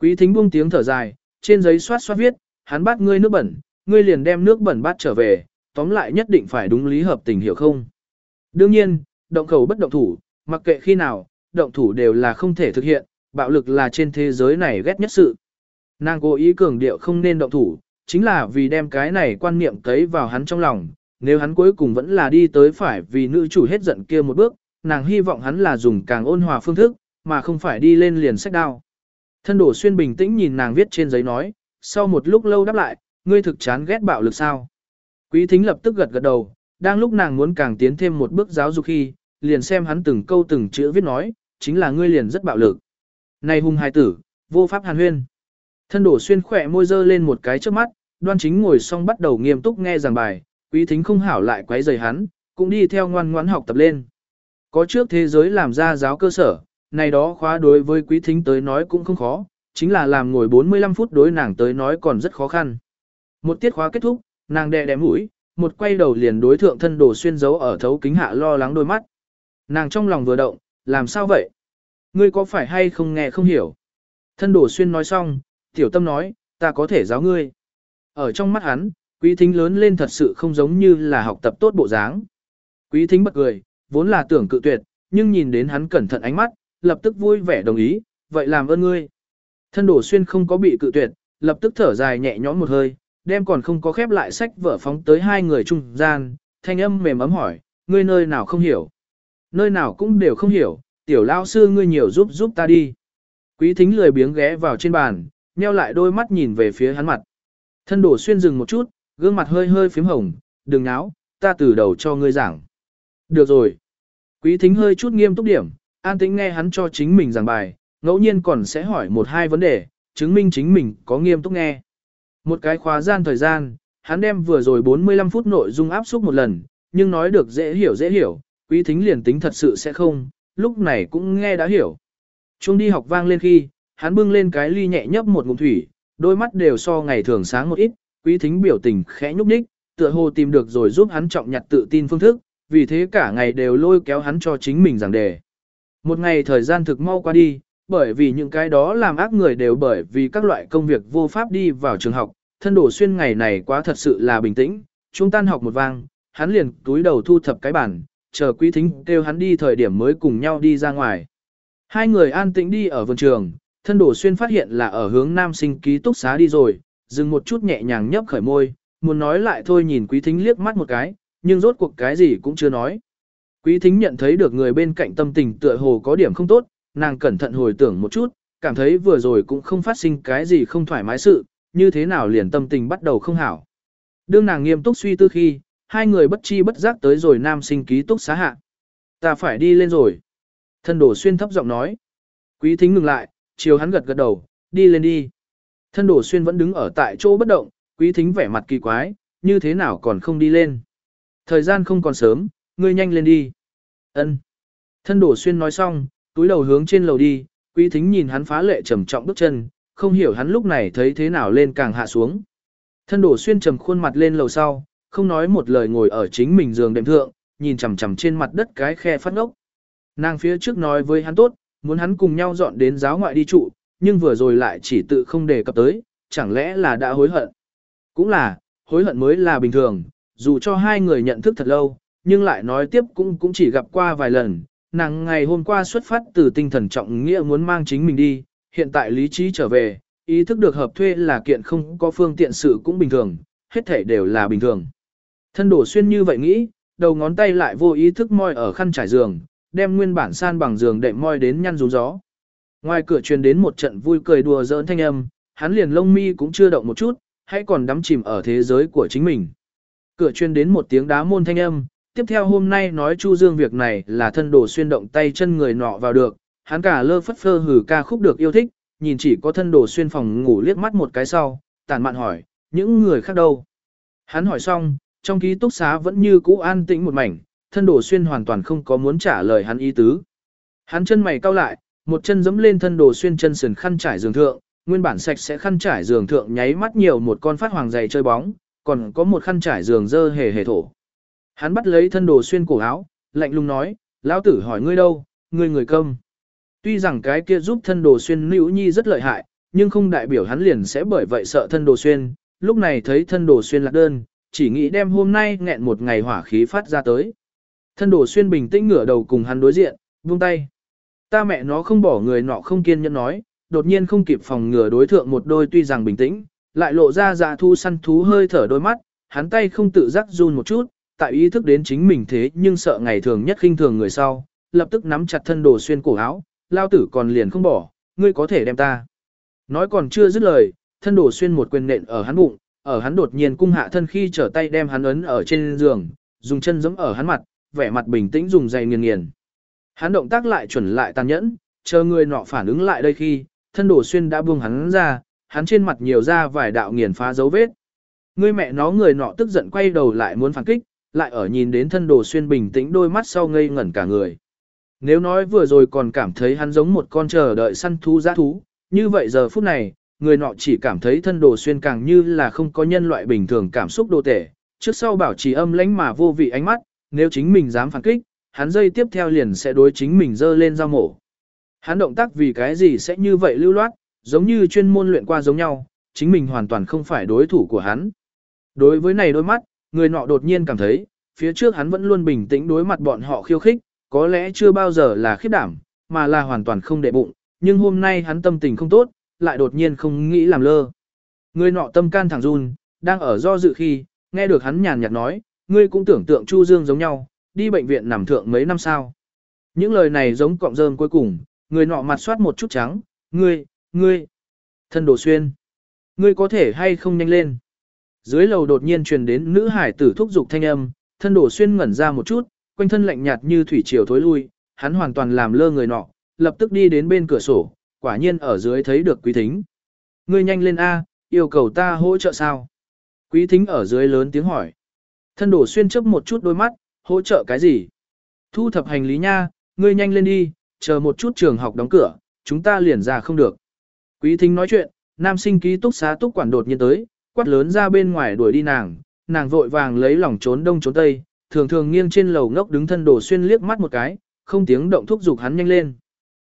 Quý thính buông tiếng thở dài, trên giấy soát soát viết, hắn bắt ngươi nước bẩn, ngươi liền đem nước bẩn bắt trở về, tóm lại nhất định phải đúng lý hợp tình hiểu không. Đương nhiên, động khẩu bất động thủ, mặc kệ khi nào, động thủ đều là không thể thực hiện, bạo lực là trên thế giới này ghét nhất sự. Nàng cố ý cường điệu không nên động thủ, chính là vì đem cái này quan niệm cấy vào hắn trong lòng, nếu hắn cuối cùng vẫn là đi tới phải vì nữ chủ hết giận kia một bước, nàng hy vọng hắn là dùng càng ôn hòa phương thức, mà không phải đi lên liền sách đao. Thân đổ xuyên bình tĩnh nhìn nàng viết trên giấy nói, sau một lúc lâu đáp lại, ngươi thực chán ghét bạo lực sao. Quý thính lập tức gật gật đầu, đang lúc nàng muốn càng tiến thêm một bước giáo dục khi, liền xem hắn từng câu từng chữ viết nói, chính là ngươi liền rất bạo lực. Này hung hài tử, vô pháp hàn huyên. Thân đổ xuyên khỏe môi dơ lên một cái trước mắt, đoan chính ngồi xong bắt đầu nghiêm túc nghe giảng bài, quý thính không hảo lại quấy rầy hắn, cũng đi theo ngoan ngoãn học tập lên. Có trước thế giới làm ra giáo cơ sở, này đó khóa đối với quý thính tới nói cũng không khó, chính là làm ngồi 45 phút đối nàng tới nói còn rất khó khăn. Một tiết khóa kết thúc, nàng đè đè mũi, một quay đầu liền đối thượng thân đồ xuyên giấu ở thấu kính hạ lo lắng đôi mắt. Nàng trong lòng vừa động, làm sao vậy? Ngươi có phải hay không nghe không hiểu? Thân đồ xuyên nói xong, tiểu tâm nói, ta có thể giáo ngươi. Ở trong mắt hắn, quý thính lớn lên thật sự không giống như là học tập tốt bộ dáng. Quý thính bật cười, vốn là tưởng cự tuyệt, nhưng nhìn đến hắn cẩn thận ánh mắt, lập tức vui vẻ đồng ý, vậy làm ơn ngươi. Thân đổ xuyên không có bị cự tuyệt, lập tức thở dài nhẹ nhõm một hơi, đem còn không có khép lại sách vở phóng tới hai người trung gian, thanh âm mềm ấm hỏi, ngươi nơi nào không hiểu. Nơi nào cũng đều không hiểu, tiểu lao sư ngươi nhiều giúp giúp ta đi. Quý thính lười biếng ghé vào trên bàn, nheo lại đôi mắt nhìn về phía hắn mặt. Thân đổ xuyên dừng một chút, gương mặt hơi hơi phím hồng, đừng náo, ta từ đầu cho ngươi giảng. Được rồi. Quý thính hơi chút nghiêm túc điểm, an tĩnh nghe hắn cho chính mình giảng bài, ngẫu nhiên còn sẽ hỏi một hai vấn đề, chứng minh chính mình có nghiêm túc nghe. Một cái khóa gian thời gian, hắn đem vừa rồi 45 phút nội dung áp xúc một lần, nhưng nói được dễ hiểu dễ hiểu, quý thính liền tính thật sự sẽ không, lúc này cũng nghe đã hiểu. Trung đi học vang lên khi, hắn bưng lên cái ly nhẹ nhấp một ngụm thủy, đôi mắt đều so ngày thường sáng một ít, quý thính biểu tình khẽ nhúc nhích, tựa hồ tìm được rồi giúp hắn trọng nhặt tự tin phương thức, vì thế cả ngày đều lôi kéo hắn cho chính mình giảng đề. Một ngày thời gian thực mau qua đi, bởi vì những cái đó làm ác người đều bởi vì các loại công việc vô pháp đi vào trường học, thân đổ xuyên ngày này quá thật sự là bình tĩnh, chúng tan học một vang, hắn liền túi đầu thu thập cái bản, chờ quý thính kêu hắn đi thời điểm mới cùng nhau đi ra ngoài. Hai người an tĩnh đi ở vườn trường, thân đổ xuyên phát hiện là ở hướng nam sinh ký túc xá đi rồi, dừng một chút nhẹ nhàng nhấp khởi môi, muốn nói lại thôi nhìn quý thính liếc mắt một cái, nhưng rốt cuộc cái gì cũng chưa nói. Quý thính nhận thấy được người bên cạnh tâm tình tựa hồ có điểm không tốt, nàng cẩn thận hồi tưởng một chút, cảm thấy vừa rồi cũng không phát sinh cái gì không thoải mái sự, như thế nào liền tâm tình bắt đầu không hảo. Đương nàng nghiêm túc suy tư khi, hai người bất chi bất giác tới rồi nam sinh ký túc xá hạ. Ta phải đi lên rồi. Thân đổ xuyên thấp giọng nói. Quý thính ngừng lại, chiều hắn gật gật đầu, đi lên đi. Thân đổ xuyên vẫn đứng ở tại chỗ bất động, quý thính vẻ mặt kỳ quái, như thế nào còn không đi lên. Thời gian không còn sớm, ngươi nhanh lên đi. Ân. Thân đổ xuyên nói xong, túi đầu hướng trên lầu đi, quý thính nhìn hắn phá lệ trầm trọng bước chân, không hiểu hắn lúc này thấy thế nào lên càng hạ xuống. Thân đổ xuyên trầm khuôn mặt lên lầu sau, không nói một lời ngồi ở chính mình giường đệm thượng, nhìn chằm chằm trên mặt đất cái khe phát ngốc. Nàng phía trước nói với hắn tốt, muốn hắn cùng nhau dọn đến giáo ngoại đi trụ, nhưng vừa rồi lại chỉ tự không đề cập tới, chẳng lẽ là đã hối hận. Cũng là, hối hận mới là bình thường, dù cho hai người nhận thức thật lâu, nhưng lại nói tiếp cũng cũng chỉ gặp qua vài lần, nàng ngày hôm qua xuất phát từ tinh thần trọng nghĩa muốn mang chính mình đi, hiện tại lý trí trở về, ý thức được hợp thuê là kiện không có phương tiện sự cũng bình thường, hết thể đều là bình thường. Thân đổ xuyên như vậy nghĩ, đầu ngón tay lại vô ý thức moi ở khăn trải giường, đem nguyên bản san bằng giường đệm moi đến nhăn rú gió. Ngoài cửa truyền đến một trận vui cười đùa giỡn thanh âm, hắn liền lông mi cũng chưa động một chút, hãy còn đắm chìm ở thế giới của chính mình. Cửa truyền đến một tiếng đá môn thanh âm, tiếp theo hôm nay nói Chu Dương việc này là thân đồ xuyên động tay chân người nọ vào được, hắn cả lơ phất phơ hử ca khúc được yêu thích, nhìn chỉ có thân đồ xuyên phòng ngủ liếc mắt một cái sau, tàn mạn hỏi, những người khác đâu? Hắn hỏi xong, trong ký túc xá vẫn như cũ an tĩnh một mảnh, thân đồ xuyên hoàn toàn không có muốn trả lời hắn ý tứ. Hắn chân mày cau lại, một chân giẫm lên thân đồ xuyên chân sườn khăn trải giường thượng, nguyên bản sạch sẽ khăn trải giường thượng nháy mắt nhiều một con phát hoàng dày chơi bóng, còn có một khăn trải giường dơ hề hề thổ. Hắn bắt lấy thân đồ xuyên cổ áo, lạnh lùng nói, lão tử hỏi ngươi đâu, ngươi người công. Tuy rằng cái kia giúp thân đồ xuyên nữ nhi rất lợi hại, nhưng không đại biểu hắn liền sẽ bởi vậy sợ thân đồ xuyên, lúc này thấy thân đồ xuyên lạc đơn, chỉ nghĩ đem hôm nay nghẹn một ngày hỏa khí phát ra tới. Thân đồ xuyên bình tĩnh ngửa đầu cùng hắn đối diện, buông tay. Ta mẹ nó không bỏ người nọ không kiên nhẫn nói, đột nhiên không kịp phòng ngừa đối thượng một đôi tuy rằng bình tĩnh, lại lộ ra dạ thu săn thú hơi thở đôi mắt, hắn tay không tự giác run một chút, tại ý thức đến chính mình thế nhưng sợ ngày thường nhất khinh thường người sau, lập tức nắm chặt thân đồ xuyên cổ áo, lao tử còn liền không bỏ, ngươi có thể đem ta. Nói còn chưa dứt lời, thân đồ xuyên một quyền nện ở hắn bụng, ở hắn đột nhiên cung hạ thân khi trở tay đem hắn ấn ở trên giường, dùng chân giẫm ở hắn mặt, vẻ mặt bình tĩnh dùng giày nghiền nghiền. Hắn động tác lại chuẩn lại tàn nhẫn, chờ người nọ phản ứng lại đây khi, thân đồ xuyên đã buông hắn ra, hắn trên mặt nhiều ra vài đạo nghiền phá dấu vết. Người mẹ nó người nọ tức giận quay đầu lại muốn phản kích, lại ở nhìn đến thân đồ xuyên bình tĩnh đôi mắt sau ngây ngẩn cả người. Nếu nói vừa rồi còn cảm thấy hắn giống một con chờ đợi săn thú giã thú, như vậy giờ phút này, người nọ chỉ cảm thấy thân đồ xuyên càng như là không có nhân loại bình thường cảm xúc đồ tể, trước sau bảo trì âm lãnh mà vô vị ánh mắt, nếu chính mình dám phản kích, hắn dây tiếp theo liền sẽ đối chính mình dơ lên dao mổ. Hắn động tác vì cái gì sẽ như vậy lưu loát, giống như chuyên môn luyện qua giống nhau, chính mình hoàn toàn không phải đối thủ của hắn. Đối với này đôi mắt, người nọ đột nhiên cảm thấy, phía trước hắn vẫn luôn bình tĩnh đối mặt bọn họ khiêu khích, có lẽ chưa bao giờ là khiếp đảm, mà là hoàn toàn không để bụng, nhưng hôm nay hắn tâm tình không tốt, lại đột nhiên không nghĩ làm lơ. Người nọ tâm can thẳng run, đang ở do dự khi, nghe được hắn nhàn nhạt nói, ngươi cũng tưởng tượng Chu Dương giống nhau, đi bệnh viện nằm thượng mấy năm sau. Những lời này giống cọng rơm cuối cùng, người nọ mặt soát một chút trắng, ngươi, ngươi, thân đồ xuyên, ngươi có thể hay không nhanh lên. Dưới lầu đột nhiên truyền đến nữ hải tử thúc giục thanh âm, thân đổ xuyên ngẩn ra một chút, quanh thân lạnh nhạt như thủy triều thối lui, hắn hoàn toàn làm lơ người nọ, lập tức đi đến bên cửa sổ, quả nhiên ở dưới thấy được quý thính. Ngươi nhanh lên A, yêu cầu ta hỗ trợ sao? Quý thính ở dưới lớn tiếng hỏi. Thân đổ xuyên chấp một chút đôi mắt, hỗ trợ cái gì? Thu thập hành lý nha, ngươi nhanh lên đi, chờ một chút trường học đóng cửa, chúng ta liền ra không được. Quý thính nói chuyện, nam sinh ký túc xá túc quản đột nhiên tới, quát lớn ra bên ngoài đuổi đi nàng, nàng vội vàng lấy lòng trốn đông trốn tây, thường thường nghiêng trên lầu ngốc đứng thân đổ xuyên liếc mắt một cái, không tiếng động thúc giục hắn nhanh lên.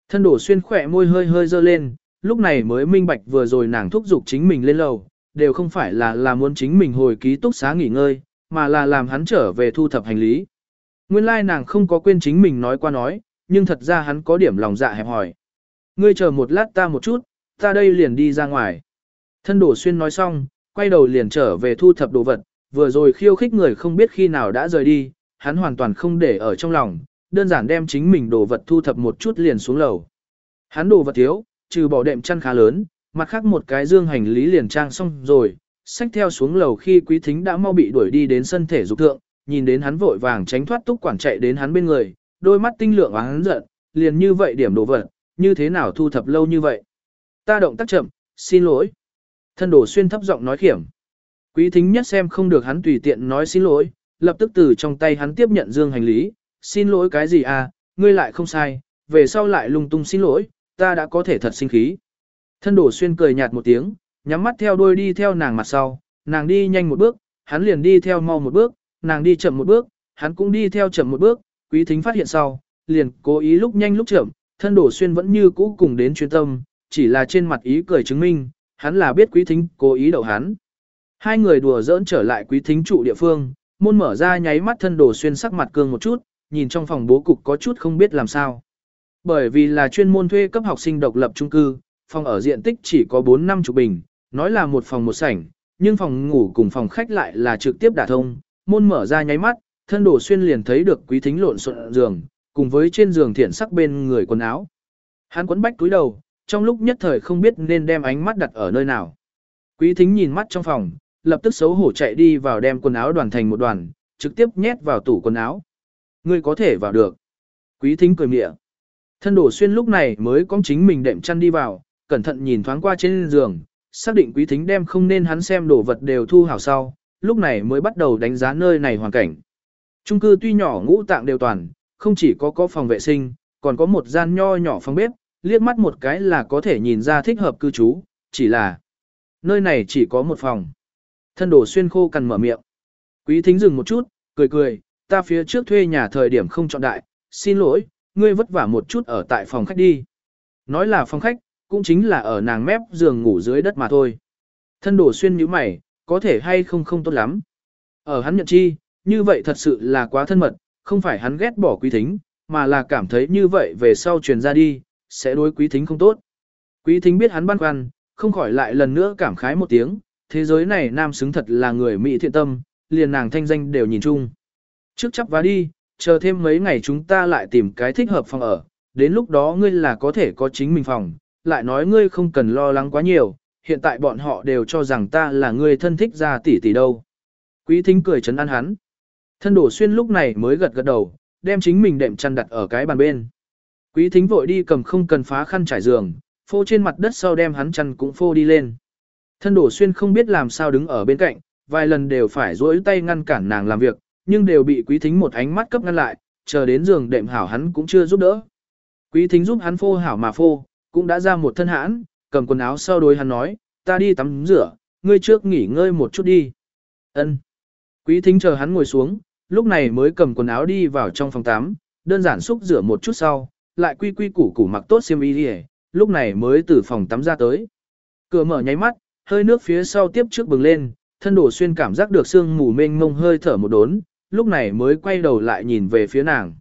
Thân đổ xuyên khỏe môi hơi hơi dơ lên, lúc này mới minh bạch vừa rồi nàng thúc giục chính mình lên lầu, đều không phải là là muốn chính mình hồi ký túc xá nghỉ ngơi, mà là làm hắn trở về thu thập hành lý. Nguyên lai nàng không có quên chính mình nói qua nói, nhưng thật ra hắn có điểm lòng dạ hẹp hỏi. Ngươi chờ một lát ta một chút, ta đây liền đi ra ngoài. Thân đổ xuyên nói xong, quay đầu liền trở về thu thập đồ vật, vừa rồi khiêu khích người không biết khi nào đã rời đi, hắn hoàn toàn không để ở trong lòng, đơn giản đem chính mình đồ vật thu thập một chút liền xuống lầu. Hắn đồ vật thiếu, trừ bỏ đệm chăn khá lớn, mặt khác một cái dương hành lý liền trang xong rồi, xách theo xuống lầu khi quý thính đã mau bị đuổi đi đến sân thể dục thượng, nhìn đến hắn vội vàng tránh thoát túc quản chạy đến hắn bên người, đôi mắt tinh lượng hắn giận, liền như vậy điểm đồ vật, như thế nào thu thập lâu như vậy. Ta động tác chậm, xin lỗi. Thân đồ xuyên thấp giọng nói khiểm. Quý thính nhất xem không được hắn tùy tiện nói xin lỗi, lập tức từ trong tay hắn tiếp nhận dương hành lý, xin lỗi cái gì à, ngươi lại không sai, về sau lại lung tung xin lỗi, ta đã có thể thật sinh khí. Thân đổ xuyên cười nhạt một tiếng, nhắm mắt theo đuôi đi theo nàng mặt sau, nàng đi nhanh một bước, hắn liền đi theo mau một bước, nàng đi chậm một bước, hắn cũng đi theo chậm một bước, quý thính phát hiện sau, liền cố ý lúc nhanh lúc chậm, thân đổ xuyên vẫn như cũ cùng đến chuyên tâm, chỉ là trên mặt ý cười chứng minh, hắn là biết quý thính cố ý đậu hắn. Hai người đùa giỡn trở lại quý thính trụ địa phương, môn mở ra nháy mắt thân đổ xuyên sắc mặt cương một chút, nhìn trong phòng bố cục có chút không biết làm sao. Bởi vì là chuyên môn thuê cấp học sinh độc lập trung cư, phòng ở diện tích chỉ có 4 năm chục bình, nói là một phòng một sảnh, nhưng phòng ngủ cùng phòng khách lại là trực tiếp đả thông, môn mở ra nháy mắt, thân đổ xuyên liền thấy được quý thính lộn xộn giường, cùng với trên giường thiện sắc bên người quần áo. Hắn quấn bách túi đầu, trong lúc nhất thời không biết nên đem ánh mắt đặt ở nơi nào. Quý thính nhìn mắt trong phòng, lập tức xấu hổ chạy đi vào đem quần áo đoàn thành một đoàn, trực tiếp nhét vào tủ quần áo. Ngươi có thể vào được. Quý thính cười mịa. Thân đổ xuyên lúc này mới có chính mình đệm chăn đi vào, cẩn thận nhìn thoáng qua trên giường, xác định quý thính đem không nên hắn xem đồ vật đều thu hảo sau, lúc này mới bắt đầu đánh giá nơi này hoàn cảnh. Trung cư tuy nhỏ ngũ tạng đều toàn, không chỉ có có phòng vệ sinh, còn có một gian nho nhỏ phòng bếp, liếc mắt một cái là có thể nhìn ra thích hợp cư trú, chỉ là nơi này chỉ có một phòng. Thân đổ xuyên khô cằn mở miệng. Quý thính dừng một chút, cười cười, ta phía trước thuê nhà thời điểm không chọn đại, xin lỗi, ngươi vất vả một chút ở tại phòng khách đi. Nói là phòng khách, cũng chính là ở nàng mép giường ngủ dưới đất mà thôi. Thân đổ xuyên như mày, có thể hay không không tốt lắm. Ở hắn nhận chi, như vậy thật sự là quá thân mật, không phải hắn ghét bỏ quý thính, mà là cảm thấy như vậy về sau truyền ra đi, sẽ đối quý thính không tốt. Quý thính biết hắn băn khoăn, không khỏi lại lần nữa cảm khái một tiếng, thế giới này nam xứng thật là người Mỹ thiện tâm, liền nàng thanh danh đều nhìn chung. Trước chấp vá đi, chờ thêm mấy ngày chúng ta lại tìm cái thích hợp phòng ở, đến lúc đó ngươi là có thể có chính mình phòng, lại nói ngươi không cần lo lắng quá nhiều, hiện tại bọn họ đều cho rằng ta là người thân thích ra tỷ tỷ đâu. Quý thính cười chấn an hắn. Thân đổ xuyên lúc này mới gật gật đầu, đem chính mình đệm chăn đặt ở cái bàn bên. Quý thính vội đi cầm không cần phá khăn trải giường, phô trên mặt đất sau đem hắn chăn cũng phô đi lên. Thân đổ xuyên không biết làm sao đứng ở bên cạnh, vài lần đều phải duỗi tay ngăn cản nàng làm việc, nhưng đều bị quý thính một ánh mắt cấp ngăn lại, chờ đến giường đệm hảo hắn cũng chưa giúp đỡ. Quý thính giúp hắn phô hảo mà phô, cũng đã ra một thân hãn, cầm quần áo sau đối hắn nói, ta đi tắm rửa, ngươi trước nghỉ ngơi một chút đi. Ân. Quý thính chờ hắn ngồi xuống, lúc này mới cầm quần áo đi vào trong phòng tắm, đơn giản xúc rửa một chút sau, lại quy quy củ củ mặc tốt xiêm y đi lúc này mới từ phòng tắm ra tới. Cửa mở nháy mắt, hơi nước phía sau tiếp trước bừng lên, thân đổ xuyên cảm giác được sương mù mênh mông hơi thở một đốn, lúc này mới quay đầu lại nhìn về phía nàng.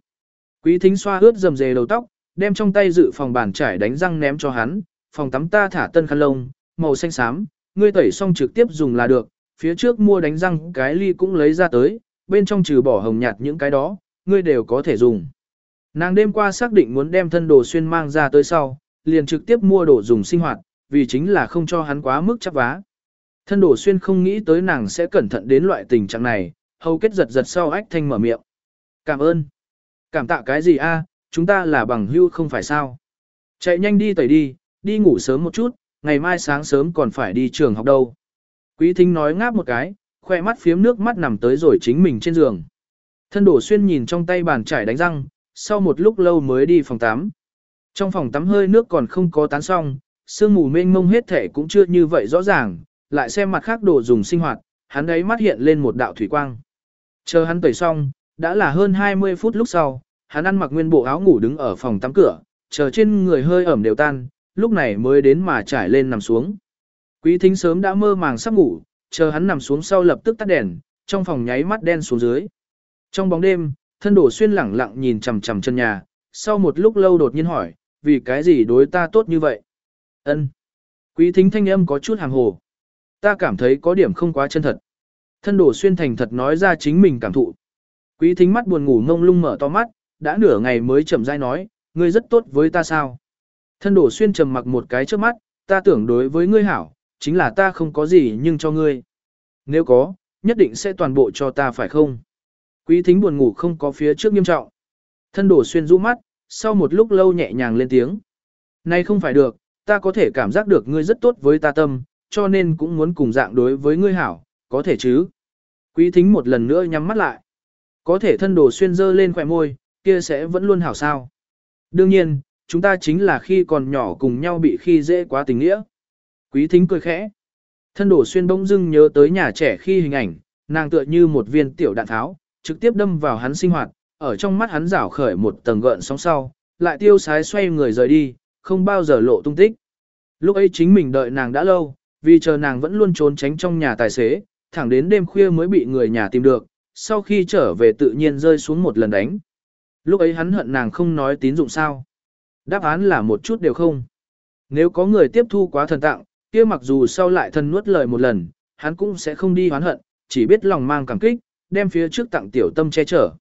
Quý thính xoa ướt dầm dề đầu tóc, đem trong tay dự phòng bàn trải đánh răng ném cho hắn, phòng tắm ta thả tân khăn lông, màu xanh xám, ngươi tẩy xong trực tiếp dùng là được, phía trước mua đánh răng cái ly cũng lấy ra tới, bên trong trừ bỏ hồng nhạt những cái đó, ngươi đều có thể dùng. Nàng đêm qua xác định muốn đem thân đồ xuyên mang ra tới sau, liền trực tiếp mua đồ dùng sinh hoạt, vì chính là không cho hắn quá mức chắc vá. Thân đồ xuyên không nghĩ tới nàng sẽ cẩn thận đến loại tình trạng này, hầu kết giật giật sau ách thanh mở miệng. Cảm ơn. Cảm tạ cái gì a? chúng ta là bằng hưu không phải sao. Chạy nhanh đi tẩy đi, đi ngủ sớm một chút, ngày mai sáng sớm còn phải đi trường học đâu. Quý thính nói ngáp một cái, khoe mắt phiếm nước mắt nằm tới rồi chính mình trên giường. Thân đổ xuyên nhìn trong tay bàn chải đánh răng, sau một lúc lâu mới đi phòng tắm. Trong phòng tắm hơi nước còn không có tán xong, sương mù mênh mông hết thể cũng chưa như vậy rõ ràng, lại xem mặt khác đồ dùng sinh hoạt, hắn ấy mắt hiện lên một đạo thủy quang. Chờ hắn tẩy xong, đã là hơn 20 phút lúc sau, hắn ăn mặc nguyên bộ áo ngủ đứng ở phòng tắm cửa, chờ trên người hơi ẩm đều tan, lúc này mới đến mà trải lên nằm xuống. Quý thính sớm đã mơ màng sắp ngủ, chờ hắn nằm xuống sau lập tức tắt đèn, trong phòng nháy mắt đen xuống dưới. Trong bóng đêm, thân đổ xuyên lẳng lặng nhìn chằm chằm chân nhà, sau một lúc lâu đột nhiên hỏi, vì cái gì đối ta tốt như vậy? Ân. Quý thính thanh âm có chút hàng hồ. Ta cảm thấy có điểm không quá chân thật. Thân đổ xuyên thành thật nói ra chính mình cảm thụ. Quý thính mắt buồn ngủ mông lung mở to mắt, đã nửa ngày mới chậm rãi nói, ngươi rất tốt với ta sao? Thân đổ xuyên trầm mặc một cái trước mắt, ta tưởng đối với ngươi hảo, chính là ta không có gì nhưng cho ngươi. Nếu có, nhất định sẽ toàn bộ cho ta phải không? Quý thính buồn ngủ không có phía trước nghiêm trọng. Thân đổ xuyên rũ mắt, sau một lúc lâu nhẹ nhàng lên tiếng. Này không phải được, ta có thể cảm giác được ngươi rất tốt với ta tâm, cho nên cũng muốn cùng dạng đối với ngươi hảo, có thể chứ? Quý thính một lần nữa nhắm mắt lại. Có thể thân đồ xuyên dơ lên khỏe môi, kia sẽ vẫn luôn hảo sao. Đương nhiên, chúng ta chính là khi còn nhỏ cùng nhau bị khi dễ quá tình nghĩa. Quý thính cười khẽ. Thân đổ xuyên bỗng dưng nhớ tới nhà trẻ khi hình ảnh, nàng tựa như một viên tiểu đạn tháo, trực tiếp đâm vào hắn sinh hoạt, ở trong mắt hắn rảo khởi một tầng gợn sóng sau, lại tiêu sái xoay người rời đi, không bao giờ lộ tung tích. Lúc ấy chính mình đợi nàng đã lâu, vì chờ nàng vẫn luôn trốn tránh trong nhà tài xế, thẳng đến đêm khuya mới bị người nhà tìm được, sau khi trở về tự nhiên rơi xuống một lần đánh. Lúc ấy hắn hận nàng không nói tín dụng sao. Đáp án là một chút đều không. Nếu có người tiếp thu quá thần tặng, kia mặc dù sau lại thân nuốt lời một lần, hắn cũng sẽ không đi hoán hận, chỉ biết lòng mang cảm kích, đem phía trước tặng tiểu tâm che chở.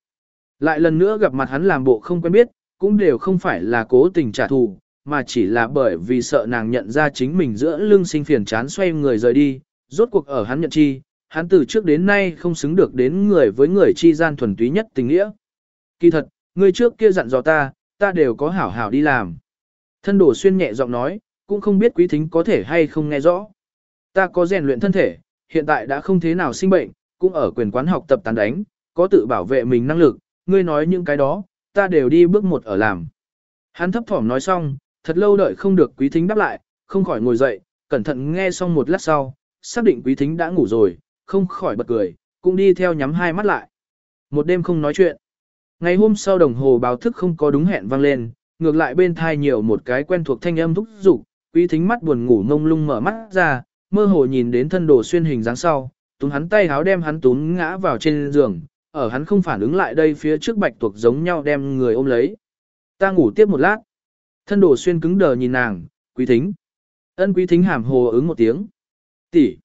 Lại lần nữa gặp mặt hắn làm bộ không quen biết, cũng đều không phải là cố tình trả thù, mà chỉ là bởi vì sợ nàng nhận ra chính mình giữa lưng sinh phiền chán xoay người rời đi, rốt cuộc ở hắn nhận chi, hắn từ trước đến nay không xứng được đến người với người chi gian thuần túy nhất tình nghĩa. Kỳ thật, người trước kia dặn dò ta, ta đều có hảo hảo đi làm. Thân đổ xuyên nhẹ giọng nói, cũng không biết quý thính có thể hay không nghe rõ. Ta có rèn luyện thân thể, hiện tại đã không thế nào sinh bệnh, cũng ở quyền quán học tập tán đánh, có tự bảo vệ mình năng lực, ngươi nói những cái đó, ta đều đi bước một ở làm. Hắn thấp thỏm nói xong, thật lâu đợi không được quý thính đáp lại, không khỏi ngồi dậy, cẩn thận nghe xong một lát sau, xác định quý thính đã ngủ rồi, không khỏi bật cười, cũng đi theo nhắm hai mắt lại. Một đêm không nói chuyện. Ngày hôm sau đồng hồ báo thức không có đúng hẹn vang lên, ngược lại bên thai nhiều một cái quen thuộc thanh âm thúc giục, quý thính mắt buồn ngủ ngông lung mở mắt ra, mơ hồ nhìn đến thân đồ xuyên hình dáng sau, túm hắn tay háo đem hắn túm ngã vào trên giường, ở hắn không phản ứng lại đây phía trước bạch tuộc giống nhau đem người ôm lấy. Ta ngủ tiếp một lát. Thân đồ xuyên cứng đờ nhìn nàng, quý thính. Ân quý thính hàm hồ ứng một tiếng. Tỷ.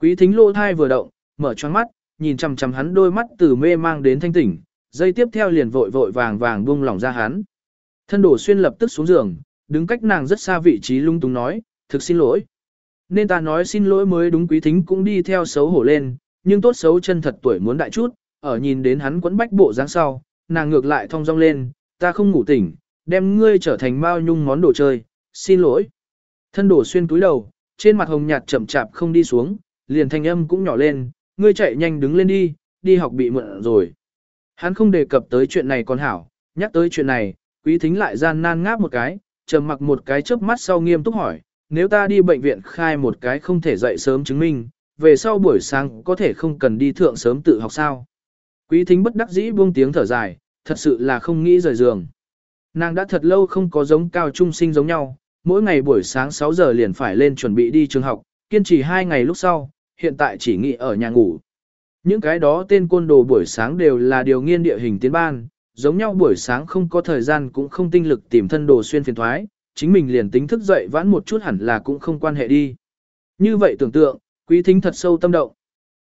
Quý thính lô thai vừa động, mở choáng mắt, nhìn chằm chằm hắn đôi mắt từ mê mang đến thanh tỉnh, dây tiếp theo liền vội vội vàng vàng buông lỏng ra hắn. Thân đồ xuyên lập tức xuống giường, đứng cách nàng rất xa vị trí lung tung nói, thực xin lỗi. Nên ta nói xin lỗi mới đúng quý thính cũng đi theo xấu hổ lên, nhưng tốt xấu chân thật tuổi muốn đại chút, ở nhìn đến hắn quấn bách bộ dáng sau, nàng ngược lại thong dong lên, ta không ngủ tỉnh, đem ngươi trở thành bao nhung món đồ chơi, xin lỗi. Thân đổ xuyên túi đầu, trên mặt hồng nhạt chậm chạp không đi xuống, liền thanh âm cũng nhỏ lên, ngươi chạy nhanh đứng lên đi, đi học bị mượn rồi. Hắn không đề cập tới chuyện này còn hảo, nhắc tới chuyện này, quý thính lại gian nan ngáp một cái, trầm mặc một cái chớp mắt sau nghiêm túc hỏi, nếu ta đi bệnh viện khai một cái không thể dậy sớm chứng minh, về sau buổi sáng có thể không cần đi thượng sớm tự học sao. Quý thính bất đắc dĩ buông tiếng thở dài, thật sự là không nghĩ rời giường. Nàng đã thật lâu không có giống cao trung sinh giống nhau, mỗi ngày buổi sáng 6 giờ liền phải lên chuẩn bị đi trường học, kiên trì 2 ngày lúc sau, hiện tại chỉ nghỉ ở nhà ngủ. Những cái đó tên côn đồ buổi sáng đều là điều nghiên địa hình tiến ban, giống nhau buổi sáng không có thời gian cũng không tinh lực tìm thân đồ xuyên phiền thoái, chính mình liền tính thức dậy vãn một chút hẳn là cũng không quan hệ đi. Như vậy tưởng tượng, quý thính thật sâu tâm động.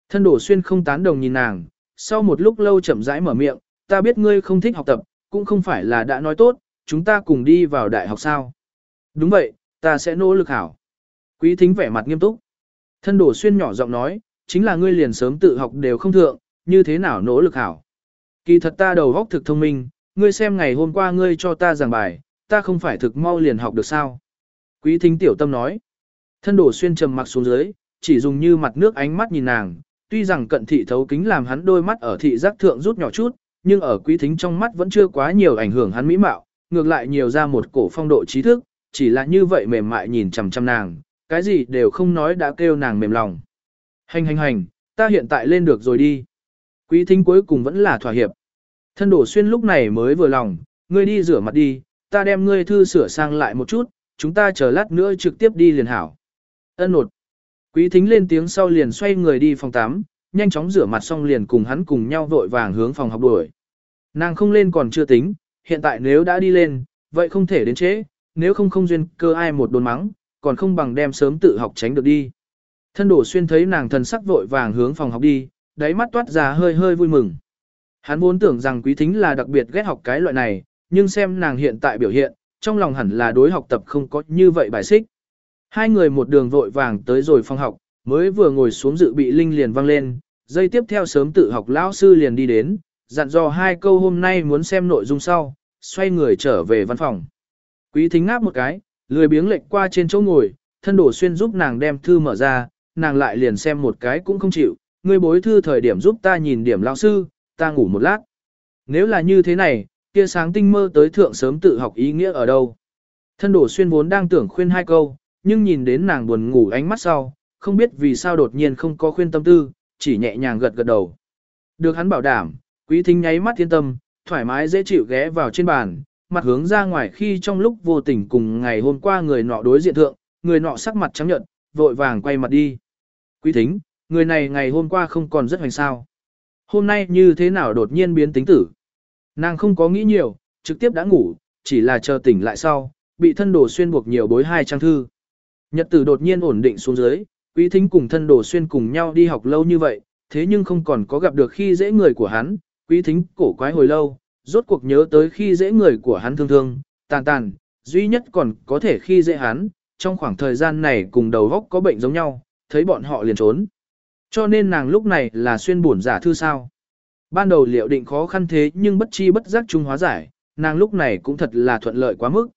Thân đổ xuyên không tán đồng nhìn nàng, sau một lúc lâu chậm rãi mở miệng, ta biết ngươi không thích học tập, cũng không phải là đã nói tốt, chúng ta cùng đi vào đại học sao. Đúng vậy, ta sẽ nỗ lực hảo. Quý thính vẻ mặt nghiêm túc. Thân đổ xuyên nhỏ giọng nói, chính là ngươi liền sớm tự học đều không thượng, như thế nào nỗ lực hảo. Kỳ thật ta đầu góc thực thông minh, ngươi xem ngày hôm qua ngươi cho ta giảng bài, ta không phải thực mau liền học được sao. Quý thính tiểu tâm nói. Thân đổ xuyên trầm mặc xuống dưới, chỉ dùng như mặt nước ánh mắt nhìn nàng, tuy rằng cận thị thấu kính làm hắn đôi mắt ở thị giác thượng rút nhỏ chút, nhưng ở quý thính trong mắt vẫn chưa quá nhiều ảnh hưởng hắn mỹ mạo, ngược lại nhiều ra một cổ phong độ trí thức, chỉ là như vậy mềm mại nhìn chằm chằm nàng, cái gì đều không nói đã kêu nàng mềm lòng. Hành hành hành, ta hiện tại lên được rồi đi. Quý thính cuối cùng vẫn là thỏa hiệp. Thân đổ xuyên lúc này mới vừa lòng, ngươi đi rửa mặt đi, ta đem ngươi thư sửa sang lại một chút, chúng ta chờ lát nữa trực tiếp đi liền hảo. Ân nột. Quý thính lên tiếng sau liền xoay người đi phòng tắm, nhanh chóng rửa mặt xong liền cùng hắn cùng nhau vội vàng hướng phòng học đuổi. Nàng không lên còn chưa tính, hiện tại nếu đã đi lên, vậy không thể đến trễ, nếu không không duyên cơ ai một đồn mắng, còn không bằng đem sớm tự học tránh được đi. Thân đổ xuyên thấy nàng thần sắc vội vàng hướng phòng học đi, đáy mắt toát ra hơi hơi vui mừng. Hắn vốn tưởng rằng quý thính là đặc biệt ghét học cái loại này, nhưng xem nàng hiện tại biểu hiện, trong lòng hẳn là đối học tập không có như vậy bài xích. Hai người một đường vội vàng tới rồi phòng học, mới vừa ngồi xuống dự bị linh liền vang lên, dây tiếp theo sớm tự học lão sư liền đi đến, dặn dò hai câu hôm nay muốn xem nội dung sau, xoay người trở về văn phòng. Quý thính ngáp một cái, lười biếng lệch qua trên chỗ ngồi, thân đổ xuyên giúp nàng đem thư mở ra, nàng lại liền xem một cái cũng không chịu, ngươi bối thư thời điểm giúp ta nhìn điểm lão sư, ta ngủ một lát. Nếu là như thế này, kia sáng tinh mơ tới thượng sớm tự học ý nghĩa ở đâu. Thân đổ xuyên vốn đang tưởng khuyên hai câu, nhưng nhìn đến nàng buồn ngủ ánh mắt sau, không biết vì sao đột nhiên không có khuyên tâm tư, chỉ nhẹ nhàng gật gật đầu. Được hắn bảo đảm, quý thính nháy mắt thiên tâm, thoải mái dễ chịu ghé vào trên bàn, mặt hướng ra ngoài khi trong lúc vô tình cùng ngày hôm qua người nọ đối diện thượng, người nọ sắc mặt trắng nhợt, vội vàng quay mặt đi. Quý thính, người này ngày hôm qua không còn rất hoành sao. Hôm nay như thế nào đột nhiên biến tính tử. Nàng không có nghĩ nhiều, trực tiếp đã ngủ, chỉ là chờ tỉnh lại sau, bị thân đồ xuyên buộc nhiều bối hai trang thư. Nhật tử đột nhiên ổn định xuống dưới, quý thính cùng thân đồ xuyên cùng nhau đi học lâu như vậy, thế nhưng không còn có gặp được khi dễ người của hắn, quý thính cổ quái hồi lâu, rốt cuộc nhớ tới khi dễ người của hắn thương thương, tàn tàn, duy nhất còn có thể khi dễ hắn, trong khoảng thời gian này cùng đầu góc có bệnh giống nhau, thấy bọn họ liền trốn. Cho nên nàng lúc này là xuyên buồn giả thư sao. Ban đầu liệu định khó khăn thế nhưng bất chi bất giác trung hóa giải, nàng lúc này cũng thật là thuận lợi quá mức.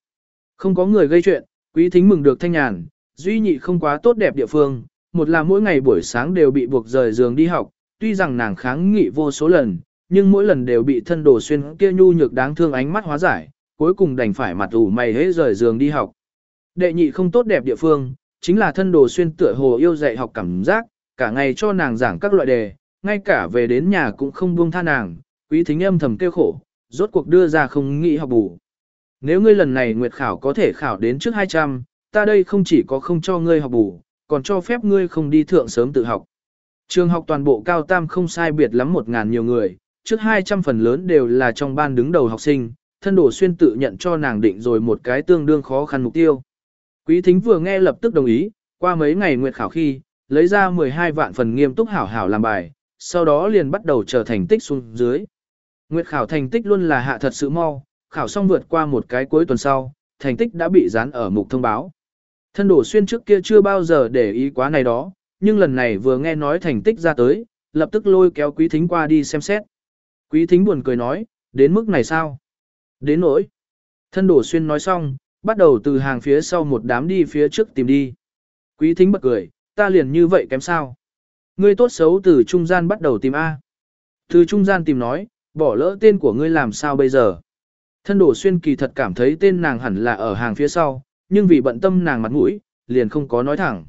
Không có người gây chuyện, quý thính mừng được thanh nhàn, duy nhị không quá tốt đẹp địa phương, một là mỗi ngày buổi sáng đều bị buộc rời giường đi học, tuy rằng nàng kháng nghị vô số lần, nhưng mỗi lần đều bị thân đồ xuyên kia nhu nhược đáng thương ánh mắt hóa giải, cuối cùng đành phải mặt ủ mày hế rời giường đi học. Đệ nhị không tốt đẹp địa phương, chính là thân đồ xuyên tựa hồ yêu dạy học cảm giác, cả ngày cho nàng giảng các loại đề, ngay cả về đến nhà cũng không buông tha nàng, quý thính âm thầm kêu khổ, rốt cuộc đưa ra không nghĩ học bù. Nếu ngươi lần này nguyệt khảo có thể khảo đến trước 200, ta đây không chỉ có không cho ngươi học bù, còn cho phép ngươi không đi thượng sớm tự học. Trường học toàn bộ cao tam không sai biệt lắm một ngàn nhiều người, trước 200 phần lớn đều là trong ban đứng đầu học sinh, thân đổ xuyên tự nhận cho nàng định rồi một cái tương đương khó khăn mục tiêu. Quý thính vừa nghe lập tức đồng ý, qua mấy ngày nguyệt khảo khi, lấy ra 12 vạn phần nghiêm túc hảo hảo làm bài, sau đó liền bắt đầu trở thành tích xuống dưới. Nguyệt khảo thành tích luôn là hạ thật sự mau, khảo xong vượt qua một cái cuối tuần sau, thành tích đã bị dán ở mục thông báo. Thân đổ xuyên trước kia chưa bao giờ để ý quá này đó, nhưng lần này vừa nghe nói thành tích ra tới, lập tức lôi kéo quý thính qua đi xem xét. Quý thính buồn cười nói, đến mức này sao? Đến nỗi. Thân đổ xuyên nói xong, bắt đầu từ hàng phía sau một đám đi phía trước tìm đi. Quý thính bật cười, ta liền như vậy kém sao? Ngươi tốt xấu từ trung gian bắt đầu tìm A. Từ trung gian tìm nói, bỏ lỡ tên của ngươi làm sao bây giờ? Thân đổ xuyên kỳ thật cảm thấy tên nàng hẳn là ở hàng phía sau, nhưng vì bận tâm nàng mặt mũi, liền không có nói thẳng.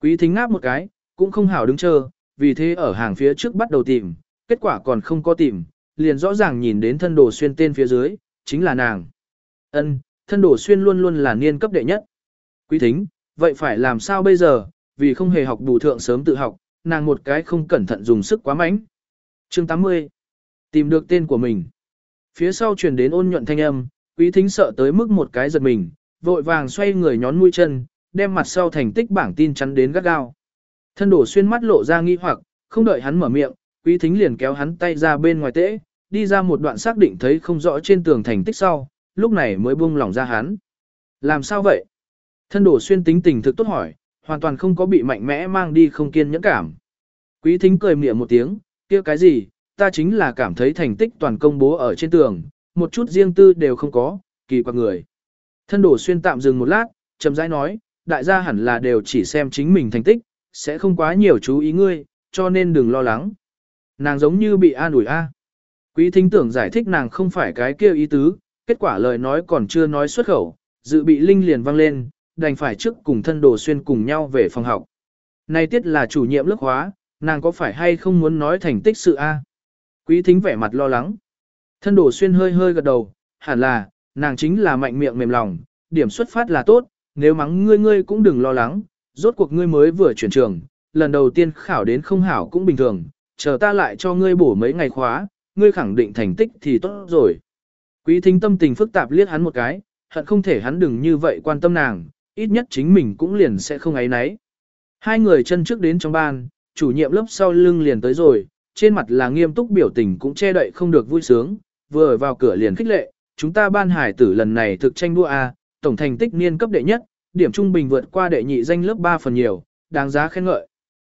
Quý thính ngáp một cái, cũng không hảo đứng chờ, vì thế ở hàng phía trước bắt đầu tìm, kết quả còn không có tìm, liền rõ ràng nhìn đến thân đồ xuyên tên phía dưới, chính là nàng. Ân, thân đồ xuyên luôn luôn là niên cấp đệ nhất. Quý thính, vậy phải làm sao bây giờ, vì không hề học bù thượng sớm tự học, nàng một cái không cẩn thận dùng sức quá mạnh. Chương 80. Tìm được tên của mình. Phía sau truyền đến ôn nhuận thanh âm, quý thính sợ tới mức một cái giật mình, vội vàng xoay người nhón mũi chân, đem mặt sau thành tích bảng tin chắn đến gắt gao. Thân đổ xuyên mắt lộ ra nghi hoặc, không đợi hắn mở miệng, quý thính liền kéo hắn tay ra bên ngoài tễ, đi ra một đoạn xác định thấy không rõ trên tường thành tích sau, lúc này mới buông lỏng ra hắn. Làm sao vậy? Thân đổ xuyên tính tình thực tốt hỏi, hoàn toàn không có bị mạnh mẽ mang đi không kiên nhẫn cảm. Quý thính cười miệng một tiếng, kia cái gì, ta chính là cảm thấy thành tích toàn công bố ở trên tường, một chút riêng tư đều không có, kỳ quặc người. Thân đổ xuyên tạm dừng một lát, chậm rãi nói, đại gia hẳn là đều chỉ xem chính mình thành tích, sẽ không quá nhiều chú ý ngươi, cho nên đừng lo lắng. Nàng giống như bị an ủi a. Quý thính tưởng giải thích nàng không phải cái kia ý tứ, kết quả lời nói còn chưa nói xuất khẩu, dự bị linh liền vang lên, đành phải trước cùng thân đồ xuyên cùng nhau về phòng học. Nay tiết là chủ nhiệm lớp hóa, nàng có phải hay không muốn nói thành tích sự a? Quý thính vẻ mặt lo lắng. Thân đồ xuyên hơi hơi gật đầu, hẳn là, nàng chính là mạnh miệng mềm lòng, điểm xuất phát là tốt, nếu mắng ngươi ngươi cũng đừng lo lắng, rốt cuộc ngươi mới vừa chuyển trường, lần đầu tiên khảo đến không hảo cũng bình thường, chờ ta lại cho ngươi bổ mấy ngày khóa, ngươi khẳng định thành tích thì tốt rồi. Quý thính tâm tình phức tạp liếc hắn một cái, hận không thể hắn đừng như vậy quan tâm nàng, ít nhất chính mình cũng liền sẽ không ấy nấy. Hai người chân trước đến trong ban, chủ nhiệm lớp sau lưng liền tới rồi, trên mặt là nghiêm túc biểu tình cũng che đậy không được vui sướng, vừa vào cửa liền khích lệ, chúng ta ban hải tử lần này thực tranh đua A, tổng thành tích niên cấp đệ nhất, điểm trung bình vượt qua đệ nhị danh lớp 3 phần nhiều, đáng giá khen ngợi.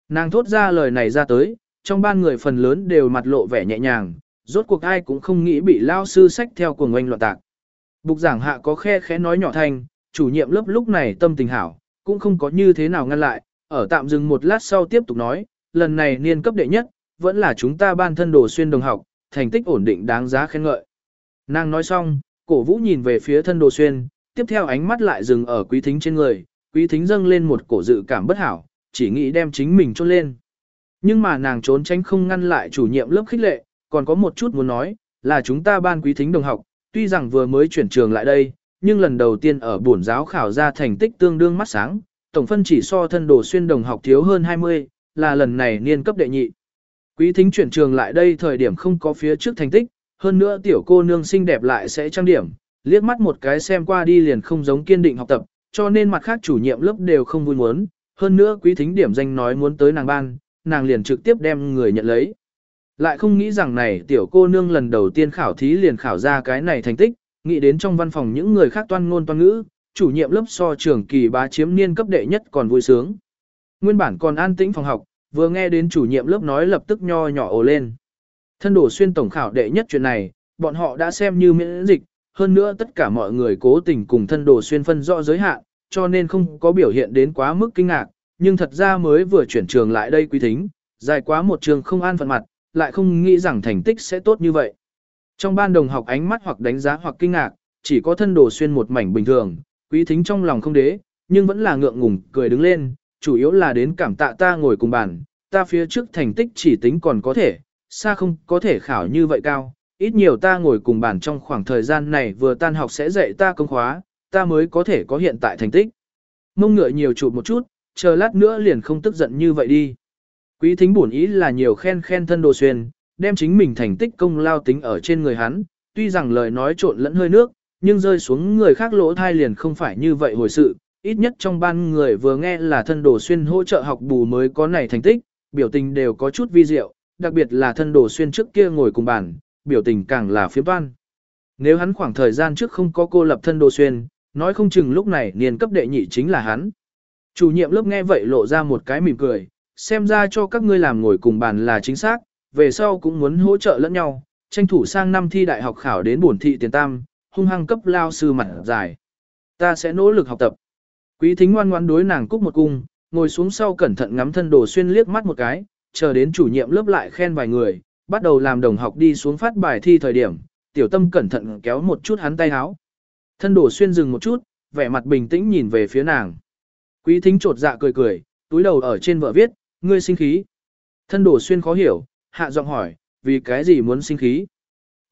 Nàng thốt ra lời này ra tới, trong ban người phần lớn đều mặt lộ vẻ nhẹ nhàng, rốt cuộc ai cũng không nghĩ bị lao sư sách theo cuồng oanh loạn tạc. Bục giảng hạ có khe khẽ nói nhỏ thanh, chủ nhiệm lớp lúc này tâm tình hảo, cũng không có như thế nào ngăn lại, ở tạm dừng một lát sau tiếp tục nói, lần này niên cấp đệ nhất, vẫn là chúng ta ban thân đồ xuyên đồng học, thành tích ổn định đáng giá khen ngợi. Nàng nói xong, cổ vũ nhìn về phía thân đồ xuyên, tiếp theo ánh mắt lại dừng ở quý thính trên người, quý thính dâng lên một cổ dự cảm bất hảo, chỉ nghĩ đem chính mình cho lên. Nhưng mà nàng trốn tránh không ngăn lại chủ nhiệm lớp khích lệ, còn có một chút muốn nói, là chúng ta ban quý thính đồng học, tuy rằng vừa mới chuyển trường lại đây, nhưng lần đầu tiên ở bổn giáo khảo ra thành tích tương đương mắt sáng, tổng phân chỉ so thân đồ xuyên đồng học thiếu hơn 20, là lần này niên cấp đệ nhị. Quý thính chuyển trường lại đây thời điểm không có phía trước thành tích, hơn nữa tiểu cô nương xinh đẹp lại sẽ trang điểm, liếc mắt một cái xem qua đi liền không giống kiên định học tập, cho nên mặt khác chủ nhiệm lớp đều không vui muốn, hơn nữa quý thính điểm danh nói muốn tới nàng ban, nàng liền trực tiếp đem người nhận lấy. Lại không nghĩ rằng này tiểu cô nương lần đầu tiên khảo thí liền khảo ra cái này thành tích, nghĩ đến trong văn phòng những người khác toan ngôn toan ngữ, chủ nhiệm lớp so trưởng kỳ bá chiếm niên cấp đệ nhất còn vui sướng. Nguyên bản còn an tĩnh phòng học, vừa nghe đến chủ nhiệm lớp nói lập tức nho nhỏ ồ lên. Thân đổ xuyên tổng khảo đệ nhất chuyện này, bọn họ đã xem như miễn dịch, hơn nữa tất cả mọi người cố tình cùng thân đồ xuyên phân rõ giới hạn, cho nên không có biểu hiện đến quá mức kinh ngạc, nhưng thật ra mới vừa chuyển trường lại đây quý thính, dài quá một trường không an phận mặt, lại không nghĩ rằng thành tích sẽ tốt như vậy. Trong ban đồng học ánh mắt hoặc đánh giá hoặc kinh ngạc, chỉ có thân đồ xuyên một mảnh bình thường, quý thính trong lòng không đế, nhưng vẫn là ngượng ngùng cười đứng lên, chủ yếu là đến cảm tạ ta ngồi cùng bàn, ta phía trước thành tích chỉ tính còn có thể, xa không có thể khảo như vậy cao, ít nhiều ta ngồi cùng bàn trong khoảng thời gian này vừa tan học sẽ dạy ta công khóa, ta mới có thể có hiện tại thành tích. mông ngựa nhiều chụp một chút, chờ lát nữa liền không tức giận như vậy đi. Quý thính bổn ý là nhiều khen khen thân đồ xuyên, đem chính mình thành tích công lao tính ở trên người hắn, tuy rằng lời nói trộn lẫn hơi nước, nhưng rơi xuống người khác lỗ thai liền không phải như vậy hồi sự, ít nhất trong ban người vừa nghe là thân đồ xuyên hỗ trợ học bù mới có này thành tích, biểu tình đều có chút vi diệu, đặc biệt là thân đồ xuyên trước kia ngồi cùng bàn, biểu tình càng là phiếm toan. Nếu hắn khoảng thời gian trước không có cô lập thân đồ xuyên, nói không chừng lúc này niên cấp đệ nhị chính là hắn. Chủ nhiệm lớp nghe vậy lộ ra một cái mỉm cười, xem ra cho các ngươi làm ngồi cùng bàn là chính xác, về sau cũng muốn hỗ trợ lẫn nhau, tranh thủ sang năm thi đại học khảo đến bổn thị tiền tam, hung hăng cấp lao sư mặt dài. Ta sẽ nỗ lực học tập. Quý thính ngoan ngoan đối nàng cúc một cung, ngồi xuống sau cẩn thận ngắm thân đồ xuyên liếc mắt một cái, chờ đến chủ nhiệm lớp lại khen vài người, bắt đầu làm đồng học đi xuống phát bài thi thời điểm, tiểu tâm cẩn thận kéo một chút hắn tay háo. Thân đồ xuyên dừng một chút, vẻ mặt bình tĩnh nhìn về phía nàng. Quý thính trột dạ cười cười, túi đầu ở trên vợ viết, ngươi sinh khí. Thân đồ xuyên khó hiểu, hạ giọng hỏi, vì cái gì muốn sinh khí.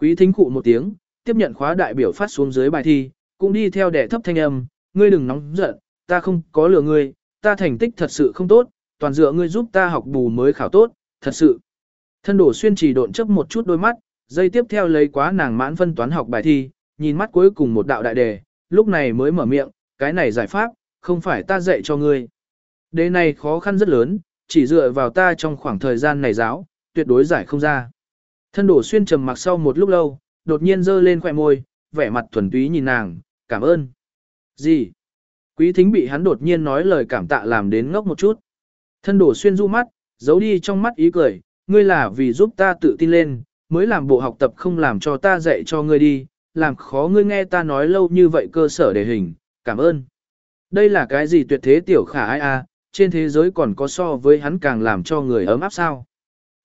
Quý thính cụ một tiếng, tiếp nhận khóa đại biểu phát xuống dưới bài thi, cũng đi theo đệ thấp thanh âm, ngươi đừng nóng giận, ta không có lừa ngươi, ta thành tích thật sự không tốt, toàn dựa ngươi giúp ta học bù mới khảo tốt, thật sự. Thân đổ xuyên chỉ độn chấp một chút đôi mắt, dây tiếp theo lấy quá nàng mãn phân toán học bài thi, nhìn mắt cuối cùng một đạo đại đề, lúc này mới mở miệng, cái này giải pháp, không phải ta dạy cho ngươi. Đề này khó khăn rất lớn, chỉ dựa vào ta trong khoảng thời gian này giáo, tuyệt đối giải không ra. Thân đổ xuyên trầm mặc sau một lúc lâu, đột nhiên giơ lên khỏe môi, vẻ mặt thuần túy nhìn nàng, cảm ơn. Gì? Quý thính bị hắn đột nhiên nói lời cảm tạ làm đến ngốc một chút. Thân đổ xuyên du mắt, giấu đi trong mắt ý cười, ngươi là vì giúp ta tự tin lên, mới làm bộ học tập không làm cho ta dạy cho ngươi đi, làm khó ngươi nghe ta nói lâu như vậy cơ sở đề hình, cảm ơn. Đây là cái gì tuyệt thế tiểu khả ai a, à, trên thế giới còn có so với hắn càng làm cho người ấm áp sao.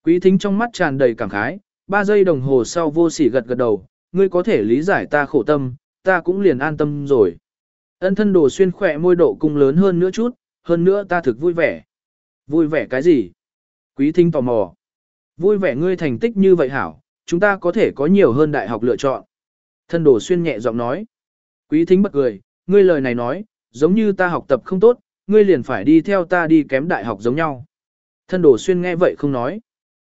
Quý thính trong mắt tràn đầy cảm khái, ba giây đồng hồ sau vô sỉ gật gật đầu, ngươi có thể lý giải ta khổ tâm, ta cũng liền an tâm rồi. Ân thân đồ xuyên khỏe môi độ cung lớn hơn nữa chút, hơn nữa ta thực vui vẻ. Vui vẻ cái gì? Quý thính tò mò. Vui vẻ ngươi thành tích như vậy hảo, chúng ta có thể có nhiều hơn đại học lựa chọn. Thân đồ xuyên nhẹ giọng nói. Quý thính bật cười, ngươi lời này nói, giống như ta học tập không tốt, ngươi liền phải đi theo ta đi kém đại học giống nhau. Thân đồ xuyên nghe vậy không nói.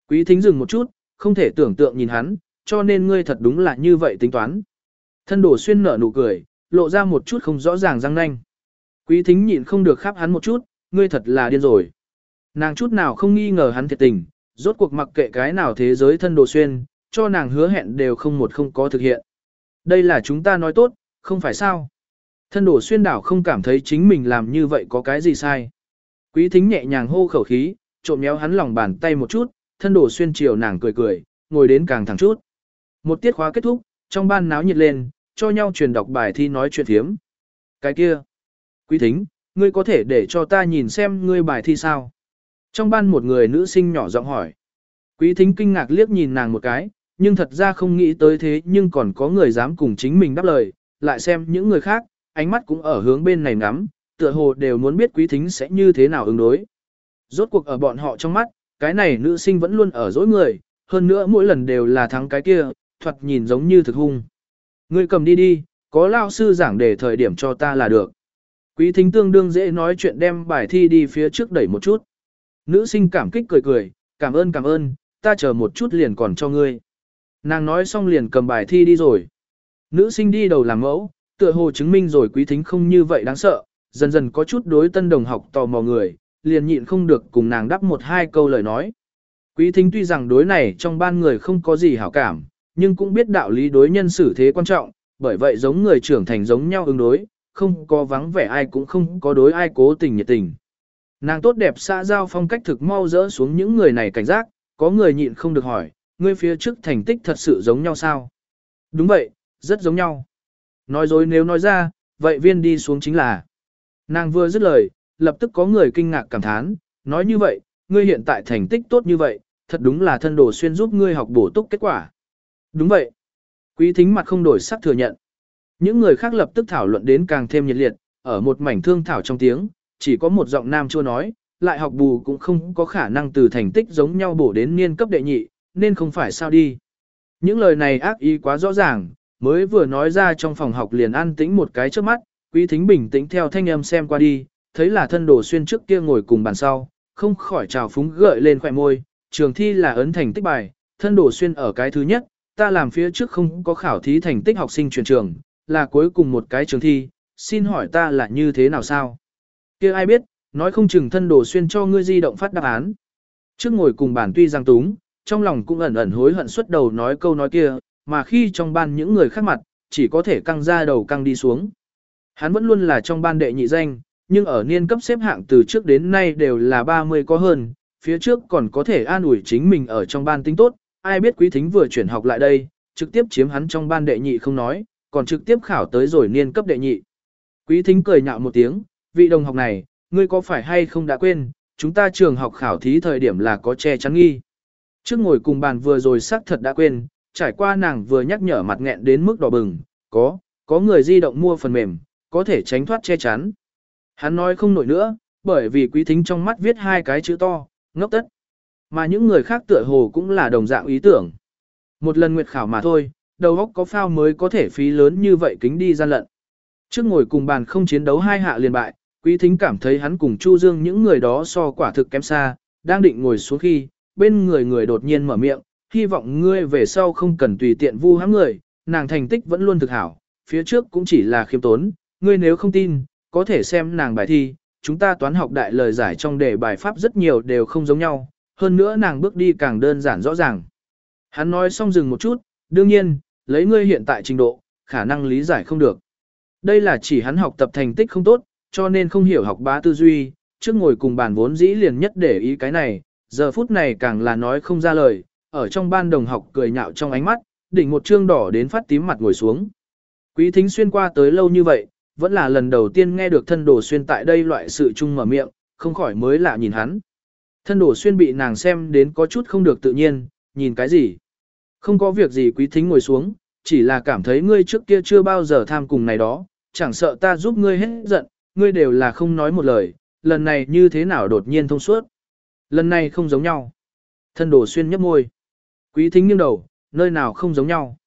Quý thính dừng một chút, không thể tưởng tượng nhìn hắn, cho nên ngươi thật đúng là như vậy tính toán. Thân Đổ xuyên nở nụ cười, lộ ra một chút không rõ ràng răng nanh. Quý thính nhịn không được khắp hắn một chút, ngươi thật là điên rồi. Nàng chút nào không nghi ngờ hắn thiệt tình, rốt cuộc mặc kệ cái nào thế giới thân đồ xuyên, cho nàng hứa hẹn đều không một không có thực hiện. Đây là chúng ta nói tốt, không phải sao. Thân đồ xuyên đảo không cảm thấy chính mình làm như vậy có cái gì sai. Quý thính nhẹ nhàng hô khẩu khí, trộm méo hắn lòng bàn tay một chút, thân đồ xuyên chiều nàng cười cười, ngồi đến càng thẳng chút. Một tiết khóa kết thúc, trong ban náo nhiệt lên, cho nhau truyền đọc bài thi nói chuyện thiếm. Cái kia, quý thính, ngươi có thể để cho ta nhìn xem ngươi bài thi sao? Trong ban một người nữ sinh nhỏ giọng hỏi. Quý thính kinh ngạc liếc nhìn nàng một cái, nhưng thật ra không nghĩ tới thế nhưng còn có người dám cùng chính mình đáp lời, lại xem những người khác, ánh mắt cũng ở hướng bên này ngắm, tựa hồ đều muốn biết quý thính sẽ như thế nào ứng đối. Rốt cuộc ở bọn họ trong mắt, cái này nữ sinh vẫn luôn ở dối người, hơn nữa mỗi lần đều là thắng cái kia, thoạt nhìn giống như thực hung. Ngươi cầm đi đi, có lao sư giảng để thời điểm cho ta là được. Quý thính tương đương dễ nói chuyện đem bài thi đi phía trước đẩy một chút. Nữ sinh cảm kích cười cười, cảm ơn cảm ơn, ta chờ một chút liền còn cho ngươi. Nàng nói xong liền cầm bài thi đi rồi. Nữ sinh đi đầu làm mẫu, tựa hồ chứng minh rồi quý thính không như vậy đáng sợ, dần dần có chút đối tân đồng học tò mò người, liền nhịn không được cùng nàng đắp một hai câu lời nói. Quý thính tuy rằng đối này trong ban người không có gì hảo cảm, nhưng cũng biết đạo lý đối nhân xử thế quan trọng, bởi vậy giống người trưởng thành giống nhau ứng đối, không có vắng vẻ ai cũng không có đối ai cố tình nhiệt tình. Nàng tốt đẹp xã giao phong cách thực mau rỡ xuống những người này cảnh giác, có người nhịn không được hỏi, ngươi phía trước thành tích thật sự giống nhau sao? Đúng vậy, rất giống nhau. Nói dối nếu nói ra, vậy viên đi xuống chính là. Nàng vừa dứt lời, lập tức có người kinh ngạc cảm thán, nói như vậy, ngươi hiện tại thành tích tốt như vậy, thật đúng là thân đồ xuyên giúp ngươi học bổ túc kết quả. Đúng vậy. Quý thính mặt không đổi sắc thừa nhận. Những người khác lập tức thảo luận đến càng thêm nhiệt liệt, ở một mảnh thương thảo trong tiếng, chỉ có một giọng nam chua nói, lại học bù cũng không có khả năng từ thành tích giống nhau bổ đến niên cấp đệ nhị, nên không phải sao đi. Những lời này ác ý quá rõ ràng, mới vừa nói ra trong phòng học liền an tĩnh một cái trước mắt, quý thính bình tĩnh theo thanh âm xem qua đi, thấy là thân đồ xuyên trước kia ngồi cùng bàn sau, không khỏi trào phúng gợi lên khỏe môi, trường thi là ấn thành tích bài, thân đồ xuyên ở cái thứ nhất, ta làm phía trước không có khảo thí thành tích học sinh chuyển trường, là cuối cùng một cái trường thi, xin hỏi ta là như thế nào sao? kia ai biết, nói không chừng thân đồ xuyên cho ngươi di động phát đáp án. Trước ngồi cùng bàn tuy giang túng, trong lòng cũng ẩn ẩn hối hận suốt đầu nói câu nói kia, mà khi trong ban những người khác mặt, chỉ có thể căng ra đầu căng đi xuống. Hắn vẫn luôn là trong ban đệ nhị danh, nhưng ở niên cấp xếp hạng từ trước đến nay đều là 30 có hơn, phía trước còn có thể an ủi chính mình ở trong ban tính tốt, ai biết quý thính vừa chuyển học lại đây, trực tiếp chiếm hắn trong ban đệ nhị không nói, còn trực tiếp khảo tới rồi niên cấp đệ nhị. Quý thính cười nhạo một tiếng, vị đồng học này, ngươi có phải hay không đã quên, chúng ta trường học khảo thí thời điểm là có che chắn nghi. Trước ngồi cùng bàn vừa rồi xác thật đã quên, trải qua nàng vừa nhắc nhở mặt nghẹn đến mức đỏ bừng, có, có người di động mua phần mềm, có thể tránh thoát che chắn. Hắn nói không nổi nữa, bởi vì quý thính trong mắt viết hai cái chữ to, ngốc tất. Mà những người khác tựa hồ cũng là đồng dạng ý tưởng. Một lần nguyệt khảo mà thôi, đầu óc có phao mới có thể phí lớn như vậy kính đi gian lận. Trước ngồi cùng bàn không chiến đấu hai hạ liền bại, quý thính cảm thấy hắn cùng Chu Dương những người đó so quả thực kém xa, đang định ngồi xuống khi, bên người người đột nhiên mở miệng, hy vọng ngươi về sau không cần tùy tiện vu hãm người, nàng thành tích vẫn luôn thực hảo, phía trước cũng chỉ là khiêm tốn, ngươi nếu không tin, có thể xem nàng bài thi, chúng ta toán học đại lời giải trong đề bài pháp rất nhiều đều không giống nhau, hơn nữa nàng bước đi càng đơn giản rõ ràng. Hắn nói xong dừng một chút, đương nhiên, lấy ngươi hiện tại trình độ, khả năng lý giải không được. Đây là chỉ hắn học tập thành tích không tốt, cho nên không hiểu học bá tư duy, trước ngồi cùng bàn vốn dĩ liền nhất để ý cái này, giờ phút này càng là nói không ra lời, ở trong ban đồng học cười nhạo trong ánh mắt, đỉnh một trương đỏ đến phát tím mặt ngồi xuống. Quý thính xuyên qua tới lâu như vậy, vẫn là lần đầu tiên nghe được thân đồ xuyên tại đây loại sự chung mở miệng, không khỏi mới lạ nhìn hắn. Thân đồ xuyên bị nàng xem đến có chút không được tự nhiên, nhìn cái gì. Không có việc gì quý thính ngồi xuống, chỉ là cảm thấy ngươi trước kia chưa bao giờ tham cùng này đó, chẳng sợ ta giúp ngươi hết giận, ngươi đều là không nói một lời, lần này như thế nào đột nhiên thông suốt. Lần này không giống nhau. Thân đồ xuyên nhấp môi. Quý thính nghiêng đầu, nơi nào không giống nhau.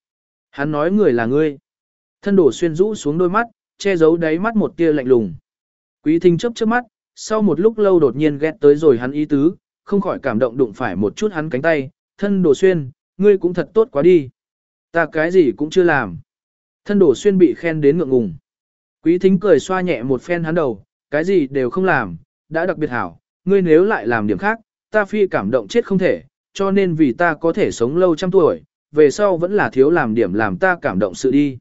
Hắn nói người là ngươi. Thân đồ xuyên rũ xuống đôi mắt, che giấu đáy mắt một tia lạnh lùng. Quý thính chớp chớp mắt, sau một lúc lâu đột nhiên ghét tới rồi hắn ý tứ, không khỏi cảm động đụng phải một chút hắn cánh tay, thân đồ xuyên, ngươi cũng thật tốt quá đi. Ta cái gì cũng chưa làm. Thân đồ xuyên bị khen đến ngượng ngùng. Quý thính cười xoa nhẹ một phen hắn đầu, cái gì đều không làm, đã đặc biệt hảo, ngươi nếu lại làm điểm khác, ta phi cảm động chết không thể, cho nên vì ta có thể sống lâu trăm tuổi, về sau vẫn là thiếu làm điểm làm ta cảm động sự đi.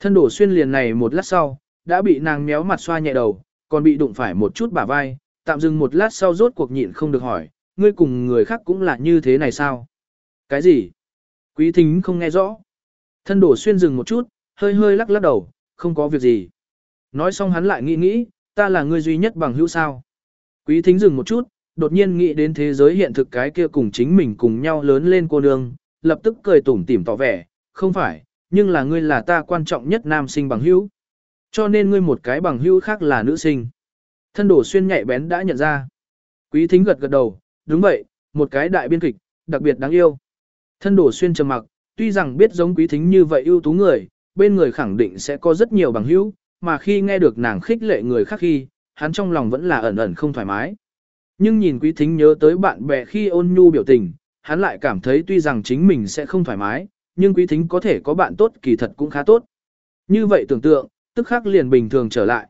Thân đổ xuyên liền này một lát sau, đã bị nàng méo mặt xoa nhẹ đầu, còn bị đụng phải một chút bả vai, tạm dừng một lát sau rốt cuộc nhịn không được hỏi, ngươi cùng người khác cũng là như thế này sao? Cái gì? Quý thính không nghe rõ. Thân đổ xuyên dừng một chút, hơi hơi lắc lắc đầu, không có việc gì. Nói xong hắn lại nghĩ nghĩ, ta là người duy nhất bằng hữu sao. Quý thính dừng một chút, đột nhiên nghĩ đến thế giới hiện thực cái kia cùng chính mình cùng nhau lớn lên cô nương, lập tức cười tủm tỉm tỏ vẻ, không phải, nhưng là ngươi là ta quan trọng nhất nam sinh bằng hữu. Cho nên ngươi một cái bằng hữu khác là nữ sinh. Thân đổ xuyên nhạy bén đã nhận ra. Quý thính gật gật đầu, đúng vậy, một cái đại biên kịch, đặc biệt đáng yêu. Thân đổ xuyên trầm mặc, tuy rằng biết giống quý thính như vậy ưu tú người, bên người khẳng định sẽ có rất nhiều bằng hữu, mà khi nghe được nàng khích lệ người khác khi, hắn trong lòng vẫn là ẩn ẩn không thoải mái. Nhưng nhìn quý thính nhớ tới bạn bè khi ôn nhu biểu tình, hắn lại cảm thấy tuy rằng chính mình sẽ không thoải mái, nhưng quý thính có thể có bạn tốt kỳ thật cũng khá tốt. Như vậy tưởng tượng, tức khắc liền bình thường trở lại.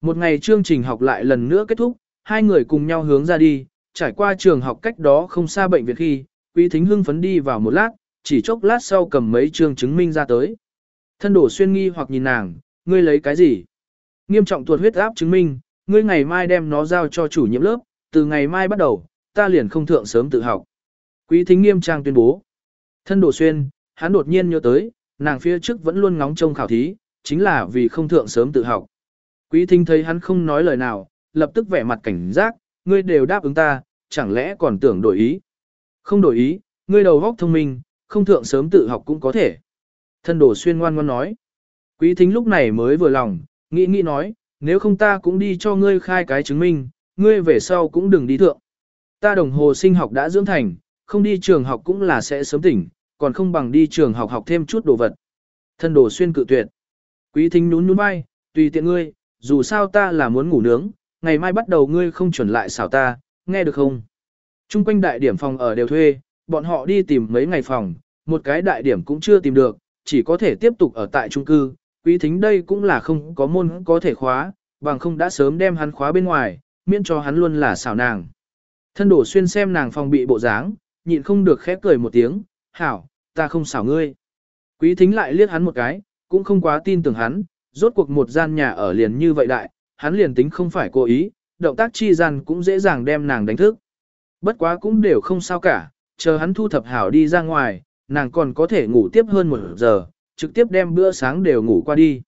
Một ngày chương trình học lại lần nữa kết thúc, hai người cùng nhau hướng ra đi, trải qua trường học cách đó không xa bệnh viện khi, quý thính hưng phấn đi vào một lát, chỉ chốc lát sau cầm mấy chương chứng minh ra tới. Thân đổ xuyên nghi hoặc nhìn nàng, ngươi lấy cái gì? Nghiêm trọng tuột huyết áp chứng minh, ngươi ngày mai đem nó giao cho chủ nhiệm lớp, từ ngày mai bắt đầu, ta liền không thượng sớm tự học. Quý thính nghiêm trang tuyên bố. Thân đổ xuyên, hắn đột nhiên nhớ tới, nàng phía trước vẫn luôn ngóng trông khảo thí, chính là vì không thượng sớm tự học. Quý thính thấy hắn không nói lời nào, lập tức vẻ mặt cảnh giác, ngươi đều đáp ứng ta, chẳng lẽ còn tưởng đổi ý. Không đổi ý, ngươi đầu góc thông minh, không thượng sớm tự học cũng có thể. Thân đổ xuyên ngoan ngoan nói. Quý thính lúc này mới vừa lòng, nghĩ nghĩ nói, nếu không ta cũng đi cho ngươi khai cái chứng minh, ngươi về sau cũng đừng đi thượng. Ta đồng hồ sinh học đã dưỡng thành, không đi trường học cũng là sẽ sớm tỉnh, còn không bằng đi trường học học thêm chút đồ vật. Thân đồ xuyên cự tuyệt. Quý thính nhún nhún vai, tùy tiện ngươi, dù sao ta là muốn ngủ nướng, ngày mai bắt đầu ngươi không chuẩn lại xảo ta, nghe được không? Trung quanh đại điểm phòng ở đều thuê, bọn họ đi tìm mấy ngày phòng, một cái đại điểm cũng chưa tìm được, chỉ có thể tiếp tục ở tại trung cư, quý thính đây cũng là không có môn có thể khóa, bằng không đã sớm đem hắn khóa bên ngoài, miễn cho hắn luôn là xảo nàng. Thân đổ xuyên xem nàng phòng bị bộ dáng, nhịn không được khép cười một tiếng, hảo, ta không xảo ngươi. Quý thính lại liếc hắn một cái, cũng không quá tin tưởng hắn, rốt cuộc một gian nhà ở liền như vậy đại, hắn liền tính không phải cố ý, động tác chi gian cũng dễ dàng đem nàng đánh thức. Bất quá cũng đều không sao cả, chờ hắn thu thập hảo đi ra ngoài, nàng còn có thể ngủ tiếp hơn một giờ, trực tiếp đem bữa sáng đều ngủ qua đi.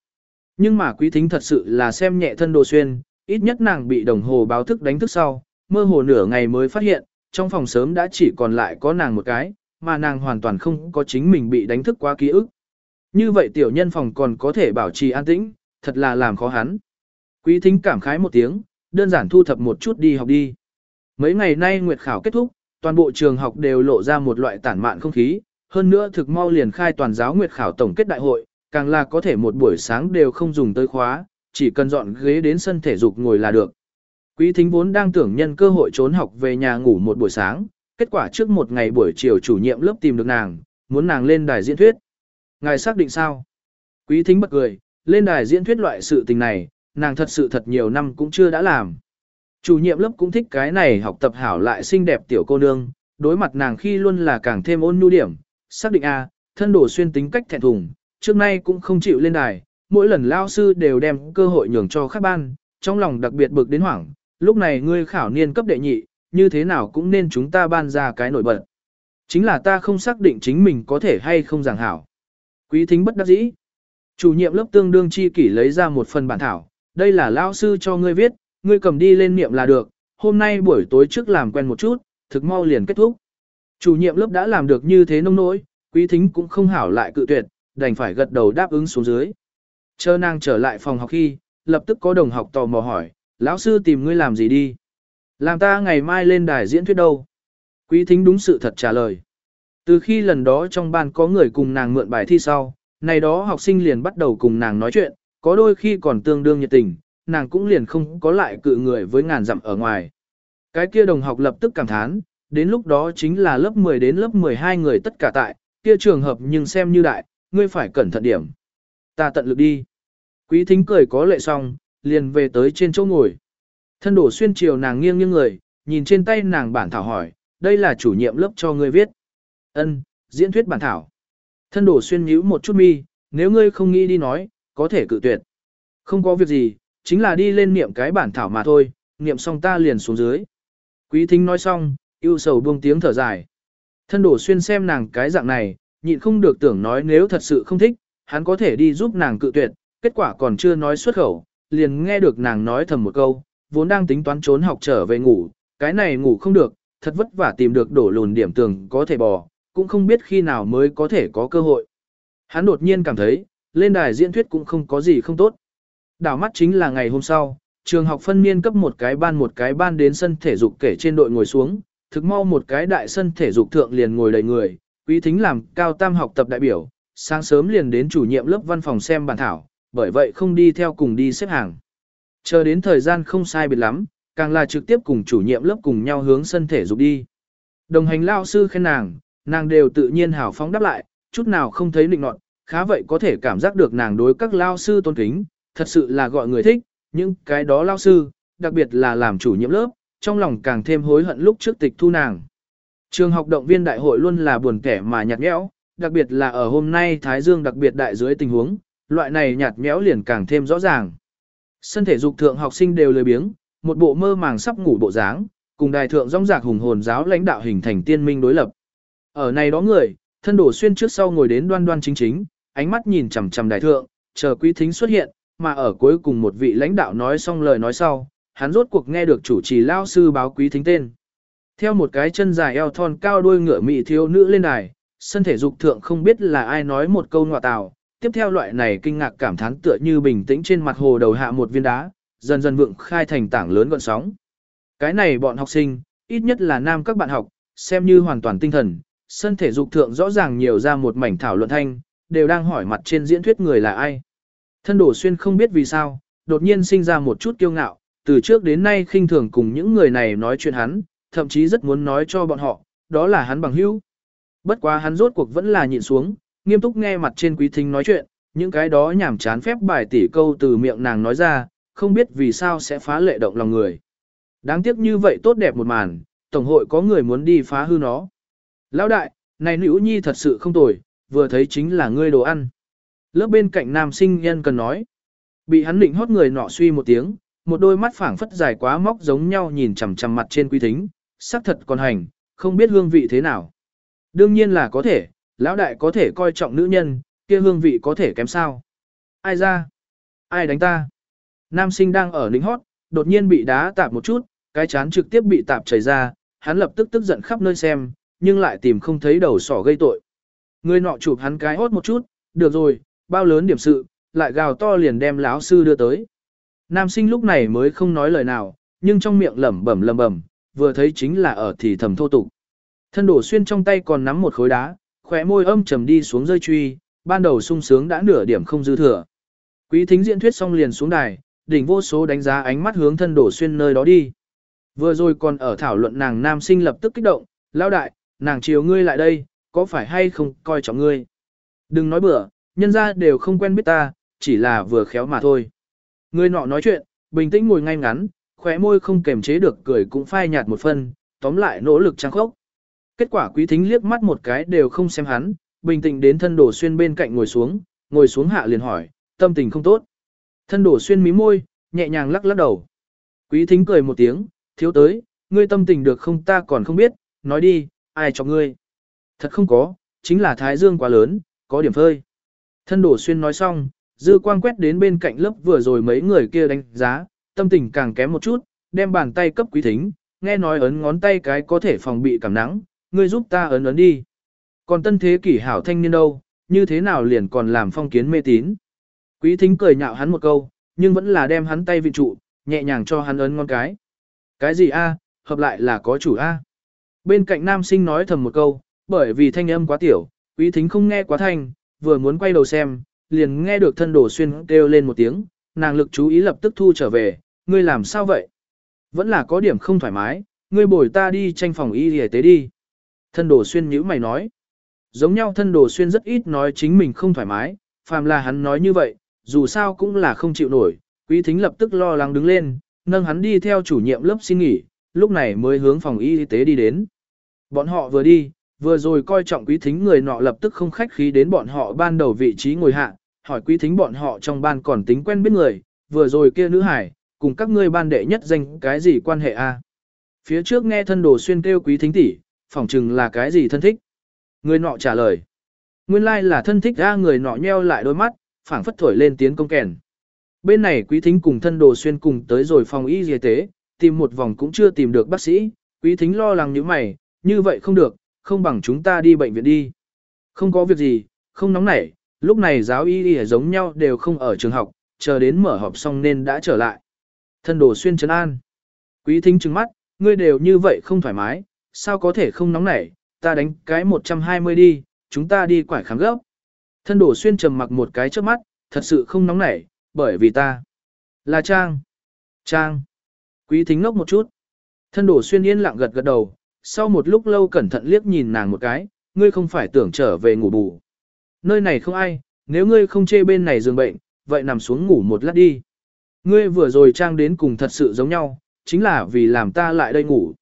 Nhưng mà quý thính thật sự là xem nhẹ thân đồ xuyên, ít nhất nàng bị đồng hồ báo thức đánh thức sau, mơ hồ nửa ngày mới phát hiện, trong phòng sớm đã chỉ còn lại có nàng một cái, mà nàng hoàn toàn không có chính mình bị đánh thức quá ký ức. Như vậy tiểu nhân phòng còn có thể bảo trì an tĩnh, thật là làm khó hắn. Quý thính cảm khái một tiếng, đơn giản thu thập một chút đi học đi. Mấy ngày nay nguyệt khảo kết thúc, toàn bộ trường học đều lộ ra một loại tản mạn không khí, hơn nữa thực mau liền khai toàn giáo nguyệt khảo tổng kết đại hội, càng là có thể một buổi sáng đều không dùng tới khóa, chỉ cần dọn ghế đến sân thể dục ngồi là được. Quý thính vốn đang tưởng nhân cơ hội trốn học về nhà ngủ một buổi sáng, kết quả trước một ngày buổi chiều chủ nhiệm lớp tìm được nàng, muốn nàng lên đài diễn thuyết. Ngài xác định sao? Quý thính bật cười, lên đài diễn thuyết loại sự tình này, nàng thật sự thật nhiều năm cũng chưa đã làm. Chủ nhiệm lớp cũng thích cái này học tập hảo lại xinh đẹp tiểu cô nương, đối mặt nàng khi luôn là càng thêm ôn nhu điểm, xác định a, thân đổ xuyên tính cách thẹn thùng, trước nay cũng không chịu lên đài, mỗi lần lao sư đều đem cơ hội nhường cho các ban, trong lòng đặc biệt bực đến hoảng, lúc này ngươi khảo niên cấp đệ nhị, như thế nào cũng nên chúng ta ban ra cái nổi bật. Chính là ta không xác định chính mình có thể hay không giảng hảo. Quý thính bất đắc dĩ. Chủ nhiệm lớp tương đương chi kỷ lấy ra một phần bản thảo, đây là lao sư cho ngươi viết, ngươi cầm đi lên niệm là được, hôm nay buổi tối trước làm quen một chút, thực mau liền kết thúc. Chủ nhiệm lớp đã làm được như thế nông nỗi, quý thính cũng không hảo lại cự tuyệt, đành phải gật đầu đáp ứng xuống dưới. Chờ nàng trở lại phòng học khi, lập tức có đồng học tò mò hỏi, lão sư tìm ngươi làm gì đi? Làm ta ngày mai lên đài diễn thuyết đâu? Quý thính đúng sự thật trả lời. Từ khi lần đó trong ban có người cùng nàng mượn bài thi sau, này đó học sinh liền bắt đầu cùng nàng nói chuyện, có đôi khi còn tương đương nhiệt tình, nàng cũng liền không có lại cự người với ngàn dặm ở ngoài. Cái kia đồng học lập tức cảm thán, đến lúc đó chính là lớp 10 đến lớp 12 người tất cả tại, kia trường hợp nhưng xem như đại, ngươi phải cẩn thận điểm. Ta tận lực đi. Quý thính cười có lệ xong, liền về tới trên chỗ ngồi. Thân đổ xuyên chiều nàng nghiêng nghiêng người, nhìn trên tay nàng bản thảo hỏi, đây là chủ nhiệm lớp cho ngươi viết. Ân, diễn thuyết bản thảo. Thân đổ xuyên nhíu một chút mi, nếu ngươi không nghĩ đi nói, có thể cự tuyệt. Không có việc gì, chính là đi lên niệm cái bản thảo mà thôi, niệm xong ta liền xuống dưới. Quý thính nói xong, yêu sầu buông tiếng thở dài. Thân đổ xuyên xem nàng cái dạng này, nhịn không được tưởng nói nếu thật sự không thích, hắn có thể đi giúp nàng cự tuyệt, kết quả còn chưa nói xuất khẩu, liền nghe được nàng nói thầm một câu, vốn đang tính toán trốn học trở về ngủ, cái này ngủ không được, thật vất vả tìm được đổ lùn điểm tường có thể bò, cũng không biết khi nào mới có thể có cơ hội. Hắn đột nhiên cảm thấy, lên đài diễn thuyết cũng không có gì không tốt. Đảo mắt chính là ngày hôm sau, trường học phân niên cấp một cái ban một cái ban đến sân thể dục kể trên đội ngồi xuống, thực mau một cái đại sân thể dục thượng liền ngồi đầy người, quý thính làm cao tam học tập đại biểu, sáng sớm liền đến chủ nhiệm lớp văn phòng xem bản thảo, bởi vậy không đi theo cùng đi xếp hàng. Chờ đến thời gian không sai biệt lắm, càng là trực tiếp cùng chủ nhiệm lớp cùng nhau hướng sân thể dục đi. Đồng hành lao sư khen nàng, nàng đều tự nhiên hào phóng đáp lại, chút nào không thấy định nọt, khá vậy có thể cảm giác được nàng đối các lao sư tôn kính, thật sự là gọi người thích, nhưng cái đó lao sư, đặc biệt là làm chủ nhiệm lớp, trong lòng càng thêm hối hận lúc trước tịch thu nàng. Trường học động viên đại hội luôn là buồn kẻ mà nhạt nhẽo, đặc biệt là ở hôm nay Thái Dương đặc biệt đại dưới tình huống, loại này nhạt nhẽo liền càng thêm rõ ràng. Sân thể dục thượng học sinh đều lười biếng, một bộ mơ màng sắp ngủ bộ dáng, cùng đài thượng rong rạc hùng hồn giáo lãnh đạo hình thành tiên minh đối lập. Ở này đó người, thân đổ xuyên trước sau ngồi đến đoan đoan chính chính, ánh mắt nhìn chằm chằm đài thượng, chờ quý thính xuất hiện, mà ở cuối cùng một vị lãnh đạo nói xong lời nói sau, hắn rốt cuộc nghe được chủ trì lao sư báo quý thính tên. Theo một cái chân dài eo thon cao đuôi ngựa mị thiếu nữ lên đài, sân thể dục thượng không biết là ai nói một câu ngọa tào, tiếp theo loại này kinh ngạc cảm thán tựa như bình tĩnh trên mặt hồ đầu hạ một viên đá, dần dần vượng khai thành tảng lớn gọn sóng. Cái này bọn học sinh, ít nhất là nam các bạn học, xem như hoàn toàn tinh thần, sân thể dục thượng rõ ràng nhiều ra một mảnh thảo luận thanh, đều đang hỏi mặt trên diễn thuyết người là ai. Thân đổ xuyên không biết vì sao, đột nhiên sinh ra một chút kiêu ngạo, từ trước đến nay khinh thường cùng những người này nói chuyện hắn, thậm chí rất muốn nói cho bọn họ, đó là hắn bằng hữu. Bất quá hắn rốt cuộc vẫn là nhịn xuống, nghiêm túc nghe mặt trên quý thính nói chuyện, những cái đó nhảm chán phép bài tỉ câu từ miệng nàng nói ra, không biết vì sao sẽ phá lệ động lòng người. Đáng tiếc như vậy tốt đẹp một màn, tổng hội có người muốn đi phá hư nó. Lão đại, này nữ nhi thật sự không tồi, vừa thấy chính là ngươi đồ ăn. Lớp bên cạnh nam sinh nhân cần nói. Bị hắn định hót người nọ suy một tiếng, một đôi mắt phảng phất dài quá móc giống nhau nhìn chằm chằm mặt trên quý thính, sắc thật còn hành, không biết hương vị thế nào. Đương nhiên là có thể, lão đại có thể coi trọng nữ nhân, kia hương vị có thể kém sao. Ai ra? Ai đánh ta? Nam sinh đang ở lính hót, đột nhiên bị đá tạp một chút, cái chán trực tiếp bị tạp chảy ra, hắn lập tức tức giận khắp nơi xem, nhưng lại tìm không thấy đầu sỏ gây tội. Người nọ chụp hắn cái hót một chút, được rồi, bao lớn điểm sự, lại gào to liền đem lão sư đưa tới. Nam sinh lúc này mới không nói lời nào, nhưng trong miệng lẩm bẩm lẩm bẩm, vừa thấy chính là ở thì thầm thô tục. Thân đổ xuyên trong tay còn nắm một khối đá, khóe môi âm trầm đi xuống rơi truy, ban đầu sung sướng đã nửa điểm không dư thừa. Quý thính diễn thuyết xong liền xuống đài, đỉnh vô số đánh giá ánh mắt hướng thân đổ xuyên nơi đó đi. Vừa rồi còn ở thảo luận nàng nam sinh lập tức kích động, lao đại, nàng chiều ngươi lại đây, có phải hay không coi trọng ngươi. Đừng nói bừa, nhân ra đều không quen biết ta, chỉ là vừa khéo mà thôi. Người nọ nói chuyện, bình tĩnh ngồi ngay ngắn, khóe môi không kềm chế được cười cũng phai nhạt một phần, tóm lại nỗ lực trang khốc. Kết quả quý thính liếc mắt một cái đều không xem hắn, bình tĩnh đến thân đổ xuyên bên cạnh ngồi xuống, ngồi xuống hạ liền hỏi, tâm tình không tốt. Thân đổ xuyên mí môi, nhẹ nhàng lắc lắc đầu. Quý thính cười một tiếng, thiếu tới, ngươi tâm tình được không ta còn không biết, nói đi, ai cho ngươi. Thật không có, chính là thái dương quá lớn, có điểm phơi. Thân đổ xuyên nói xong, dư quang quét đến bên cạnh lớp vừa rồi mấy người kia đánh giá, tâm tình càng kém một chút, đem bàn tay cấp quý thính, nghe nói ấn ngón tay cái có thể phòng bị cảm nắng, ngươi giúp ta ấn ấn đi. Còn tân thế kỷ hảo thanh niên đâu, như thế nào liền còn làm phong kiến mê tín. Quý thính cười nhạo hắn một câu, nhưng vẫn là đem hắn tay vị trụ, nhẹ nhàng cho hắn ấn ngón cái. Cái gì a? hợp lại là có chủ a. Bên cạnh nam sinh nói thầm một câu, bởi vì thanh âm quá tiểu, quý thính không nghe quá thanh, vừa muốn quay đầu xem, liền nghe được thân đồ xuyên kêu lên một tiếng, nàng lực chú ý lập tức thu trở về, ngươi làm sao vậy? Vẫn là có điểm không thoải mái, ngươi bồi ta đi tranh phòng y y tế đi. Thân đồ xuyên nhữ mày nói. Giống nhau thân đồ xuyên rất ít nói chính mình không thoải mái, phàm là hắn nói như vậy, dù sao cũng là không chịu nổi, quý thính lập tức lo lắng đứng lên, nâng hắn đi theo chủ nhiệm lớp xin nghỉ, lúc này mới hướng phòng y tế đi đến. Bọn họ vừa đi, vừa rồi coi trọng quý thính người nọ lập tức không khách khí đến bọn họ ban đầu vị trí ngồi hạ, hỏi quý thính bọn họ trong ban còn tính quen biết người, vừa rồi kia nữ hải, cùng các ngươi ban đệ nhất danh cái gì quan hệ a? Phía trước nghe thân đồ xuyên kêu quý thính tỷ, phỏng chừng là cái gì thân thích. Người nọ trả lời. Nguyên lai like là thân thích ra người nọ nheo lại đôi mắt, phảng phất thổi lên tiếng công kèn. Bên này quý thính cùng thân đồ xuyên cùng tới rồi phòng y y tế, tìm một vòng cũng chưa tìm được bác sĩ, quý thính lo lắng như mày, như vậy không được, không bằng chúng ta đi bệnh viện đi. Không có việc gì, không nóng nảy, lúc này giáo y y giống nhau đều không ở trường học, chờ đến mở họp xong nên đã trở lại. Thân đồ xuyên trấn an. Quý thính trừng mắt, ngươi đều như vậy không thoải mái, sao có thể không nóng nảy, ta đánh cái 120 đi, chúng ta đi quải khám gấp. Thân đổ xuyên trầm mặc một cái trước mắt, thật sự không nóng nảy, bởi vì ta là Trang. Trang. Quý thính ngốc một chút. Thân đổ xuyên yên lặng gật gật đầu, sau một lúc lâu cẩn thận liếc nhìn nàng một cái, ngươi không phải tưởng trở về ngủ bù. Nơi này không ai, nếu ngươi không chê bên này giường bệnh, vậy nằm xuống ngủ một lát đi. Ngươi vừa rồi trang đến cùng thật sự giống nhau, chính là vì làm ta lại đây ngủ.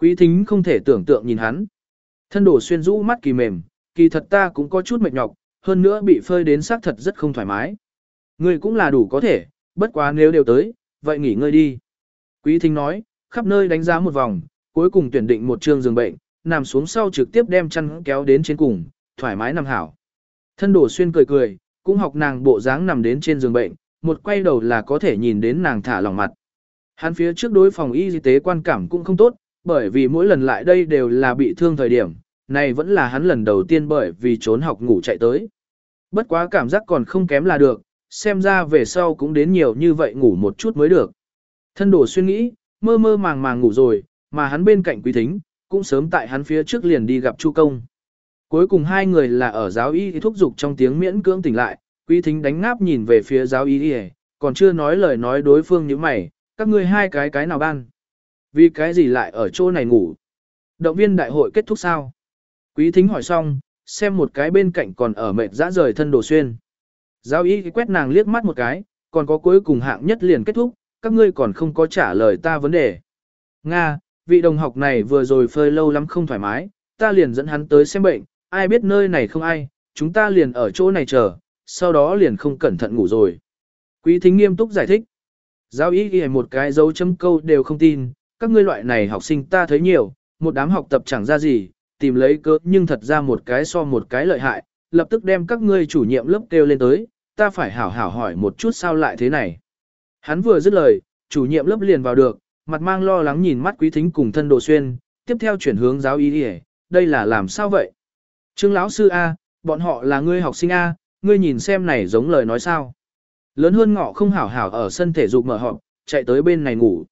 Quý thính không thể tưởng tượng nhìn hắn. Thân đổ xuyên rũ mắt kỳ mềm, kỳ thật ta cũng có chút mệt nhọc, hơn nữa bị phơi đến xác thật rất không thoải mái. Ngươi cũng là đủ có thể, bất quá nếu đều tới, vậy nghỉ ngơi đi. Quý thính nói, khắp nơi đánh giá một vòng, cuối cùng tuyển định một trường giường bệnh, nằm xuống sau trực tiếp đem chăn kéo đến trên cùng, thoải mái nằm hảo. Thân đổ xuyên cười cười, cũng học nàng bộ dáng nằm đến trên giường bệnh, một quay đầu là có thể nhìn đến nàng thả lỏng mặt. Hắn phía trước đối phòng y tế quan cảm cũng không tốt, bởi vì mỗi lần lại đây đều là bị thương thời điểm, này vẫn là hắn lần đầu tiên bởi vì trốn học ngủ chạy tới. Bất quá cảm giác còn không kém là được, xem ra về sau cũng đến nhiều như vậy ngủ một chút mới được. Thân đổ suy nghĩ, mơ mơ màng màng ngủ rồi, mà hắn bên cạnh quý thính, cũng sớm tại hắn phía trước liền đi gặp Chu Công. Cuối cùng hai người là ở giáo y thúc dục trong tiếng miễn cưỡng tỉnh lại, quý thính đánh ngáp nhìn về phía giáo y còn chưa nói lời nói đối phương như mày, Các ngươi hai cái cái nào ban? Vì cái gì lại ở chỗ này ngủ? Động viên đại hội kết thúc sao? Quý thính hỏi xong, xem một cái bên cạnh còn ở mệt dã rời thân đồ xuyên. Giáo y quét nàng liếc mắt một cái, còn có cuối cùng hạng nhất liền kết thúc, các ngươi còn không có trả lời ta vấn đề. Nga, vị đồng học này vừa rồi phơi lâu lắm không thoải mái, ta liền dẫn hắn tới xem bệnh, ai biết nơi này không ai, chúng ta liền ở chỗ này chờ, sau đó liền không cẩn thận ngủ rồi. Quý thính nghiêm túc giải thích. Giáo ý ghi một cái dấu chấm câu đều không tin, các ngươi loại này học sinh ta thấy nhiều, một đám học tập chẳng ra gì, tìm lấy cớ nhưng thật ra một cái so một cái lợi hại, lập tức đem các ngươi chủ nhiệm lớp kêu lên tới, ta phải hảo hảo hỏi một chút sao lại thế này. Hắn vừa dứt lời, chủ nhiệm lớp liền vào được, mặt mang lo lắng nhìn mắt quý thính cùng thân đồ xuyên, tiếp theo chuyển hướng giáo ý đi đây là làm sao vậy? Trương lão sư A, bọn họ là ngươi học sinh A, ngươi nhìn xem này giống lời nói sao. Lớn hơn ngọ không hảo hảo ở sân thể dục mở họp, chạy tới bên này ngủ.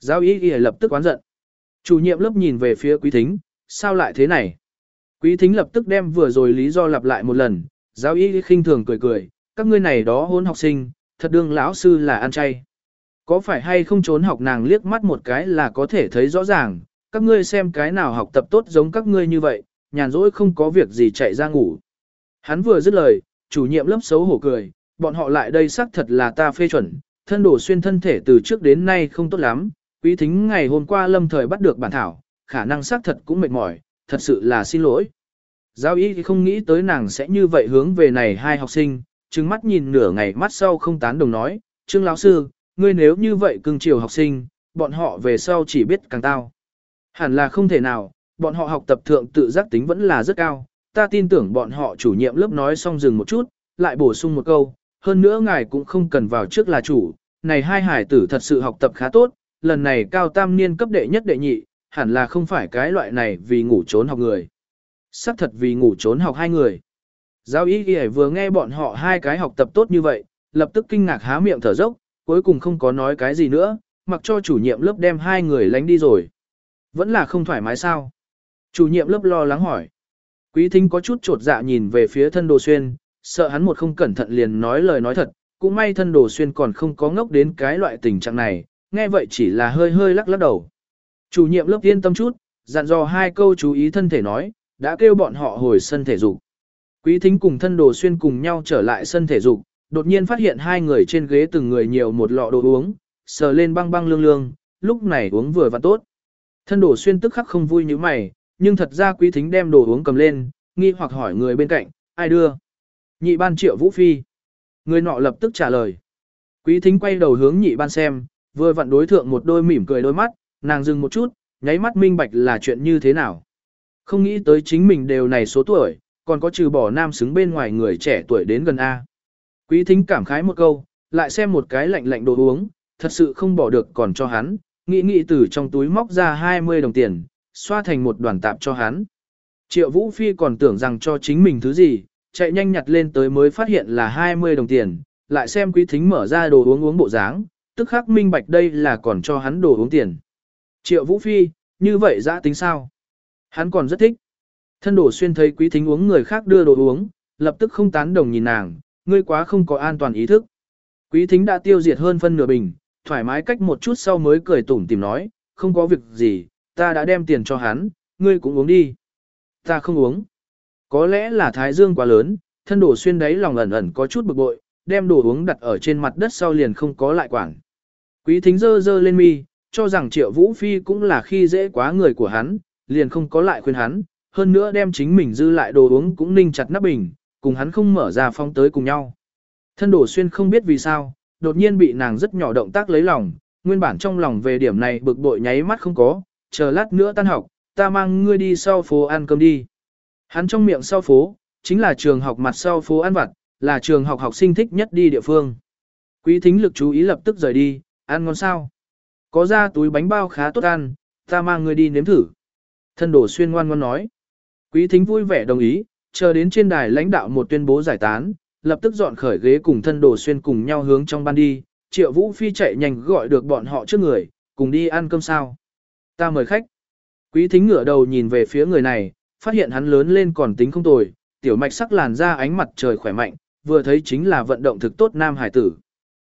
Giáo ý ghi lập tức quán giận. Chủ nhiệm lớp nhìn về phía quý thính, sao lại thế này? Quý thính lập tức đem vừa rồi lý do lặp lại một lần, giáo ý khinh thường cười cười, các ngươi này đó hôn học sinh, thật đương lão sư là ăn chay. Có phải hay không trốn học nàng liếc mắt một cái là có thể thấy rõ ràng, các ngươi xem cái nào học tập tốt giống các ngươi như vậy, nhàn rỗi không có việc gì chạy ra ngủ. Hắn vừa dứt lời, chủ nhiệm lớp xấu hổ cười, bọn họ lại đây xác thật là ta phê chuẩn, thân đổ xuyên thân thể từ trước đến nay không tốt lắm, quý thính ngày hôm qua lâm thời bắt được bản thảo, khả năng xác thật cũng mệt mỏi, thật sự là xin lỗi. Giao ý thì không nghĩ tới nàng sẽ như vậy hướng về này hai học sinh, trừng mắt nhìn nửa ngày mắt sau không tán đồng nói, Trương lão sư, ngươi nếu như vậy cưng chiều học sinh, bọn họ về sau chỉ biết càng tao. Hẳn là không thể nào, bọn họ học tập thượng tự giác tính vẫn là rất cao, ta tin tưởng bọn họ chủ nhiệm lớp nói xong dừng một chút, lại bổ sung một câu, hơn nữa ngài cũng không cần vào trước là chủ, này hai hải tử thật sự học tập khá tốt, lần này cao tam niên cấp đệ nhất đệ nhị, hẳn là không phải cái loại này vì ngủ trốn học người. Sắc thật vì ngủ trốn học hai người. Giáo ý ghi vừa nghe bọn họ hai cái học tập tốt như vậy, lập tức kinh ngạc há miệng thở dốc, cuối cùng không có nói cái gì nữa, mặc cho chủ nhiệm lớp đem hai người lánh đi rồi. Vẫn là không thoải mái sao? Chủ nhiệm lớp lo lắng hỏi. Quý thính có chút trột dạ nhìn về phía thân đồ xuyên, sợ hắn một không cẩn thận liền nói lời nói thật, cũng may thân đồ xuyên còn không có ngốc đến cái loại tình trạng này, nghe vậy chỉ là hơi hơi lắc lắc đầu. Chủ nhiệm lớp yên tâm chút, dặn dò hai câu chú ý thân thể nói, đã kêu bọn họ hồi sân thể dục. Quý thính cùng thân đồ xuyên cùng nhau trở lại sân thể dục, đột nhiên phát hiện hai người trên ghế từng người nhiều một lọ đồ uống, sờ lên băng băng lương lương, lúc này uống vừa và tốt. Thân đồ xuyên tức khắc không vui như mày, nhưng thật ra quý thính đem đồ uống cầm lên, nghi hoặc hỏi người bên cạnh, ai đưa? Nhị ban triệu vũ phi. Người nọ lập tức trả lời. Quý thính quay đầu hướng nhị ban xem, vừa vặn đối thượng một đôi mỉm cười đôi mắt, nàng dừng một chút, nháy mắt minh bạch là chuyện như thế nào. Không nghĩ tới chính mình đều này số tuổi, còn có trừ bỏ nam xứng bên ngoài người trẻ tuổi đến gần A. Quý thính cảm khái một câu, lại xem một cái lạnh lạnh đồ uống, thật sự không bỏ được còn cho hắn, nghĩ nghĩ từ trong túi móc ra 20 đồng tiền, xoa thành một đoàn tạp cho hắn. Triệu Vũ Phi còn tưởng rằng cho chính mình thứ gì, chạy nhanh nhặt lên tới mới phát hiện là 20 đồng tiền, lại xem quý thính mở ra đồ uống uống bộ dáng, tức khắc minh bạch đây là còn cho hắn đồ uống tiền. Triệu Vũ Phi, như vậy dã tính sao? Hắn còn rất thích. Thân đổ xuyên thấy quý thính uống người khác đưa đồ uống, lập tức không tán đồng nhìn nàng, ngươi quá không có an toàn ý thức. Quý thính đã tiêu diệt hơn phân nửa bình, thoải mái cách một chút sau mới cười tủm tìm nói, không có việc gì, ta đã đem tiền cho hắn, ngươi cũng uống đi. Ta không uống. Có lẽ là thái dương quá lớn, thân đổ xuyên đấy lòng ẩn ẩn có chút bực bội, đem đồ uống đặt ở trên mặt đất sau liền không có lại quảng. Quý thính dơ dơ lên mi, cho rằng triệu vũ phi cũng là khi dễ quá người của hắn, liền không có lại khuyên hắn, hơn nữa đem chính mình dư lại đồ uống cũng ninh chặt nắp bình, cùng hắn không mở ra phong tới cùng nhau. Thân đổ xuyên không biết vì sao, đột nhiên bị nàng rất nhỏ động tác lấy lòng, nguyên bản trong lòng về điểm này bực bội nháy mắt không có, chờ lát nữa tan học, ta mang ngươi đi sau phố ăn cơm đi. Hắn trong miệng sau phố, chính là trường học mặt sau phố ăn vặt, là trường học học sinh thích nhất đi địa phương. Quý thính lực chú ý lập tức rời đi, ăn ngon sao? Có ra túi bánh bao khá tốt ăn, ta mang người đi nếm thử. Thân đổ xuyên ngoan ngoan nói. Quý thính vui vẻ đồng ý, chờ đến trên đài lãnh đạo một tuyên bố giải tán, lập tức dọn khởi ghế cùng thân đồ xuyên cùng nhau hướng trong ban đi, triệu vũ phi chạy nhanh gọi được bọn họ trước người, cùng đi ăn cơm sao. Ta mời khách. Quý thính ngửa đầu nhìn về phía người này, phát hiện hắn lớn lên còn tính không tồi, tiểu mạch sắc làn ra ánh mặt trời khỏe mạnh, vừa thấy chính là vận động thực tốt nam hải tử.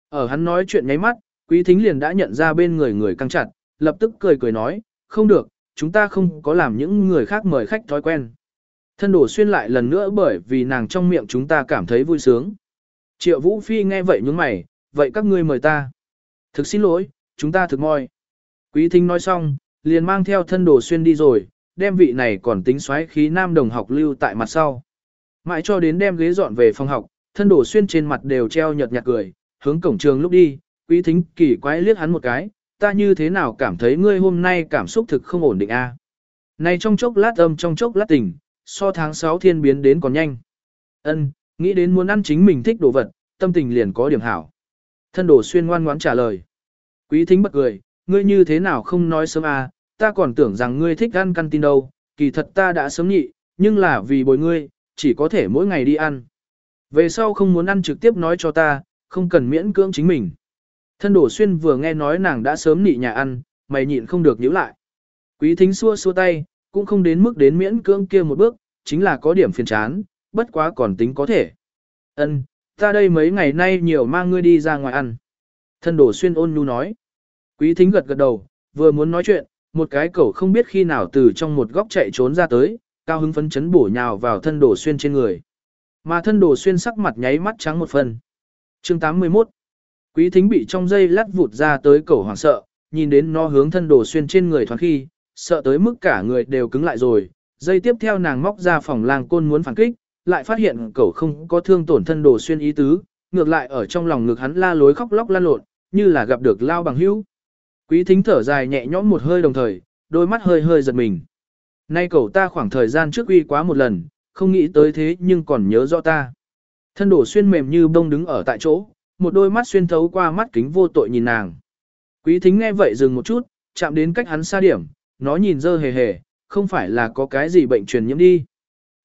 Ở hắn nói chuyện nháy mắt, Quý thính liền đã nhận ra bên người người căng chặt, lập tức cười cười nói, không được, chúng ta không có làm những người khác mời khách thói quen. Thân đổ xuyên lại lần nữa bởi vì nàng trong miệng chúng ta cảm thấy vui sướng. Triệu Vũ Phi nghe vậy nhướng mày, vậy các ngươi mời ta. Thực xin lỗi, chúng ta thực moi. Quý thính nói xong, liền mang theo thân đồ xuyên đi rồi, đem vị này còn tính xoáy khí nam đồng học lưu tại mặt sau. Mãi cho đến đem ghế dọn về phòng học, thân đồ xuyên trên mặt đều treo nhợt nhạt cười, hướng cổng trường lúc đi, quý thính kỳ quái liếc hắn một cái, ta như thế nào cảm thấy ngươi hôm nay cảm xúc thực không ổn định a? Này trong chốc lát âm trong chốc lát tỉnh, so tháng 6 thiên biến đến còn nhanh. Ân, nghĩ đến muốn ăn chính mình thích đồ vật, tâm tình liền có điểm hảo. Thân đồ xuyên ngoan ngoãn trả lời. Quý thính bật cười, ngươi như thế nào không nói sớm à, ta còn tưởng rằng ngươi thích ăn căn tin đâu, kỳ thật ta đã sớm nhị, nhưng là vì bồi ngươi, chỉ có thể mỗi ngày đi ăn. Về sau không muốn ăn trực tiếp nói cho ta, không cần miễn cưỡng chính mình. Thân đổ xuyên vừa nghe nói nàng đã sớm nị nhà ăn, mày nhịn không được nhíu lại. Quý thính xua xua tay, cũng không đến mức đến miễn cưỡng kia một bước, chính là có điểm phiền chán, bất quá còn tính có thể. Ân, ta đây mấy ngày nay nhiều mang ngươi đi ra ngoài ăn. Thân đổ xuyên ôn nhu nói. Quý thính gật gật đầu, vừa muốn nói chuyện, một cái cẩu không biết khi nào từ trong một góc chạy trốn ra tới, cao hứng phấn chấn bổ nhào vào thân đổ xuyên trên người. Mà thân đổ xuyên sắc mặt nháy mắt trắng một phần. Chương 81 Quý thính bị trong dây lát vụt ra tới cẩu hoảng sợ, nhìn đến nó hướng thân đổ xuyên trên người thoáng khi, sợ tới mức cả người đều cứng lại rồi. Dây tiếp theo nàng móc ra phòng làng côn muốn phản kích, lại phát hiện cẩu không có thương tổn thân đổ xuyên ý tứ, ngược lại ở trong lòng ngực hắn la lối khóc lóc lan lộn, như là gặp được lao bằng hữu. Quý thính thở dài nhẹ nhõm một hơi đồng thời, đôi mắt hơi hơi giật mình. Nay cậu ta khoảng thời gian trước uy quá một lần, không nghĩ tới thế nhưng còn nhớ rõ ta. Thân đổ xuyên mềm như bông đứng ở tại chỗ, một đôi mắt xuyên thấu qua mắt kính vô tội nhìn nàng. Quý thính nghe vậy dừng một chút, chạm đến cách hắn xa điểm, nó nhìn dơ hề hề, không phải là có cái gì bệnh truyền nhiễm đi.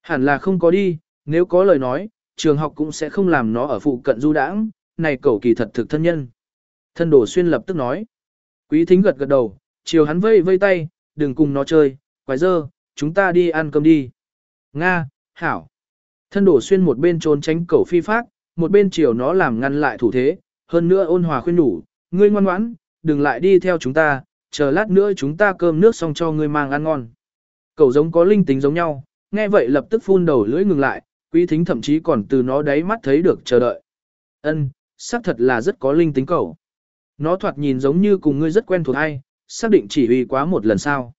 Hẳn là không có đi, nếu có lời nói, trường học cũng sẽ không làm nó ở phụ cận du đãng, này cầu kỳ thật thực thân nhân. Thân đổ xuyên lập tức nói. Quý thính gật gật đầu, chiều hắn vây vây tay, đừng cùng nó chơi, quái dơ, chúng ta đi ăn cơm đi. Nga, hảo. Thân đổ xuyên một bên trốn tránh cẩu phi phát, một bên chiều nó làm ngăn lại thủ thế, hơn nữa ôn hòa khuyên đủ, ngươi ngoan ngoãn, đừng lại đi theo chúng ta, chờ lát nữa chúng ta cơm nước xong cho ngươi mang ăn ngon. Cẩu giống có linh tính giống nhau, nghe vậy lập tức phun đầu lưỡi ngừng lại, quý thính thậm chí còn từ nó đáy mắt thấy được chờ đợi. Ân, xác thật là rất có linh tính cẩu. Nó thoạt nhìn giống như cùng ngươi rất quen thuộc hay, xác định chỉ huy quá một lần sao.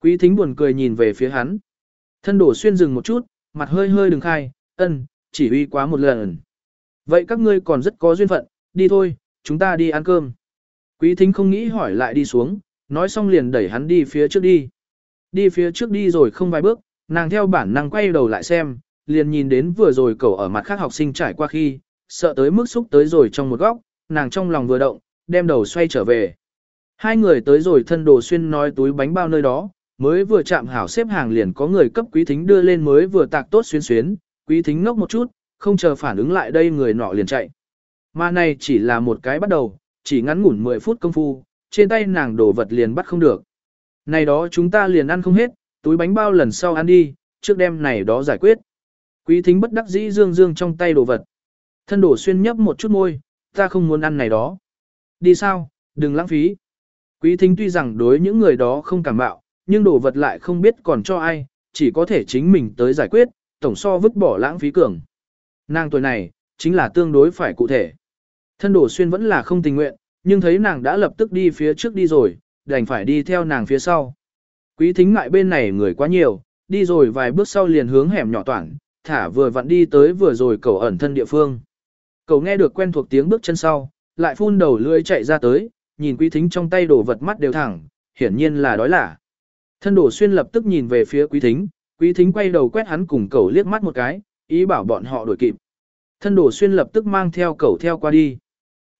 Quý thính buồn cười nhìn về phía hắn. Thân đổ xuyên dừng một chút, mặt hơi hơi đừng khai, ân, chỉ huy quá một lần. Vậy các ngươi còn rất có duyên phận, đi thôi, chúng ta đi ăn cơm. Quý thính không nghĩ hỏi lại đi xuống, nói xong liền đẩy hắn đi phía trước đi. Đi phía trước đi rồi không vài bước, nàng theo bản năng quay đầu lại xem, liền nhìn đến vừa rồi cậu ở mặt khác học sinh trải qua khi, sợ tới mức xúc tới rồi trong một góc, nàng trong lòng vừa động, đem đầu xoay trở về. Hai người tới rồi thân đồ xuyên nói túi bánh bao nơi đó, mới vừa chạm hảo xếp hàng liền có người cấp quý thính đưa lên mới vừa tạc tốt xuyên xuyến, quý thính ngốc một chút, không chờ phản ứng lại đây người nọ liền chạy. Mà này chỉ là một cái bắt đầu, chỉ ngắn ngủn 10 phút công phu, trên tay nàng đổ vật liền bắt không được. Này đó chúng ta liền ăn không hết, túi bánh bao lần sau ăn đi, trước đêm này đó giải quyết. Quý thính bất đắc dĩ dương dương trong tay đồ vật. Thân đổ xuyên nhấp một chút môi, ta không muốn ăn này đó. Đi sao, đừng lãng phí. Quý thính tuy rằng đối những người đó không cảm bạo, nhưng đồ vật lại không biết còn cho ai, chỉ có thể chính mình tới giải quyết, tổng so vứt bỏ lãng phí cường. Nàng tuổi này, chính là tương đối phải cụ thể. Thân đổ xuyên vẫn là không tình nguyện, nhưng thấy nàng đã lập tức đi phía trước đi rồi, đành phải đi theo nàng phía sau. Quý thính ngại bên này người quá nhiều, đi rồi vài bước sau liền hướng hẻm nhỏ toảng, thả vừa vặn đi tới vừa rồi cầu ẩn thân địa phương. Cầu nghe được quen thuộc tiếng bước chân sau, lại phun đầu lưỡi chạy ra tới, nhìn quý thính trong tay đổ vật mắt đều thẳng, hiển nhiên là đói lả. Thân đổ xuyên lập tức nhìn về phía quý thính, quý thính quay đầu quét hắn cùng cầu liếc mắt một cái, ý bảo bọn họ đuổi kịp. Thân đổ xuyên lập tức mang theo cầu theo qua đi.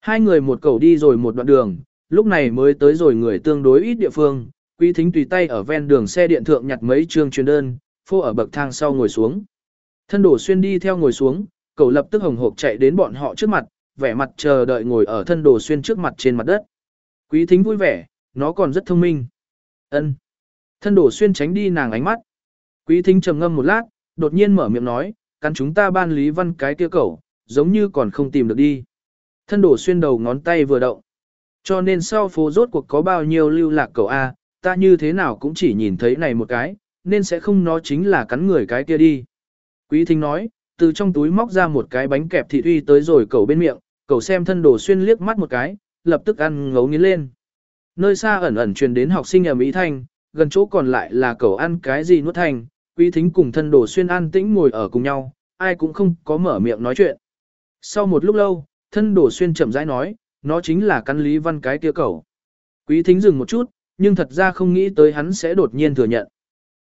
Hai người một cầu đi rồi một đoạn đường, lúc này mới tới rồi người tương đối ít địa phương, quý thính tùy tay ở ven đường xe điện thượng nhặt mấy chương truyền đơn, phô ở bậc thang sau ngồi xuống. Thân đổ xuyên đi theo ngồi xuống, cầu lập tức hồng hộp chạy đến bọn họ trước mặt, vẻ mặt chờ đợi ngồi ở thân đồ xuyên trước mặt trên mặt đất. Quý thính vui vẻ, nó còn rất thông minh. ân Thân đồ xuyên tránh đi nàng ánh mắt. Quý thính trầm ngâm một lát, đột nhiên mở miệng nói, cắn chúng ta ban lý văn cái kia cẩu, giống như còn không tìm được đi. Thân đồ xuyên đầu ngón tay vừa động. Cho nên sau phố rốt cuộc có bao nhiêu lưu lạc cẩu A, ta như thế nào cũng chỉ nhìn thấy này một cái, nên sẽ không nó chính là cắn người cái kia đi. Quý thính nói, từ trong túi móc ra một cái bánh kẹp thịt uy tới rồi cẩu bên miệng, cẩu xem thân đồ xuyên liếc mắt một cái, lập tức ăn ngấu nghiến lên. Nơi xa ẩn ẩn truyền đến học sinh ở Mỹ Thanh, gần chỗ còn lại là cẩu ăn cái gì nuốt thành, quý thính cùng thân đồ xuyên an tĩnh ngồi ở cùng nhau, ai cũng không có mở miệng nói chuyện. Sau một lúc lâu, thân đồ xuyên chậm rãi nói, nó chính là căn lý văn cái kia cầu. Quý thính dừng một chút, nhưng thật ra không nghĩ tới hắn sẽ đột nhiên thừa nhận.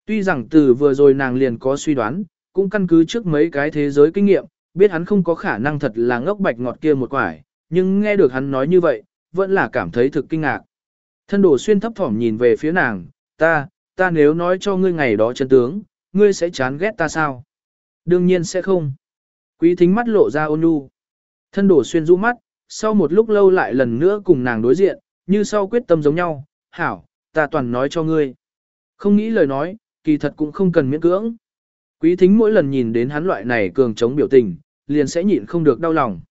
Tuy rằng từ vừa rồi nàng liền có suy đoán, cũng căn cứ trước mấy cái thế giới kinh nghiệm, biết hắn không có khả năng thật là ngốc bạch ngọt kia một quải, nhưng nghe được hắn nói như vậy, vẫn là cảm thấy thực kinh ngạc. Thân đồ xuyên thấp thỏm nhìn về phía nàng, ta, ta nếu nói cho ngươi ngày đó chân tướng, ngươi sẽ chán ghét ta sao? Đương nhiên sẽ không. Quý thính mắt lộ ra ôn nhu. Thân đổ xuyên rũ mắt, sau một lúc lâu lại lần nữa cùng nàng đối diện, như sau quyết tâm giống nhau, hảo, ta toàn nói cho ngươi. Không nghĩ lời nói, kỳ thật cũng không cần miễn cưỡng. Quý thính mỗi lần nhìn đến hắn loại này cường chống biểu tình, liền sẽ nhịn không được đau lòng.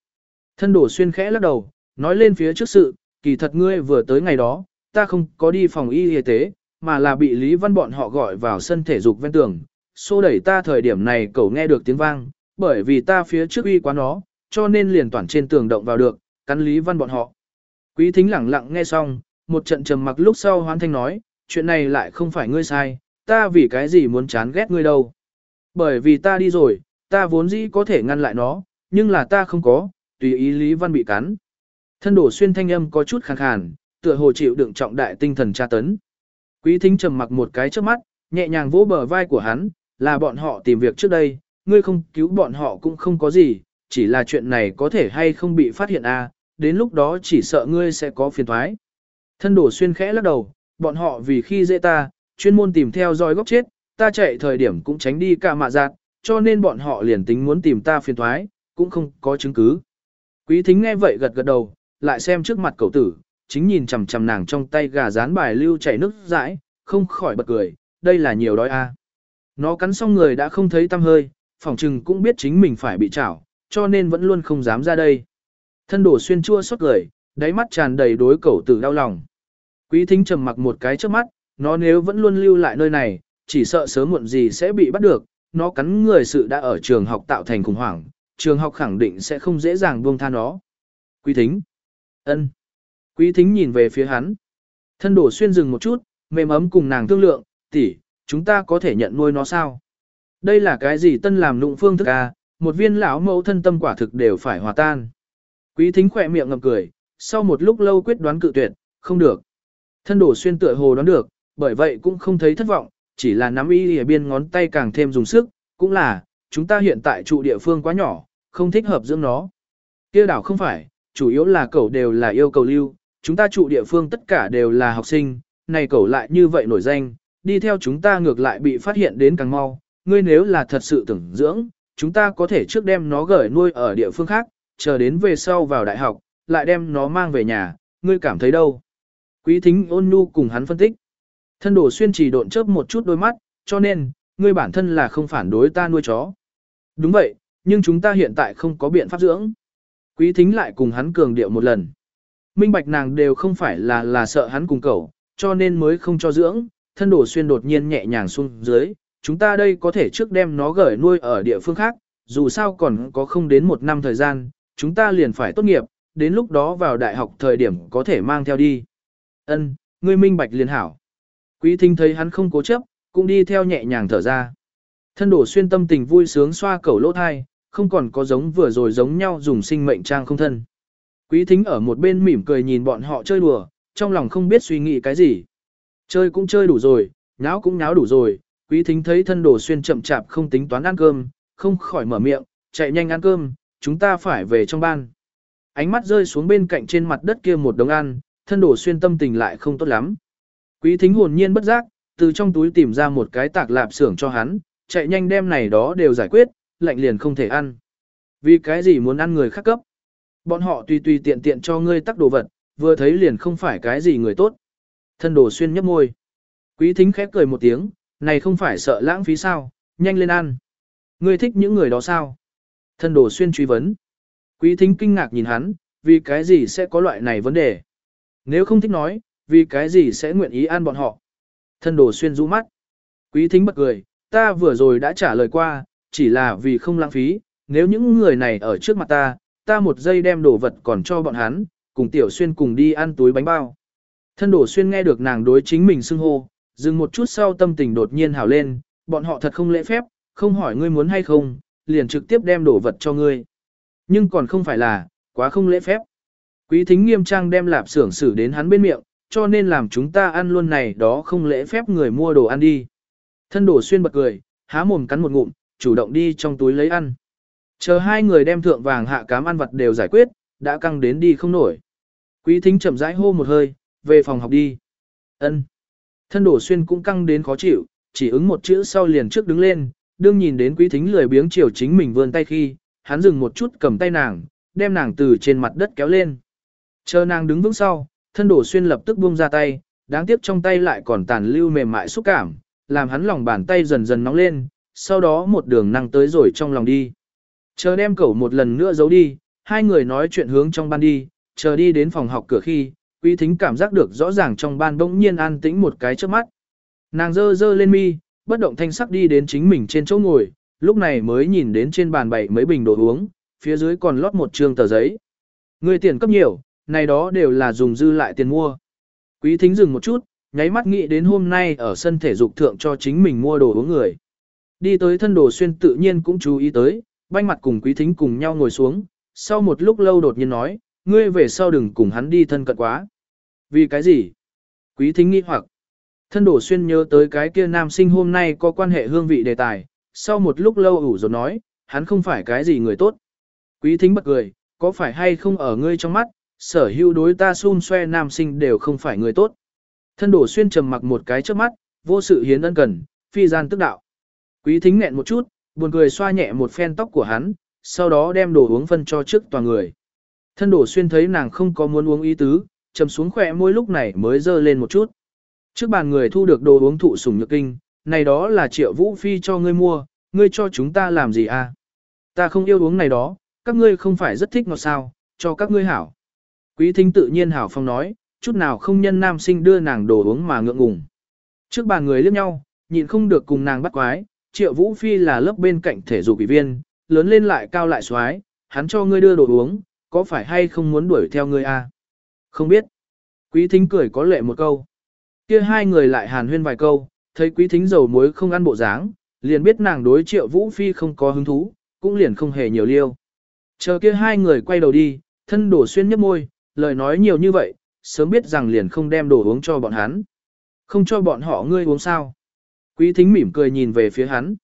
Thân đổ xuyên khẽ lắc đầu, nói lên phía trước sự, kỳ thật ngươi vừa tới ngày đó, ta không có đi phòng y y tế, mà là bị Lý Văn bọn họ gọi vào sân thể dục ven tường. Xô đẩy ta thời điểm này cậu nghe được tiếng vang, bởi vì ta phía trước uy quá nó, cho nên liền toàn trên tường động vào được, cắn Lý Văn bọn họ. Quý thính lẳng lặng nghe xong, một trận trầm mặc lúc sau hoan thanh nói, chuyện này lại không phải ngươi sai, ta vì cái gì muốn chán ghét ngươi đâu. Bởi vì ta đi rồi, ta vốn dĩ có thể ngăn lại nó, nhưng là ta không có, tùy ý Lý Văn bị cắn. Thân đổ xuyên thanh âm có chút khàn khàn, tựa hồ chịu đựng trọng đại tinh thần tra tấn. Quý thính trầm mặc một cái trước mắt, nhẹ nhàng vỗ bờ vai của hắn, là bọn họ tìm việc trước đây, ngươi không cứu bọn họ cũng không có gì, chỉ là chuyện này có thể hay không bị phát hiện a, à, đến lúc đó chỉ sợ ngươi sẽ có phiền thoái. Thân đổ xuyên khẽ lắc đầu, bọn họ vì khi dễ ta, chuyên môn tìm theo dõi góc chết, ta chạy thời điểm cũng tránh đi cả mạ giạt, cho nên bọn họ liền tính muốn tìm ta phiền thoái, cũng không có chứng cứ. Quý thính nghe vậy gật gật đầu, lại xem trước mặt cậu tử, chính nhìn chằm chằm nàng trong tay gà rán bài lưu chảy nước dãi, không khỏi bật cười, đây là nhiều đói a. Nó cắn xong người đã không thấy tâm hơi, phỏng chừng cũng biết chính mình phải bị chảo, cho nên vẫn luôn không dám ra đây. Thân đổ xuyên chua xót cười, đáy mắt tràn đầy đối cẩu tử đau lòng. Quý thính trầm mặc một cái trước mắt, nó nếu vẫn luôn lưu lại nơi này, chỉ sợ sớm muộn gì sẽ bị bắt được, nó cắn người sự đã ở trường học tạo thành khủng hoảng, trường học khẳng định sẽ không dễ dàng buông tha nó. Quý thính. ân. Quý thính nhìn về phía hắn. Thân đổ xuyên dừng một chút, mềm ấm cùng nàng thương lượng, tỷ, chúng ta có thể nhận nuôi nó sao? Đây là cái gì tân làm nụng phương thức à, một viên lão mẫu thân tâm quả thực đều phải hòa tan. Quý thính khỏe miệng ngầm cười, sau một lúc lâu quyết đoán cự tuyệt, không được. Thân đổ xuyên tựa hồ đoán được, bởi vậy cũng không thấy thất vọng, chỉ là nắm y ở biên ngón tay càng thêm dùng sức, cũng là, chúng ta hiện tại trụ địa phương quá nhỏ, không thích hợp dưỡng nó. Kia đảo không phải, chủ yếu là cậu đều là yêu cầu lưu, chúng ta trụ địa phương tất cả đều là học sinh, này cậu lại như vậy nổi danh, đi theo chúng ta ngược lại bị phát hiện đến càng mau, ngươi nếu là thật sự tưởng dưỡng, chúng ta có thể trước đem nó gửi nuôi ở địa phương khác, chờ đến về sau vào đại học, lại đem nó mang về nhà, ngươi cảm thấy đâu? Quý thính ôn nhu cùng hắn phân tích. Thân đồ xuyên chỉ độn chớp một chút đôi mắt, cho nên, ngươi bản thân là không phản đối ta nuôi chó. Đúng vậy, nhưng chúng ta hiện tại không có biện pháp dưỡng. Quý thính lại cùng hắn cường điệu một lần. Minh bạch nàng đều không phải là là sợ hắn cùng cậu, cho nên mới không cho dưỡng, thân đồ xuyên đột nhiên nhẹ nhàng xuống dưới, chúng ta đây có thể trước đem nó gửi nuôi ở địa phương khác, dù sao còn có không đến một năm thời gian, chúng ta liền phải tốt nghiệp, đến lúc đó vào đại học thời điểm có thể mang theo đi. Ân, ngươi minh bạch liền hảo. Quý thính thấy hắn không cố chấp, cũng đi theo nhẹ nhàng thở ra. Thân đổ xuyên tâm tình vui sướng xoa cẩu lỗ thai, không còn có giống vừa rồi giống nhau dùng sinh mệnh trang không thân. Quý thính ở một bên mỉm cười nhìn bọn họ chơi đùa, trong lòng không biết suy nghĩ cái gì. Chơi cũng chơi đủ rồi, nháo cũng nháo đủ rồi, quý thính thấy thân đổ xuyên chậm chạp không tính toán ăn cơm, không khỏi mở miệng, chạy nhanh ăn cơm, chúng ta phải về trong ban. Ánh mắt rơi xuống bên cạnh trên mặt đất kia một đống ăn, thân đổ xuyên tâm tình lại không tốt lắm. Quý thính hồn nhiên bất giác, từ trong túi tìm ra một cái tạc lạp xưởng cho hắn, chạy nhanh đem này đó đều giải quyết, lạnh liền không thể ăn. Vì cái gì muốn ăn người khác cấp? Bọn họ tùy tùy tiện tiện cho ngươi tắc đồ vật, vừa thấy liền không phải cái gì người tốt. Thân đồ xuyên nhấp môi. Quý thính khép cười một tiếng, này không phải sợ lãng phí sao, nhanh lên ăn. Ngươi thích những người đó sao? Thân đồ xuyên truy vấn. Quý thính kinh ngạc nhìn hắn, vì cái gì sẽ có loại này vấn đề? nếu không thích nói, vì cái gì sẽ nguyện ý ăn bọn họ. Thân đồ xuyên rũ mắt. Quý thính bật cười, ta vừa rồi đã trả lời qua, chỉ là vì không lãng phí, nếu những người này ở trước mặt ta, ta một giây đem đồ vật còn cho bọn hắn, cùng tiểu xuyên cùng đi ăn túi bánh bao. Thân đổ xuyên nghe được nàng đối chính mình xưng hô, dừng một chút sau tâm tình đột nhiên hào lên, bọn họ thật không lễ phép, không hỏi ngươi muốn hay không, liền trực tiếp đem đồ vật cho ngươi. Nhưng còn không phải là, quá không lễ phép. Quý thính nghiêm trang đem lạp xưởng xử đến hắn bên miệng, cho nên làm chúng ta ăn luôn này đó không lễ phép người mua đồ ăn đi. Thân đổ xuyên bật cười, há mồm cắn một ngụm, chủ động đi trong túi lấy ăn. Chờ hai người đem thượng vàng hạ cám ăn vật đều giải quyết, đã căng đến đi không nổi. Quý thính chậm rãi hô một hơi, về phòng học đi. Ân. Thân đổ xuyên cũng căng đến khó chịu, chỉ ứng một chữ sau liền trước đứng lên, đương nhìn đến quý thính lười biếng chiều chính mình vươn tay khi, hắn dừng một chút cầm tay nàng, đem nàng từ trên mặt đất kéo lên. Chờ nàng đứng vững sau, thân đổ xuyên lập tức buông ra tay, đáng tiếc trong tay lại còn tàn lưu mềm mại xúc cảm, làm hắn lòng bàn tay dần dần nóng lên, sau đó một đường năng tới rồi trong lòng đi. Chờ đem cẩu một lần nữa giấu đi, hai người nói chuyện hướng trong ban đi, chờ đi đến phòng học cửa khi, quý thính cảm giác được rõ ràng trong ban bỗng nhiên an tĩnh một cái trước mắt. Nàng dơ dơ lên mi, bất động thanh sắc đi đến chính mình trên chỗ ngồi, lúc này mới nhìn đến trên bàn bày mấy bình đồ uống, phía dưới còn lót một trường tờ giấy. Người tiền cấp nhiều, này đó đều là dùng dư lại tiền mua. Quý thính dừng một chút, nháy mắt nghĩ đến hôm nay ở sân thể dục thượng cho chính mình mua đồ uống người. Đi tới thân đồ xuyên tự nhiên cũng chú ý tới, banh mặt cùng quý thính cùng nhau ngồi xuống, sau một lúc lâu đột nhiên nói, ngươi về sau đừng cùng hắn đi thân cận quá. Vì cái gì? Quý thính nghi hoặc. Thân đổ xuyên nhớ tới cái kia nam sinh hôm nay có quan hệ hương vị đề tài, sau một lúc lâu ủ rồi nói, hắn không phải cái gì người tốt. Quý thính bật cười, có phải hay không ở ngươi trong mắt, sở hữu đối ta xun xoe nam sinh đều không phải người tốt. Thân đổ xuyên trầm mặc một cái trước mắt, vô sự hiến ân cần, phi gian tức đạo. Quý thính nghẹn một chút, buồn cười xoa nhẹ một phen tóc của hắn, sau đó đem đồ uống phân cho trước toàn người. Thân đổ xuyên thấy nàng không có muốn uống ý tứ, trầm xuống khỏe môi lúc này mới dơ lên một chút. Trước bàn người thu được đồ uống thụ sủng nhược kinh, này đó là triệu vũ phi cho ngươi mua, ngươi cho chúng ta làm gì à? Ta không yêu uống này đó, các ngươi không phải rất thích ngọt sao, cho các ngươi hảo. Quý thính tự nhiên hảo phong nói, chút nào không nhân nam sinh đưa nàng đồ uống mà ngượng ngùng. Trước bàn người liếc nhau, nhịn không được cùng nàng bắt quái, triệu vũ phi là lớp bên cạnh thể dục ủy viên, lớn lên lại cao lại xoái, hắn cho ngươi đưa đồ uống, có phải hay không muốn đuổi theo ngươi à? Không biết. Quý thính cười có lệ một câu. Kia hai người lại hàn huyên vài câu, thấy quý thính dầu muối không ăn bộ dáng, liền biết nàng đối triệu vũ phi không có hứng thú, cũng liền không hề nhiều liêu. Chờ kia hai người quay đầu đi, thân đổ xuyên nhấp môi, lời nói nhiều như vậy, sớm biết rằng liền không đem đồ uống cho bọn hắn. Không cho bọn họ ngươi uống sao. Quý thính mỉm cười nhìn về phía hắn.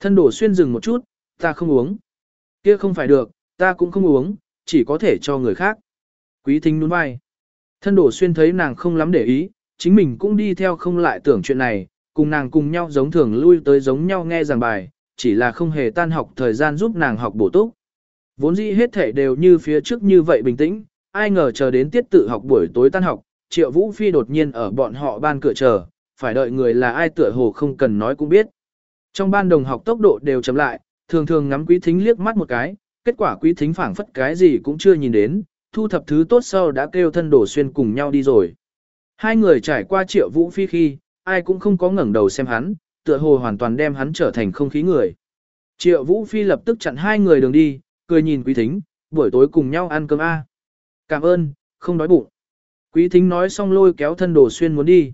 Thân đổ xuyên dừng một chút, ta không uống. Kia không phải được, ta cũng không uống, chỉ có thể cho người khác. Quý thính nhún vai. Thân đổ xuyên thấy nàng không lắm để ý, chính mình cũng đi theo không lại tưởng chuyện này, cùng nàng cùng nhau giống thường lui tới giống nhau nghe giảng bài, chỉ là không hề tan học thời gian giúp nàng học bổ túc. Vốn dĩ hết thể đều như phía trước như vậy bình tĩnh, ai ngờ chờ đến tiết tự học buổi tối tan học, Triệu Vũ Phi đột nhiên ở bọn họ ban cửa chờ, phải đợi người là ai tựa hồ không cần nói cũng biết. Trong ban đồng học tốc độ đều chậm lại, thường thường ngắm quý thính liếc mắt một cái, kết quả quý thính phảng phất cái gì cũng chưa nhìn đến, thu thập thứ tốt sau đã kêu thân đổ xuyên cùng nhau đi rồi. Hai người trải qua triệu vũ phi khi, ai cũng không có ngẩng đầu xem hắn, tựa hồ hoàn toàn đem hắn trở thành không khí người. Triệu vũ phi lập tức chặn hai người đường đi, cười nhìn quý thính, buổi tối cùng nhau ăn cơm A. Cảm ơn, không đói bụng. Quý thính nói xong lôi kéo thân đồ xuyên muốn đi.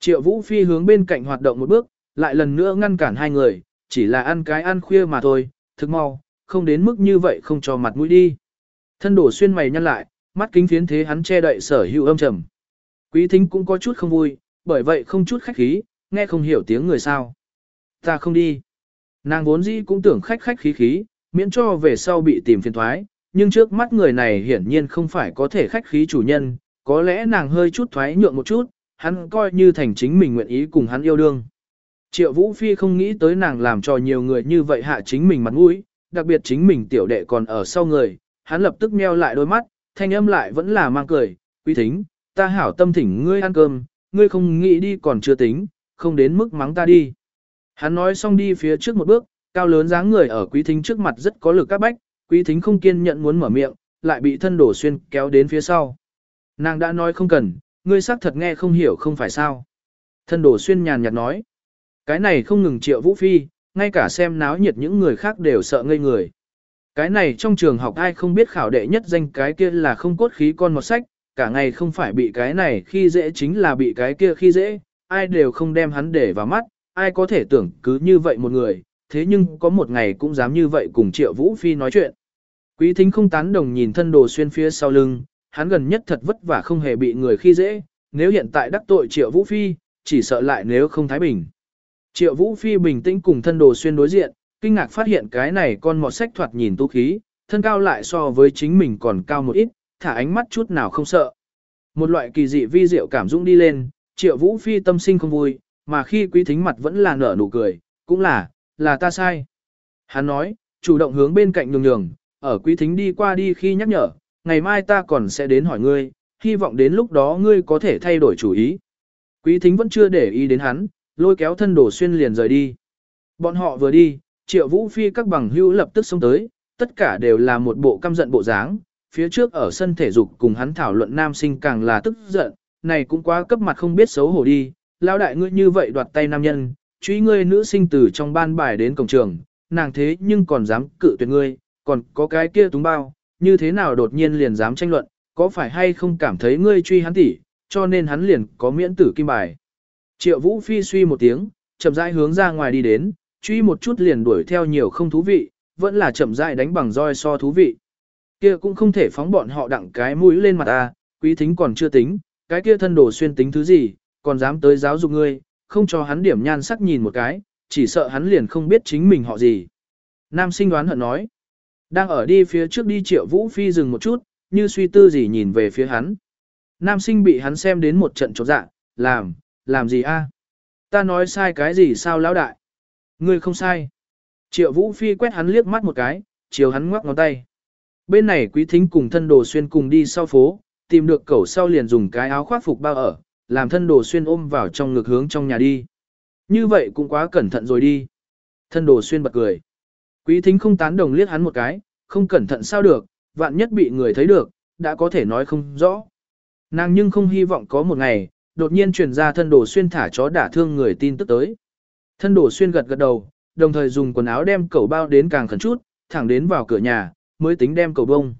Triệu vũ phi hướng bên cạnh hoạt động một bước, lại lần nữa ngăn cản hai người, chỉ là ăn cái ăn khuya mà thôi, thức mau, không đến mức như vậy không cho mặt mũi đi. Thân đổ xuyên mày nhăn lại, mắt kính phiến thế hắn che đậy sở hữu âm trầm. Quý thính cũng có chút không vui, bởi vậy không chút khách khí, nghe không hiểu tiếng người sao. Ta không đi. Nàng vốn dĩ cũng tưởng khách khách khí khí, miễn cho về sau bị tìm phiền thoái, nhưng trước mắt người này hiển nhiên không phải có thể khách khí chủ nhân, có lẽ nàng hơi chút thoái nhượng một chút, hắn coi như thành chính mình nguyện ý cùng hắn yêu đương. Triệu Vũ Phi không nghĩ tới nàng làm cho nhiều người như vậy hạ chính mình mặt mũi, đặc biệt chính mình tiểu đệ còn ở sau người, hắn lập tức meo lại đôi mắt, thanh âm lại vẫn là mang cười, quý thính, ta hảo tâm thỉnh ngươi ăn cơm, ngươi không nghĩ đi còn chưa tính, không đến mức mắng ta đi. Hắn nói xong đi phía trước một bước, cao lớn dáng người ở quý thính trước mặt rất có lực các bách, quý thính không kiên nhận muốn mở miệng, lại bị thân đổ xuyên kéo đến phía sau. Nàng đã nói không cần, ngươi xác thật nghe không hiểu không phải sao. Thân đổ xuyên nhàn nhạt nói. Cái này không ngừng triệu vũ phi, ngay cả xem náo nhiệt những người khác đều sợ ngây người. Cái này trong trường học ai không biết khảo đệ nhất danh cái kia là không cốt khí con một sách, cả ngày không phải bị cái này khi dễ chính là bị cái kia khi dễ, ai đều không đem hắn để vào mắt, ai có thể tưởng cứ như vậy một người, thế nhưng có một ngày cũng dám như vậy cùng Triệu Vũ Phi nói chuyện. Quý thính không tán đồng nhìn thân đồ xuyên phía sau lưng, hắn gần nhất thật vất vả không hề bị người khi dễ, nếu hiện tại đắc tội Triệu Vũ Phi, chỉ sợ lại nếu không thái bình. Triệu Vũ Phi bình tĩnh cùng thân đồ xuyên đối diện, kinh ngạc phát hiện cái này con mọt sách thoạt nhìn tu khí, thân cao lại so với chính mình còn cao một ít, thả ánh mắt chút nào không sợ. Một loại kỳ dị vi diệu cảm dũng đi lên, Triệu Vũ Phi tâm sinh không vui, mà khi quý thính mặt vẫn là nở nụ cười, cũng là, là ta sai. Hắn nói, chủ động hướng bên cạnh nhường nhường, ở quý thính đi qua đi khi nhắc nhở, ngày mai ta còn sẽ đến hỏi ngươi, hy vọng đến lúc đó ngươi có thể thay đổi chủ ý. Quý thính vẫn chưa để ý đến hắn, lôi kéo thân đổ xuyên liền rời đi. Bọn họ vừa đi, triệu vũ phi các bằng hữu lập tức xông tới, tất cả đều là một bộ căm giận bộ dáng, phía trước ở sân thể dục cùng hắn thảo luận nam sinh càng là tức giận, này cũng quá cấp mặt không biết xấu hổ đi, lao đại ngươi như vậy đoạt tay nam nhân, truy ngươi nữ sinh từ trong ban bài đến cổng trường, nàng thế nhưng còn dám cự tuyệt ngươi, còn có cái kia túng bao, như thế nào đột nhiên liền dám tranh luận, có phải hay không cảm thấy ngươi truy hắn tỉ, cho nên hắn liền có miễn tử kim bài. Triệu Vũ Phi suy một tiếng, chậm rãi hướng ra ngoài đi đến, truy một chút liền đuổi theo nhiều không thú vị, vẫn là chậm rãi đánh bằng roi so thú vị. Kia cũng không thể phóng bọn họ đặng cái mũi lên mặt ta, quý thính còn chưa tính, cái kia thân đồ xuyên tính thứ gì, còn dám tới giáo dục ngươi, không cho hắn điểm nhan sắc nhìn một cái, chỉ sợ hắn liền không biết chính mình họ gì. Nam sinh đoán hận nói, đang ở đi phía trước đi triệu vũ phi dừng một chút, như suy tư gì nhìn về phía hắn. Nam sinh bị hắn xem đến một trận chột dạ, làm, làm gì a? Ta nói sai cái gì sao lão đại? Ngươi không sai. Triệu vũ phi quét hắn liếc mắt một cái, chiều hắn ngoắc ngón tay. Bên này quý thính cùng thân đồ xuyên cùng đi sau phố, tìm được cẩu sau liền dùng cái áo khoác phục bao ở, làm thân đồ xuyên ôm vào trong ngực hướng trong nhà đi. Như vậy cũng quá cẩn thận rồi đi. Thân đồ xuyên bật cười. Quý thính không tán đồng liếc hắn một cái, không cẩn thận sao được, vạn nhất bị người thấy được, đã có thể nói không rõ. Nàng nhưng không hy vọng có một ngày, đột nhiên truyền ra thân đồ xuyên thả chó đả thương người tin tức tới. Thân đồ xuyên gật gật đầu, đồng thời dùng quần áo đem cẩu bao đến càng khẩn chút, thẳng đến vào cửa nhà, mới tính đem cẩu bông.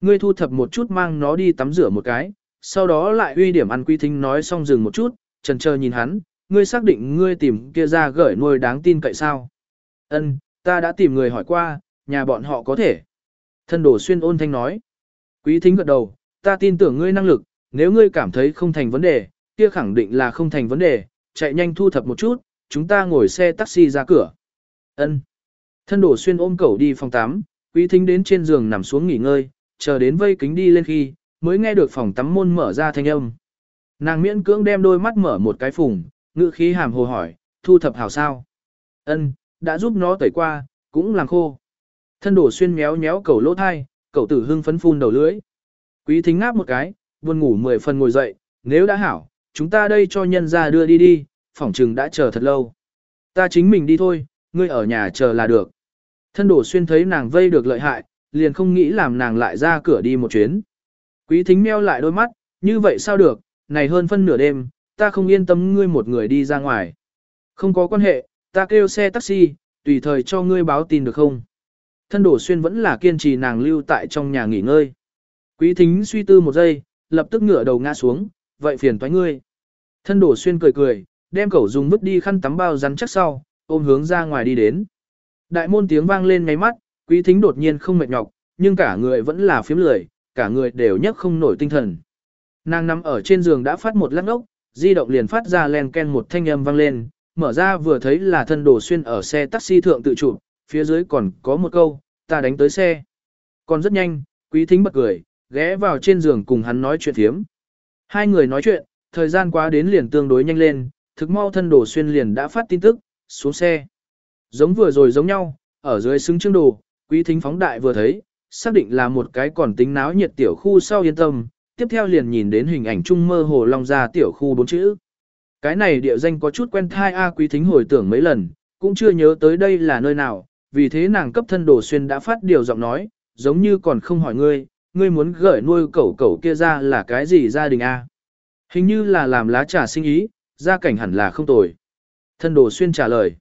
Ngươi thu thập một chút mang nó đi tắm rửa một cái, sau đó lại uy điểm ăn quy thính nói xong dừng một chút, trần chờ nhìn hắn, ngươi xác định ngươi tìm kia ra gửi nuôi đáng tin cậy sao. Ân, ta đã tìm người hỏi qua, nhà bọn họ có thể. Thân đồ xuyên ôn thanh nói. Quý thính gật đầu, ta tin tưởng ngươi năng lực, nếu ngươi cảm thấy không thành vấn đề, kia khẳng định là không thành vấn đề, chạy nhanh thu thập một chút, chúng ta ngồi xe taxi ra cửa. Ân. Thân đổ xuyên ôm cẩu đi phòng 8, quý thính đến trên giường nằm xuống nghỉ ngơi, chờ đến vây kính đi lên khi, mới nghe được phòng tắm môn mở ra thanh âm. Nàng miễn cưỡng đem đôi mắt mở một cái phùng, ngữ khí hàm hồ hỏi, thu thập hảo sao. Ân, đã giúp nó tẩy qua, cũng làm khô. Thân đổ xuyên méo méo cẩu lỗ thai, cậu tử hưng phấn phun đầu lưỡi. Quý thính ngáp một cái, buồn ngủ mười phần ngồi dậy, nếu đã hảo, chúng ta đây cho nhân ra đưa đi đi, phỏng trừng đã chờ thật lâu. Ta chính mình đi thôi, ngươi ở nhà chờ là được. Thân đổ xuyên thấy nàng vây được lợi hại, liền không nghĩ làm nàng lại ra cửa đi một chuyến. Quý thính meo lại đôi mắt, như vậy sao được, này hơn phân nửa đêm, ta không yên tâm ngươi một người đi ra ngoài. Không có quan hệ, ta kêu xe taxi, tùy thời cho ngươi báo tin được không? Thân đổ xuyên vẫn là kiên trì nàng lưu tại trong nhà nghỉ ngơi. Quý thính suy tư một giây, lập tức ngửa đầu ngã xuống, vậy phiền toái ngươi. Thân đổ xuyên cười cười, đem cẩu dùng vứt đi khăn tắm bao rắn chắc sau, ôm hướng ra ngoài đi đến. Đại môn tiếng vang lên ngay mắt, quý thính đột nhiên không mệt nhọc, nhưng cả người vẫn là phiếm lười, cả người đều nhấc không nổi tinh thần. Nàng nằm ở trên giường đã phát một lắc ốc, di động liền phát ra len ken một thanh âm vang lên, mở ra vừa thấy là thân đồ xuyên ở xe taxi thượng tự chụp, phía dưới còn có một câu, ta đánh tới xe. Còn rất nhanh, quý thính bật cười, ghé vào trên giường cùng hắn nói chuyện thiếm. Hai người nói chuyện, thời gian quá đến liền tương đối nhanh lên, thực mau thân đồ xuyên liền đã phát tin tức, xuống xe. Giống vừa rồi giống nhau, ở dưới xứng chương đồ, quý thính phóng đại vừa thấy, xác định là một cái còn tính náo nhiệt tiểu khu sau yên tâm, tiếp theo liền nhìn đến hình ảnh trung mơ hồ long ra tiểu khu bốn chữ. Cái này địa danh có chút quen thai A quý thính hồi tưởng mấy lần, cũng chưa nhớ tới đây là nơi nào, vì thế nàng cấp thân đồ xuyên đã phát điều giọng nói, giống như còn không hỏi ngươi, ngươi muốn gửi nuôi cẩu cẩu kia ra là cái gì gia đình a? Hình như là làm lá trà sinh ý, gia cảnh hẳn là không tồi. Thân đồ xuyên trả lời.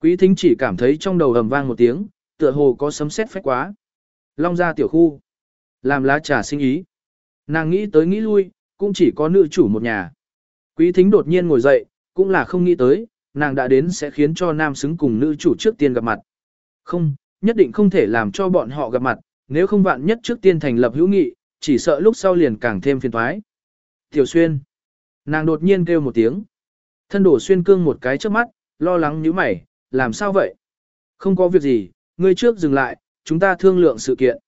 Quý thính chỉ cảm thấy trong đầu ầm vang một tiếng, tựa hồ có sấm sét phách quá. Long ra tiểu khu. Làm lá trà sinh ý. Nàng nghĩ tới nghĩ lui, cũng chỉ có nữ chủ một nhà. Quý thính đột nhiên ngồi dậy, cũng là không nghĩ tới, nàng đã đến sẽ khiến cho nam xứng cùng nữ chủ trước tiên gặp mặt. Không, nhất định không thể làm cho bọn họ gặp mặt, nếu không vạn nhất trước tiên thành lập hữu nghị, chỉ sợ lúc sau liền càng thêm phiền toái. Tiểu xuyên. Nàng đột nhiên kêu một tiếng. Thân đổ xuyên cương một cái trước mắt, lo lắng như mày, làm sao vậy? Không có việc gì, ngươi trước dừng lại, chúng ta thương lượng sự kiện.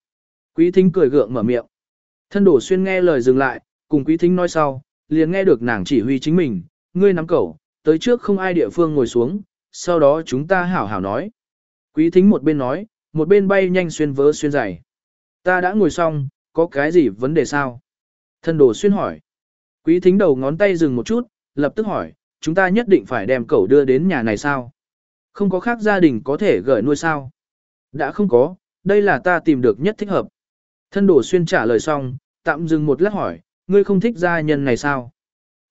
Quý thính cười gượng mở miệng. Thân đổ xuyên nghe lời dừng lại, cùng quý thính nói sau, liền nghe được nàng chỉ huy chính mình, ngươi nắm cẩu, tới trước không ai địa phương ngồi xuống, sau đó chúng ta hảo hảo nói. Quý thính một bên nói, một bên bay nhanh xuyên vớ xuyên giày. Ta đã ngồi xong, có cái gì vấn đề sao? Thân đồ xuyên hỏi. Quý thính đầu ngón tay dừng một chút, lập tức hỏi, chúng ta nhất định phải đem cậu đưa đến nhà này sao? Không có khác gia đình có thể gửi nuôi sao? Đã không có, đây là ta tìm được nhất thích hợp. Thân Đổ xuyên trả lời xong, tạm dừng một lát hỏi, ngươi không thích gia nhân này sao?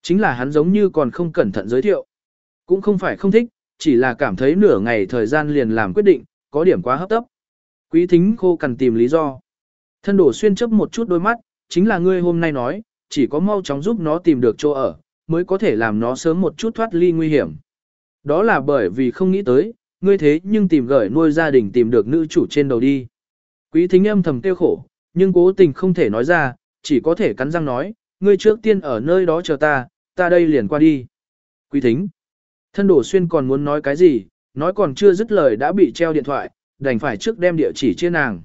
Chính là hắn giống như còn không cẩn thận giới thiệu. Cũng không phải không thích, chỉ là cảm thấy nửa ngày thời gian liền làm quyết định, có điểm quá hấp tấp. Quý thính khô cần tìm lý do. Thân đổ xuyên chấp một chút đôi mắt, chính là ngươi hôm nay nói, chỉ có mau chóng giúp nó tìm được chỗ ở, mới có thể làm nó sớm một chút thoát ly nguy hiểm. Đó là bởi vì không nghĩ tới, ngươi thế nhưng tìm gửi nuôi gia đình tìm được nữ chủ trên đầu đi. Quý thính âm thầm tiêu khổ, nhưng cố tình không thể nói ra, chỉ có thể cắn răng nói, ngươi trước tiên ở nơi đó chờ ta, ta đây liền qua đi. Quý thính. Thân đổ xuyên còn muốn nói cái gì, nói còn chưa dứt lời đã bị treo điện thoại, đành phải trước đem địa chỉ chia nàng.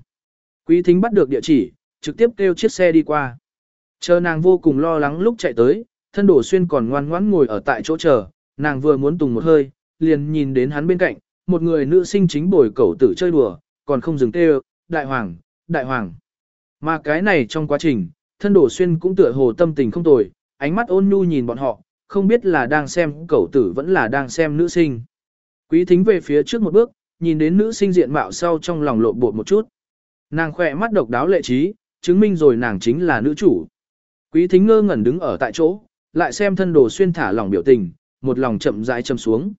Quý thính bắt được địa chỉ, trực tiếp kêu chiếc xe đi qua. Chờ nàng vô cùng lo lắng lúc chạy tới, thân đổ xuyên còn ngoan ngoãn ngồi ở tại chỗ chờ, nàng vừa muốn tùng một hơi, liền nhìn đến hắn bên cạnh, một người nữ sinh chính bồi cẩu tử chơi đùa, còn không dừng kêu, đại hoàng, đại hoàng. Mà cái này trong quá trình, thân đổ xuyên cũng tựa hồ tâm tình không tồi, ánh mắt ôn nhu nhìn bọn họ, không biết là đang xem cẩu tử vẫn là đang xem nữ sinh. Quý thính về phía trước một bước, nhìn đến nữ sinh diện mạo sau trong lòng lộ bột một chút. Nàng khỏe mắt độc đáo lệ trí, chứng minh rồi nàng chính là nữ chủ. Quý thính ngơ ngẩn đứng ở tại chỗ, lại xem thân đồ xuyên thả lòng biểu tình, một lòng chậm rãi châm xuống.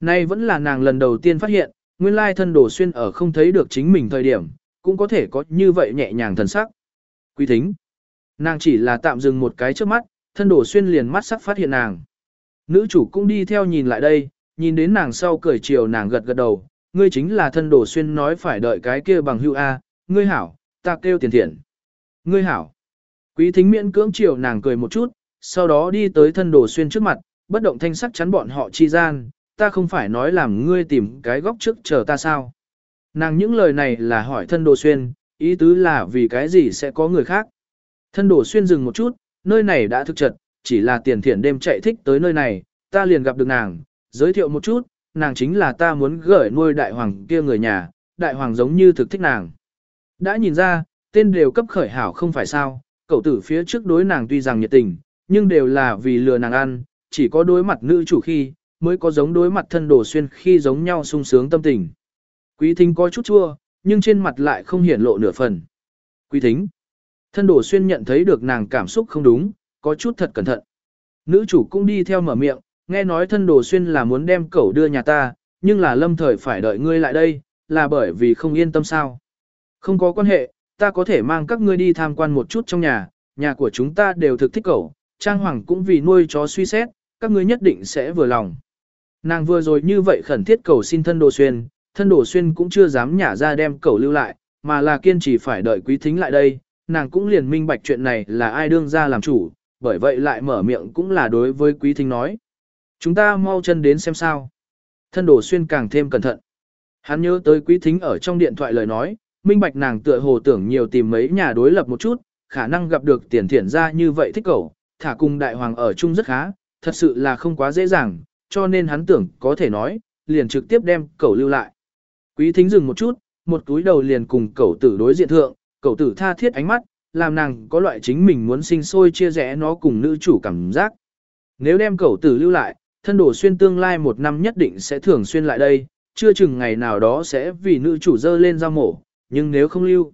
Nay vẫn là nàng lần đầu tiên phát hiện, nguyên lai thân đồ xuyên ở không thấy được chính mình thời điểm, cũng có thể có như vậy nhẹ nhàng thần sắc. Quý thính, nàng chỉ là tạm dừng một cái trước mắt, thân đồ xuyên liền mắt sắc phát hiện nàng. Nữ chủ cũng đi theo nhìn lại đây, nhìn đến nàng sau cười chiều nàng gật gật đầu, ngươi chính là thân đồ xuyên nói phải đợi cái kia bằng hưu A, ngươi hảo, ta kêu tiền thiện. Ngươi hảo. Quý thính miễn cưỡng chiều nàng cười một chút, sau đó đi tới thân đồ xuyên trước mặt, bất động thanh sắc chắn bọn họ chi gian, ta không phải nói làm ngươi tìm cái góc trước chờ ta sao. Nàng những lời này là hỏi thân đồ xuyên, ý tứ là vì cái gì sẽ có người khác. Thân đồ xuyên dừng một chút, nơi này đã thực chật, chỉ là tiền thiện đêm chạy thích tới nơi này, ta liền gặp được nàng, giới thiệu một chút, nàng chính là ta muốn gửi nuôi đại hoàng kia người nhà, đại hoàng giống như thực thích nàng. Đã nhìn ra, tên đều cấp khởi hảo không phải sao, cậu tử phía trước đối nàng tuy rằng nhiệt tình, nhưng đều là vì lừa nàng ăn, chỉ có đối mặt nữ chủ khi, mới có giống đối mặt thân đồ xuyên khi giống nhau sung sướng tâm tình. Quý thính có chút chua, nhưng trên mặt lại không hiển lộ nửa phần. Quý thính. Thân đồ xuyên nhận thấy được nàng cảm xúc không đúng, có chút thật cẩn thận. Nữ chủ cũng đi theo mở miệng, nghe nói thân đồ xuyên là muốn đem cậu đưa nhà ta, nhưng là lâm thời phải đợi ngươi lại đây, là bởi vì không yên tâm sao. Không có quan hệ, ta có thể mang các ngươi đi tham quan một chút trong nhà, nhà của chúng ta đều thực thích cậu, trang hoàng cũng vì nuôi chó suy xét, các ngươi nhất định sẽ vừa lòng. Nàng vừa rồi như vậy khẩn thiết cầu xin thân đồ xuyên, thân đồ xuyên cũng chưa dám nhả ra đem cầu lưu lại, mà là kiên trì phải đợi quý thính lại đây, nàng cũng liền minh bạch chuyện này là ai đương ra làm chủ, bởi vậy lại mở miệng cũng là đối với quý thính nói. Chúng ta mau chân đến xem sao. Thân đồ xuyên càng thêm cẩn thận. Hắn nhớ tới quý thính ở trong điện thoại lời nói, minh bạch nàng tựa hồ tưởng nhiều tìm mấy nhà đối lập một chút, khả năng gặp được tiền thiện ra như vậy thích cầu, thả cùng đại hoàng ở chung rất khá, thật sự là không quá dễ dàng, cho nên hắn tưởng có thể nói, liền trực tiếp đem cầu lưu lại. Quý thính dừng một chút, một túi đầu liền cùng cầu tử đối diện thượng, cầu tử tha thiết ánh mắt, làm nàng có loại chính mình muốn sinh sôi chia rẽ nó cùng nữ chủ cảm giác. Nếu đem cầu tử lưu lại, thân đổ xuyên tương lai một năm nhất định sẽ thường xuyên lại đây, chưa chừng ngày nào đó sẽ vì nữ chủ dơ lên giao mổ, nhưng nếu không lưu,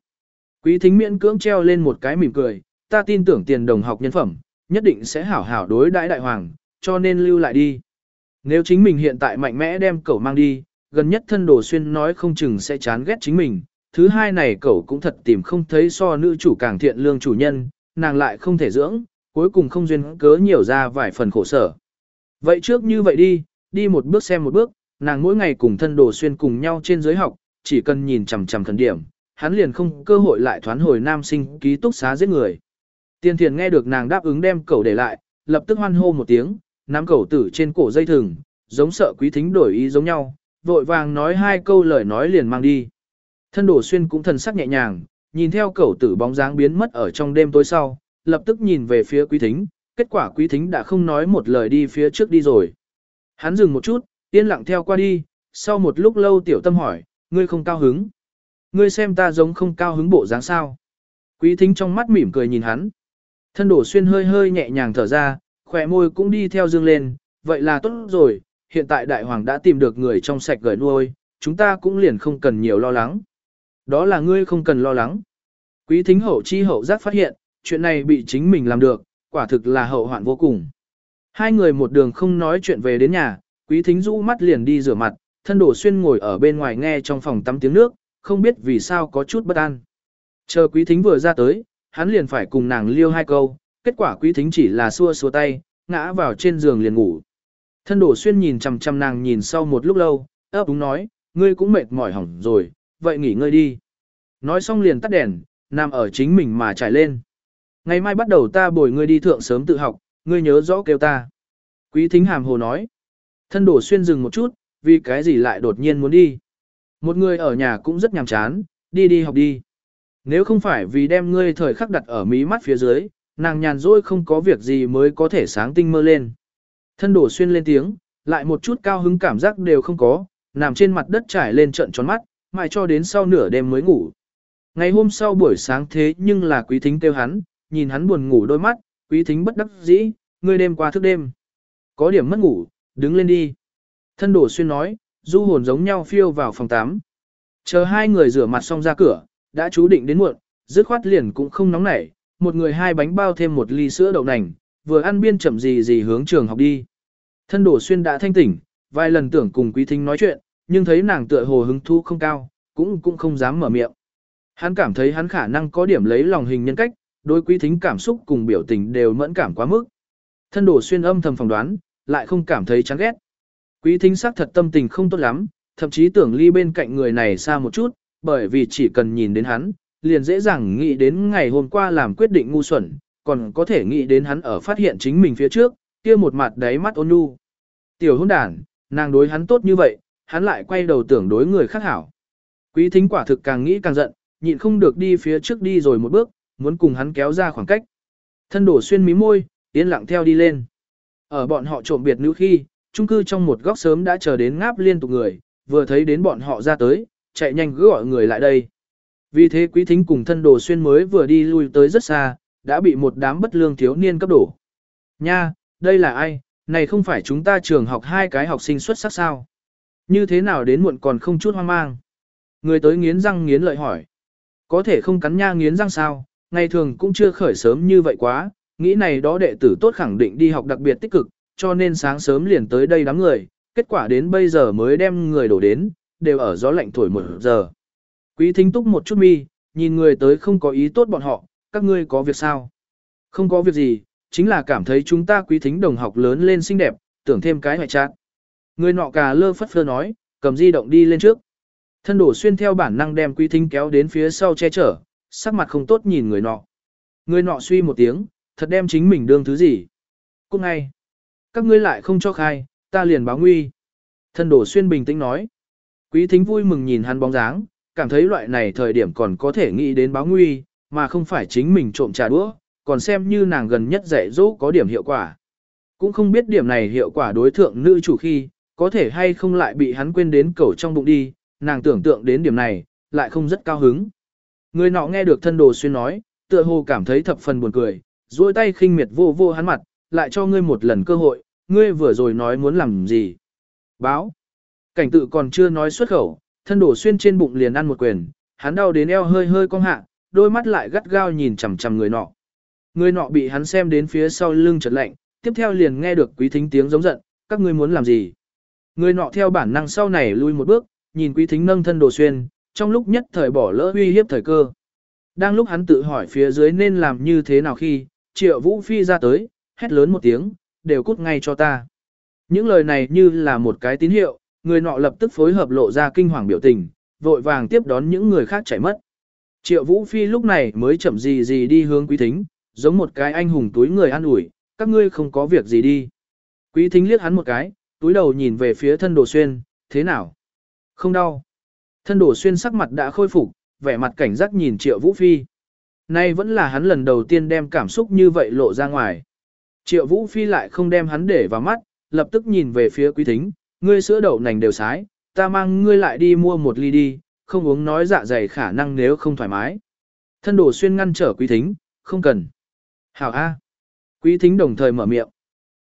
Quý thính miễn cưỡng treo lên một cái mỉm cười, ta tin tưởng tiền đồng học nhân phẩm, nhất định sẽ hảo hảo đối đãi đại hoàng, cho nên lưu lại đi. Nếu chính mình hiện tại mạnh mẽ đem cậu mang đi, gần nhất thân đồ xuyên nói không chừng sẽ chán ghét chính mình. Thứ hai này cậu cũng thật tìm không thấy so nữ chủ càng thiện lương chủ nhân, nàng lại không thể dưỡng, cuối cùng không duyên cớ nhiều ra vài phần khổ sở. Vậy trước như vậy đi, đi một bước xem một bước, nàng mỗi ngày cùng thân đồ xuyên cùng nhau trên giới học, chỉ cần nhìn chằm chằm thần điểm, hắn liền không cơ hội lại thoán hồi nam sinh ký túc xá giết người. Tiên thiền nghe được nàng đáp ứng đem cậu để lại, lập tức hoan hô một tiếng, nắm cậu tử trên cổ dây thừng, giống sợ quý thính đổi ý giống nhau, vội vàng nói hai câu lời nói liền mang đi. Thân đổ xuyên cũng thần sắc nhẹ nhàng, nhìn theo cậu tử bóng dáng biến mất ở trong đêm tối sau, lập tức nhìn về phía quý thính, kết quả quý thính đã không nói một lời đi phía trước đi rồi. Hắn dừng một chút, yên lặng theo qua đi, sau một lúc lâu tiểu tâm hỏi, ngươi không cao hứng. Ngươi xem ta giống không cao hứng bộ dáng sao. Quý thính trong mắt mỉm cười nhìn hắn. Thân đổ xuyên hơi hơi nhẹ nhàng thở ra, khỏe môi cũng đi theo dương lên, vậy là tốt rồi, hiện tại đại hoàng đã tìm được người trong sạch gửi nuôi, chúng ta cũng liền không cần nhiều lo lắng. Đó là ngươi không cần lo lắng. Quý thính hậu chi hậu giác phát hiện, chuyện này bị chính mình làm được, quả thực là hậu hoạn vô cùng. Hai người một đường không nói chuyện về đến nhà, quý thính rũ mắt liền đi rửa mặt, thân đổ xuyên ngồi ở bên ngoài nghe trong phòng tắm tiếng nước, không biết vì sao có chút bất an. Chờ quý thính vừa ra tới, hắn liền phải cùng nàng liêu hai câu, kết quả quý thính chỉ là xua xua tay, ngã vào trên giường liền ngủ. Thân đổ xuyên nhìn chằm chằm nàng nhìn sau một lúc lâu, ấp đúng nói, ngươi cũng mệt mỏi hỏng rồi, vậy nghỉ ngơi đi. Nói xong liền tắt đèn, nằm ở chính mình mà trải lên. Ngày mai bắt đầu ta bồi ngươi đi thượng sớm tự học, ngươi nhớ rõ kêu ta. Quý thính hàm hồ nói. Thân đổ xuyên dừng một chút, vì cái gì lại đột nhiên muốn đi. Một người ở nhà cũng rất nhàm chán, đi đi học đi. Nếu không phải vì đem ngươi thời khắc đặt ở mí mắt phía dưới, nàng nhàn rỗi không có việc gì mới có thể sáng tinh mơ lên. Thân đổ xuyên lên tiếng, lại một chút cao hứng cảm giác đều không có, nằm trên mặt đất trải lên trận tròn mắt, mãi cho đến sau nửa đêm mới ngủ. Ngày hôm sau buổi sáng thế nhưng là quý thính kêu hắn, nhìn hắn buồn ngủ đôi mắt, quý thính bất đắc dĩ, ngươi đêm qua thức đêm. Có điểm mất ngủ, đứng lên đi. Thân đổ xuyên nói, du hồn giống nhau phiêu vào phòng 8. Chờ hai người rửa mặt xong ra cửa, đã chú định đến muộn, dứt khoát liền cũng không nóng nảy, một người hai bánh bao thêm một ly sữa đậu nành, vừa ăn biên chậm gì gì hướng trường học đi. Thân đổ xuyên đã thanh tỉnh, vài lần tưởng cùng quý thính nói chuyện, nhưng thấy nàng tựa hồ hứng thú không cao, cũng cũng không dám mở miệng. Hắn cảm thấy hắn khả năng có điểm lấy lòng hình nhân cách, đối quý thính cảm xúc cùng biểu tình đều mẫn cảm quá mức. Thân đổ xuyên âm thầm phỏng đoán, lại không cảm thấy chán ghét. Quý thính sắc thật tâm tình không tốt lắm, thậm chí tưởng ly bên cạnh người này xa một chút, bởi vì chỉ cần nhìn đến hắn, liền dễ dàng nghĩ đến ngày hôm qua làm quyết định ngu xuẩn, còn có thể nghĩ đến hắn ở phát hiện chính mình phía trước, kia một mặt đáy mắt ôn nhu. Tiểu hôn đàn, nàng đối hắn tốt như vậy, hắn lại quay đầu tưởng đối người khác hảo. Quý thính quả thực càng nghĩ càng giận, nhịn không được đi phía trước đi rồi một bước, muốn cùng hắn kéo ra khoảng cách. Thân đổ xuyên mí môi, yên lặng theo đi lên. Ở bọn họ trộm biệt nữ khi, trung cư trong một góc sớm đã chờ đến ngáp liên tục người, vừa thấy đến bọn họ ra tới, chạy nhanh cứ gọi người lại đây. Vì thế quý thính cùng thân đồ xuyên mới vừa đi lui tới rất xa, đã bị một đám bất lương thiếu niên cấp đổ. Nha, đây là ai, này không phải chúng ta trường học hai cái học sinh xuất sắc sao? Như thế nào đến muộn còn không chút hoang mang? Người tới nghiến răng nghiến lợi hỏi. Có thể không cắn nha nghiến răng sao, ngày thường cũng chưa khởi sớm như vậy quá, nghĩ này đó đệ tử tốt khẳng định đi học đặc biệt tích cực, cho nên sáng sớm liền tới đây đám người, kết quả đến bây giờ mới đem người đổ đến, đều ở gió lạnh thổi một giờ. Quý thính túc một chút mi, nhìn người tới không có ý tốt bọn họ, các ngươi có việc sao? Không có việc gì, chính là cảm thấy chúng ta quý thính đồng học lớn lên xinh đẹp, tưởng thêm cái hoài chát. Người nọ cà lơ phất phơ nói, cầm di động đi lên trước. Thân đổ xuyên theo bản năng đem quý thính kéo đến phía sau che chở, sắc mặt không tốt nhìn người nọ. Người nọ suy một tiếng, thật đem chính mình đương thứ gì. Cũng ngay, các ngươi lại không cho khai, ta liền báo nguy. Thân đổ xuyên bình tĩnh nói. Quý thính vui mừng nhìn hắn bóng dáng, cảm thấy loại này thời điểm còn có thể nghĩ đến báo nguy, mà không phải chính mình trộm trà đũa, còn xem như nàng gần nhất dạy dỗ có điểm hiệu quả. Cũng không biết điểm này hiệu quả đối thượng nữ chủ khi, có thể hay không lại bị hắn quên đến cầu trong bụng đi, nàng tưởng tượng đến điểm này, lại không rất cao hứng. Người nọ nghe được thân đồ xuyên nói, tựa hồ cảm thấy thập phần buồn cười, duỗi tay khinh miệt vô vô hắn mặt, lại cho ngươi một lần cơ hội, ngươi vừa rồi nói muốn làm gì. Báo. Cảnh tự còn chưa nói xuất khẩu, thân đổ xuyên trên bụng liền ăn một quyền, hắn đau đến eo hơi hơi cong hạ, đôi mắt lại gắt gao nhìn chằm chằm người nọ. Người nọ bị hắn xem đến phía sau lưng chợt lạnh, tiếp theo liền nghe được quý thính tiếng giống giận, các ngươi muốn làm gì? Người nọ theo bản năng sau này lui một bước, nhìn quý thính nâng thân đồ xuyên, trong lúc nhất thời bỏ lỡ uy hiếp thời cơ. Đang lúc hắn tự hỏi phía dưới nên làm như thế nào khi, triệu vũ phi ra tới, hét lớn một tiếng, đều cút ngay cho ta. Những lời này như là một cái tín hiệu, người nọ lập tức phối hợp lộ ra kinh hoàng biểu tình, vội vàng tiếp đón những người khác chạy mất. Triệu Vũ Phi lúc này mới chậm gì gì đi hướng Quý Thính, giống một cái anh hùng túi người an ủi, các ngươi không có việc gì đi. Quý Thính liếc hắn một cái, túi đầu nhìn về phía thân đồ xuyên, thế nào? Không đau. Thân đồ xuyên sắc mặt đã khôi phục, vẻ mặt cảnh giác nhìn Triệu Vũ Phi. Nay vẫn là hắn lần đầu tiên đem cảm xúc như vậy lộ ra ngoài. Triệu Vũ Phi lại không đem hắn để vào mắt, lập tức nhìn về phía Quý Thính, ngươi sữa đậu nành đều sái, ta mang ngươi lại đi mua một ly đi, không uống nói dạ dày khả năng nếu không thoải mái. Thân đồ xuyên ngăn trở quý thính, không cần. Hảo A. Quý thính đồng thời mở miệng.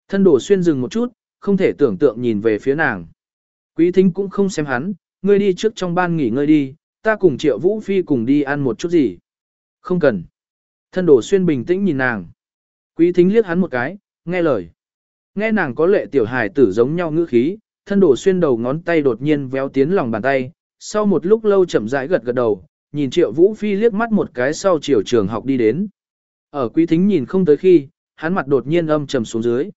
Thân đồ xuyên dừng một chút, không thể tưởng tượng nhìn về phía nàng. Quý thính cũng không xem hắn, ngươi đi trước trong ban nghỉ ngơi đi, ta cùng triệu vũ phi cùng đi ăn một chút gì. Không cần. Thân đồ xuyên bình tĩnh nhìn nàng. Quý thính liếc hắn một cái, nghe lời. Nghe nàng có lệ tiểu hài tử giống nhau ngữ khí, thân đổ xuyên đầu ngón tay đột nhiên véo tiến lòng bàn tay, sau một lúc lâu chậm rãi gật gật đầu, nhìn Triệu Vũ Phi liếc mắt một cái sau chiều trường học đi đến. Ở Quý Thính nhìn không tới khi, hắn mặt đột nhiên âm trầm xuống dưới.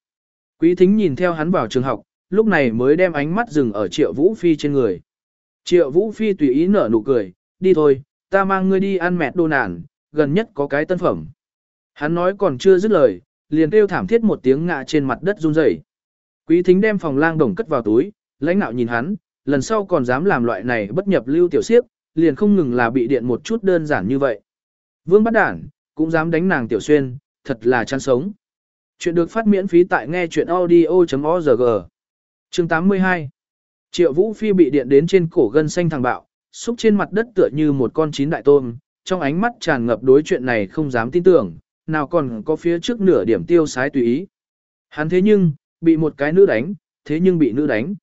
Quý Thính nhìn theo hắn vào trường học, lúc này mới đem ánh mắt dừng ở Triệu Vũ Phi trên người. Triệu Vũ Phi tùy ý nở nụ cười, đi thôi, ta mang ngươi đi ăn mẹt đồ nản, gần nhất có cái tân phẩm. Hắn nói còn chưa dứt lời, liền kêu thảm thiết một tiếng ngã trên mặt đất run rẩy. Quý thính đem phòng lang đồng cất vào túi, lãnh nạo nhìn hắn, lần sau còn dám làm loại này bất nhập lưu tiểu siếp, liền không ngừng là bị điện một chút đơn giản như vậy. Vương bắt đản, cũng dám đánh nàng tiểu xuyên, thật là chăn sống. Chuyện được phát miễn phí tại nghe chuyện audio.org. Chương 82 Triệu Vũ Phi bị điện đến trên cổ gân xanh thằng bạo, xúc trên mặt đất tựa như một con chín đại tôm, trong ánh mắt tràn ngập đối chuyện này không dám tin tưởng, nào còn có phía trước nửa điểm tiêu sái tùy ý. Hắn thế nhưng, bị một cái nữ đánh, thế nhưng bị nữ đánh.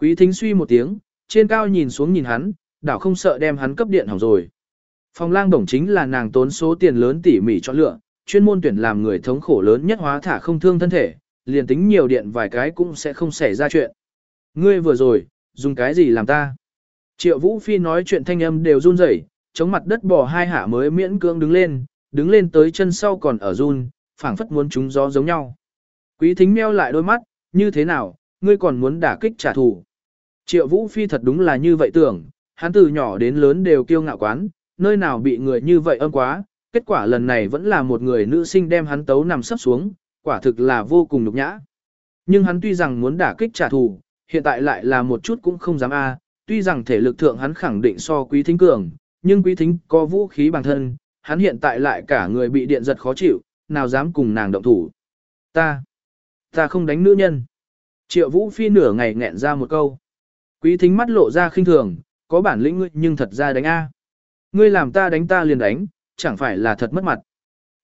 Quý thính suy một tiếng, trên cao nhìn xuống nhìn hắn, đảo không sợ đem hắn cấp điện hỏng rồi. Phòng lang đồng chính là nàng tốn số tiền lớn tỉ mỉ chọn lựa, chuyên môn tuyển làm người thống khổ lớn nhất hóa thả không thương thân thể, liền tính nhiều điện vài cái cũng sẽ không xảy ra chuyện. Ngươi vừa rồi, dùng cái gì làm ta? Triệu Vũ Phi nói chuyện thanh âm đều run rẩy, chống mặt đất bò hai hạ mới miễn cưỡng đứng lên, đứng lên tới chân sau còn ở run, phảng phất muốn trúng gió giống nhau. Quý thính meo lại đôi mắt, như thế nào, ngươi còn muốn đả kích trả thù. Triệu Vũ Phi thật đúng là như vậy tưởng, hắn từ nhỏ đến lớn đều kiêu ngạo quán, nơi nào bị người như vậy âm quá, kết quả lần này vẫn là một người nữ sinh đem hắn tấu nằm sấp xuống, quả thực là vô cùng nhục nhã. Nhưng hắn tuy rằng muốn đả kích trả thù, hiện tại lại là một chút cũng không dám a. tuy rằng thể lực thượng hắn khẳng định so quý thính cường, nhưng quý thính có vũ khí bản thân, hắn hiện tại lại cả người bị điện giật khó chịu, nào dám cùng nàng động thủ. Ta, ta không đánh nữ nhân. Triệu Vũ Phi nửa ngày nghẹn ra một câu. Quý thính mắt lộ ra khinh thường, có bản lĩnh ngươi nhưng thật ra đánh A. Ngươi làm ta đánh ta liền đánh, chẳng phải là thật mất mặt.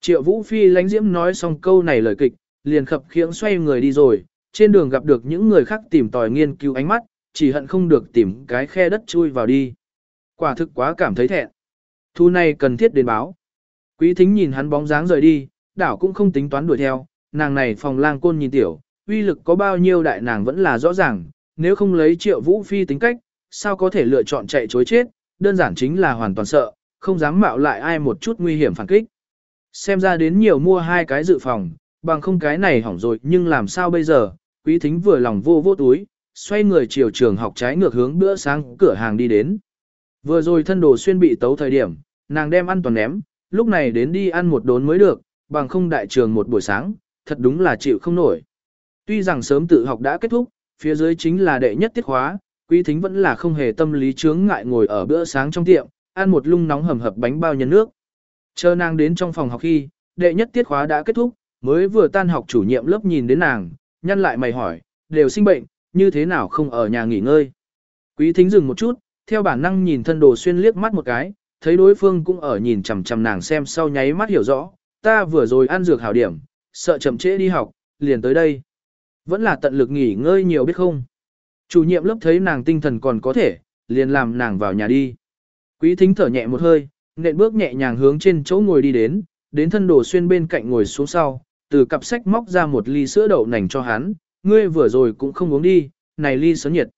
Triệu Vũ Phi lánh diễm nói xong câu này lời kịch, liền khập khiễng xoay người đi rồi, trên đường gặp được những người khác tìm tòi nghiên cứu ánh mắt, chỉ hận không được tìm cái khe đất chui vào đi. Quả thực quá cảm thấy thẹn. Thu này cần thiết đến báo. Quý thính nhìn hắn bóng dáng rời đi, đảo cũng không tính toán đuổi theo, nàng này phòng lang côn nhìn tiểu, uy lực có bao nhiêu đại nàng vẫn là rõ ràng, nếu không lấy triệu vũ phi tính cách, sao có thể lựa chọn chạy chối chết, đơn giản chính là hoàn toàn sợ, không dám mạo lại ai một chút nguy hiểm phản kích. Xem ra đến nhiều mua hai cái dự phòng, bằng không cái này hỏng rồi nhưng làm sao bây giờ, quý thính vừa lòng vô vô túi, xoay người chiều trường học trái ngược hướng bữa sáng cửa hàng đi đến. Vừa rồi thân đồ xuyên bị tấu thời điểm, nàng đem ăn toàn ném, lúc này đến đi ăn một đốn mới được, bằng không đại trường một buổi sáng, thật đúng là chịu không nổi. Tuy rằng sớm tự học đã kết thúc, phía dưới chính là đệ nhất tiết khóa, quý thính vẫn là không hề tâm lý chướng ngại ngồi ở bữa sáng trong tiệm, ăn một lung nóng hầm hập bánh bao nhân nước. Chờ nàng đến trong phòng học khi, đệ nhất tiết khóa đã kết thúc, mới vừa tan học chủ nhiệm lớp nhìn đến nàng, nhăn lại mày hỏi, đều sinh bệnh, như thế nào không ở nhà nghỉ ngơi. Quý thính dừng một chút, theo bản năng nhìn thân đồ xuyên liếc mắt một cái, thấy đối phương cũng ở nhìn chằm chằm nàng xem sau nháy mắt hiểu rõ, ta vừa rồi ăn dược hảo điểm, sợ chậm trễ đi học, liền tới đây. Vẫn là tận lực nghỉ ngơi nhiều biết không. Chủ nhiệm lớp thấy nàng tinh thần còn có thể, liền làm nàng vào nhà đi. Quý thính thở nhẹ một hơi, nện bước nhẹ nhàng hướng trên chỗ ngồi đi đến, đến thân đồ xuyên bên cạnh ngồi xuống sau, từ cặp sách móc ra một ly sữa đậu nành cho hắn, ngươi vừa rồi cũng không uống đi, này ly sớm nhiệt.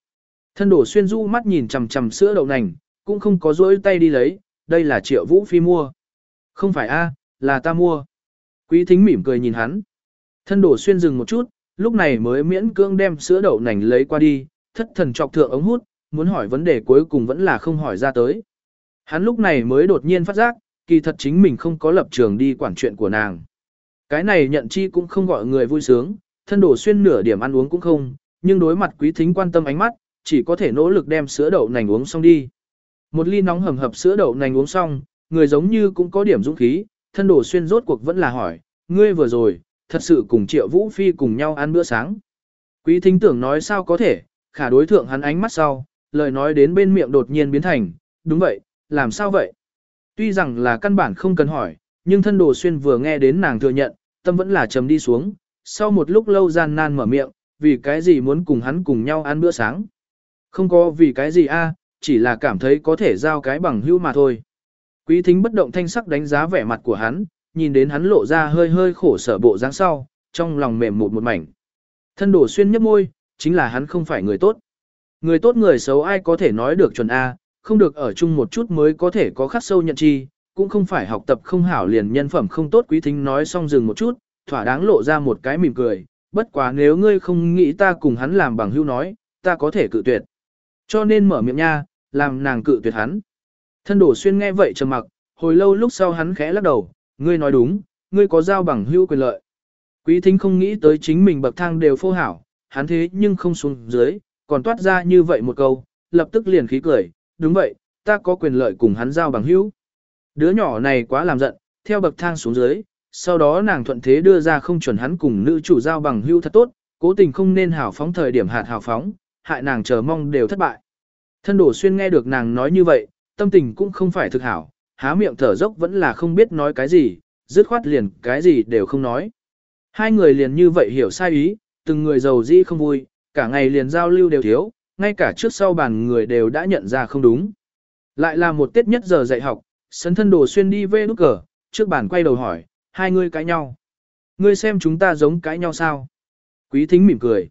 Thân đổ xuyên du mắt nhìn chằm chằm sữa đậu nành, cũng không có dối tay đi lấy, đây là triệu vũ phi mua. Không phải a, là ta mua. Quý thính mỉm cười nhìn hắn. Thân đổ xuyên dừng một chút, lúc này mới miễn cưỡng đem sữa đậu nành lấy qua đi, thất thần chọc thượng ống hút, muốn hỏi vấn đề cuối cùng vẫn là không hỏi ra tới. Hắn lúc này mới đột nhiên phát giác, kỳ thật chính mình không có lập trường đi quản chuyện của nàng. Cái này nhận chi cũng không gọi người vui sướng, thân đổ xuyên nửa điểm ăn uống cũng không, nhưng đối mặt quý thính quan tâm ánh mắt, chỉ có thể nỗ lực đem sữa đậu nành uống xong đi. Một ly nóng hầm hập sữa đậu nành uống xong, người giống như cũng có điểm dũng khí, thân đồ xuyên rốt cuộc vẫn là hỏi, ngươi vừa rồi, thật sự cùng triệu vũ phi cùng nhau ăn bữa sáng. Quý thính tưởng nói sao có thể, khả đối thượng hắn ánh mắt sau, lời nói đến bên miệng đột nhiên biến thành, đúng vậy, làm sao vậy? Tuy rằng là căn bản không cần hỏi, nhưng thân đồ xuyên vừa nghe đến nàng thừa nhận, tâm vẫn là trầm đi xuống, sau một lúc lâu gian nan mở miệng, vì cái gì muốn cùng hắn cùng nhau ăn bữa sáng. Không có vì cái gì a, chỉ là cảm thấy có thể giao cái bằng hữu mà thôi. Quý thính bất động thanh sắc đánh giá vẻ mặt của hắn, nhìn đến hắn lộ ra hơi hơi khổ sở bộ dáng sau, trong lòng mềm một một mảnh. Thân đổ xuyên nhấp môi, chính là hắn không phải người tốt. Người tốt người xấu ai có thể nói được chuẩn A, không được ở chung một chút mới có thể có khắc sâu nhận chi, cũng không phải học tập không hảo liền nhân phẩm không tốt quý thính nói xong dừng một chút, thỏa đáng lộ ra một cái mỉm cười, bất quá nếu ngươi không nghĩ ta cùng hắn làm bằng hữu nói, ta có thể cự tuyệt. Cho nên mở miệng nha, làm nàng cự tuyệt hắn. Thân đổ xuyên nghe vậy trầm mặc, hồi lâu lúc sau hắn khẽ lắc đầu, ngươi nói đúng, ngươi có giao bằng hữu quyền lợi. Quý thính không nghĩ tới chính mình bậc thang đều phô hảo, hắn thế nhưng không xuống dưới, còn toát ra như vậy một câu, lập tức liền khí cười, đúng vậy, ta có quyền lợi cùng hắn giao bằng hữu. Đứa nhỏ này quá làm giận, theo bậc thang xuống dưới, sau đó nàng thuận thế đưa ra không chuẩn hắn cùng nữ chủ giao bằng hữu thật tốt, cố tình không nên hảo phóng thời điểm hạt hảo phóng, hại nàng chờ mong đều thất bại. Thân đổ xuyên nghe được nàng nói như vậy, tâm tình cũng không phải thực hảo, há miệng thở dốc vẫn là không biết nói cái gì, dứt khoát liền cái gì đều không nói. Hai người liền như vậy hiểu sai ý, từng người giàu dĩ không vui, cả ngày liền giao lưu đều thiếu, ngay cả trước sau bàn người đều đã nhận ra không đúng. Lại là một tiết nhất giờ dạy học, sấn thân đồ xuyên đi về nút cờ, trước bàn quay đầu hỏi, hai người cãi nhau. Ngươi xem chúng ta giống cãi nhau sao? Quý thính mỉm cười.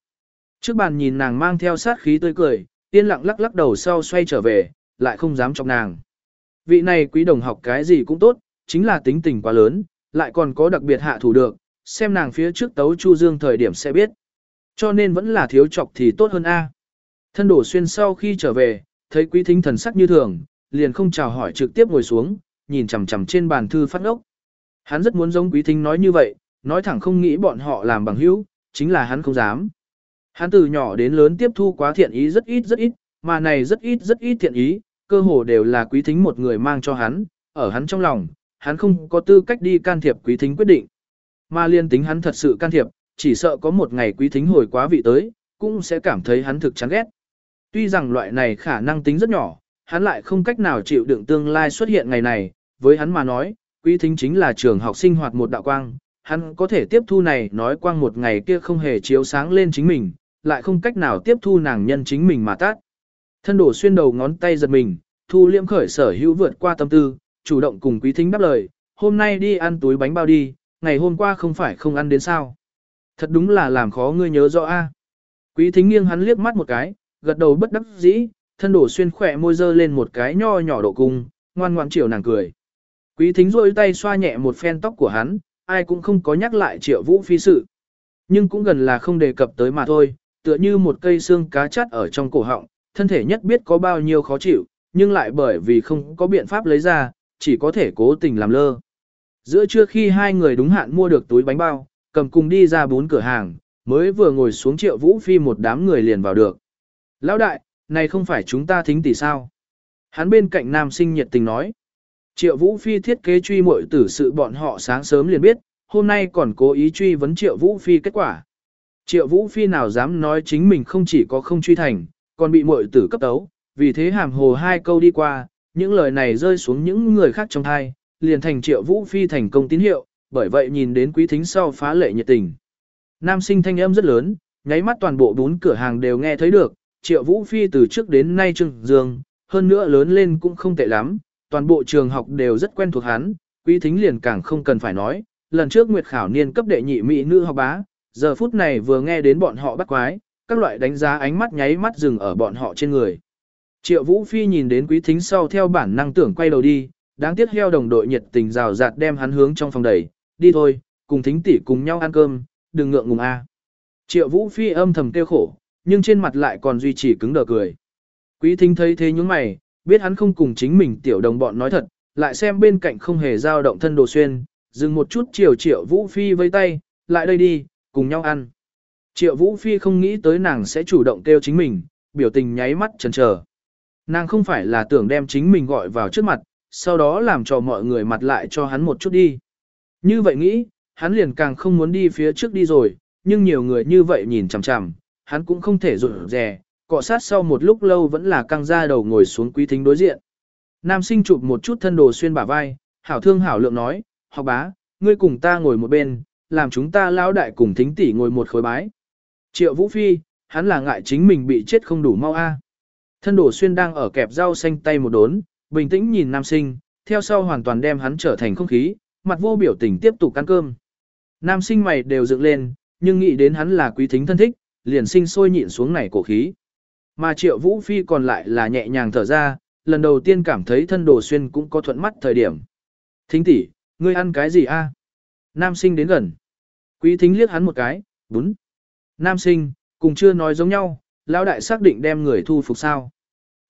Trước bàn nhìn nàng mang theo sát khí tươi cười, yên lặng lắc lắc đầu sau xoay trở về, lại không dám chọc nàng. Vị này quý đồng học cái gì cũng tốt, chính là tính tình quá lớn, lại còn có đặc biệt hạ thủ được, xem nàng phía trước tấu Chu Dương thời điểm sẽ biết. Cho nên vẫn là thiếu chọc thì tốt hơn A. Thân đổ xuyên sau khi trở về, thấy quý thính thần sắc như thường, liền không chào hỏi trực tiếp ngồi xuống, nhìn chằm chằm trên bàn thư phát ốc. Hắn rất muốn giống quý thính nói như vậy, nói thẳng không nghĩ bọn họ làm bằng hữu, chính là hắn không dám. Hắn từ nhỏ đến lớn tiếp thu quá thiện ý rất ít rất ít, mà này rất ít rất ít thiện ý, cơ hồ đều là quý thính một người mang cho hắn, ở hắn trong lòng, hắn không có tư cách đi can thiệp quý thính quyết định. Mà liên tính hắn thật sự can thiệp, chỉ sợ có một ngày quý thính hồi quá vị tới, cũng sẽ cảm thấy hắn thực chán ghét. Tuy rằng loại này khả năng tính rất nhỏ, hắn lại không cách nào chịu đựng tương lai xuất hiện ngày này, với hắn mà nói, quý thính chính là trường học sinh hoạt một đạo quang, hắn có thể tiếp thu này nói quang một ngày kia không hề chiếu sáng lên chính mình, lại không cách nào tiếp thu nàng nhân chính mình mà tát. Thân đổ xuyên đầu ngón tay giật mình, thu liễm khởi sở hữu vượt qua tâm tư, chủ động cùng quý thính đáp lời, hôm nay đi ăn túi bánh bao đi, ngày hôm qua không phải không ăn đến sao. Thật đúng là làm khó ngươi nhớ rõ a. Quý thính nghiêng hắn liếc mắt một cái, gật đầu bất đắc dĩ, thân đổ xuyên khỏe môi dơ lên một cái nho nhỏ độ cung, ngoan ngoan chiều nàng cười. Quý thính rôi tay xoa nhẹ một phen tóc của hắn, ai cũng không có nhắc lại triệu vũ phi sự. Nhưng cũng gần là không đề cập tới mà thôi, tựa như một cây xương cá chắt ở trong cổ họng, thân thể nhất biết có bao nhiêu khó chịu, nhưng lại bởi vì không có biện pháp lấy ra, chỉ có thể cố tình làm lơ. Giữa trưa khi hai người đúng hạn mua được túi bánh bao, cầm cùng đi ra bốn cửa hàng, mới vừa ngồi xuống triệu vũ phi một đám người liền vào được. Lão đại, này không phải chúng ta thính tỷ sao? Hắn bên cạnh nam sinh nhiệt tình nói. Triệu vũ phi thiết kế truy muội tử sự bọn họ sáng sớm liền biết, hôm nay còn cố ý truy vấn triệu vũ phi kết quả. Triệu vũ phi nào dám nói chính mình không chỉ có không truy thành, còn bị muội tử cấp tấu, vì thế hàm hồ hai câu đi qua, những lời này rơi xuống những người khác trong thai, liền thành triệu vũ phi thành công tín hiệu, bởi vậy nhìn đến quý thính sau phá lệ nhiệt tình. Nam sinh thanh âm rất lớn, nháy mắt toàn bộ bốn cửa hàng đều nghe thấy được, triệu vũ phi từ trước đến nay trưng dương, hơn nữa lớn lên cũng không tệ lắm, toàn bộ trường học đều rất quen thuộc hắn, quý thính liền càng không cần phải nói, lần trước nguyệt khảo niên cấp đệ nhị mỹ nữ học bá, giờ phút này vừa nghe đến bọn họ bắt quái, các loại đánh giá ánh mắt nháy mắt dừng ở bọn họ trên người. Triệu Vũ Phi nhìn đến quý thính sau theo bản năng tưởng quay đầu đi, đáng tiếc heo đồng đội nhiệt tình rào rạt đem hắn hướng trong phòng đẩy, đi thôi, cùng thính tỷ cùng nhau ăn cơm, đừng ngượng ngùng a. Triệu Vũ Phi âm thầm tiêu khổ, nhưng trên mặt lại còn duy trì cứng đờ cười. Quý thính thấy thế những mày, biết hắn không cùng chính mình tiểu đồng bọn nói thật, lại xem bên cạnh không hề dao động thân đồ xuyên, dừng một chút chiều Triệu Vũ Phi vây tay, lại đây đi, cùng nhau ăn. Triệu Vũ Phi không nghĩ tới nàng sẽ chủ động kêu chính mình, biểu tình nháy mắt chần chờ. Nàng không phải là tưởng đem chính mình gọi vào trước mặt, sau đó làm cho mọi người mặt lại cho hắn một chút đi. Như vậy nghĩ, hắn liền càng không muốn đi phía trước đi rồi, nhưng nhiều người như vậy nhìn chằm chằm, hắn cũng không thể rụt rè, cọ sát sau một lúc lâu vẫn là căng ra đầu ngồi xuống quý thính đối diện. Nam sinh chụp một chút thân đồ xuyên bả vai, hảo thương hảo lượng nói, học bá, ngươi cùng ta ngồi một bên, làm chúng ta lão đại cùng thính tỷ ngồi một khối bái. Triệu Vũ Phi, hắn là ngại chính mình bị chết không đủ mau a. Thân đổ xuyên đang ở kẹp rau xanh tay một đốn, bình tĩnh nhìn nam sinh, theo sau hoàn toàn đem hắn trở thành không khí, mặt vô biểu tình tiếp tục ăn cơm. Nam sinh mày đều dựng lên, nhưng nghĩ đến hắn là quý thính thân thích, liền sinh sôi nhịn xuống này cổ khí. Mà triệu vũ phi còn lại là nhẹ nhàng thở ra, lần đầu tiên cảm thấy thân đồ xuyên cũng có thuận mắt thời điểm. Thính tỷ, ngươi ăn cái gì a? Nam sinh đến gần. Quý thính liếc hắn một cái, bún. Nam sinh, cùng chưa nói giống nhau, lão đại xác định đem người thu phục sao.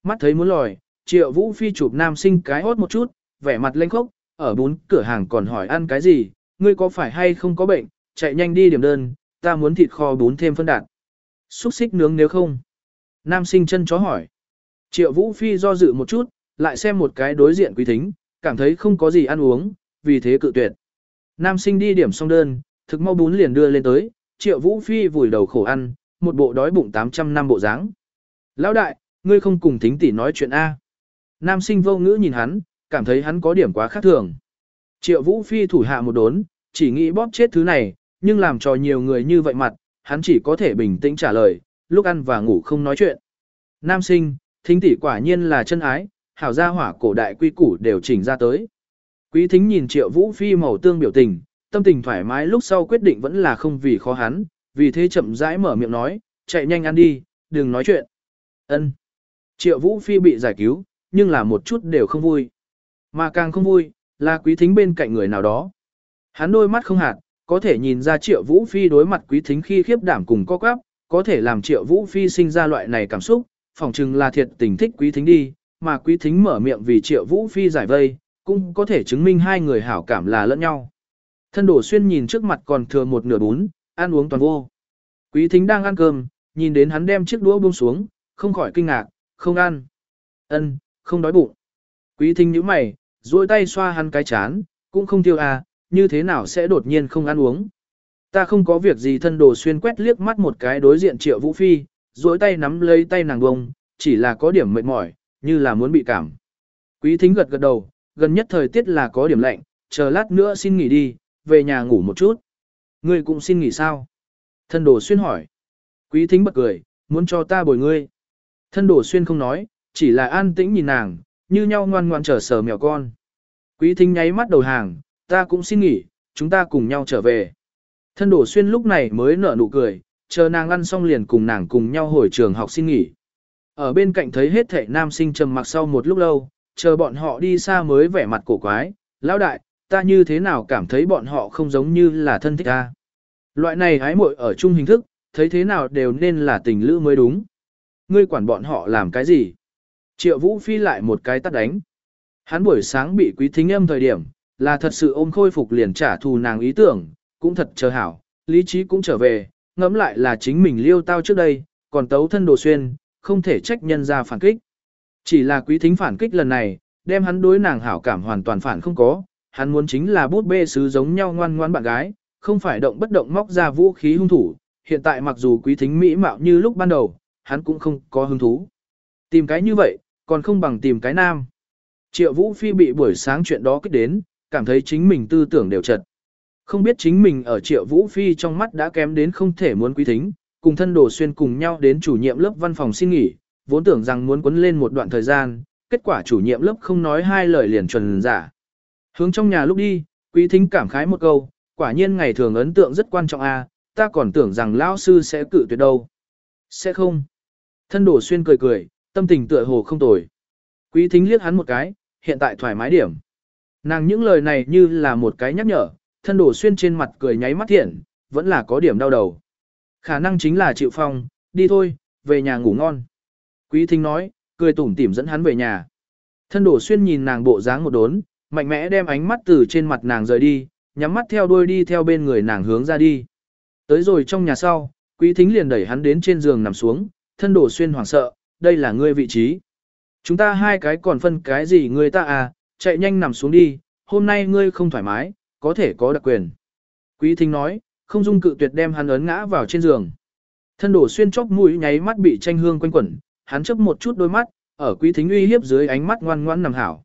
Mắt thấy muốn lòi, triệu vũ phi chụp nam sinh cái hốt một chút, vẻ mặt lênh khốc, ở bún cửa hàng còn hỏi ăn cái gì, ngươi có phải hay không có bệnh, chạy nhanh đi điểm đơn, ta muốn thịt kho bún thêm phân đạn. Xúc xích nướng nếu không. Nam sinh chân chó hỏi. Triệu vũ phi do dự một chút, lại xem một cái đối diện quý thính, cảm thấy không có gì ăn uống, vì thế cự tuyệt. Nam sinh đi điểm xong đơn, thực mau bún liền đưa lên tới, triệu vũ phi vùi đầu khổ ăn, một bộ đói bụng 800 năm bộ dáng. Lão đại, ngươi không cùng thính tỷ nói chuyện A. Nam sinh vô ngữ nhìn hắn, cảm thấy hắn có điểm quá khác thường. Triệu vũ phi thủ hạ một đốn, chỉ nghĩ bóp chết thứ này, nhưng làm cho nhiều người như vậy mặt, hắn chỉ có thể bình tĩnh trả lời, lúc ăn và ngủ không nói chuyện. Nam sinh, thính tỷ quả nhiên là chân ái, hảo gia hỏa cổ đại quy củ đều chỉnh ra tới. Quý thính nhìn triệu vũ phi màu tương biểu tình, tâm tình thoải mái lúc sau quyết định vẫn là không vì khó hắn, vì thế chậm rãi mở miệng nói, chạy nhanh ăn đi, đừng nói chuyện. Ân. Triệu Vũ Phi bị giải cứu, nhưng là một chút đều không vui. Mà càng không vui, là quý thính bên cạnh người nào đó. Hắn đôi mắt không hạt, có thể nhìn ra Triệu Vũ Phi đối mặt quý thính khi khiếp đảm cùng co quắp, có thể làm Triệu Vũ Phi sinh ra loại này cảm xúc, phỏng chừng là thiệt tình thích quý thính đi, mà quý thính mở miệng vì Triệu Vũ Phi giải vây, cũng có thể chứng minh hai người hảo cảm là lẫn nhau. Thân đổ xuyên nhìn trước mặt còn thừa một nửa bún, ăn uống toàn vô. Quý thính đang ăn cơm, nhìn đến hắn đem chiếc đũa buông xuống, không khỏi kinh ngạc, không ăn. ân, không đói bụng. Quý thính nhíu mày, duỗi tay xoa hắn cái chán, cũng không tiêu à, như thế nào sẽ đột nhiên không ăn uống. Ta không có việc gì thân đồ xuyên quét liếc mắt một cái đối diện triệu vũ phi, duỗi tay nắm lấy tay nàng bông, chỉ là có điểm mệt mỏi, như là muốn bị cảm. Quý thính gật gật đầu, gần nhất thời tiết là có điểm lạnh, chờ lát nữa xin nghỉ đi, về nhà ngủ một chút. Ngươi cũng xin nghỉ sao? Thân đồ xuyên hỏi. Quý thính bật cười, muốn cho ta bồi ngươi. Thân đồ xuyên không nói, chỉ là an tĩnh nhìn nàng, như nhau ngoan ngoan trở sờ mèo con. Quý thính nháy mắt đầu hàng, ta cũng xin nghỉ, chúng ta cùng nhau trở về. Thân đổ xuyên lúc này mới nở nụ cười, chờ nàng ăn xong liền cùng nàng cùng nhau hồi trường học xin nghỉ. Ở bên cạnh thấy hết thể nam sinh trầm mặc sau một lúc lâu, chờ bọn họ đi xa mới vẻ mặt cổ quái, lão đại, ta như thế nào cảm thấy bọn họ không giống như là thân thích ta. Loại này hái muội ở chung hình thức, thấy thế nào đều nên là tình lữ mới đúng. Ngươi quản bọn họ làm cái gì? Triệu Vũ Phi lại một cái tắt đánh. Hắn buổi sáng bị quý thính âm thời điểm, là thật sự ôm khôi phục liền trả thù nàng ý tưởng, cũng thật chờ hảo, lý trí cũng trở về, ngẫm lại là chính mình liêu tao trước đây, còn tấu thân đồ xuyên, không thể trách nhân ra phản kích. Chỉ là quý thính phản kích lần này, đem hắn đối nàng hảo cảm hoàn toàn phản không có, hắn muốn chính là bút bê sứ giống nhau ngoan ngoan bạn gái, không phải động bất động móc ra vũ khí hung thủ, hiện tại mặc dù quý thính mỹ mạo như lúc ban đầu, hắn cũng không có hứng thú. Tìm cái như vậy, còn không bằng tìm cái nam. Triệu Vũ Phi bị buổi sáng chuyện đó kích đến, cảm thấy chính mình tư tưởng đều chật. Không biết chính mình ở Triệu Vũ Phi trong mắt đã kém đến không thể muốn quý thính, cùng thân đồ xuyên cùng nhau đến chủ nhiệm lớp văn phòng xin nghỉ, vốn tưởng rằng muốn quấn lên một đoạn thời gian, kết quả chủ nhiệm lớp không nói hai lời liền chuẩn giả. Hướng trong nhà lúc đi, quý thính cảm khái một câu, quả nhiên ngày thường ấn tượng rất quan trọng a, ta còn tưởng rằng lão sư sẽ cự tuyệt đâu. Sẽ không. Thân đổ xuyên cười cười, tâm tình tựa hồ không tồi. Quý thính liếc hắn một cái, hiện tại thoải mái điểm. Nàng những lời này như là một cái nhắc nhở, thân đổ xuyên trên mặt cười nháy mắt thiện, vẫn là có điểm đau đầu. Khả năng chính là chịu phong, đi thôi, về nhà ngủ ngon. Quý thính nói, cười tủm tỉm dẫn hắn về nhà. Thân đổ xuyên nhìn nàng bộ dáng một đốn, mạnh mẽ đem ánh mắt từ trên mặt nàng rời đi, nhắm mắt theo đuôi đi theo bên người nàng hướng ra đi. Tới rồi trong nhà sau, quý thính liền đẩy hắn đến trên giường nằm xuống, thân đổ xuyên hoảng sợ, đây là ngươi vị trí. Chúng ta hai cái còn phân cái gì ngươi ta à, chạy nhanh nằm xuống đi, hôm nay ngươi không thoải mái, có thể có đặc quyền. Quý thính nói, không dung cự tuyệt đem hắn ấn ngã vào trên giường. Thân đổ xuyên chóc mũi nháy mắt bị tranh hương quanh quẩn, hắn chấp một chút đôi mắt, ở quý thính uy hiếp dưới ánh mắt ngoan ngoãn nằm hảo.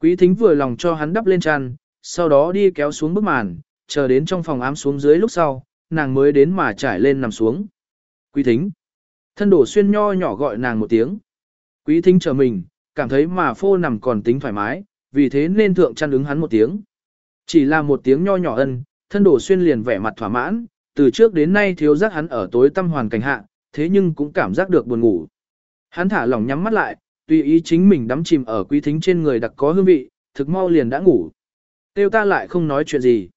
Quý thính vừa lòng cho hắn đắp lên tràn, sau đó đi kéo xuống bức màn, chờ đến trong phòng ám xuống dưới lúc sau, nàng mới đến mà trải lên nằm xuống. Quý thính. Thân đổ xuyên nho nhỏ gọi nàng một tiếng. Quý thính chờ mình, cảm thấy mà phô nằm còn tính thoải mái, vì thế nên thượng chăn ứng hắn một tiếng. Chỉ là một tiếng nho nhỏ ân, thân đổ xuyên liền vẻ mặt thỏa mãn, từ trước đến nay thiếu giác hắn ở tối tâm hoàn cảnh hạ, thế nhưng cũng cảm giác được buồn ngủ. Hắn thả lỏng nhắm mắt lại, tùy ý chính mình đắm chìm ở quý thính trên người đặc có hương vị, thực mau liền đã ngủ. Tiêu ta lại không nói chuyện gì.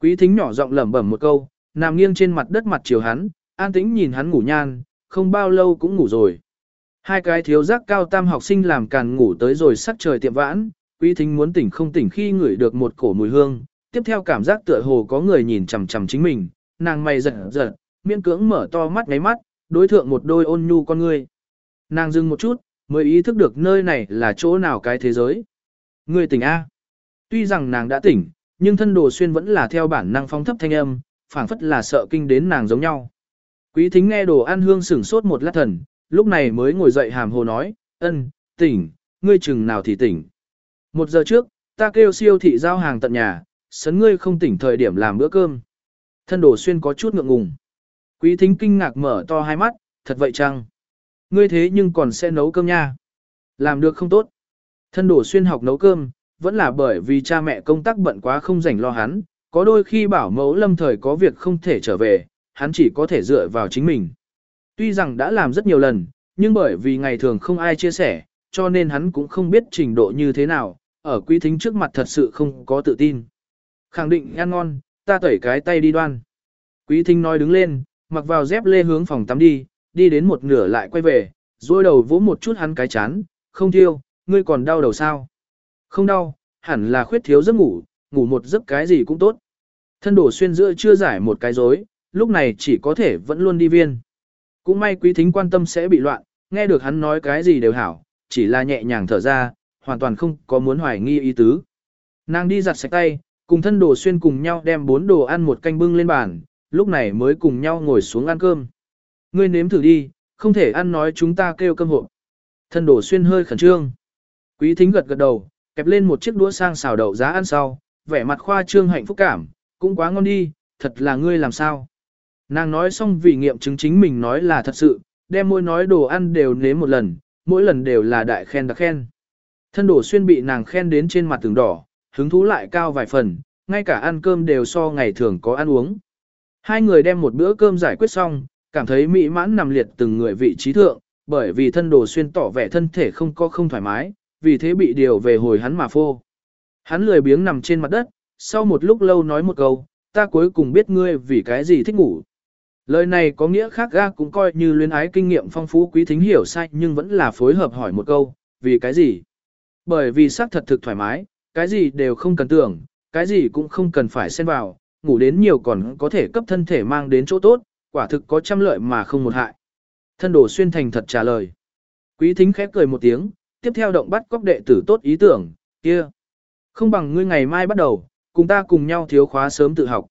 Quý thính nhỏ giọng lẩm bẩm một câu, nằm nghiêng trên mặt đất mặt chiều hắn, an tĩnh nhìn hắn ngủ nhan, không bao lâu cũng ngủ rồi. Hai cái thiếu giác cao tam học sinh làm càn ngủ tới rồi sắc trời tiệm vãn, quý thính muốn tỉnh không tỉnh khi ngửi được một cổ mùi hương, tiếp theo cảm giác tựa hồ có người nhìn chằm chằm chính mình, nàng mày giật giật, miễn cưỡng mở to mắt ngáy mắt, đối thượng một đôi ôn nhu con người. Nàng dừng một chút, mới ý thức được nơi này là chỗ nào cái thế giới. Người tỉnh A. Tuy rằng nàng đã tỉnh, nhưng thân đồ xuyên vẫn là theo bản năng phong thấp thanh âm, phảng phất là sợ kinh đến nàng giống nhau. Quý thính nghe đồ ăn hương sửng sốt một lát thần, lúc này mới ngồi dậy hàm hồ nói, ân, tỉnh, ngươi chừng nào thì tỉnh. Một giờ trước, ta kêu siêu thị giao hàng tận nhà, sấn ngươi không tỉnh thời điểm làm bữa cơm. Thân đồ xuyên có chút ngượng ngùng. Quý thính kinh ngạc mở to hai mắt, thật vậy chăng? Ngươi thế nhưng còn sẽ nấu cơm nha. Làm được không tốt. Thân đổ xuyên học nấu cơm, vẫn là bởi vì cha mẹ công tác bận quá không rảnh lo hắn, có đôi khi bảo mẫu lâm thời có việc không thể trở về, hắn chỉ có thể dựa vào chính mình. Tuy rằng đã làm rất nhiều lần, nhưng bởi vì ngày thường không ai chia sẻ, cho nên hắn cũng không biết trình độ như thế nào, ở quý thính trước mặt thật sự không có tự tin. Khẳng định ăn ngon, ta tẩy cái tay đi đoan. Quý thính nói đứng lên, mặc vào dép lê hướng phòng tắm đi, đi đến một nửa lại quay về, duỗi đầu vỗ một chút hắn cái chán, không thiêu, ngươi còn đau đầu sao? Không đau, hẳn là khuyết thiếu giấc ngủ, ngủ một giấc cái gì cũng tốt. Thân đổ xuyên giữa chưa giải một cái rối, lúc này chỉ có thể vẫn luôn đi viên. Cũng may quý thính quan tâm sẽ bị loạn, nghe được hắn nói cái gì đều hảo, chỉ là nhẹ nhàng thở ra, hoàn toàn không có muốn hoài nghi ý tứ. Nàng đi giặt sạch tay, cùng thân đồ xuyên cùng nhau đem bốn đồ ăn một canh bưng lên bàn, lúc này mới cùng nhau ngồi xuống ăn cơm. Ngươi nếm thử đi, không thể ăn nói chúng ta kêu cơm hộp. Thân đổ xuyên hơi khẩn trương. Quý thính gật gật đầu, kẹp lên một chiếc đũa sang xào đậu giá ăn sau, vẻ mặt khoa trương hạnh phúc cảm, cũng quá ngon đi, thật là ngươi làm sao. Nàng nói xong vì nghiệm chứng chính mình nói là thật sự, đem mỗi nói đồ ăn đều nếm một lần, mỗi lần đều là đại khen đặc khen. Thân đổ xuyên bị nàng khen đến trên mặt tường đỏ, hứng thú lại cao vài phần, ngay cả ăn cơm đều so ngày thường có ăn uống. Hai người đem một bữa cơm giải quyết xong, cảm thấy mỹ mãn nằm liệt từng người vị trí thượng, bởi vì thân đồ xuyên tỏ vẻ thân thể không có không thoải mái, vì thế bị điều về hồi hắn mà phô. Hắn lười biếng nằm trên mặt đất, sau một lúc lâu nói một câu, ta cuối cùng biết ngươi vì cái gì thích ngủ. Lời này có nghĩa khác ga cũng coi như luyến ái kinh nghiệm phong phú quý thính hiểu sai nhưng vẫn là phối hợp hỏi một câu, vì cái gì? Bởi vì xác thật thực thoải mái, cái gì đều không cần tưởng, cái gì cũng không cần phải xen vào, ngủ đến nhiều còn có thể cấp thân thể mang đến chỗ tốt, quả thực có trăm lợi mà không một hại. Thân đồ xuyên thành thật trả lời. Quý thính khép cười một tiếng, tiếp theo động bắt cóc đệ tử tốt ý tưởng, kia. Không bằng ngươi ngày mai bắt đầu, cùng ta cùng nhau thiếu khóa sớm tự học.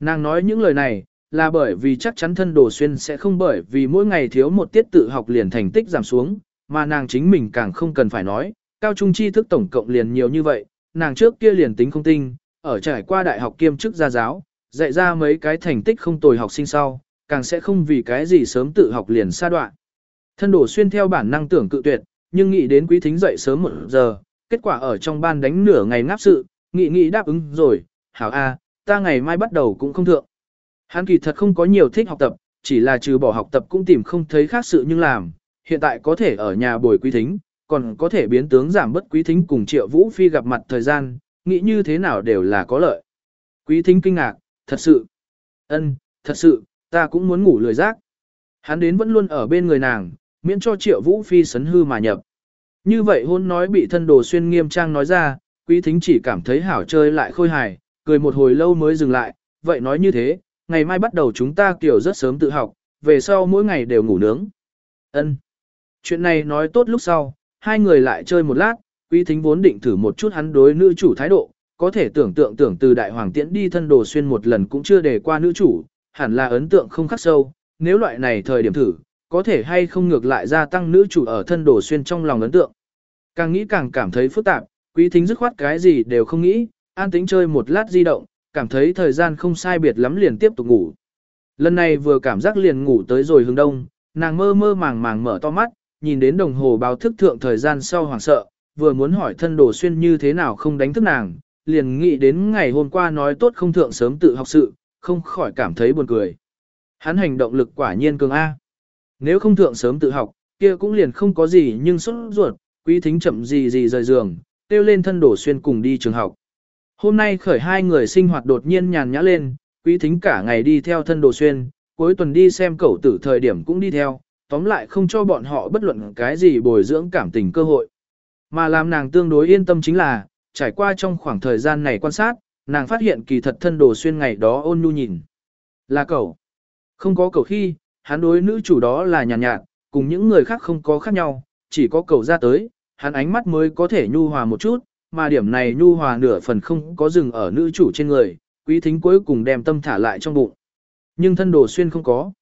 Nàng nói những lời này, là bởi vì chắc chắn thân đồ xuyên sẽ không bởi vì mỗi ngày thiếu một tiết tự học liền thành tích giảm xuống, mà nàng chính mình càng không cần phải nói, cao trung tri thức tổng cộng liền nhiều như vậy, nàng trước kia liền tính không tinh, ở trải qua đại học kiêm chức gia giáo, dạy ra mấy cái thành tích không tồi học sinh sau, càng sẽ không vì cái gì sớm tự học liền xa đoạn. Thân đổ xuyên theo bản năng tưởng cự tuyệt, nhưng nghĩ đến quý thính dậy sớm một giờ, kết quả ở trong ban đánh nửa ngày ngáp sự, nghị nghị đáp ứng rồi, hảo a, ta ngày mai bắt đầu cũng không thượng. Hắn kỳ thật không có nhiều thích học tập, chỉ là trừ bỏ học tập cũng tìm không thấy khác sự nhưng làm, hiện tại có thể ở nhà bồi quý thính, còn có thể biến tướng giảm bất quý thính cùng triệu vũ phi gặp mặt thời gian, nghĩ như thế nào đều là có lợi. Quý thính kinh ngạc, thật sự, ân, thật sự, ta cũng muốn ngủ lười giác. Hắn đến vẫn luôn ở bên người nàng, miễn cho triệu vũ phi sấn hư mà nhập. Như vậy hôn nói bị thân đồ xuyên nghiêm trang nói ra, quý thính chỉ cảm thấy hảo chơi lại khôi hài, cười một hồi lâu mới dừng lại, vậy nói như thế, ngày mai bắt đầu chúng ta kiểu rất sớm tự học, về sau mỗi ngày đều ngủ nướng. Ân. Chuyện này nói tốt lúc sau, hai người lại chơi một lát, quý thính vốn định thử một chút hắn đối nữ chủ thái độ, có thể tưởng tượng tưởng từ đại hoàng tiễn đi thân đồ xuyên một lần cũng chưa để qua nữ chủ, hẳn là ấn tượng không khắc sâu, nếu loại này thời điểm thử, có thể hay không ngược lại gia tăng nữ chủ ở thân đồ xuyên trong lòng ấn tượng. Càng nghĩ càng cảm thấy phức tạp, quý thính dứt khoát cái gì đều không nghĩ, an tĩnh chơi một lát di động, cảm thấy thời gian không sai biệt lắm liền tiếp tục ngủ. Lần này vừa cảm giác liền ngủ tới rồi hướng đông, nàng mơ mơ màng màng mở to mắt, nhìn đến đồng hồ báo thức thượng thời gian sau hoảng sợ, vừa muốn hỏi thân đồ xuyên như thế nào không đánh thức nàng, liền nghĩ đến ngày hôm qua nói tốt không thượng sớm tự học sự, không khỏi cảm thấy buồn cười. Hắn hành động lực quả nhiên cường A. Nếu không thượng sớm tự học, kia cũng liền không có gì nhưng xuất ruột, quý thính chậm gì gì rời giường, tiêu lên thân đổ xuyên cùng đi trường học. Hôm nay khởi hai người sinh hoạt đột nhiên nhàn nhã lên, quý thính cả ngày đi theo thân đồ xuyên, cuối tuần đi xem cậu tử thời điểm cũng đi theo, tóm lại không cho bọn họ bất luận cái gì bồi dưỡng cảm tình cơ hội. Mà làm nàng tương đối yên tâm chính là, trải qua trong khoảng thời gian này quan sát, nàng phát hiện kỳ thật thân đồ xuyên ngày đó ôn nhu nhìn. Là cậu. Không có cậu khi, hắn đối nữ chủ đó là nhàn nhạt, nhạt, cùng những người khác không có khác nhau, chỉ có cậu ra tới, hắn ánh mắt mới có thể nhu hòa một chút, mà điểm này nhu hòa nửa phần không có dừng ở nữ chủ trên người, quý thính cuối cùng đem tâm thả lại trong bụng. Nhưng thân đồ xuyên không có.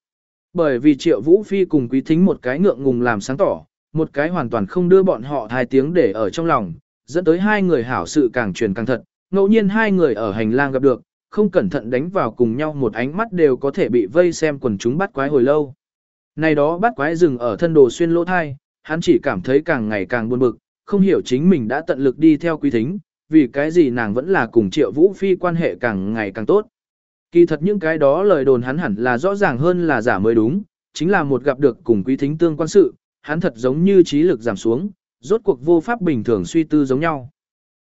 Bởi vì triệu vũ phi cùng quý thính một cái ngượng ngùng làm sáng tỏ, một cái hoàn toàn không đưa bọn họ hai tiếng để ở trong lòng, dẫn tới hai người hảo sự càng truyền càng thật, ngẫu nhiên hai người ở hành lang gặp được, không cẩn thận đánh vào cùng nhau một ánh mắt đều có thể bị vây xem quần chúng bắt quái hồi lâu. Này đó bắt quái dừng ở thân đồ xuyên lỗ thai, hắn chỉ cảm thấy càng ngày càng buồn bực, không hiểu chính mình đã tận lực đi theo quý thính, vì cái gì nàng vẫn là cùng triệu vũ phi quan hệ càng ngày càng tốt. Kỳ thật những cái đó lời đồn hắn hẳn là rõ ràng hơn là giả mới đúng, chính là một gặp được cùng quý thính tương quan sự, hắn thật giống như trí lực giảm xuống, rốt cuộc vô pháp bình thường suy tư giống nhau.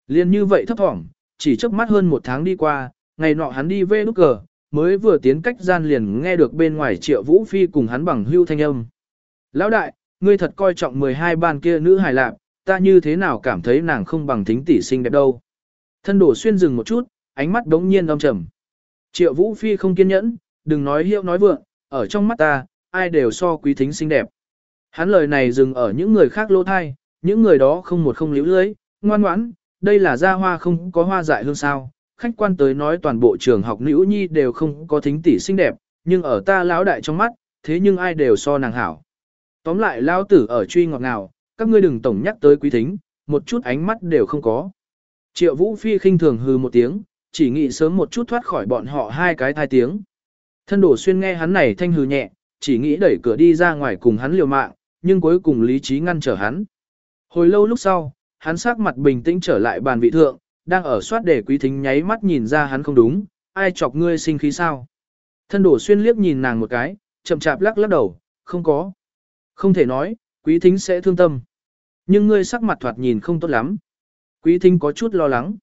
Liên như vậy thấp thỏm, chỉ trước mắt hơn một tháng đi qua, ngày nọ hắn đi về nút cờ, mới vừa tiến cách gian liền nghe được bên ngoài triệu vũ phi cùng hắn bằng hưu thanh âm. Lão đại, ngươi thật coi trọng 12 ban kia nữ hài lạp, ta như thế nào cảm thấy nàng không bằng thính tỷ xinh đẹp đâu. Thân đổ xuyên dừng một chút, ánh mắt đống nhiên âm trầm. Triệu vũ phi không kiên nhẫn, đừng nói hiệu nói vượng, ở trong mắt ta, ai đều so quý thính xinh đẹp. Hắn lời này dừng ở những người khác lỗ thai, những người đó không một không liễu lưới, ngoan ngoãn, đây là gia hoa không có hoa dại hương sao. Khách quan tới nói toàn bộ trường học nữ nhi đều không có thính tỷ xinh đẹp, nhưng ở ta lão đại trong mắt, thế nhưng ai đều so nàng hảo. Tóm lại lão tử ở truy ngọt nào, các ngươi đừng tổng nhắc tới quý thính, một chút ánh mắt đều không có. Triệu Vũ Phi khinh thường hừ một tiếng, chỉ nghĩ sớm một chút thoát khỏi bọn họ hai cái thai tiếng. Thân đổ xuyên nghe hắn này thanh hừ nhẹ, chỉ nghĩ đẩy cửa đi ra ngoài cùng hắn liều mạng, nhưng cuối cùng lý trí ngăn trở hắn. Hồi lâu lúc sau, hắn sắc mặt bình tĩnh trở lại bàn vị thượng, đang ở soát để quý thính nháy mắt nhìn ra hắn không đúng, ai chọc ngươi sinh khí sao. Thân đổ xuyên liếc nhìn nàng một cái, chậm chạp lắc lắc đầu, không có. Không thể nói, quý thính sẽ thương tâm. Nhưng ngươi sắc mặt thoạt nhìn không tốt lắm. Quý thính có chút lo lắng.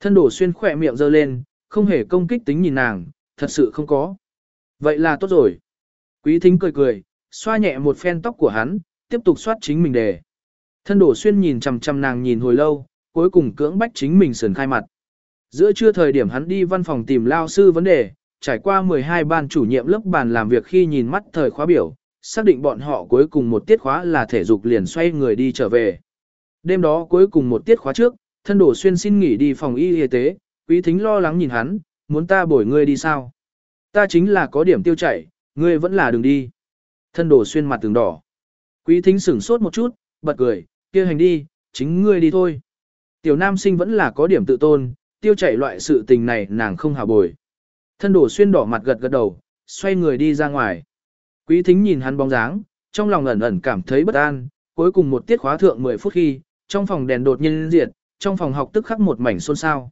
Thân đổ xuyên khỏe miệng giơ lên, không hề công kích tính nhìn nàng, thật sự không có. Vậy là tốt rồi. Quý thính cười cười, xoa nhẹ một phen tóc của hắn, tiếp tục soát chính mình đề. Thân đổ xuyên nhìn chằm chằm nàng nhìn hồi lâu, cuối cùng cưỡng bách chính mình sườn khai mặt. Giữa trưa thời điểm hắn đi văn phòng tìm lao sư vấn đề, trải qua 12 ban chủ nhiệm lớp bàn làm việc khi nhìn mắt thời khóa biểu, xác định bọn họ cuối cùng một tiết khóa là thể dục liền xoay người đi trở về. Đêm đó cuối cùng một tiết khóa trước, thân đổ xuyên xin nghỉ đi phòng y y tế, quý thính lo lắng nhìn hắn, muốn ta bổi ngươi đi sao? Ta chính là có điểm tiêu chảy, ngươi vẫn là đừng đi. Thân đổ xuyên mặt tường đỏ. Quý thính sửng sốt một chút, bật cười, kia hành đi, chính ngươi đi thôi. Tiểu nam sinh vẫn là có điểm tự tôn, tiêu chảy loại sự tình này nàng không hào bồi. Thân đổ xuyên đỏ mặt gật gật đầu, xoay người đi ra ngoài. Quý thính nhìn hắn bóng dáng, trong lòng ẩn ẩn cảm thấy bất an, cuối cùng một tiết khóa thượng 10 phút khi, trong phòng đèn đột nhiên diệt, trong phòng học tức khắc một mảnh xôn xao.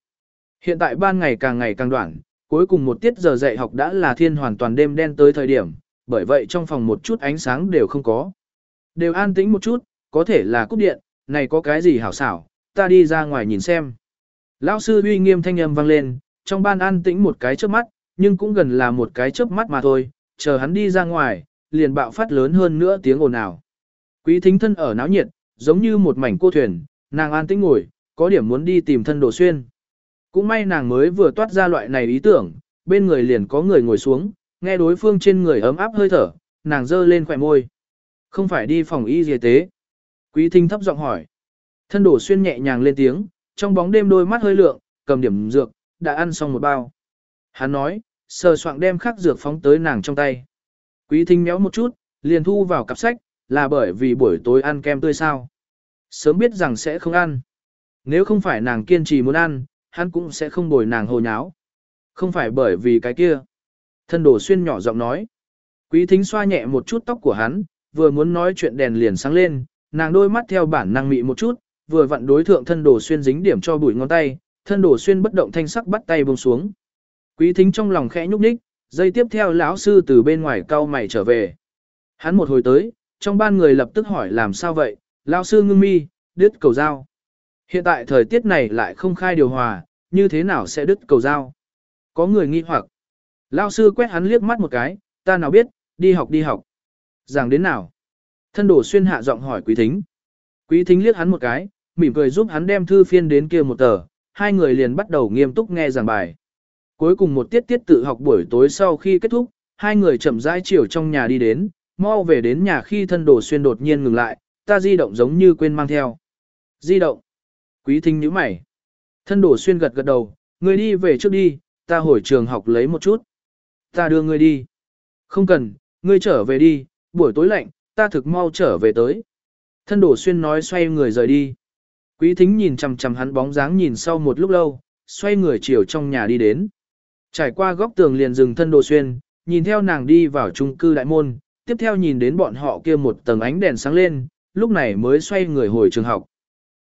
Hiện tại ban ngày càng ngày càng đoạn, cuối cùng một tiết giờ dạy học đã là thiên hoàn toàn đêm đen tới thời điểm, bởi vậy trong phòng một chút ánh sáng đều không có. Đều an tĩnh một chút, có thể là cúp điện, này có cái gì hảo xảo, ta đi ra ngoài nhìn xem. Lão sư uy nghiêm thanh âm vang lên, trong ban an tĩnh một cái chớp mắt, nhưng cũng gần là một cái chớp mắt mà thôi, chờ hắn đi ra ngoài, liền bạo phát lớn hơn nữa tiếng ồn ào. Quý thính thân ở náo nhiệt, giống như một mảnh cô thuyền, nàng an tĩnh ngồi, có điểm muốn đi tìm thân đồ xuyên. Cũng may nàng mới vừa toát ra loại này ý tưởng, bên người liền có người ngồi xuống, nghe đối phương trên người ấm áp hơi thở, nàng dơ lên khỏe môi. Không phải đi phòng y y tế. Quý thính thấp giọng hỏi. Thân đổ xuyên nhẹ nhàng lên tiếng, trong bóng đêm đôi mắt hơi lượng, cầm điểm dược, đã ăn xong một bao. Hắn nói, sờ soạng đem khắc dược phóng tới nàng trong tay. Quý thính méo một chút, liền thu vào cặp sách, là bởi vì buổi tối ăn kem tươi sao. Sớm biết rằng sẽ không ăn. Nếu không phải nàng kiên trì muốn ăn, hắn cũng sẽ không bồi nàng hồ nháo. Không phải bởi vì cái kia. Thân đổ xuyên nhỏ giọng nói. Quý thính xoa nhẹ một chút tóc của hắn, vừa muốn nói chuyện đèn liền sáng lên, nàng đôi mắt theo bản năng mị một chút, vừa vặn đối thượng thân đổ xuyên dính điểm cho bụi ngón tay, thân đổ xuyên bất động thanh sắc bắt tay buông xuống. Quý thính trong lòng khẽ nhúc nhích, dây tiếp theo lão sư từ bên ngoài cau mày trở về. Hắn một hồi tới, trong ban người lập tức hỏi làm sao vậy, lão sư ngưng mi, đứt cầu dao. Hiện tại thời tiết này lại không khai điều hòa, như thế nào sẽ đứt cầu dao? Có người nghi hoặc. Lão sư quét hắn liếc mắt một cái, ta nào biết, đi học đi học. Giảng đến nào? Thân đổ xuyên hạ giọng hỏi quý thính. Quý thính liếc hắn một cái, mỉm cười giúp hắn đem thư phiên đến kia một tờ, hai người liền bắt đầu nghiêm túc nghe giảng bài. Cuối cùng một tiết tiết tự học buổi tối sau khi kết thúc, hai người chậm rãi chiều trong nhà đi đến, mau về đến nhà khi thân đồ xuyên đột nhiên ngừng lại, ta di động giống như quên mang theo. Di động. Quý thính nhíu mày. Thân đồ xuyên gật gật đầu, người đi về trước đi, ta hồi trường học lấy một chút. Ta đưa người đi. Không cần, ngươi trở về đi, buổi tối lạnh, ta thực mau trở về tới. Thân đổ xuyên nói xoay người rời đi. Quý thính nhìn chằm chằm hắn bóng dáng nhìn sau một lúc lâu, xoay người chiều trong nhà đi đến. Trải qua góc tường liền dừng thân đồ xuyên, nhìn theo nàng đi vào trung cư đại môn, tiếp theo nhìn đến bọn họ kia một tầng ánh đèn sáng lên, lúc này mới xoay người hồi trường học.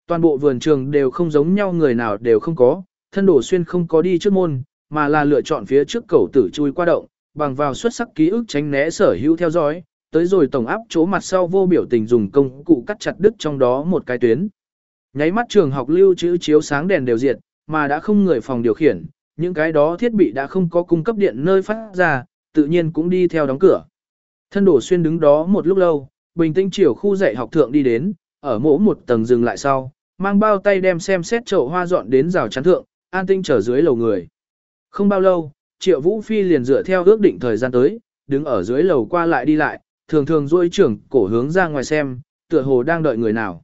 Toàn bộ vườn trường đều không giống nhau người nào đều không có, thân đồ xuyên không có đi trước môn, mà là lựa chọn phía trước cầu tử chui qua động, bằng vào xuất sắc ký ức tránh né sở hữu theo dõi, tới rồi tổng áp chỗ mặt sau vô biểu tình dùng công cụ cắt chặt đứt trong đó một cái tuyến. Nháy mắt trường học lưu trữ chiếu sáng đèn đều diệt, mà đã không người phòng điều khiển, những cái đó thiết bị đã không có cung cấp điện nơi phát ra, tự nhiên cũng đi theo đóng cửa. Thân đổ xuyên đứng đó một lúc lâu, bình tĩnh chiều khu dạy học thượng đi đến, ở mỗi một tầng dừng lại sau, mang bao tay đem xem xét chậu hoa dọn đến rào chắn thượng, an tinh trở dưới lầu người. Không bao lâu, Triệu Vũ Phi liền dựa theo ước định thời gian tới, đứng ở dưới lầu qua lại đi lại, thường thường duỗi trưởng cổ hướng ra ngoài xem, tựa hồ đang đợi người nào.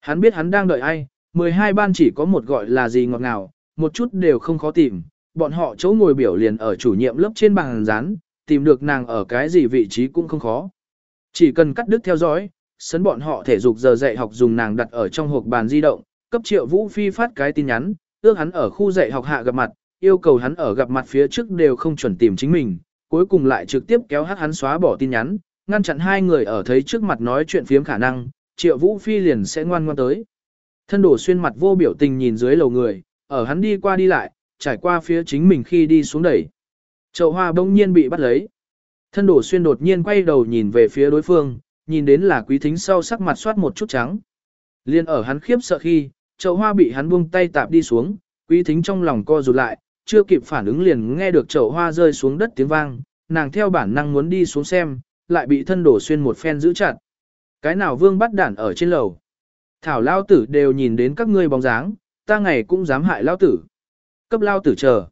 Hắn biết hắn đang đợi ai, 12 ban chỉ có một gọi là gì ngọt ngào, một chút đều không khó tìm, bọn họ chỗ ngồi biểu liền ở chủ nhiệm lớp trên bàn rán, tìm được nàng ở cái gì vị trí cũng không khó. Chỉ cần cắt đứt theo dõi, sấn bọn họ thể dục giờ dạy học dùng nàng đặt ở trong hộp bàn di động, cấp triệu vũ phi phát cái tin nhắn, ước hắn ở khu dạy học hạ gặp mặt, yêu cầu hắn ở gặp mặt phía trước đều không chuẩn tìm chính mình, cuối cùng lại trực tiếp kéo hát hắn xóa bỏ tin nhắn, ngăn chặn hai người ở thấy trước mặt nói chuyện phiếm khả năng, triệu vũ phi liền sẽ ngoan ngoan tới. Thân đổ xuyên mặt vô biểu tình nhìn dưới lầu người, ở hắn đi qua đi lại, trải qua phía chính mình khi đi xuống đẩy. Chậu hoa bỗng nhiên bị bắt lấy. Thân đổ xuyên đột nhiên quay đầu nhìn về phía đối phương, nhìn đến là quý thính sau sắc mặt soát một chút trắng. Liên ở hắn khiếp sợ khi, chậu hoa bị hắn buông tay tạp đi xuống, quý thính trong lòng co rụt lại, chưa kịp phản ứng liền nghe được chậu hoa rơi xuống đất tiếng vang, nàng theo bản năng muốn đi xuống xem, lại bị thân đổ xuyên một phen giữ chặt. Cái nào vương bắt đản ở trên lầu. Thảo lao tử đều nhìn đến các ngươi bóng dáng, ta ngày cũng dám hại lao tử. Cấp lao tử chờ.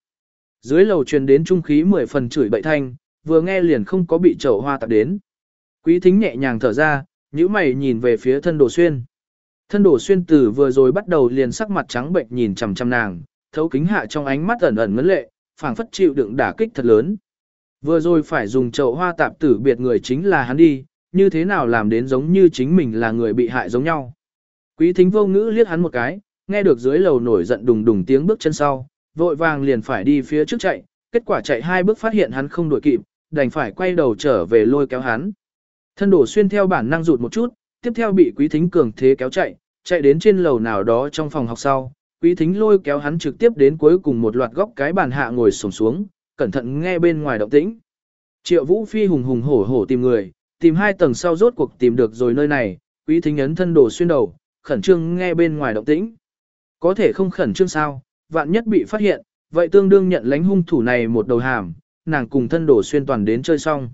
Dưới lầu truyền đến trung khí mười phần chửi bậy thanh, vừa nghe liền không có bị chậu hoa tạp đến. Quý thính nhẹ nhàng thở ra, nhíu mày nhìn về phía thân đồ xuyên. Thân đổ xuyên tử vừa rồi bắt đầu liền sắc mặt trắng bệnh nhìn chằm chằm nàng, thấu kính hạ trong ánh mắt ẩn ẩn ngấn lệ, phảng phất chịu đựng đả kích thật lớn. Vừa rồi phải dùng chậu hoa tạp tử biệt người chính là hắn đi, như thế nào làm đến giống như chính mình là người bị hại giống nhau. Quý thính vô ngữ liếc hắn một cái, nghe được dưới lầu nổi giận đùng đùng tiếng bước chân sau, vội vàng liền phải đi phía trước chạy, kết quả chạy hai bước phát hiện hắn không đuổi kịp, đành phải quay đầu trở về lôi kéo hắn. Thân đổ xuyên theo bản năng rụt một chút, tiếp theo bị quý thính cường thế kéo chạy, chạy đến trên lầu nào đó trong phòng học sau. Quý thính lôi kéo hắn trực tiếp đến cuối cùng một loạt góc cái bàn hạ ngồi sổng xuống, cẩn thận nghe bên ngoài động tĩnh. Triệu Vũ Phi hùng hùng hổ hổ tìm người, tìm hai tầng sau rốt cuộc tìm được rồi nơi này, quý thính ấn thân đồ xuyên đầu, khẩn trương nghe bên ngoài động tĩnh. Có thể không khẩn trương sao, vạn nhất bị phát hiện, vậy tương đương nhận lãnh hung thủ này một đầu hàm, nàng cùng thân đồ xuyên toàn đến chơi xong.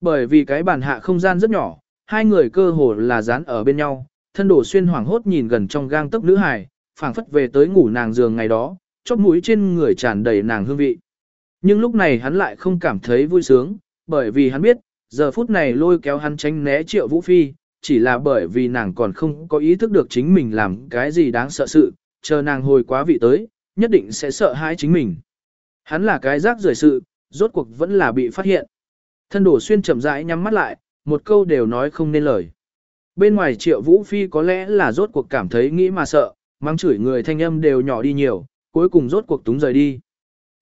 Bởi vì cái bàn hạ không gian rất nhỏ, hai người cơ hồ là dán ở bên nhau, thân đồ xuyên hoảng hốt nhìn gần trong gang tấc nữ hài, phảng phất về tới ngủ nàng giường ngày đó, chóp mũi trên người tràn đầy nàng hương vị. Nhưng lúc này hắn lại không cảm thấy vui sướng, bởi vì hắn biết, giờ phút này lôi kéo hắn tránh né triệu vũ phi, chỉ là bởi vì nàng còn không có ý thức được chính mình làm cái gì đáng sợ sự, chờ nàng hồi quá vị tới, nhất định sẽ sợ hãi chính mình. Hắn là cái rác rưởi sự, rốt cuộc vẫn là bị phát hiện. Thân đổ xuyên chậm rãi nhắm mắt lại, một câu đều nói không nên lời. Bên ngoài triệu vũ phi có lẽ là rốt cuộc cảm thấy nghĩ mà sợ, mang chửi người thanh âm đều nhỏ đi nhiều, cuối cùng rốt cuộc túng rời đi.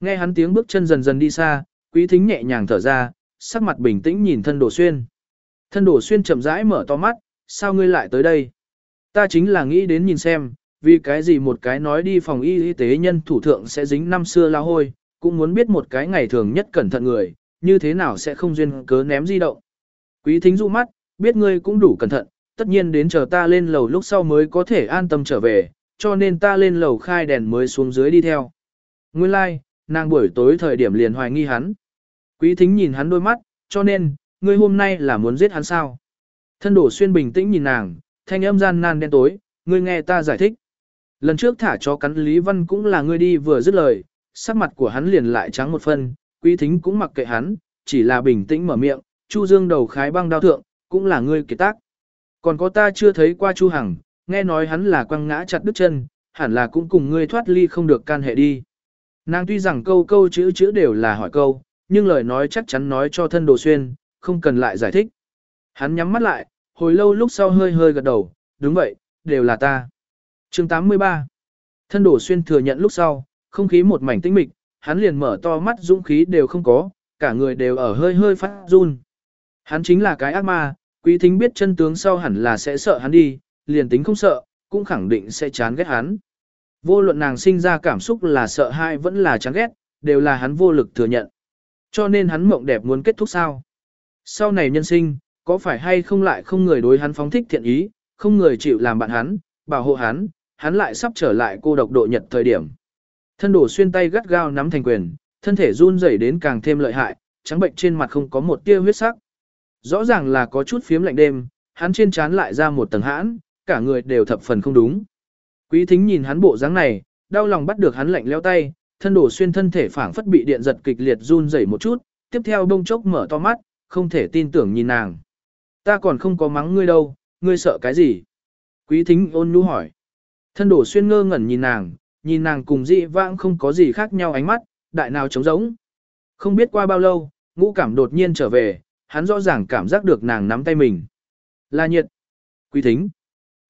Nghe hắn tiếng bước chân dần dần đi xa, quý thính nhẹ nhàng thở ra, sắc mặt bình tĩnh nhìn thân đổ xuyên. Thân đổ xuyên chậm rãi mở to mắt, sao ngươi lại tới đây? Ta chính là nghĩ đến nhìn xem, vì cái gì một cái nói đi phòng y y tế nhân thủ thượng sẽ dính năm xưa lao hôi, cũng muốn biết một cái ngày thường nhất cẩn thận người, như thế nào sẽ không duyên cớ ném di động. Quý thính dụ mắt, biết ngươi cũng đủ cẩn thận, tất nhiên đến chờ ta lên lầu lúc sau mới có thể an tâm trở về, cho nên ta lên lầu khai đèn mới xuống dưới đi theo. Nguyên lai, like, nàng buổi tối thời điểm liền hoài nghi hắn. Quý thính nhìn hắn đôi mắt, cho nên, ngươi hôm nay là muốn giết hắn sao? Thân đổ xuyên bình tĩnh nhìn nàng, thanh âm gian nan đen tối, ngươi nghe ta giải thích. Lần trước thả cho cắn Lý Văn cũng là ngươi đi vừa dứt lời, sắc mặt của hắn liền lại trắng một phân, quý thính cũng mặc kệ hắn, chỉ là bình tĩnh mở miệng, Chu Dương đầu khái băng đao thượng, cũng là ngươi kỳ tác. Còn có ta chưa thấy qua Chu Hằng, nghe nói hắn là quăng ngã chặt đứt chân, hẳn là cũng cùng ngươi thoát ly không được can hệ đi. Nàng tuy rằng câu câu chữ chữ đều là hỏi câu, nhưng lời nói chắc chắn nói cho thân đồ xuyên, không cần lại giải thích. Hắn nhắm mắt lại, hồi lâu lúc sau hơi hơi gật đầu, đúng vậy, đều là ta. chương 83 Thân đồ xuyên thừa nhận lúc sau, không khí một mảnh tĩnh mịch, hắn liền mở to mắt dũng khí đều không có, cả người đều ở hơi hơi phát run. Hắn chính là cái ác ma, quý thính biết chân tướng sau hẳn là sẽ sợ hắn đi, liền tính không sợ, cũng khẳng định sẽ chán ghét hắn. Vô luận nàng sinh ra cảm xúc là sợ hãi vẫn là chán ghét, đều là hắn vô lực thừa nhận. Cho nên hắn mộng đẹp muốn kết thúc sao. Sau này nhân sinh, có phải hay không lại không người đối hắn phóng thích thiện ý, không người chịu làm bạn hắn, bảo hộ hắn, hắn lại sắp trở lại cô độc độ nhật thời điểm. Thân đổ xuyên tay gắt gao nắm thành quyền, thân thể run rẩy đến càng thêm lợi hại, trắng bệnh trên mặt không có một tia huyết sắc. Rõ ràng là có chút phiếm lạnh đêm, hắn trên trán lại ra một tầng hãn, cả người đều thập phần không đúng. Quý thính nhìn hắn bộ dáng này, đau lòng bắt được hắn lạnh leo tay, thân đổ xuyên thân thể phảng phất bị điện giật kịch liệt run rẩy một chút, tiếp theo đông chốc mở to mắt, không thể tin tưởng nhìn nàng. Ta còn không có mắng ngươi đâu, ngươi sợ cái gì? Quý thính ôn nhu hỏi. Thân đổ xuyên ngơ ngẩn nhìn nàng, nhìn nàng cùng dị vãng không có gì khác nhau ánh mắt, đại nào trống rỗng. Không biết qua bao lâu, ngũ cảm đột nhiên trở về, hắn rõ ràng cảm giác được nàng nắm tay mình. Là nhiệt. Quý thính.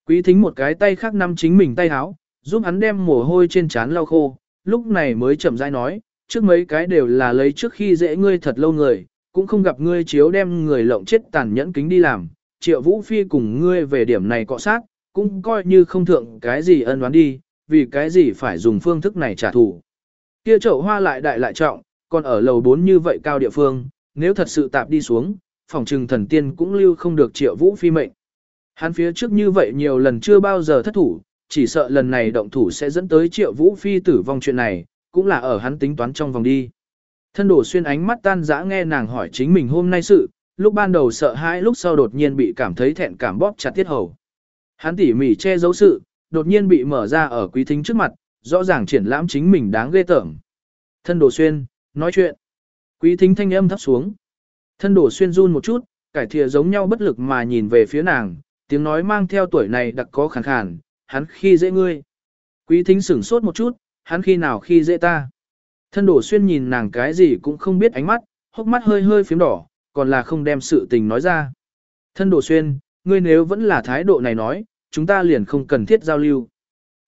Quý thính một cái tay khác nắm chính mình tay háo, giúp hắn đem mồ hôi trên trán lau khô, lúc này mới chậm rãi nói, trước mấy cái đều là lấy trước khi dễ ngươi thật lâu người, cũng không gặp ngươi chiếu đem người lộng chết tàn nhẫn kính đi làm, triệu vũ phi cùng ngươi về điểm này cọ sát, cũng coi như không thượng cái gì ân oán đi, vì cái gì phải dùng phương thức này trả thù. Kia chậu hoa lại đại lại trọng, còn ở lầu 4 như vậy cao địa phương, nếu thật sự tạp đi xuống, phòng trừng thần tiên cũng lưu không được triệu vũ phi mệnh. Hắn phía trước như vậy nhiều lần chưa bao giờ thất thủ, chỉ sợ lần này động thủ sẽ dẫn tới triệu vũ phi tử vong chuyện này, cũng là ở hắn tính toán trong vòng đi. Thân đổ xuyên ánh mắt tan dã nghe nàng hỏi chính mình hôm nay sự, lúc ban đầu sợ hãi lúc sau đột nhiên bị cảm thấy thẹn cảm bóp chặt tiết hầu. Hắn tỉ mỉ che giấu sự, đột nhiên bị mở ra ở quý thính trước mặt, rõ ràng triển lãm chính mình đáng ghê tởm. Thân đổ xuyên, nói chuyện. Quý thính thanh âm thấp xuống. Thân đổ xuyên run một chút, cải thìa giống nhau bất lực mà nhìn về phía nàng, tiếng nói mang theo tuổi này đặc có khàn khàn, hắn khi dễ ngươi. Quý thính sửng sốt một chút, hắn khi nào khi dễ ta. Thân đổ xuyên nhìn nàng cái gì cũng không biết ánh mắt, hốc mắt hơi hơi phím đỏ, còn là không đem sự tình nói ra. Thân đổ xuyên, ngươi nếu vẫn là thái độ này nói, chúng ta liền không cần thiết giao lưu.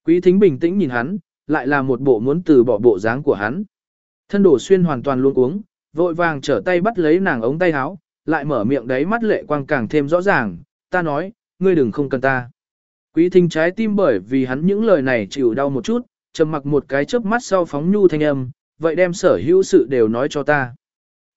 Quý thính bình tĩnh nhìn hắn, lại là một bộ muốn từ bỏ bộ dáng của hắn. Thân đổ xuyên hoàn toàn luôn uống, vội vàng trở tay bắt lấy nàng ống tay áo, lại mở miệng đấy mắt lệ quang càng thêm rõ ràng, ta nói, ngươi đừng không cần ta. Quý thính trái tim bởi vì hắn những lời này chịu đau một chút, trầm mặc một cái chớp mắt sau phóng nhu thanh âm, vậy đem sở hữu sự đều nói cho ta.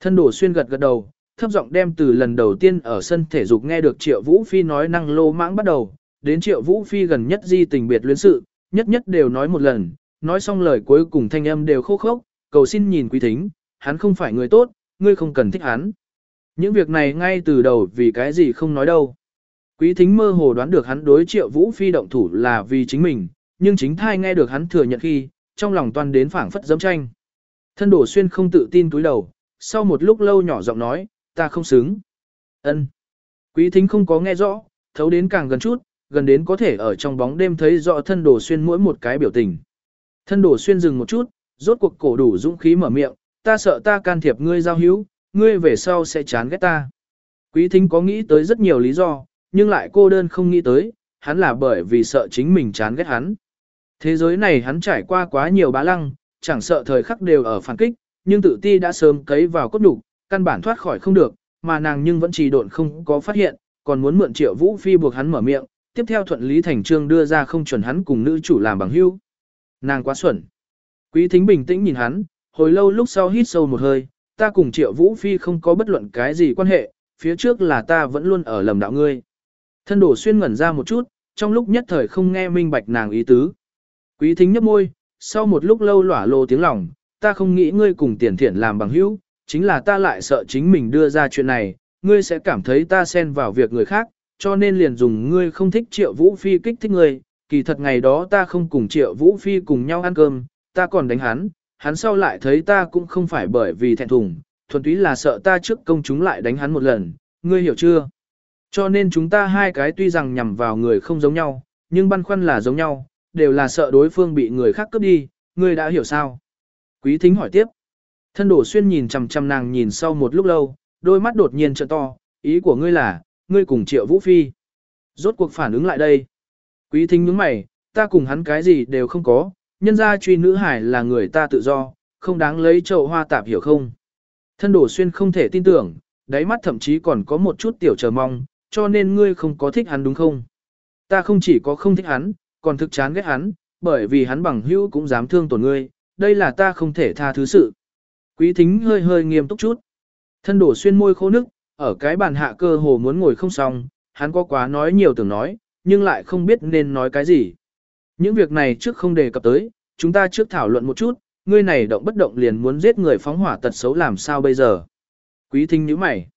Thân đổ xuyên gật gật đầu, thấp giọng đem từ lần đầu tiên ở sân thể dục nghe được Triệu Vũ Phi nói năng lô mãng bắt đầu, đến Triệu Vũ Phi gần nhất di tình biệt luyến sự, nhất nhất đều nói một lần, nói xong lời cuối cùng thanh âm đều khô khốc, cầu xin nhìn quý thính, hắn không phải người tốt, ngươi không cần thích hắn. Những việc này ngay từ đầu vì cái gì không nói đâu. Quý thính mơ hồ đoán được hắn đối triệu vũ phi động thủ là vì chính mình, nhưng chính thai nghe được hắn thừa nhận khi, trong lòng toàn đến phảng phất dấm tranh. Thân đổ xuyên không tự tin túi đầu, sau một lúc lâu nhỏ giọng nói, ta không xứng. ân Quý thính không có nghe rõ, thấu đến càng gần chút, gần đến có thể ở trong bóng đêm thấy rõ thân đổ xuyên mỗi một cái biểu tình. Thân đổ xuyên dừng một chút, rốt cuộc cổ đủ dũng khí mở miệng, ta sợ ta can thiệp ngươi giao hữu, ngươi về sau sẽ chán ghét ta. Quý thính có nghĩ tới rất nhiều lý do, nhưng lại cô đơn không nghĩ tới, hắn là bởi vì sợ chính mình chán ghét hắn. Thế giới này hắn trải qua quá nhiều bá lăng, chẳng sợ thời khắc đều ở phản kích, nhưng tự ti đã sớm cấy vào cốt đục, căn bản thoát khỏi không được, mà nàng nhưng vẫn trì độn không có phát hiện, còn muốn mượn triệu vũ phi buộc hắn mở miệng, tiếp theo thuận lý thành trương đưa ra không chuẩn hắn cùng nữ chủ làm bằng hữu. Nàng quá xuẩn. Quý thính bình tĩnh nhìn hắn, hồi lâu lúc sau hít sâu một hơi, ta cùng triệu vũ phi không có bất luận cái gì quan hệ, phía trước là ta vẫn luôn ở lầm đạo ngươi. Thân đổ xuyên ngẩn ra một chút, trong lúc nhất thời không nghe minh bạch nàng ý tứ. Quý thính nhấp môi, sau một lúc lâu lỏa lô tiếng lòng, ta không nghĩ ngươi cùng tiền thiện làm bằng hữu, chính là ta lại sợ chính mình đưa ra chuyện này, ngươi sẽ cảm thấy ta xen vào việc người khác, cho nên liền dùng ngươi không thích triệu vũ phi kích thích ngươi, kỳ thật ngày đó ta không cùng triệu vũ phi cùng nhau ăn cơm, ta còn đánh hắn, hắn sau lại thấy ta cũng không phải bởi vì thẹn thùng, thuần túy là sợ ta trước công chúng lại đánh hắn một lần, ngươi hiểu chưa? Cho nên chúng ta hai cái tuy rằng nhằm vào người không giống nhau, nhưng băn khoăn là giống nhau, đều là sợ đối phương bị người khác cướp đi, ngươi đã hiểu sao? Quý thính hỏi tiếp. Thân đổ xuyên nhìn chằm chằm nàng nhìn sau một lúc lâu, đôi mắt đột nhiên trợ to, ý của ngươi là, ngươi cùng triệu vũ phi. Rốt cuộc phản ứng lại đây. Quý thính nhướng mày, ta cùng hắn cái gì đều không có, nhân gia truy nữ hải là người ta tự do, không đáng lấy chậu hoa tạp hiểu không. Thân đổ xuyên không thể tin tưởng, đáy mắt thậm chí còn có một chút tiểu chờ mong, cho nên ngươi không có thích hắn đúng không? Ta không chỉ có không thích hắn, còn thực chán ghét hắn, bởi vì hắn bằng hữu cũng dám thương tổn ngươi, đây là ta không thể tha thứ sự. Quý thính hơi hơi nghiêm túc chút. Thân đổ xuyên môi khô nước, ở cái bàn hạ cơ hồ muốn ngồi không xong, hắn có quá nói nhiều tưởng nói, nhưng lại không biết nên nói cái gì. Những việc này trước không đề cập tới, chúng ta trước thảo luận một chút, ngươi này động bất động liền muốn giết người phóng hỏa tật xấu làm sao bây giờ. Quý thính nhíu mày.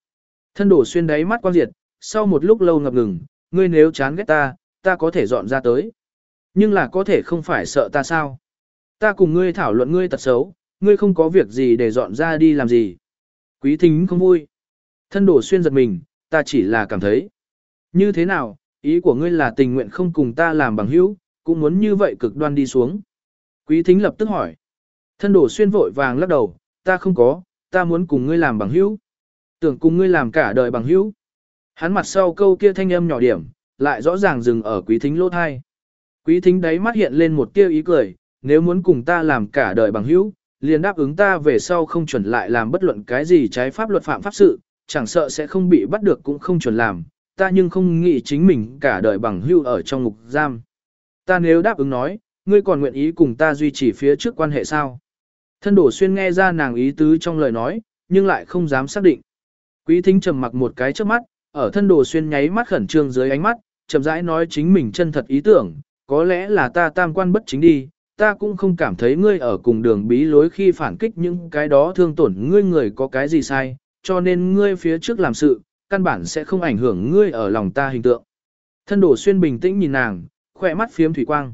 Thân đổ xuyên đáy mắt quan diệt, sau một lúc lâu ngập ngừng, ngươi nếu chán ghét ta, ta có thể dọn ra tới. Nhưng là có thể không phải sợ ta sao. Ta cùng ngươi thảo luận ngươi tật xấu, ngươi không có việc gì để dọn ra đi làm gì. Quý thính không vui. Thân đổ xuyên giật mình, ta chỉ là cảm thấy. Như thế nào, ý của ngươi là tình nguyện không cùng ta làm bằng hữu, cũng muốn như vậy cực đoan đi xuống. Quý thính lập tức hỏi. Thân đổ xuyên vội vàng lắc đầu, ta không có, ta muốn cùng ngươi làm bằng hữu. Tưởng cùng ngươi làm cả đời bằng hữu. Hắn mặt sau câu kia thanh âm nhỏ điểm, lại rõ ràng dừng ở quý thính lỗ thai. Quý thính đấy mắt hiện lên một tia ý cười, nếu muốn cùng ta làm cả đời bằng hữu, liền đáp ứng ta về sau không chuẩn lại làm bất luận cái gì trái pháp luật phạm pháp sự, chẳng sợ sẽ không bị bắt được cũng không chuẩn làm, ta nhưng không nghĩ chính mình cả đời bằng hữu ở trong ngục giam. Ta nếu đáp ứng nói, ngươi còn nguyện ý cùng ta duy trì phía trước quan hệ sao? Thân đổ xuyên nghe ra nàng ý tứ trong lời nói, nhưng lại không dám xác định. Quý thính trầm mặc một cái trước mắt, ở thân đồ xuyên nháy mắt khẩn trương dưới ánh mắt, chậm rãi nói chính mình chân thật ý tưởng, có lẽ là ta tam quan bất chính đi, ta cũng không cảm thấy ngươi ở cùng đường bí lối khi phản kích những cái đó thương tổn ngươi người có cái gì sai, cho nên ngươi phía trước làm sự, căn bản sẽ không ảnh hưởng ngươi ở lòng ta hình tượng. Thân đổ xuyên bình tĩnh nhìn nàng, khỏe mắt phiếm thủy quang.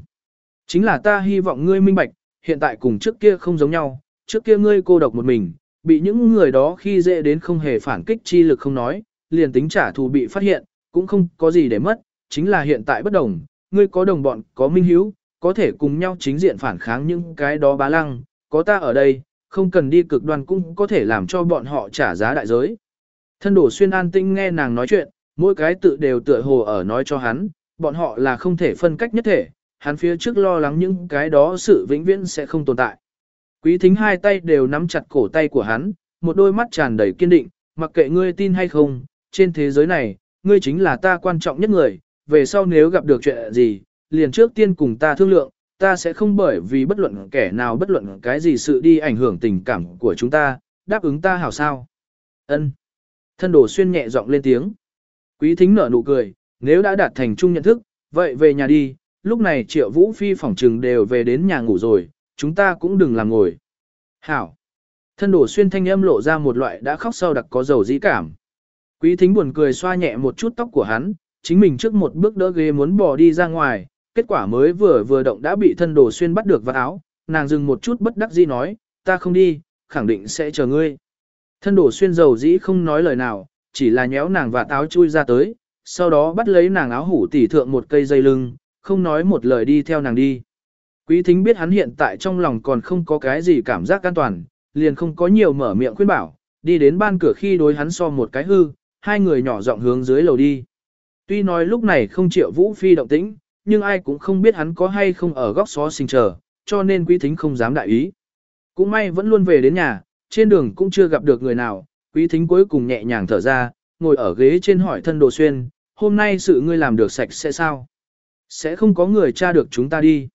Chính là ta hy vọng ngươi minh bạch, hiện tại cùng trước kia không giống nhau, trước kia ngươi cô độc một mình, bị những người đó khi dễ đến không hề phản kích chi lực không nói, liền tính trả thù bị phát hiện, cũng không có gì để mất, chính là hiện tại bất đồng, ngươi có đồng bọn, có minh hiếu, có thể cùng nhau chính diện phản kháng những cái đó bá lăng, có ta ở đây, không cần đi cực đoan cũng có thể làm cho bọn họ trả giá đại giới. Thân đổ xuyên an tinh nghe nàng nói chuyện, mỗi cái tự đều tựa hồ ở nói cho hắn, bọn họ là không thể phân cách nhất thể, hắn phía trước lo lắng những cái đó sự vĩnh viễn sẽ không tồn tại. Quý thính hai tay đều nắm chặt cổ tay của hắn, một đôi mắt tràn đầy kiên định, mặc kệ ngươi tin hay không, trên thế giới này, ngươi chính là ta quan trọng nhất người, về sau nếu gặp được chuyện gì, liền trước tiên cùng ta thương lượng, ta sẽ không bởi vì bất luận kẻ nào bất luận cái gì sự đi ảnh hưởng tình cảm của chúng ta, đáp ứng ta hảo sao. Ân. Thân đồ xuyên nhẹ giọng lên tiếng. Quý thính nở nụ cười, nếu đã đạt thành chung nhận thức, vậy về nhà đi, lúc này triệu vũ phi phỏng trừng đều về đến nhà ngủ rồi, chúng ta cũng đừng làm ngồi. Hảo. Thân đổ xuyên thanh âm lộ ra một loại đã khóc sau đặc có dầu dĩ cảm. Quý thính buồn cười xoa nhẹ một chút tóc của hắn, chính mình trước một bước đỡ ghế muốn bỏ đi ra ngoài, kết quả mới vừa vừa động đã bị thân đổ xuyên bắt được vào áo, nàng dừng một chút bất đắc dĩ nói, ta không đi, khẳng định sẽ chờ ngươi. Thân đổ xuyên dầu dĩ không nói lời nào, chỉ là nhéo nàng và áo chui ra tới, sau đó bắt lấy nàng áo hủ tỉ thượng một cây dây lưng, không nói một lời đi theo nàng đi. Quý thính biết hắn hiện tại trong lòng còn không có cái gì cảm giác an toàn, liền không có nhiều mở miệng khuyên bảo, đi đến ban cửa khi đối hắn so một cái hư, hai người nhỏ giọng hướng dưới lầu đi. Tuy nói lúc này không triệu Vũ Phi động tĩnh, nhưng ai cũng không biết hắn có hay không ở góc xó sinh chờ, cho nên quý thính không dám đại ý. Cũng may vẫn luôn về đến nhà, trên đường cũng chưa gặp được người nào, quý thính cuối cùng nhẹ nhàng thở ra, ngồi ở ghế trên hỏi thân đồ xuyên, hôm nay sự ngươi làm được sạch sẽ sao? Sẽ không có người tra được chúng ta đi.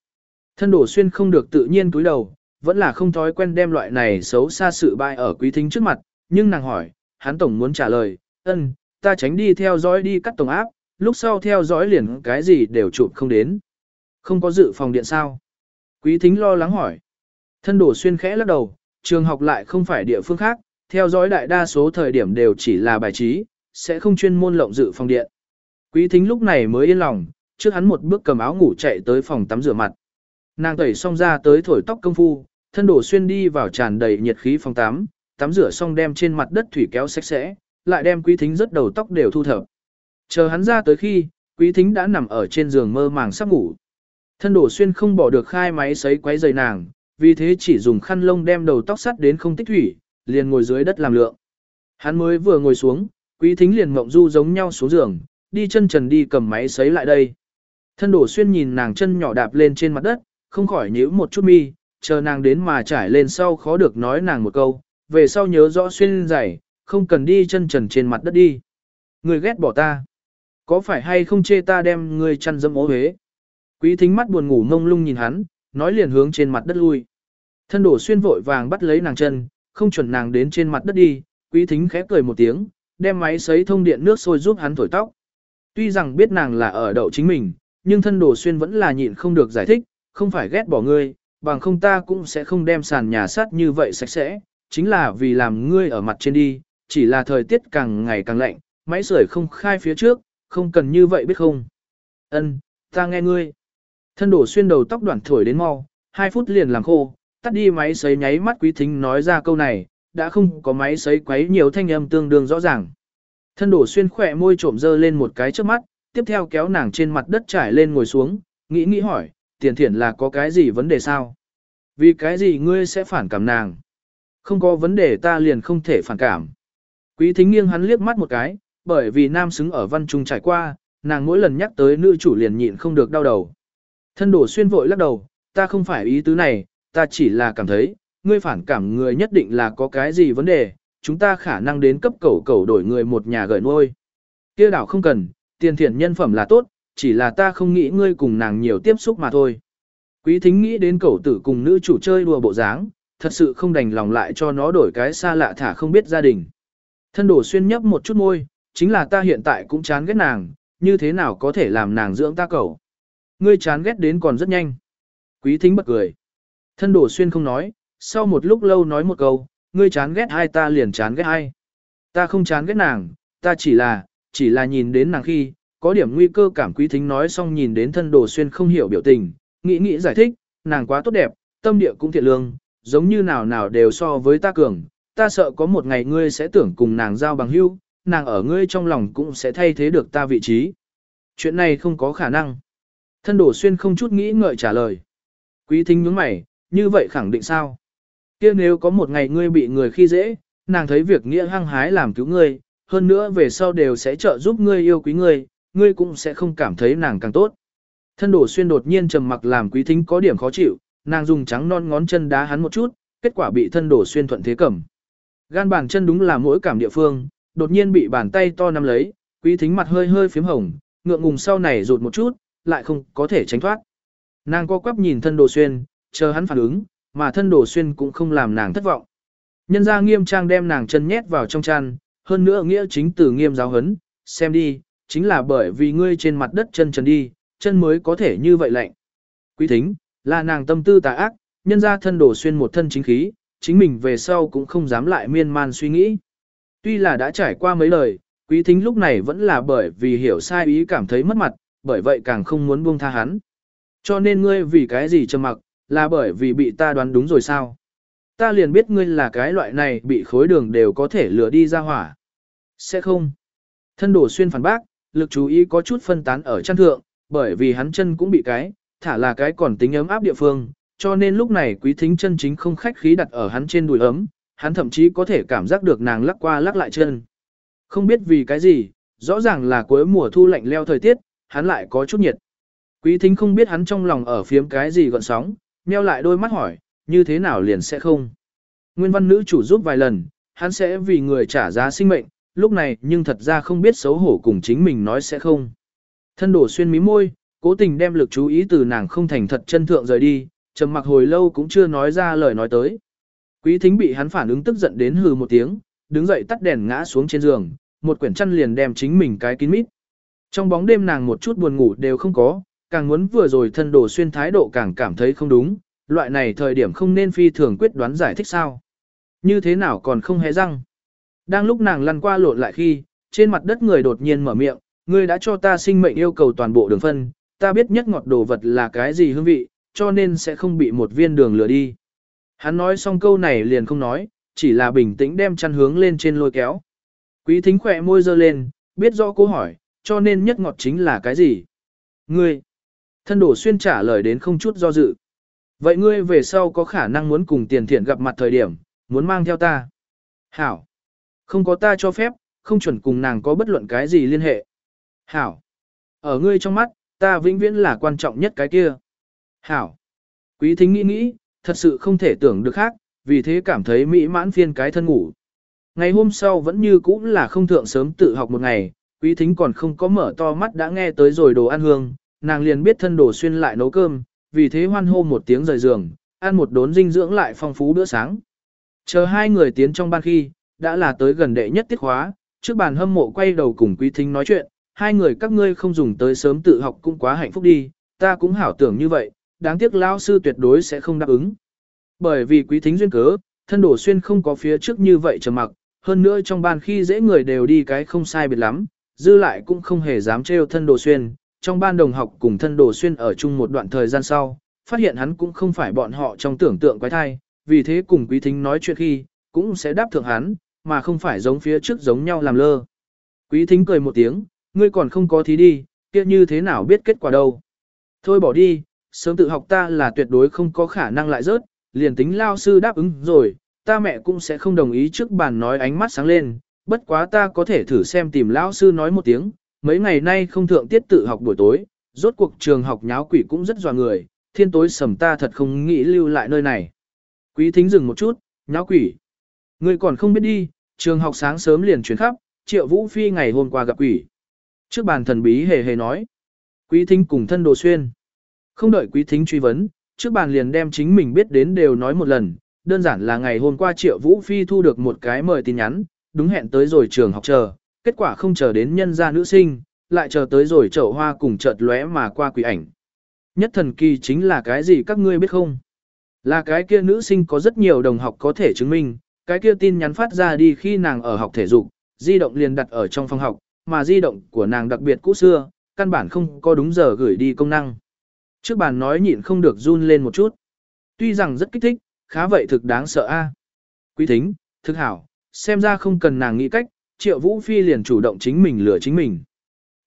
Thân đồ xuyên không được tự nhiên túi đầu, vẫn là không thói quen đem loại này xấu xa sự bại ở quý thính trước mặt, nhưng nàng hỏi, hắn tổng muốn trả lời, ân, ta tránh đi theo dõi đi cắt tổng áp, lúc sau theo dõi liền cái gì đều chụp không đến. Không có dự phòng điện sao? Quý thính lo lắng hỏi. Thân đổ xuyên khẽ lắc đầu, trường học lại không phải địa phương khác, theo dõi đại đa số thời điểm đều chỉ là bài trí, sẽ không chuyên môn lộng dự phòng điện. Quý thính lúc này mới yên lòng, trước hắn một bước cầm áo ngủ chạy tới phòng tắm rửa mặt. Nàng tẩy xong ra tới thổi tóc công phu, thân đổ xuyên đi vào tràn đầy nhiệt khí phòng tắm, tắm rửa xong đem trên mặt đất thủy kéo sạch sẽ, lại đem quý thính rất đầu tóc đều thu thập. Chờ hắn ra tới khi, quý thính đã nằm ở trên giường mơ màng sắp ngủ. Thân đổ xuyên không bỏ được khai máy sấy quấy giày nàng, vì thế chỉ dùng khăn lông đem đầu tóc sắt đến không tích thủy, liền ngồi dưới đất làm lượng. Hắn mới vừa ngồi xuống, quý thính liền mộng du giống nhau xuống giường, đi chân trần đi cầm máy sấy lại đây. Thân đổ xuyên nhìn nàng chân nhỏ đạp lên trên mặt đất, không khỏi nhíu một chút mi, chờ nàng đến mà trải lên sau khó được nói nàng một câu, về sau nhớ rõ xuyên giày, không cần đi chân trần trên mặt đất đi. Người ghét bỏ ta. Có phải hay không chê ta đem người chăn dâm ố huế? Quý thính mắt buồn ngủ ngông lung nhìn hắn, nói liền hướng trên mặt đất lui. Thân đổ xuyên vội vàng bắt lấy nàng chân, không chuẩn nàng đến trên mặt đất đi, quý thính khẽ cười một tiếng, đem máy sấy thông điện nước sôi giúp hắn thổi tóc. Tuy rằng biết nàng là ở đậu chính mình, nhưng thân đổ xuyên vẫn là nhịn không được giải thích, không phải ghét bỏ ngươi, bằng không ta cũng sẽ không đem sàn nhà sắt như vậy sạch sẽ, chính là vì làm ngươi ở mặt trên đi, chỉ là thời tiết càng ngày càng lạnh, máy sưởi không khai phía trước, không cần như vậy biết không. Ân, ta nghe ngươi. Thân đổ xuyên đầu tóc đoạn thổi đến mau, hai phút liền làm khô, tắt đi máy sấy nháy mắt quý thính nói ra câu này, đã không có máy sấy quấy nhiều thanh âm tương đương rõ ràng. Thân đổ xuyên khỏe môi trộm dơ lên một cái trước mắt, tiếp theo kéo nàng trên mặt đất trải lên ngồi xuống, nghĩ nghĩ hỏi, tiền thiện là có cái gì vấn đề sao? Vì cái gì ngươi sẽ phản cảm nàng? Không có vấn đề ta liền không thể phản cảm. Quý thính nghiêng hắn liếc mắt một cái, bởi vì nam xứng ở văn trung trải qua, nàng mỗi lần nhắc tới nữ chủ liền nhịn không được đau đầu. Thân đổ xuyên vội lắc đầu, ta không phải ý tứ này, ta chỉ là cảm thấy, ngươi phản cảm người nhất định là có cái gì vấn đề, chúng ta khả năng đến cấp cầu cầu đổi người một nhà gửi nuôi. kia đảo không cần, tiền thiện nhân phẩm là tốt, chỉ là ta không nghĩ ngươi cùng nàng nhiều tiếp xúc mà thôi. Quý thính nghĩ đến cậu tử cùng nữ chủ chơi đùa bộ dáng, thật sự không đành lòng lại cho nó đổi cái xa lạ thả không biết gia đình. Thân đổ xuyên nhấp một chút môi, chính là ta hiện tại cũng chán ghét nàng, như thế nào có thể làm nàng dưỡng ta cầu. Ngươi chán ghét đến còn rất nhanh. Quý thính bật cười. Thân đổ xuyên không nói, sau một lúc lâu nói một câu, ngươi chán ghét ai ta liền chán ghét ai. Ta không chán ghét nàng, ta chỉ là, chỉ là nhìn đến nàng khi, có điểm nguy cơ cảm quý thính nói xong nhìn đến thân đồ xuyên không hiểu biểu tình, nghĩ nghĩ giải thích, nàng quá tốt đẹp, tâm địa cũng thiện lương, giống như nào nào đều so với ta cường, ta sợ có một ngày ngươi sẽ tưởng cùng nàng giao bằng hữu, nàng ở ngươi trong lòng cũng sẽ thay thế được ta vị trí. Chuyện này không có khả năng. Thân đổ xuyên không chút nghĩ ngợi trả lời. Quý thính nhướng mày, như vậy khẳng định sao? kia nếu có một ngày ngươi bị người khi dễ, nàng thấy việc nghĩa hăng hái làm cứu ngươi, hơn nữa về sau đều sẽ trợ giúp ngươi yêu quý ngươi, ngươi cũng sẽ không cảm thấy nàng càng tốt. Thân đổ xuyên đột nhiên trầm mặc làm quý thính có điểm khó chịu, nàng dùng trắng non ngón chân đá hắn một chút, kết quả bị thân đổ xuyên thuận thế cầm. Gan bàn chân đúng là mỗi cảm địa phương, đột nhiên bị bàn tay to nắm lấy, quý thính mặt hơi hơi phím hồng, ngượng ngùng sau này rụt một chút, lại không có thể tránh thoát. Nàng co quắp nhìn thân đồ xuyên, chờ hắn phản ứng, mà thân đồ xuyên cũng không làm nàng thất vọng. Nhân ra nghiêm trang đem nàng chân nhét vào trong chăn, hơn nữa nghĩa chính từ nghiêm giáo hấn, xem đi, chính là bởi vì ngươi trên mặt đất chân trần đi, chân mới có thể như vậy lạnh. Quý thính, là nàng tâm tư tà ác, nhân ra thân đồ xuyên một thân chính khí, chính mình về sau cũng không dám lại miên man suy nghĩ. Tuy là đã trải qua mấy lời, quý thính lúc này vẫn là bởi vì hiểu sai ý cảm thấy mất mặt, bởi vậy càng không muốn buông tha hắn. Cho nên ngươi vì cái gì trầm mặc, là bởi vì bị ta đoán đúng rồi sao? Ta liền biết ngươi là cái loại này bị khối đường đều có thể lừa đi ra hỏa. Sẽ không. Thân đổ xuyên phản bác, lực chú ý có chút phân tán ở chân thượng, bởi vì hắn chân cũng bị cái, thả là cái còn tính ấm áp địa phương, cho nên lúc này quý thính chân chính không khách khí đặt ở hắn trên đùi ấm, hắn thậm chí có thể cảm giác được nàng lắc qua lắc lại chân. Không biết vì cái gì, rõ ràng là cuối mùa thu lạnh leo thời tiết, hắn lại có chút nhiệt. Quý thính không biết hắn trong lòng ở phiếm cái gì gọn sóng, nheo lại đôi mắt hỏi, như thế nào liền sẽ không. Nguyên văn nữ chủ giúp vài lần, hắn sẽ vì người trả giá sinh mệnh, lúc này nhưng thật ra không biết xấu hổ cùng chính mình nói sẽ không. Thân đổ xuyên mí môi, cố tình đem lực chú ý từ nàng không thành thật chân thượng rời đi, trầm mặc hồi lâu cũng chưa nói ra lời nói tới. Quý thính bị hắn phản ứng tức giận đến hừ một tiếng, đứng dậy tắt đèn ngã xuống trên giường, một quyển chăn liền đem chính mình cái kín mít. Trong bóng đêm nàng một chút buồn ngủ đều không có, càng muốn vừa rồi thân đồ xuyên thái độ càng cảm thấy không đúng, loại này thời điểm không nên phi thường quyết đoán giải thích sao. Như thế nào còn không hề răng. Đang lúc nàng lăn qua lộn lại khi, trên mặt đất người đột nhiên mở miệng, ngươi đã cho ta sinh mệnh yêu cầu toàn bộ đường phân, ta biết nhất ngọt đồ vật là cái gì hương vị, cho nên sẽ không bị một viên đường lừa đi. Hắn nói xong câu này liền không nói, chỉ là bình tĩnh đem chăn hướng lên trên lôi kéo. Quý thính khỏe môi dơ lên, biết rõ cô hỏi, cho nên nhất ngọt chính là cái gì? Ngươi. Thân đổ xuyên trả lời đến không chút do dự. Vậy ngươi về sau có khả năng muốn cùng tiền thiện gặp mặt thời điểm, muốn mang theo ta. Hảo. Không có ta cho phép, không chuẩn cùng nàng có bất luận cái gì liên hệ. Hảo. Ở ngươi trong mắt, ta vĩnh viễn là quan trọng nhất cái kia. Hảo. Quý thính nghĩ nghĩ, thật sự không thể tưởng được khác, vì thế cảm thấy mỹ mãn phiên cái thân ngủ. Ngày hôm sau vẫn như cũ là không thượng sớm tự học một ngày, quý thính còn không có mở to mắt đã nghe tới rồi đồ ăn hương, nàng liền biết thân đồ xuyên lại nấu cơm, vì thế hoan hô một tiếng rời giường, ăn một đốn dinh dưỡng lại phong phú bữa sáng. Chờ hai người tiến trong ban khi, đã là tới gần đệ nhất tiết khóa, trước bàn hâm mộ quay đầu cùng quý thính nói chuyện, hai người các ngươi không dùng tới sớm tự học cũng quá hạnh phúc đi, ta cũng hảo tưởng như vậy, đáng tiếc lao sư tuyệt đối sẽ không đáp ứng. Bởi vì quý thính duyên cớ, thân đổ xuyên không có phía trước như vậy trầm mặc, hơn nữa trong ban khi dễ người đều đi cái không sai biệt lắm, dư lại cũng không hề dám trêu thân đồ xuyên, trong ban đồng học cùng thân đồ xuyên ở chung một đoạn thời gian sau, phát hiện hắn cũng không phải bọn họ trong tưởng tượng quái thai, vì thế cùng quý thính nói chuyện khi, cũng sẽ đáp thượng hắn, mà không phải giống phía trước giống nhau làm lơ. Quý thính cười một tiếng, ngươi còn không có thí đi, kia như thế nào biết kết quả đâu. Thôi bỏ đi, sớm tự học ta là tuyệt đối không có khả năng lại rớt, liền tính lao sư đáp ứng rồi, ta mẹ cũng sẽ không đồng ý trước bàn nói ánh mắt sáng lên, bất quá ta có thể thử xem tìm lão sư nói một tiếng, mấy ngày nay không thượng tiết tự học buổi tối, rốt cuộc trường học nháo quỷ cũng rất dọa người, thiên tối sầm ta thật không nghĩ lưu lại nơi này. Quý thính dừng một chút, nháo quỷ. Người còn không biết đi, trường học sáng sớm liền chuyển khắp, triệu vũ phi ngày hôm qua gặp quỷ. Trước bàn thần bí hề hề nói. Quý thính cùng thân đồ xuyên. Không đợi quý thính truy vấn, trước bàn liền đem chính mình biết đến đều nói một lần, đơn giản là ngày hôm qua triệu vũ phi thu được một cái mời tin nhắn, đúng hẹn tới rồi trường học chờ, kết quả không chờ đến nhân gia nữ sinh, lại chờ tới rồi chậu hoa cùng chợt lóe mà qua quỷ ảnh. Nhất thần kỳ chính là cái gì các ngươi biết không? Là cái kia nữ sinh có rất nhiều đồng học có thể chứng minh, cái kia tin nhắn phát ra đi khi nàng ở học thể dục, di động liền đặt ở trong phòng học, mà di động của nàng đặc biệt cũ xưa, căn bản không có đúng giờ gửi đi công năng. Trước bàn nói nhịn không được run lên một chút. Tuy rằng rất kích thích, khá vậy thực đáng sợ a. Quý thính, thực hảo, xem ra không cần nàng nghĩ cách, triệu vũ phi liền chủ động chính mình lừa chính mình.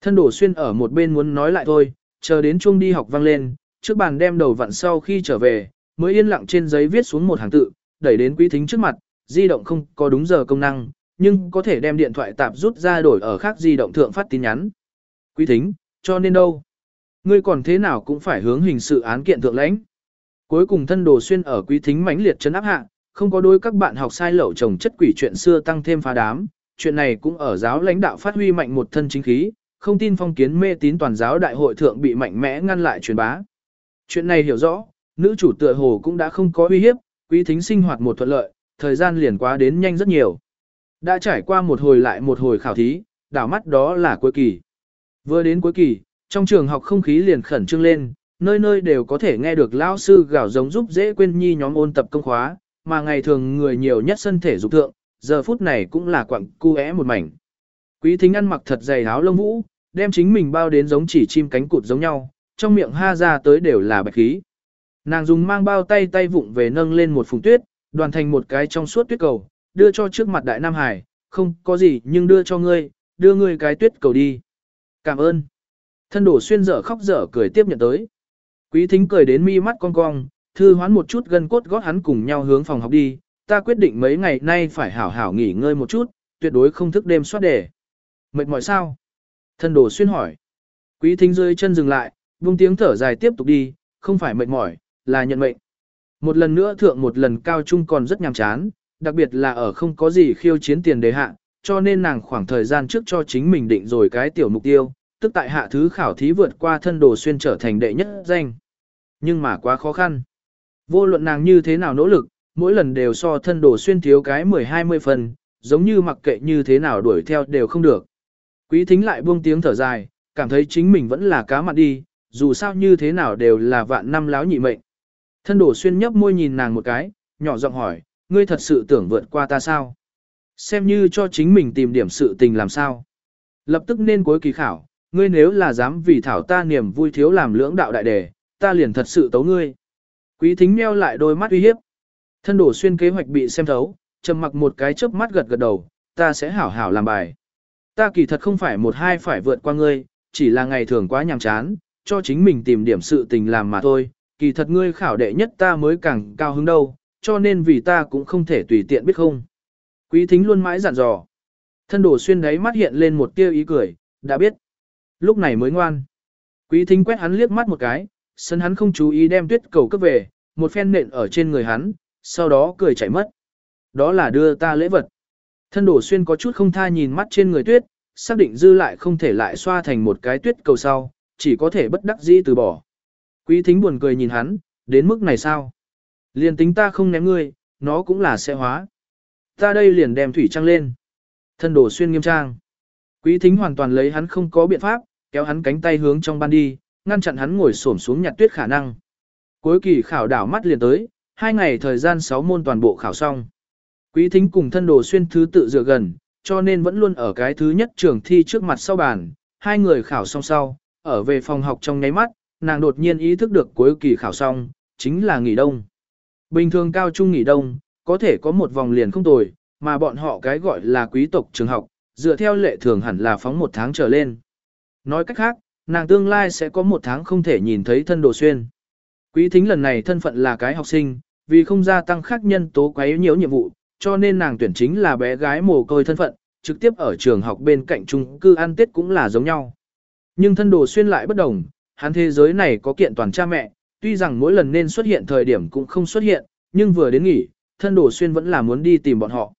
Thân đổ xuyên ở một bên muốn nói lại thôi, chờ đến chuông đi học vang lên, trước bàn đem đầu vặn sau khi trở về, mới yên lặng trên giấy viết xuống một hàng tự, đẩy đến quý thính trước mặt, di động không có đúng giờ công năng, nhưng có thể đem điện thoại tạp rút ra đổi ở khác di động thượng phát tin nhắn. Quý thính, cho nên đâu? Ngươi còn thế nào cũng phải hướng hình sự án kiện thượng lãnh. Cuối cùng thân đồ xuyên ở quý thính mãnh liệt chấn áp hạ, không có đôi các bạn học sai lậu chồng chất quỷ chuyện xưa tăng thêm phá đám, chuyện này cũng ở giáo lãnh đạo phát huy mạnh một thân chính khí, không tin phong kiến mê tín toàn giáo đại hội thượng bị mạnh mẽ ngăn lại truyền bá. Chuyện này hiểu rõ, nữ chủ tựa hồ cũng đã không có uy hiếp, quý thính sinh hoạt một thuận lợi, thời gian liền quá đến nhanh rất nhiều. Đã trải qua một hồi lại một hồi khảo thí, đảo mắt đó là cuối kỳ. Vừa đến cuối kỳ, trong trường học không khí liền khẩn trương lên, nơi nơi đều có thể nghe được lão sư gào giống giúp dễ quên nhi nhóm ôn tập công khóa, mà ngày thường người nhiều nhất sân thể dục thượng, giờ phút này cũng là quặng cu é một mảnh. Quý thính ăn mặc thật dày áo lông vũ, đem chính mình bao đến giống chỉ chim cánh cụt giống nhau, trong miệng ha ra tới đều là bạch khí. Nàng dùng mang bao tay tay vụng về nâng lên một phùng tuyết, đoàn thành một cái trong suốt tuyết cầu, đưa cho trước mặt đại Nam Hải, không có gì nhưng đưa cho ngươi, đưa ngươi cái tuyết cầu đi. Cảm ơn. Thân đổ xuyên dở khóc dở cười tiếp nhận tới. Quý thính cười đến mi mắt cong cong, thư hoán một chút gân cốt gót hắn cùng nhau hướng phòng học đi, ta quyết định mấy ngày nay phải hảo hảo nghỉ ngơi một chút, tuyệt đối không thức đêm soát đề. Mệt mỏi sao? Thân đồ xuyên hỏi. Quý thính rơi chân dừng lại, buông tiếng thở dài tiếp tục đi, không phải mệt mỏi, là nhận mệnh. Một lần nữa thượng một lần cao trung còn rất nhàm chán, đặc biệt là ở không có gì khiêu chiến tiền đề hạ, cho nên nàng khoảng thời gian trước cho chính mình định rồi cái tiểu mục tiêu, tức tại hạ thứ khảo thí vượt qua thân đồ xuyên trở thành đệ nhất danh. Nhưng mà quá khó khăn. Vô luận nàng như thế nào nỗ lực, mỗi lần đều so thân đồ xuyên thiếu cái 10-20 phần, giống như mặc kệ như thế nào đuổi theo đều không được. Quý thính lại buông tiếng thở dài, cảm thấy chính mình vẫn là cá mặt đi, dù sao như thế nào đều là vạn năm láo nhị mệnh. Thân đồ xuyên nhấp môi nhìn nàng một cái, nhỏ giọng hỏi, ngươi thật sự tưởng vượt qua ta sao? Xem như cho chính mình tìm điểm sự tình làm sao? Lập tức nên cuối kỳ khảo, ngươi nếu là dám vì thảo ta niềm vui thiếu làm lưỡng đạo đại đề, ta liền thật sự tấu ngươi. Quý thính meo lại đôi mắt uy hiếp. Thân đổ xuyên kế hoạch bị xem thấu, trầm mặc một cái chớp mắt gật gật đầu, ta sẽ hảo hảo làm bài. Ta kỳ thật không phải một hai phải vượt qua ngươi, chỉ là ngày thường quá nhàm chán, cho chính mình tìm điểm sự tình làm mà thôi, kỳ thật ngươi khảo đệ nhất ta mới càng cao hứng đâu, cho nên vì ta cũng không thể tùy tiện biết không. Quý thính luôn mãi dặn dò. Thân đổ xuyên đấy mắt hiện lên một tia ý cười, đã biết. Lúc này mới ngoan. Quý thính quét hắn liếc mắt một cái, sân hắn không chú ý đem tuyết cầu cấp về, một phen nện ở trên người hắn, sau đó cười chạy mất. Đó là đưa ta lễ vật. Thân đổ xuyên có chút không tha nhìn mắt trên người tuyết, xác định dư lại không thể lại xoa thành một cái tuyết cầu sau, chỉ có thể bất đắc dĩ từ bỏ. Quý thính buồn cười nhìn hắn, đến mức này sao? Liền tính ta không ném ngươi, nó cũng là sẽ hóa. Ta đây liền đem thủy trăng lên. Thân đổ xuyên nghiêm trang. Quý thính hoàn toàn lấy hắn không có biện pháp, kéo hắn cánh tay hướng trong ban đi, ngăn chặn hắn ngồi xổm xuống nhặt tuyết khả năng. Cuối kỳ khảo đảo mắt liền tới, hai ngày thời gian 6 môn toàn bộ khảo xong. Quý thính cùng thân đồ xuyên thứ tự dựa gần, cho nên vẫn luôn ở cái thứ nhất trường thi trước mặt sau bàn, hai người khảo xong sau, ở về phòng học trong nháy mắt, nàng đột nhiên ý thức được cuối kỳ khảo xong, chính là nghỉ đông. Bình thường cao trung nghỉ đông, có thể có một vòng liền không tồi, mà bọn họ cái gọi là quý tộc trường học, dựa theo lệ thường hẳn là phóng một tháng trở lên. Nói cách khác, nàng tương lai sẽ có một tháng không thể nhìn thấy thân đồ xuyên. Quý thính lần này thân phận là cái học sinh, vì không gia tăng khác nhân tố quá nhiều nhiệm vụ, cho nên nàng tuyển chính là bé gái mồ côi thân phận, trực tiếp ở trường học bên cạnh chung cư ăn tết cũng là giống nhau. Nhưng thân đồ xuyên lại bất đồng, hắn thế giới này có kiện toàn cha mẹ, tuy rằng mỗi lần nên xuất hiện thời điểm cũng không xuất hiện, nhưng vừa đến nghỉ, thân đồ xuyên vẫn là muốn đi tìm bọn họ.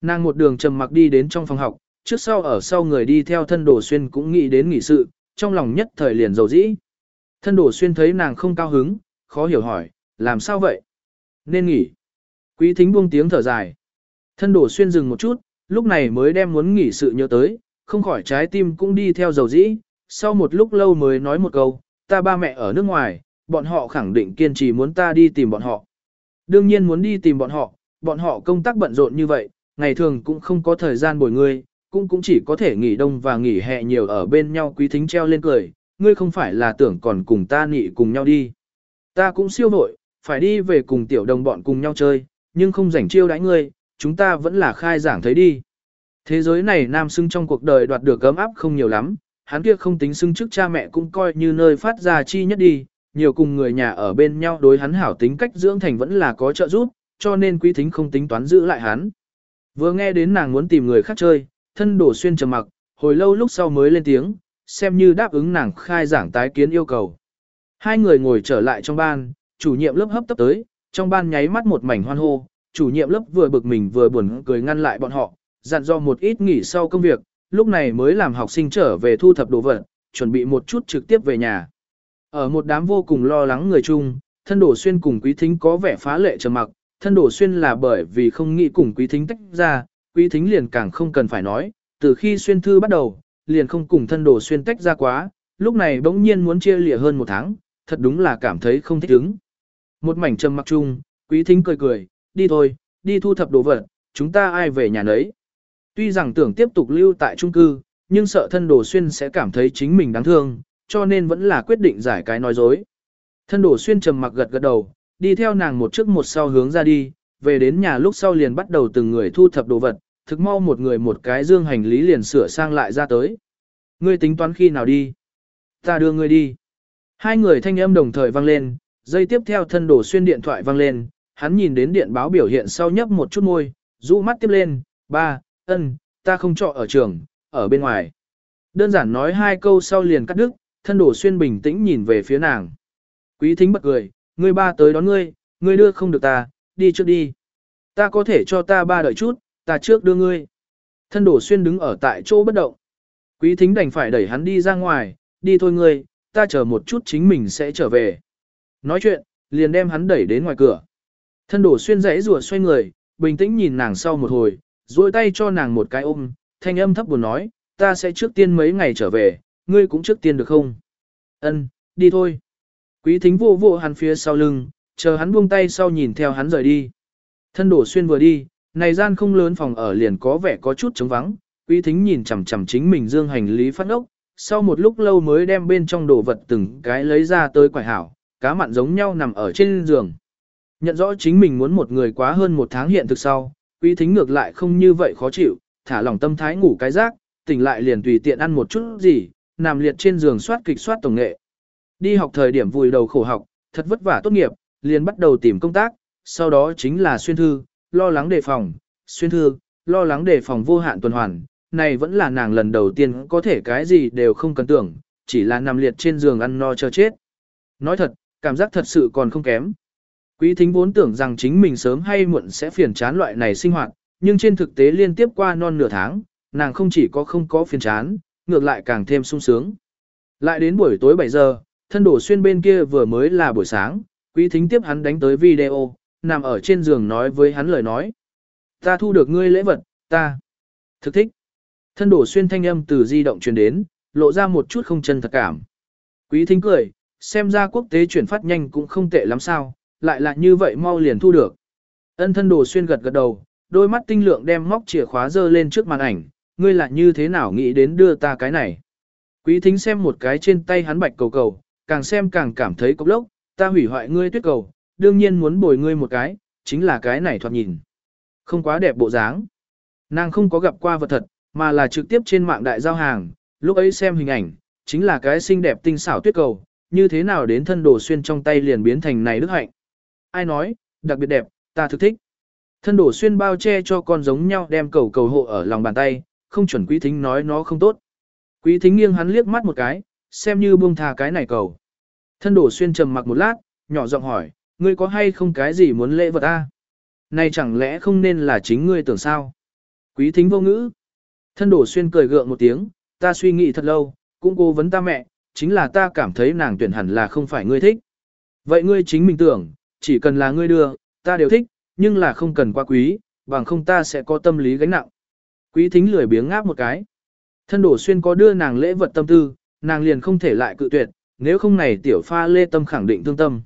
Nàng một đường trầm mặc đi đến trong phòng học, trước sau ở sau người đi theo thân đồ xuyên cũng nghĩ đến nghỉ sự, trong lòng nhất thời liền dầu dĩ. Thân đồ xuyên thấy nàng không cao hứng, khó hiểu hỏi, làm sao vậy? Nên nghỉ. Quý thính buông tiếng thở dài. Thân đồ xuyên dừng một chút, lúc này mới đem muốn nghỉ sự nhớ tới, không khỏi trái tim cũng đi theo dầu dĩ. Sau một lúc lâu mới nói một câu, ta ba mẹ ở nước ngoài, bọn họ khẳng định kiên trì muốn ta đi tìm bọn họ. Đương nhiên muốn đi tìm bọn họ, bọn họ công tác bận rộn như vậy, ngày thường cũng không có thời gian bồi ngươi, cũng cũng chỉ có thể nghỉ đông và nghỉ hè nhiều ở bên nhau quý thính treo lên cười, ngươi không phải là tưởng còn cùng ta nị cùng nhau đi. Ta cũng siêu vội, phải đi về cùng tiểu đồng bọn cùng nhau chơi, nhưng không rảnh chiêu đãi ngươi, chúng ta vẫn là khai giảng thấy đi. Thế giới này nam xưng trong cuộc đời đoạt được gấm áp không nhiều lắm, hắn kia không tính xưng trước cha mẹ cũng coi như nơi phát ra chi nhất đi, nhiều cùng người nhà ở bên nhau đối hắn hảo tính cách dưỡng thành vẫn là có trợ giúp, cho nên quý thính không tính toán giữ lại hắn. Vừa nghe đến nàng muốn tìm người khác chơi, thân đổ xuyên trầm mặc, hồi lâu lúc sau mới lên tiếng, xem như đáp ứng nàng khai giảng tái kiến yêu cầu. Hai người ngồi trở lại trong ban, chủ nhiệm lớp hấp tấp tới, trong ban nháy mắt một mảnh hoan hô, chủ nhiệm lớp vừa bực mình vừa buồn cười ngăn lại bọn họ, dặn do một ít nghỉ sau công việc, lúc này mới làm học sinh trở về thu thập đồ vật, chuẩn bị một chút trực tiếp về nhà. Ở một đám vô cùng lo lắng người chung, thân đổ xuyên cùng quý thính có vẻ phá lệ trầm mặc, thân đổ xuyên là bởi vì không nghĩ cùng quý thính tách ra, quý thính liền càng không cần phải nói, từ khi xuyên thư bắt đầu, liền không cùng thân đồ xuyên tách ra quá, lúc này bỗng nhiên muốn chia lìa hơn một tháng, thật đúng là cảm thấy không thích ứng. Một mảnh trầm mặc chung, quý thính cười cười, đi thôi, đi thu thập đồ vật, chúng ta ai về nhà nấy. Tuy rằng tưởng tiếp tục lưu tại trung cư, nhưng sợ thân đồ xuyên sẽ cảm thấy chính mình đáng thương, cho nên vẫn là quyết định giải cái nói dối. Thân đồ xuyên trầm mặc gật gật đầu, đi theo nàng một trước một sau hướng ra đi, về đến nhà lúc sau liền bắt đầu từng người thu thập đồ vật, thực mau một người một cái dương hành lý liền sửa sang lại ra tới. Ngươi tính toán khi nào đi? Ta đưa ngươi đi. Hai người thanh âm đồng thời vang lên, dây tiếp theo thân đồ xuyên điện thoại vang lên, hắn nhìn đến điện báo biểu hiện sau nhấp một chút môi, rũ mắt tiếp lên, ba, ân, ta không trọ ở trường, ở bên ngoài. Đơn giản nói hai câu sau liền cắt đứt, thân đồ xuyên bình tĩnh nhìn về phía nàng. Quý thính bật cười, ngươi ba tới đón ngươi, ngươi đưa không được ta, đi trước đi. Ta có thể cho ta ba đợi chút, ta trước đưa ngươi. Thân đổ xuyên đứng ở tại chỗ bất động. Quý thính đành phải đẩy hắn đi ra ngoài, đi thôi ngươi, ta chờ một chút chính mình sẽ trở về. Nói chuyện, liền đem hắn đẩy đến ngoài cửa. Thân đổ xuyên rẽ rùa xoay người, bình tĩnh nhìn nàng sau một hồi, duỗi tay cho nàng một cái ôm, thanh âm thấp buồn nói, ta sẽ trước tiên mấy ngày trở về, ngươi cũng trước tiên được không? Ân, đi thôi. Quý thính vô vô hắn phía sau lưng, chờ hắn buông tay sau nhìn theo hắn rời đi. Thân đổ xuyên vừa đi, này gian không lớn phòng ở liền có vẻ có chút trống vắng, quý thính nhìn chằm chằm chính mình dương hành lý phát ốc, sau một lúc lâu mới đem bên trong đồ vật từng cái lấy ra tới quải hảo, cá mặn giống nhau nằm ở trên giường. Nhận rõ chính mình muốn một người quá hơn một tháng hiện thực sau, quý thính ngược lại không như vậy khó chịu, thả lỏng tâm thái ngủ cái rác, tỉnh lại liền tùy tiện ăn một chút gì, nằm liệt trên giường soát kịch soát tổng nghệ. Đi học thời điểm vùi đầu khổ học, thật vất vả tốt nghiệp, liền bắt đầu tìm công tác, sau đó chính là xuyên thư, lo lắng đề phòng, xuyên thư, lo lắng đề phòng vô hạn tuần hoàn. Này vẫn là nàng lần đầu tiên có thể cái gì đều không cần tưởng, chỉ là nằm liệt trên giường ăn no chờ chết. Nói thật, cảm giác thật sự còn không kém. Quý thính vốn tưởng rằng chính mình sớm hay muộn sẽ phiền chán loại này sinh hoạt, nhưng trên thực tế liên tiếp qua non nửa tháng, nàng không chỉ có không có phiền chán, ngược lại càng thêm sung sướng. Lại đến buổi tối 7 giờ, thân đổ xuyên bên kia vừa mới là buổi sáng, quý thính tiếp hắn đánh tới video, nằm ở trên giường nói với hắn lời nói. Ta thu được ngươi lễ vật, ta thực thích. Thân đổ xuyên thanh âm từ di động truyền đến, lộ ra một chút không chân thật cảm. Quý thính cười, xem ra quốc tế chuyển phát nhanh cũng không tệ lắm sao, lại là như vậy mau liền thu được. Ân thân đổ xuyên gật gật đầu, đôi mắt tinh lượng đem móc chìa khóa dơ lên trước màn ảnh, ngươi là như thế nào nghĩ đến đưa ta cái này. Quý thính xem một cái trên tay hắn bạch cầu cầu, càng xem càng cảm thấy cốc lốc, ta hủy hoại ngươi tuyết cầu, đương nhiên muốn bồi ngươi một cái, chính là cái này thoạt nhìn. Không quá đẹp bộ dáng. Nàng không có gặp qua vật thật, mà là trực tiếp trên mạng đại giao hàng, lúc ấy xem hình ảnh, chính là cái xinh đẹp tinh xảo tuyết cầu, như thế nào đến thân đồ xuyên trong tay liền biến thành này đức hạnh. Ai nói, đặc biệt đẹp, ta thực thích. Thân đổ xuyên bao che cho con giống nhau đem cầu cầu hộ ở lòng bàn tay, không chuẩn quý thính nói nó không tốt. Quý thính nghiêng hắn liếc mắt một cái, xem như buông tha cái này cầu. Thân đổ xuyên trầm mặc một lát, nhỏ giọng hỏi, ngươi có hay không cái gì muốn lễ vật ta? Này chẳng lẽ không nên là chính ngươi tưởng sao? Quý thính vô ngữ. Thân đổ xuyên cười gượng một tiếng, ta suy nghĩ thật lâu, cũng cố vấn ta mẹ, chính là ta cảm thấy nàng tuyển hẳn là không phải ngươi thích. Vậy ngươi chính mình tưởng, chỉ cần là ngươi đưa, ta đều thích, nhưng là không cần quá quý, bằng không ta sẽ có tâm lý gánh nặng. Quý thính lười biếng ngáp một cái. Thân đổ xuyên có đưa nàng lễ vật tâm tư, nàng liền không thể lại cự tuyệt, nếu không này tiểu pha lê tâm khẳng định thương tâm.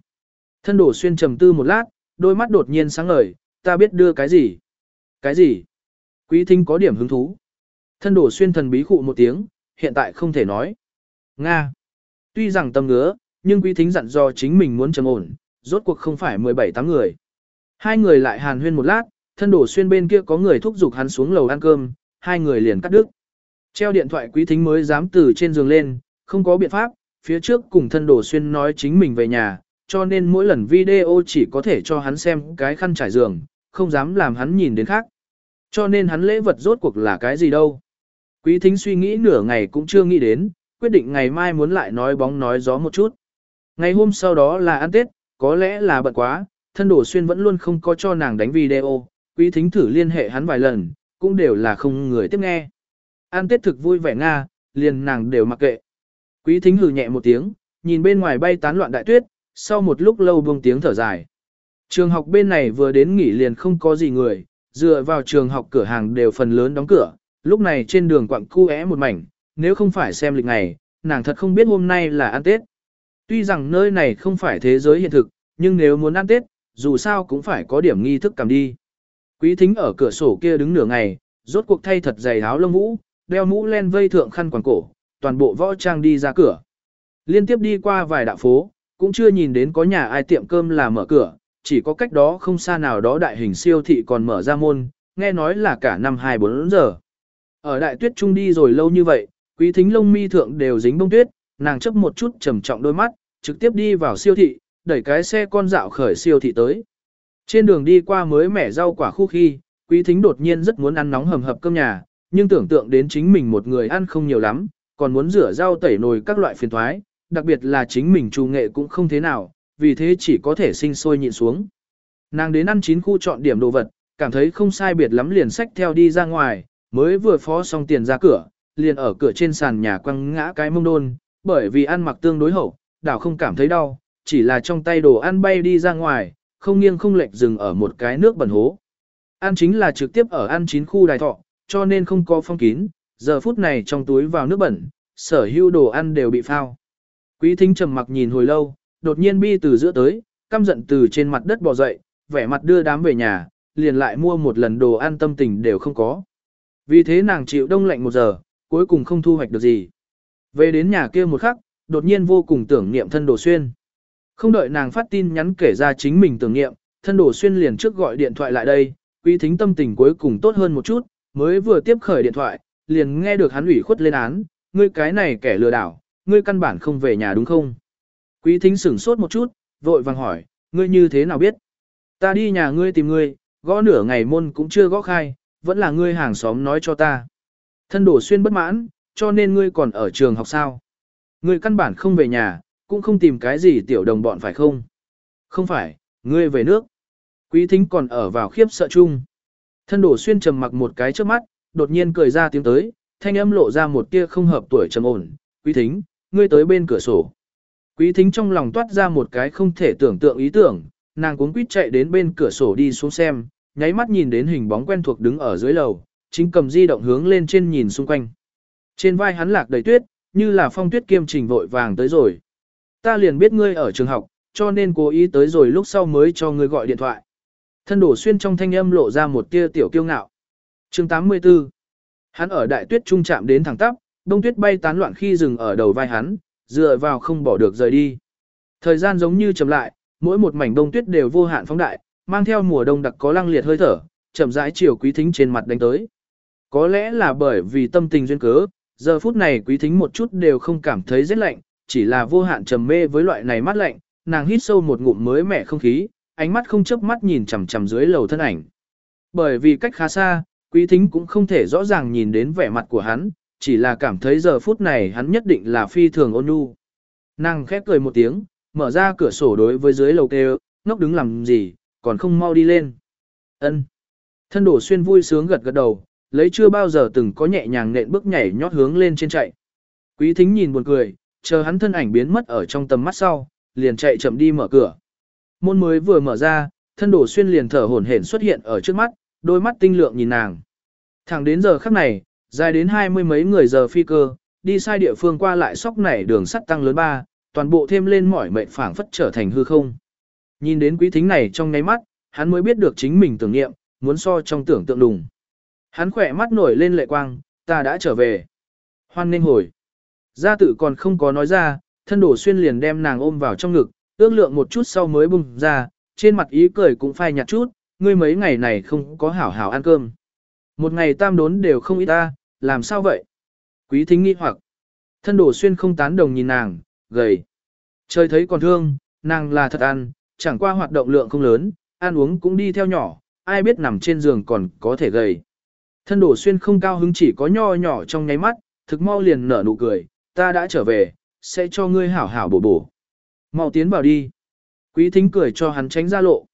Thân đổ xuyên trầm tư một lát, đôi mắt đột nhiên sáng ngời, ta biết đưa cái gì. Cái gì? Quý thính có điểm hứng thú. Thân đổ xuyên thần bí khụ một tiếng, hiện tại không thể nói. Nga. Tuy rằng tâm ngứa, nhưng quý thính dặn do chính mình muốn trầm ổn, rốt cuộc không phải 17 tám người. Hai người lại hàn huyên một lát, thân đổ xuyên bên kia có người thúc giục hắn xuống lầu ăn cơm, hai người liền cắt đứt. Treo điện thoại quý thính mới dám từ trên giường lên, không có biện pháp, phía trước cùng thân đổ xuyên nói chính mình về nhà, cho nên mỗi lần video chỉ có thể cho hắn xem cái khăn trải giường, không dám làm hắn nhìn đến khác. Cho nên hắn lễ vật rốt cuộc là cái gì đâu. Quý thính suy nghĩ nửa ngày cũng chưa nghĩ đến, quyết định ngày mai muốn lại nói bóng nói gió một chút. Ngày hôm sau đó là ăn Tết, có lẽ là bận quá, thân đổ xuyên vẫn luôn không có cho nàng đánh video, quý thính thử liên hệ hắn vài lần, cũng đều là không người tiếp nghe. An tết thực vui vẻ Nga, liền nàng đều mặc kệ. Quý thính hừ nhẹ một tiếng, nhìn bên ngoài bay tán loạn đại tuyết, sau một lúc lâu buông tiếng thở dài. Trường học bên này vừa đến nghỉ liền không có gì người, dựa vào trường học cửa hàng đều phần lớn đóng cửa, lúc này trên đường quặng cu é một mảnh, nếu không phải xem lịch ngày, nàng thật không biết hôm nay là ăn Tết. Tuy rằng nơi này không phải thế giới hiện thực, nhưng nếu muốn ăn Tết, dù sao cũng phải có điểm nghi thức cầm đi. Quý thính ở cửa sổ kia đứng nửa ngày, rốt cuộc thay thật dày áo lông vũ, đeo mũ len vây thượng khăn quàng cổ, toàn bộ võ trang đi ra cửa. Liên tiếp đi qua vài đạo phố, cũng chưa nhìn đến có nhà ai tiệm cơm là mở cửa, chỉ có cách đó không xa nào đó đại hình siêu thị còn mở ra môn, nghe nói là cả năm 24 giờ. Ở đại tuyết trung đi rồi lâu như vậy, quý thính lông mi thượng đều dính bông tuyết, nàng chấp một chút trầm trọng đôi mắt, trực tiếp đi vào siêu thị, đẩy cái xe con dạo khởi siêu thị tới. Trên đường đi qua mới mẻ rau quả khu khi, quý thính đột nhiên rất muốn ăn nóng hầm hập cơm nhà, nhưng tưởng tượng đến chính mình một người ăn không nhiều lắm, còn muốn rửa rau tẩy nồi các loại phiền thoái, đặc biệt là chính mình trù nghệ cũng không thế nào, vì thế chỉ có thể sinh sôi nhịn xuống. Nàng đến ăn chín khu chọn điểm đồ vật, cảm thấy không sai biệt lắm liền sách theo đi ra ngoài, mới vừa phó xong tiền ra cửa, liền ở cửa trên sàn nhà quăng ngã cái mông đôn, bởi vì ăn mặc tương đối hậu, đảo không cảm thấy đau, chỉ là trong tay đồ ăn bay đi ra ngoài, không nghiêng không lệch dừng ở một cái nước bẩn hố. Ăn chính là trực tiếp ở ăn chín khu đài thọ, cho nên không có phong kín, giờ phút này trong túi vào nước bẩn, sở hữu đồ ăn đều bị phao. Quý thính trầm mặc nhìn hồi lâu, đột nhiên bi từ giữa tới, căm giận từ trên mặt đất bò dậy, vẻ mặt đưa đám về nhà, liền lại mua một lần đồ ăn tâm tình đều không có. Vì thế nàng chịu đông lạnh một giờ, cuối cùng không thu hoạch được gì. Về đến nhà kia một khắc, đột nhiên vô cùng tưởng niệm thân đồ xuyên. Không đợi nàng phát tin nhắn kể ra chính mình tưởng niệm, thân đồ xuyên liền trước gọi điện thoại lại đây, quý thính tâm tình cuối cùng tốt hơn một chút, mới vừa tiếp khởi điện thoại, liền nghe được hắn ủy khuất lên án, ngươi cái này kẻ lừa đảo, ngươi căn bản không về nhà đúng không? Quý thính sửng sốt một chút, vội vàng hỏi, ngươi như thế nào biết? Ta đi nhà ngươi tìm ngươi, gõ nửa ngày môn cũng chưa gõ khai, vẫn là ngươi hàng xóm nói cho ta. Thân đổ xuyên bất mãn, cho nên ngươi còn ở trường học sao? Ngươi căn bản không về nhà, cũng không tìm cái gì tiểu đồng bọn phải không? Không phải, ngươi về nước. Quý thính còn ở vào khiếp sợ chung. Thân đổ xuyên trầm mặc một cái trước mắt, đột nhiên cười ra tiếng tới, thanh âm lộ ra một tia không hợp tuổi trầm ổn. Quý thính, ngươi tới bên cửa sổ. Quý thính trong lòng toát ra một cái không thể tưởng tượng ý tưởng, nàng cuống quýt chạy đến bên cửa sổ đi xuống xem, nháy mắt nhìn đến hình bóng quen thuộc đứng ở dưới lầu, chính cầm di động hướng lên trên nhìn xung quanh. Trên vai hắn lạc đầy tuyết, như là phong tuyết kiêm trình vội vàng tới rồi. Ta liền biết ngươi ở trường học, cho nên cố ý tới rồi lúc sau mới cho ngươi gọi điện thoại. Thân đổ xuyên trong thanh âm lộ ra một tia tiểu kiêu ngạo chương 84 Hắn ở đại tuyết trung chạm đến thẳng tắp, đông tuyết bay tán loạn khi dừng ở đầu vai hắn, dựa vào không bỏ được rời đi. Thời gian giống như chậm lại, mỗi một mảnh đông tuyết đều vô hạn phóng đại, mang theo mùa đông đặc có lăng liệt hơi thở, chậm rãi chiều quý thính trên mặt đánh tới. Có lẽ là bởi vì tâm tình duyên cớ, giờ phút này quý thính một chút đều không cảm thấy rét lạnh, chỉ là vô hạn trầm mê với loại này mát lạnh, nàng hít sâu một ngụm mới mẻ không khí, ánh mắt không chớp mắt nhìn chằm chằm dưới lầu thân ảnh. Bởi vì cách khá xa, quý thính cũng không thể rõ ràng nhìn đến vẻ mặt của hắn, chỉ là cảm thấy giờ phút này hắn nhất định là phi thường ôn nhu. Nàng khép cười một tiếng, mở ra cửa sổ đối với dưới lầu kêu, ngốc đứng làm gì, còn không mau đi lên. Ân. Thân đổ xuyên vui sướng gật gật đầu, lấy chưa bao giờ từng có nhẹ nhàng nện bước nhảy nhót hướng lên trên chạy. Quý thính nhìn buồn cười, chờ hắn thân ảnh biến mất ở trong tầm mắt sau, liền chạy chậm đi mở cửa. Môn mới vừa mở ra, thân đổ xuyên liền thở hổn hển xuất hiện ở trước mắt, đôi mắt tinh lượng nhìn nàng. Thẳng đến giờ khắc này, dài đến hai mươi mấy người giờ phi cơ, đi sai địa phương qua lại sóc nảy đường sắt tăng lớn ba, toàn bộ thêm lên mỏi mệt phảng phất trở thành hư không. Nhìn đến quý thính này trong ngáy mắt, hắn mới biết được chính mình tưởng niệm, muốn so trong tưởng tượng đùng. Hắn khỏe mắt nổi lên lệ quang, ta đã trở về. Hoan nên hồi. Gia tự còn không có nói ra, thân đổ xuyên liền đem nàng ôm vào trong ngực, ước lượng một chút sau mới bùng ra, trên mặt ý cười cũng phai nhạt chút, ngươi mấy ngày này không có hảo hảo ăn cơm. Một ngày tam đốn đều không ít ta, làm sao vậy? Quý thính nghi hoặc. Thân đổ xuyên không tán đồng nhìn nàng, gầy. Trời thấy còn thương, nàng là thật ăn, chẳng qua hoạt động lượng không lớn, ăn uống cũng đi theo nhỏ, ai biết nằm trên giường còn có thể gầy. Thân đổ xuyên không cao hứng chỉ có nho nhỏ trong nháy mắt, thực mau liền nở nụ cười, ta đã trở về, sẽ cho ngươi hảo hảo bổ bổ. Mau tiến vào đi. Quý thính cười cho hắn tránh ra lộ.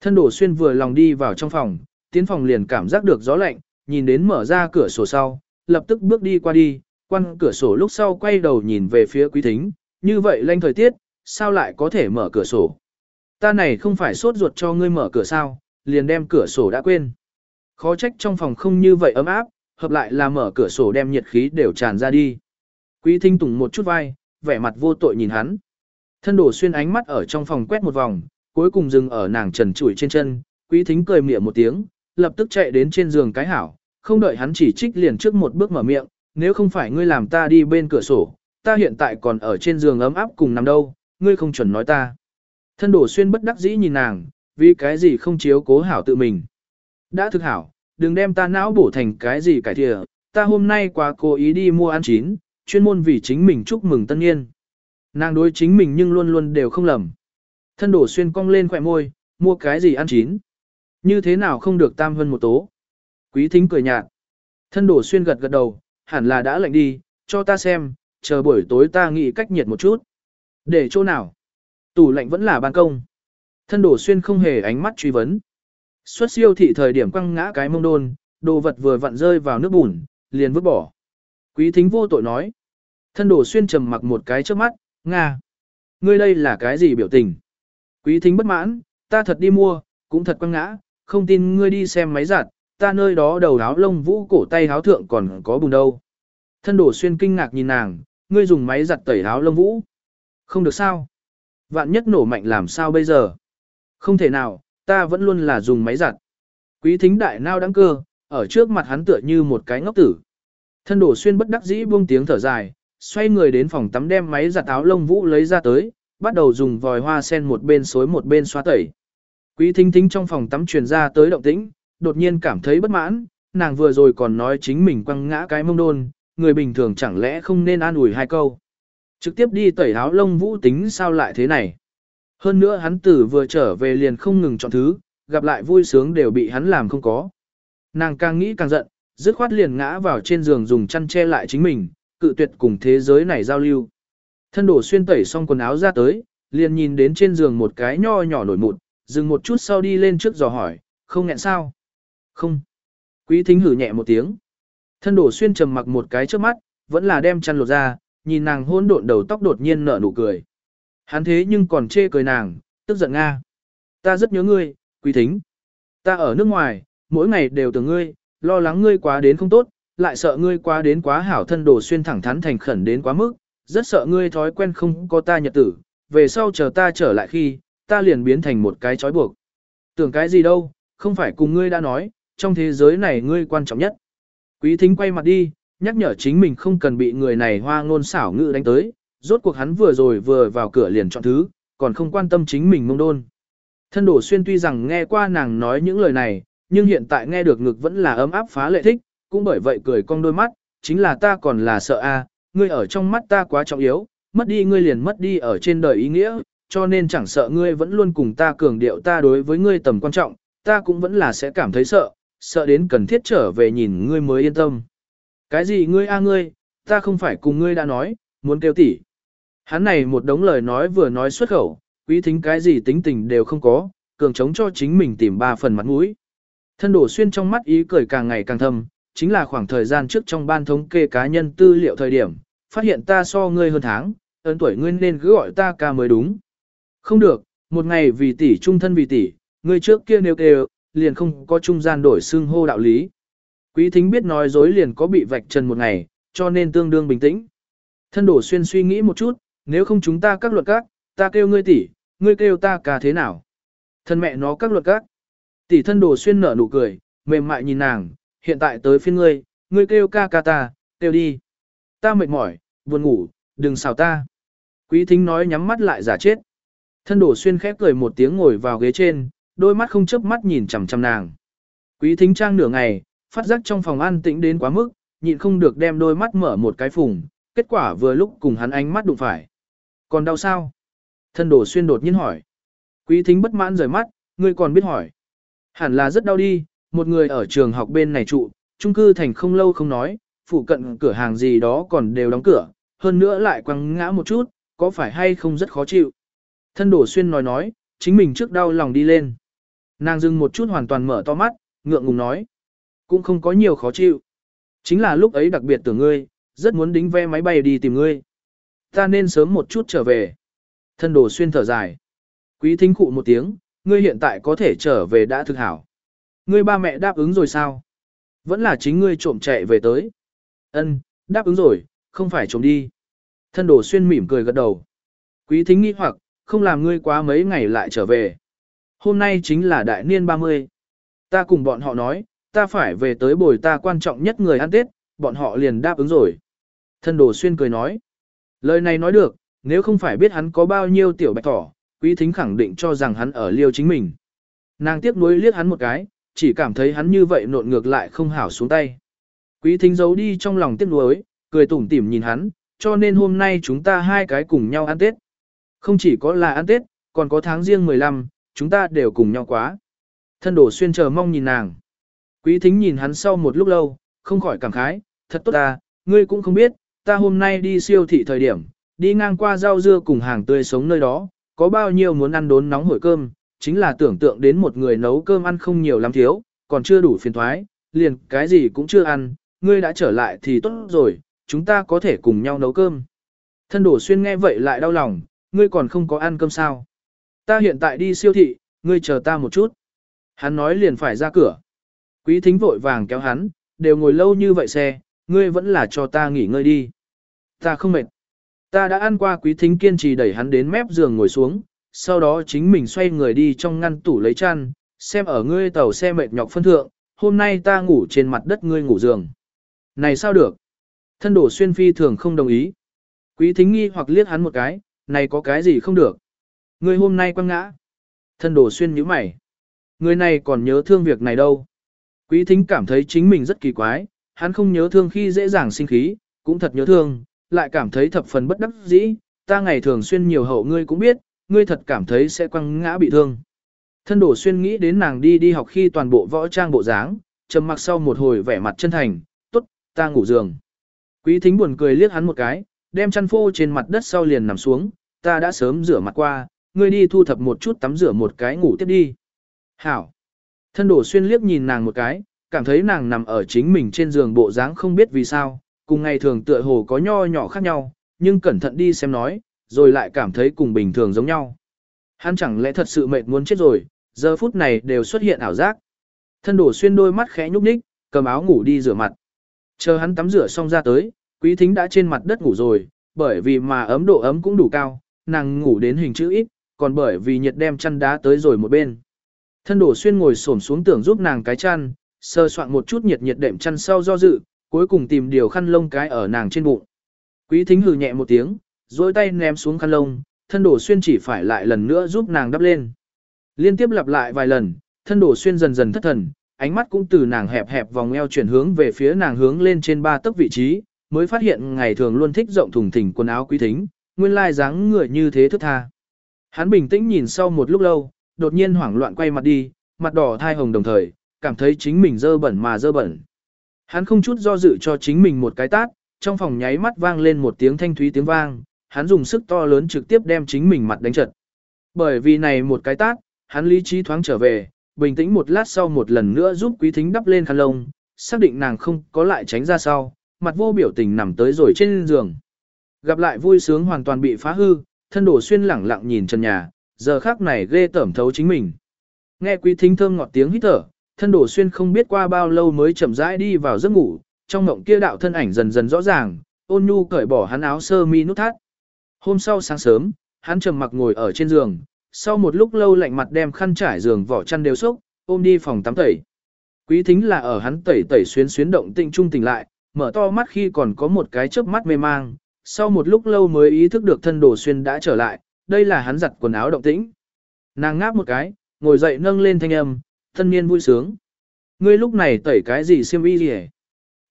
Thân đổ xuyên vừa lòng đi vào trong phòng, tiến phòng liền cảm giác được gió lạnh, nhìn đến mở ra cửa sổ sau, lập tức bước đi qua đi, quan cửa sổ lúc sau quay đầu nhìn về phía quý thính, như vậy lanh thời tiết, sao lại có thể mở cửa sổ. Ta này không phải sốt ruột cho ngươi mở cửa sao, liền đem cửa sổ đã quên. Khó trách trong phòng không như vậy ấm áp, hợp lại là mở cửa sổ đem nhiệt khí đều tràn ra đi. Quý thính tùng một chút vai, vẻ mặt vô tội nhìn hắn. Thân đổ xuyên ánh mắt ở trong phòng quét một vòng, cuối cùng dừng ở nàng trần trụi trên chân, quý thính cười mỉa một tiếng, lập tức chạy đến trên giường cái hảo, không đợi hắn chỉ trích liền trước một bước mở miệng, nếu không phải ngươi làm ta đi bên cửa sổ, ta hiện tại còn ở trên giường ấm áp cùng nằm đâu, ngươi không chuẩn nói ta. Thân đổ xuyên bất đắc dĩ nhìn nàng, vì cái gì không chiếu cố hảo tự mình. Đã thực hảo, đừng đem ta não bổ thành cái gì cải thiện. ta hôm nay quá cố ý đi mua ăn chín, chuyên môn vì chính mình chúc mừng tân niên. Nàng đối chính mình nhưng luôn luôn đều không lầm. Thân đổ xuyên cong lên khỏe môi, mua cái gì ăn chín. Như thế nào không được tam hơn một tố. Quý thính cười nhạt. Thân đổ xuyên gật gật đầu, hẳn là đã lạnh đi, cho ta xem, chờ buổi tối ta nghĩ cách nhiệt một chút. Để chỗ nào? Tủ lạnh vẫn là ban công. Thân đổ xuyên không hề ánh mắt truy vấn. Xuất siêu thị thời điểm quăng ngã cái mông đôn, đồ vật vừa vặn rơi vào nước bùn, liền vứt bỏ. Quý thính vô tội nói. Thân đổ xuyên trầm mặc một cái trước mắt, Nga. Ngươi đây là cái gì biểu tình? Quý thính bất mãn, ta thật đi mua, cũng thật quăng ngã, không tin ngươi đi xem máy giặt, ta nơi đó đầu áo lông vũ cổ tay áo thượng còn có bùn đâu. Thân đổ xuyên kinh ngạc nhìn nàng, ngươi dùng máy giặt tẩy áo lông vũ. Không được sao? Vạn nhất nổ mạnh làm sao bây giờ? Không thể nào, ta vẫn luôn là dùng máy giặt. Quý thính đại nao đáng cơ, ở trước mặt hắn tựa như một cái ngốc tử. Thân đổ xuyên bất đắc dĩ buông tiếng thở dài, xoay người đến phòng tắm đem máy giặt áo lông vũ lấy ra tới, bắt đầu dùng vòi hoa sen một bên xối một bên xoa tẩy. Quý thính thính trong phòng tắm truyền ra tới động tĩnh, đột nhiên cảm thấy bất mãn, nàng vừa rồi còn nói chính mình quăng ngã cái mông đôn, người bình thường chẳng lẽ không nên an ủi hai câu. Trực tiếp đi tẩy áo lông vũ tính sao lại thế này. Hơn nữa hắn tử vừa trở về liền không ngừng chọn thứ, gặp lại vui sướng đều bị hắn làm không có. Nàng càng nghĩ càng giận, dứt khoát liền ngã vào trên giường dùng chăn che lại chính mình, cự tuyệt cùng thế giới này giao lưu. Thân đổ xuyên tẩy xong quần áo ra tới, liền nhìn đến trên giường một cái nho nhỏ nổi mụn, dừng một chút sau đi lên trước dò hỏi, không nghẹn sao? Không. Quý thính hử nhẹ một tiếng. Thân đổ xuyên trầm mặc một cái trước mắt, vẫn là đem chăn lột ra, nhìn nàng hôn độn đầu tóc đột nhiên nở nụ cười. Hắn thế nhưng còn chê cười nàng, tức giận Nga. Ta rất nhớ ngươi, quý thính. Ta ở nước ngoài, mỗi ngày đều tưởng ngươi, lo lắng ngươi quá đến không tốt, lại sợ ngươi quá đến quá hảo thân đồ xuyên thẳng thắn thành khẩn đến quá mức, rất sợ ngươi thói quen không có ta nhật tử, về sau chờ ta trở lại khi, ta liền biến thành một cái trói buộc. Tưởng cái gì đâu, không phải cùng ngươi đã nói, trong thế giới này ngươi quan trọng nhất. Quý thính quay mặt đi, nhắc nhở chính mình không cần bị người này hoa ngôn xảo ngữ đánh tới, rốt cuộc hắn vừa rồi vừa vào cửa liền chọn thứ, còn không quan tâm chính mình mông đôn. Thân đổ xuyên tuy rằng nghe qua nàng nói những lời này, nhưng hiện tại nghe được ngực vẫn là ấm áp phá lệ thích, cũng bởi vậy cười cong đôi mắt, chính là ta còn là sợ a, ngươi ở trong mắt ta quá trọng yếu, mất đi ngươi liền mất đi ở trên đời ý nghĩa, cho nên chẳng sợ ngươi vẫn luôn cùng ta cường điệu ta đối với ngươi tầm quan trọng, ta cũng vẫn là sẽ cảm thấy sợ, sợ đến cần thiết trở về nhìn ngươi mới yên tâm. Cái gì ngươi a ngươi, ta không phải cùng ngươi đã nói, muốn kêu tỉ. Hắn này một đống lời nói vừa nói xuất khẩu, quý thính cái gì tính tình đều không có, cường chống cho chính mình tìm ba phần mặt mũi. Thân đổ xuyên trong mắt ý cười càng ngày càng thâm, chính là khoảng thời gian trước trong ban thống kê cá nhân tư liệu thời điểm, phát hiện ta so ngươi hơn tháng, ấn tuổi ngươi nên cứ gọi ta ca mới đúng. Không được, một ngày vì tỷ trung thân vì tỷ, ngươi trước kia nêu kêu, liền không có trung gian đổi xưng hô đạo lý. Quý thính biết nói dối liền có bị vạch trần một ngày, cho nên tương đương bình tĩnh. Thân đổ xuyên suy nghĩ một chút, nếu không chúng ta các luật các, ta kêu ngươi tỷ, ngươi kêu ta ca thế nào. Thân mẹ nó các luật các. Tỷ thân đồ xuyên nở nụ cười, mềm mại nhìn nàng, hiện tại tới phiên ngươi, ngươi kêu ca ca ta, kêu đi. Ta mệt mỏi, buồn ngủ, đừng xào ta. Quý thính nói nhắm mắt lại giả chết. Thân đổ xuyên khép cười một tiếng ngồi vào ghế trên, đôi mắt không chớp mắt nhìn chằm chằm nàng. Quý thính trang nửa ngày, phát giác trong phòng an tĩnh đến quá mức, nhịn không được đem đôi mắt mở một cái phùng, kết quả vừa lúc cùng hắn ánh mắt đụng phải. Còn đau sao? Thân đổ xuyên đột nhiên hỏi. Quý thính bất mãn rời mắt, ngươi còn biết hỏi. Hẳn là rất đau đi, một người ở trường học bên này trụ, trung cư thành không lâu không nói, phụ cận cửa hàng gì đó còn đều đóng cửa, hơn nữa lại quăng ngã một chút, có phải hay không rất khó chịu. Thân đổ xuyên nói nói, chính mình trước đau lòng đi lên. Nàng dừng một chút hoàn toàn mở to mắt, ngượng ngùng nói. Cũng không có nhiều khó chịu. Chính là lúc ấy đặc biệt tưởng ngươi, rất muốn đính vé máy bay đi tìm ngươi. Ta nên sớm một chút trở về. Thân đồ xuyên thở dài. Quý thính cụ một tiếng, ngươi hiện tại có thể trở về đã thực hảo. Ngươi ba mẹ đáp ứng rồi sao? Vẫn là chính ngươi trộm chạy về tới. Ân, đáp ứng rồi, không phải trộm đi. Thân đồ xuyên mỉm cười gật đầu. Quý thính nghi hoặc, không làm ngươi quá mấy ngày lại trở về. Hôm nay chính là đại niên 30. Ta cùng bọn họ nói, ta phải về tới bồi ta quan trọng nhất người ăn Tết, bọn họ liền đáp ứng rồi. Thân đồ xuyên cười nói. Lời này nói được, nếu không phải biết hắn có bao nhiêu tiểu bạch thỏ, quý thính khẳng định cho rằng hắn ở liêu chính mình. Nàng tiếc nuối liếc hắn một cái, chỉ cảm thấy hắn như vậy nộn ngược lại không hảo xuống tay. Quý thính giấu đi trong lòng tiếc nuối, cười tủm tỉm nhìn hắn, cho nên hôm nay chúng ta hai cái cùng nhau ăn Tết. Không chỉ có là ăn Tết, còn có tháng riêng 15, chúng ta đều cùng nhau quá. Thân đổ xuyên chờ mong nhìn nàng. Quý thính nhìn hắn sau một lúc lâu, không khỏi cảm khái, thật tốt ta, ngươi cũng không biết, ta hôm nay đi siêu thị thời điểm, đi ngang qua rau dưa cùng hàng tươi sống nơi đó, có bao nhiêu muốn ăn đốn nóng hổi cơm, chính là tưởng tượng đến một người nấu cơm ăn không nhiều lắm thiếu, còn chưa đủ phiền thoái, liền cái gì cũng chưa ăn, ngươi đã trở lại thì tốt rồi, chúng ta có thể cùng nhau nấu cơm. Thân đổ xuyên nghe vậy lại đau lòng, ngươi còn không có ăn cơm sao. Ta hiện tại đi siêu thị, ngươi chờ ta một chút. Hắn nói liền phải ra cửa. Quý thính vội vàng kéo hắn, đều ngồi lâu như vậy xe, ngươi vẫn là cho ta nghỉ ngơi đi. Ta không mệt. Ta đã ăn qua quý thính kiên trì đẩy hắn đến mép giường ngồi xuống, sau đó chính mình xoay người đi trong ngăn tủ lấy chăn, xem ở ngươi tàu xe mệt nhọc phân thượng, hôm nay ta ngủ trên mặt đất ngươi ngủ giường. Này sao được? Thân đổ xuyên phi thường không đồng ý. Quý thính nghi hoặc liếc hắn một cái, này có cái gì không được? Ngươi hôm nay quăng ngã. Thân đổ xuyên nhíu mày. Người này còn nhớ thương việc này đâu. Quý thính cảm thấy chính mình rất kỳ quái, hắn không nhớ thương khi dễ dàng sinh khí, cũng thật nhớ thương, lại cảm thấy thập phần bất đắc dĩ, ta ngày thường xuyên nhiều hậu ngươi cũng biết, ngươi thật cảm thấy sẽ quăng ngã bị thương. Thân đổ xuyên nghĩ đến nàng đi đi học khi toàn bộ võ trang bộ dáng, trầm mặc sau một hồi vẻ mặt chân thành, tốt, ta ngủ giường. Quý thính buồn cười liếc hắn một cái, đem chăn phô trên mặt đất sau liền nằm xuống, ta đã sớm rửa mặt qua, ngươi đi thu thập một chút tắm rửa một cái ngủ tiếp đi. Hảo. Thân đổ xuyên liếc nhìn nàng một cái, cảm thấy nàng nằm ở chính mình trên giường bộ dáng không biết vì sao, cùng ngày thường tựa hồ có nho nhỏ khác nhau, nhưng cẩn thận đi xem nói, rồi lại cảm thấy cùng bình thường giống nhau. Hắn chẳng lẽ thật sự mệt muốn chết rồi, giờ phút này đều xuất hiện ảo giác. Thân đổ xuyên đôi mắt khẽ nhúc nhích, cầm áo ngủ đi rửa mặt. Chờ hắn tắm rửa xong ra tới, quý thính đã trên mặt đất ngủ rồi, bởi vì mà ấm độ ấm cũng đủ cao, nàng ngủ đến hình chữ ít, còn bởi vì nhiệt đem chăn đá tới rồi một bên. Thân đổ xuyên ngồi xổm xuống tưởng giúp nàng cái chăn, sơ soạn một chút nhiệt nhiệt đệm chăn sau do dự, cuối cùng tìm điều khăn lông cái ở nàng trên bụng. Quý thính hừ nhẹ một tiếng, dối tay ném xuống khăn lông, thân đổ xuyên chỉ phải lại lần nữa giúp nàng đắp lên. Liên tiếp lặp lại vài lần, thân đổ xuyên dần dần thất thần, ánh mắt cũng từ nàng hẹp hẹp vòng eo chuyển hướng về phía nàng hướng lên trên ba tấc vị trí, mới phát hiện ngày thường luôn thích rộng thùng thình quần áo quý thính, nguyên lai dáng người như thế thức tha. Hắn bình tĩnh nhìn sau một lúc lâu, đột nhiên hoảng loạn quay mặt đi, mặt đỏ thai hồng đồng thời, cảm thấy chính mình dơ bẩn mà dơ bẩn. Hắn không chút do dự cho chính mình một cái tát, trong phòng nháy mắt vang lên một tiếng thanh thúy tiếng vang, hắn dùng sức to lớn trực tiếp đem chính mình mặt đánh trật. Bởi vì này một cái tát, hắn lý trí thoáng trở về, bình tĩnh một lát sau một lần nữa giúp quý thính đắp lên khăn lông, xác định nàng không có lại tránh ra sau, mặt vô biểu tình nằm tới rồi trên giường. Gặp lại vui sướng hoàn toàn bị phá hư, thân đổ xuyên lẳng lặng nhìn trần nhà, giờ khác này ghê tởm thấu chính mình. Nghe quý thính thơm ngọt tiếng hít thở, thân đổ xuyên không biết qua bao lâu mới chậm rãi đi vào giấc ngủ, trong mộng kia đạo thân ảnh dần dần rõ ràng, ôn nhu cởi bỏ hắn áo sơ mi nút thắt. Hôm sau sáng sớm, hắn trầm mặc ngồi ở trên giường, sau một lúc lâu lạnh mặt đem khăn trải giường vỏ chăn đều xốc, ôm đi phòng tắm tẩy. Quý thính là ở hắn tẩy tẩy xuyến xuyến động tinh trung tỉnh lại, mở to mắt khi còn có một cái chớp mắt mê mang, sau một lúc lâu mới ý thức được thân đồ xuyên đã trở lại, đây là hắn giặt quần áo động tĩnh. Nàng ngáp một cái, ngồi dậy nâng lên thanh âm, thân niên vui sướng. Ngươi lúc này tẩy cái gì xiêm y gì?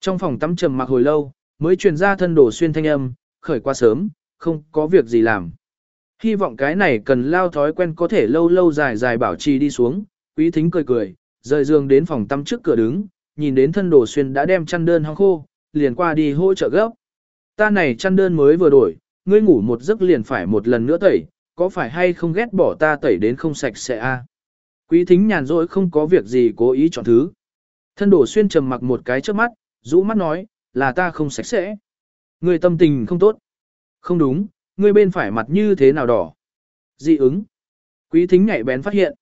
Trong phòng tắm trầm mặc hồi lâu, mới truyền ra thân đồ xuyên thanh âm, khởi qua sớm, không có việc gì làm. Hy vọng cái này cần lao thói quen có thể lâu lâu dài dài bảo trì đi xuống, quý thính cười cười, rời giường đến phòng tắm trước cửa đứng, nhìn đến thân đồ xuyên đã đem chăn đơn hong khô, liền qua đi hỗ trợ gấp. Ta này chăn đơn mới vừa đổi, ngươi ngủ một giấc liền phải một lần nữa tẩy, có phải hay không ghét bỏ ta tẩy đến không sạch sẽ a? Quý thính nhàn rỗi không có việc gì cố ý chọn thứ. Thân đổ xuyên trầm mặc một cái trước mắt, rũ mắt nói, là ta không sạch sẽ. người tâm tình không tốt. Không đúng, ngươi bên phải mặt như thế nào đỏ. Dị ứng. Quý thính nhạy bén phát hiện.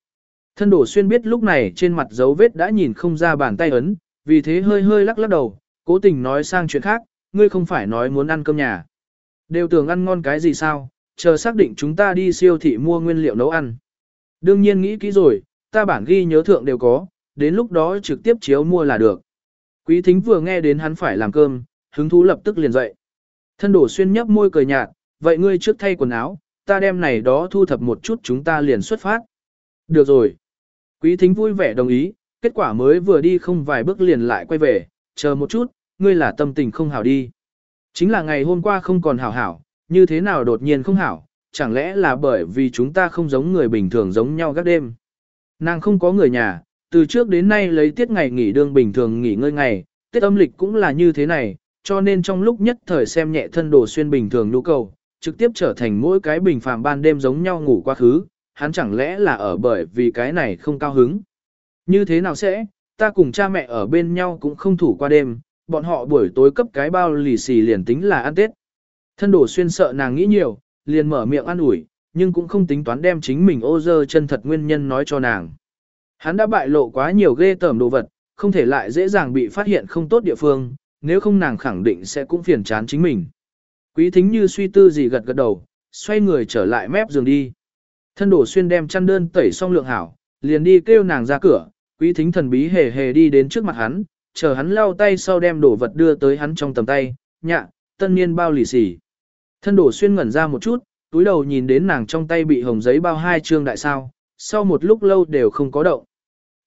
Thân đổ xuyên biết lúc này trên mặt dấu vết đã nhìn không ra bàn tay ấn, vì thế hơi hơi lắc lắc đầu, cố tình nói sang chuyện khác, ngươi không phải nói muốn ăn cơm nhà. Đều tưởng ăn ngon cái gì sao, chờ xác định chúng ta đi siêu thị mua nguyên liệu nấu ăn. Đương nhiên nghĩ kỹ rồi, ta bản ghi nhớ thượng đều có, đến lúc đó trực tiếp chiếu mua là được. Quý thính vừa nghe đến hắn phải làm cơm, hứng thú lập tức liền dậy. Thân đổ xuyên nhấp môi cười nhạt, vậy ngươi trước thay quần áo, ta đem này đó thu thập một chút chúng ta liền xuất phát. Được rồi. Quý thính vui vẻ đồng ý, kết quả mới vừa đi không vài bước liền lại quay về, chờ một chút, ngươi là tâm tình không hảo đi. Chính là ngày hôm qua không còn hảo hảo, như thế nào đột nhiên không hảo, chẳng lẽ là bởi vì chúng ta không giống người bình thường giống nhau các đêm. Nàng không có người nhà, từ trước đến nay lấy tiết ngày nghỉ đương bình thường nghỉ ngơi ngày, tiết âm lịch cũng là như thế này, cho nên trong lúc nhất thời xem nhẹ thân đồ xuyên bình thường nhu cầu, trực tiếp trở thành mỗi cái bình phàm ban đêm giống nhau ngủ quá khứ, hắn chẳng lẽ là ở bởi vì cái này không cao hứng. Như thế nào sẽ, ta cùng cha mẹ ở bên nhau cũng không thủ qua đêm, bọn họ buổi tối cấp cái bao lì xì liền tính là ăn Tết. Thân đồ xuyên sợ nàng nghĩ nhiều, liền mở miệng ăn ủi, nhưng cũng không tính toán đem chính mình ô dơ chân thật nguyên nhân nói cho nàng. Hắn đã bại lộ quá nhiều ghê tởm đồ vật, không thể lại dễ dàng bị phát hiện không tốt địa phương, nếu không nàng khẳng định sẽ cũng phiền chán chính mình. Quý thính như suy tư gì gật gật đầu, xoay người trở lại mép giường đi. Thân đổ xuyên đem chăn đơn tẩy xong lượng hảo, liền đi kêu nàng ra cửa, quý thính thần bí hề hề đi đến trước mặt hắn, chờ hắn lau tay sau đem đồ vật đưa tới hắn trong tầm tay, nhạ, tân niên bao lì xỉ. Thân đổ xuyên ngẩn ra một chút, túi đầu nhìn đến nàng trong tay bị hồng giấy bao hai trương đại sao, sau một lúc lâu đều không có động.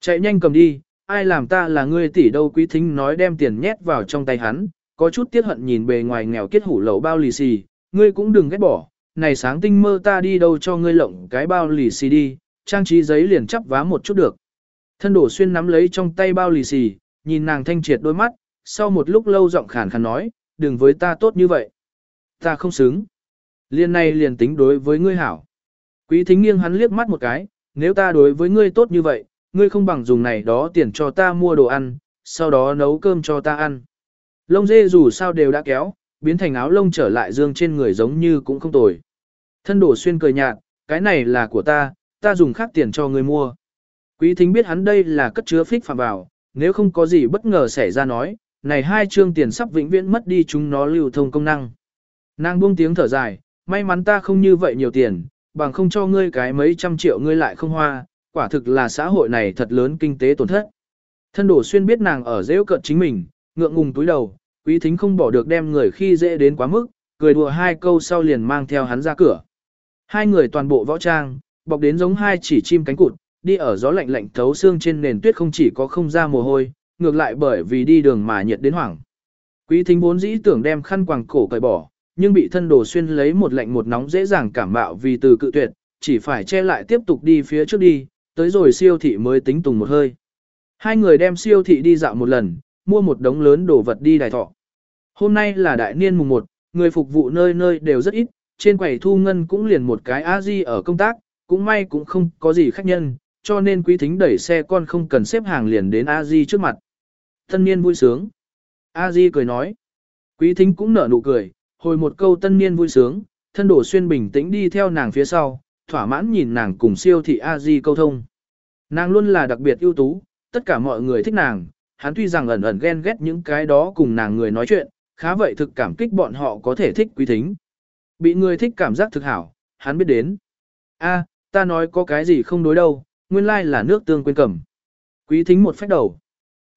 Chạy nhanh cầm đi, ai làm ta là ngươi tỷ đâu quý thính nói đem tiền nhét vào trong tay hắn, có chút tiếc hận nhìn bề ngoài nghèo kết hủ lậu bao lì xì, ngươi cũng đừng ghét bỏ, này sáng tinh mơ ta đi đâu cho ngươi lộng cái bao lì xì đi, trang trí giấy liền chắp vá một chút được. Thân đổ xuyên nắm lấy trong tay bao lì xì, nhìn nàng thanh triệt đôi mắt, sau một lúc lâu giọng khàn khàn nói, đừng với ta tốt như vậy. Ta không xứng. Liên này liền tính đối với ngươi hảo. Quý thính nghiêng hắn liếc mắt một cái, nếu ta đối với ngươi tốt như vậy, ngươi không bằng dùng này đó tiền cho ta mua đồ ăn, sau đó nấu cơm cho ta ăn. Lông dê dù sao đều đã kéo, biến thành áo lông trở lại dương trên người giống như cũng không tồi. Thân đổ xuyên cười nhạt, cái này là của ta, ta dùng khác tiền cho ngươi mua. Quý thính biết hắn đây là cất chứa phích phạm vào, nếu không có gì bất ngờ xảy ra nói, này hai chương tiền sắp vĩnh viễn mất đi chúng nó lưu thông công năng. Nàng buông tiếng thở dài, may mắn ta không như vậy nhiều tiền, bằng không cho ngươi cái mấy trăm triệu ngươi lại không hoa, quả thực là xã hội này thật lớn kinh tế tổn thất. Thân đổ xuyên biết nàng ở dễ cận chính mình, ngượng ngùng túi đầu, quý thính không bỏ được đem người khi dễ đến quá mức, cười đùa hai câu sau liền mang theo hắn ra cửa. Hai người toàn bộ võ trang, bọc đến giống hai chỉ chim cánh cụt, đi ở gió lạnh lạnh thấu xương trên nền tuyết không chỉ có không ra mồ hôi, ngược lại bởi vì đi đường mà nhiệt đến hoảng. Quý thính vốn dĩ tưởng đem khăn quàng cổ cởi bỏ, nhưng bị thân đồ xuyên lấy một lạnh một nóng dễ dàng cảm mạo vì từ cự tuyệt, chỉ phải che lại tiếp tục đi phía trước đi, tới rồi siêu thị mới tính tùng một hơi. Hai người đem siêu thị đi dạo một lần, mua một đống lớn đồ vật đi đài thọ. Hôm nay là đại niên mùng 1, người phục vụ nơi nơi đều rất ít, trên quầy thu ngân cũng liền một cái a di ở công tác, cũng may cũng không có gì khách nhân, cho nên quý thính đẩy xe con không cần xếp hàng liền đến a di trước mặt. Tân niên vui sướng. a di cười nói. Quý thính cũng nở nụ cười, hồi một câu tân niên vui sướng, thân đổ xuyên bình tĩnh đi theo nàng phía sau, thỏa mãn nhìn nàng cùng siêu thị a di câu thông. Nàng luôn là đặc biệt ưu tú, tất cả mọi người thích nàng, hắn tuy rằng ẩn ẩn ghen ghét những cái đó cùng nàng người nói chuyện, khá vậy thực cảm kích bọn họ có thể thích quý thính. Bị người thích cảm giác thực hảo, hắn biết đến. A, ta nói có cái gì không đối đâu, nguyên lai là nước tương quên cầm. Quý thính một phép đầu.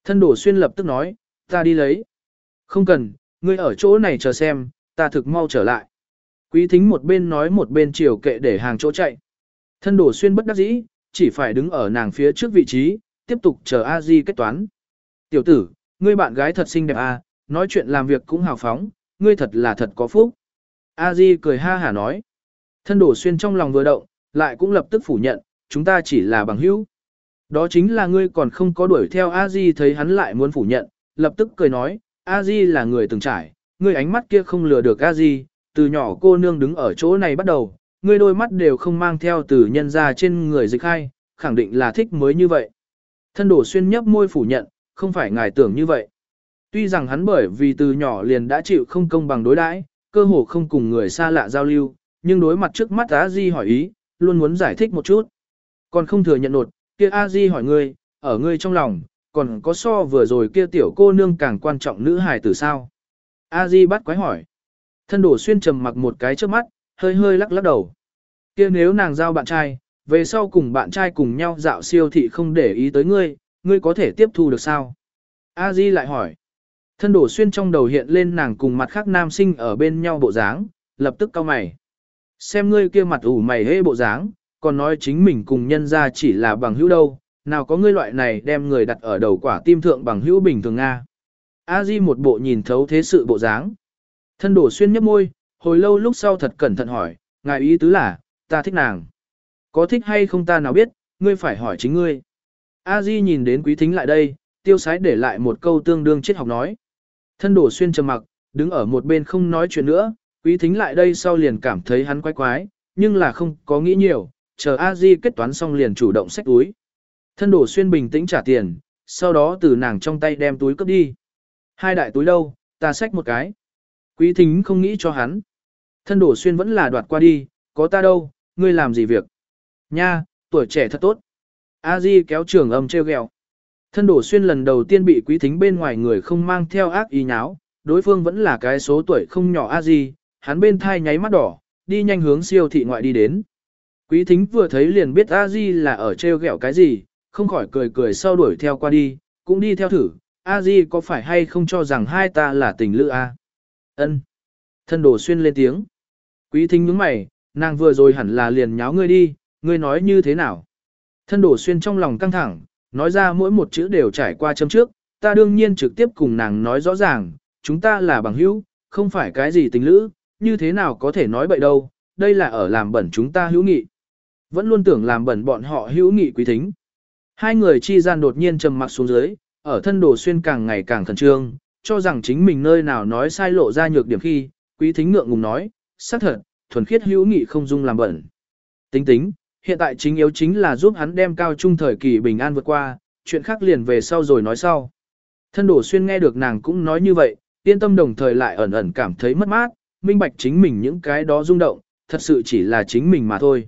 Thân đổ xuyên lập tức nói, ta đi lấy. Không cần, ngươi ở chỗ này chờ xem, ta thực mau trở lại. Quý thính một bên nói một bên chiều kệ để hàng chỗ chạy. Thân đổ xuyên bất đắc dĩ, chỉ phải đứng ở nàng phía trước vị trí, tiếp tục chờ a di kết toán. Tiểu tử, ngươi bạn gái thật xinh đẹp à, nói chuyện làm việc cũng hào phóng, ngươi thật là thật có phúc. A Di cười ha hả nói. Thân đổ xuyên trong lòng vừa động, lại cũng lập tức phủ nhận, chúng ta chỉ là bằng hữu. Đó chính là ngươi còn không có đuổi theo A Di thấy hắn lại muốn phủ nhận, lập tức cười nói, A Di là người từng trải, ngươi ánh mắt kia không lừa được A Di, từ nhỏ cô nương đứng ở chỗ này bắt đầu, ngươi đôi mắt đều không mang theo từ nhân ra trên người dịch hay, khẳng định là thích mới như vậy. Thân đổ xuyên nhấp môi phủ nhận, không phải ngài tưởng như vậy. Tuy rằng hắn bởi vì từ nhỏ liền đã chịu không công bằng đối đãi, cơ hồ không cùng người xa lạ giao lưu, nhưng đối mặt trước mắt A Di hỏi ý, luôn muốn giải thích một chút. Còn không thừa nhận nột, kia A Di hỏi ngươi, ở ngươi trong lòng, còn có so vừa rồi kia tiểu cô nương càng quan trọng nữ hài tử sao? A Di bắt quái hỏi. Thân đổ xuyên trầm mặc một cái trước mắt, hơi hơi lắc lắc đầu. Kia nếu nàng giao bạn trai, về sau cùng bạn trai cùng nhau dạo siêu thị không để ý tới ngươi, ngươi có thể tiếp thu được sao? A Di lại hỏi. Thân đổ xuyên trong đầu hiện lên nàng cùng mặt khác nam sinh ở bên nhau bộ dáng, lập tức cau mày. Xem ngươi kia mặt ủ mày hê bộ dáng, còn nói chính mình cùng nhân ra chỉ là bằng hữu đâu, nào có ngươi loại này đem người đặt ở đầu quả tim thượng bằng hữu bình thường Nga. A Di một bộ nhìn thấu thế sự bộ dáng. Thân đổ xuyên nhấp môi, hồi lâu lúc sau thật cẩn thận hỏi, ngài ý tứ là, ta thích nàng. Có thích hay không ta nào biết, ngươi phải hỏi chính ngươi. A Di nhìn đến quý thính lại đây, tiêu sái để lại một câu tương đương triết học nói. Thân đổ xuyên trầm mặc, đứng ở một bên không nói chuyện nữa, quý thính lại đây sau liền cảm thấy hắn quái quái, nhưng là không có nghĩ nhiều, chờ A Di kết toán xong liền chủ động xách túi. Thân đổ xuyên bình tĩnh trả tiền, sau đó từ nàng trong tay đem túi cướp đi. Hai đại túi đâu, ta xách một cái. Quý thính không nghĩ cho hắn. Thân đổ xuyên vẫn là đoạt qua đi, có ta đâu, ngươi làm gì việc. Nha, tuổi trẻ thật tốt. A Di kéo trường âm treo ghẹo. Thân đổ xuyên lần đầu tiên bị quý thính bên ngoài người không mang theo ác ý nháo, đối phương vẫn là cái số tuổi không nhỏ A Di, hắn bên thai nháy mắt đỏ, đi nhanh hướng siêu thị ngoại đi đến. Quý thính vừa thấy liền biết A Di là ở treo ghẹo cái gì, không khỏi cười cười sau đuổi theo qua đi, cũng đi theo thử, A Di có phải hay không cho rằng hai ta là tình lữ A? Ân. Thân đổ xuyên lên tiếng. Quý thính nhướng mày, nàng vừa rồi hẳn là liền nháo ngươi đi, ngươi nói như thế nào? Thân đổ xuyên trong lòng căng thẳng, nói ra mỗi một chữ đều trải qua châm trước, ta đương nhiên trực tiếp cùng nàng nói rõ ràng, chúng ta là bằng hữu, không phải cái gì tình lữ, như thế nào có thể nói bậy đâu, đây là ở làm bẩn chúng ta hữu nghị. Vẫn luôn tưởng làm bẩn bọn họ hữu nghị quý thính. Hai người chi gian đột nhiên trầm mặc xuống dưới, ở thân đồ xuyên càng ngày càng khẩn trương, cho rằng chính mình nơi nào nói sai lộ ra nhược điểm khi, quý thính ngượng ngùng nói, xác thật, thuần khiết hữu nghị không dung làm bẩn. Tính tính, hiện tại chính yếu chính là giúp hắn đem cao trung thời kỳ bình an vượt qua, chuyện khác liền về sau rồi nói sau. Thân đổ xuyên nghe được nàng cũng nói như vậy, yên tâm đồng thời lại ẩn ẩn cảm thấy mất mát, minh bạch chính mình những cái đó rung động, thật sự chỉ là chính mình mà thôi.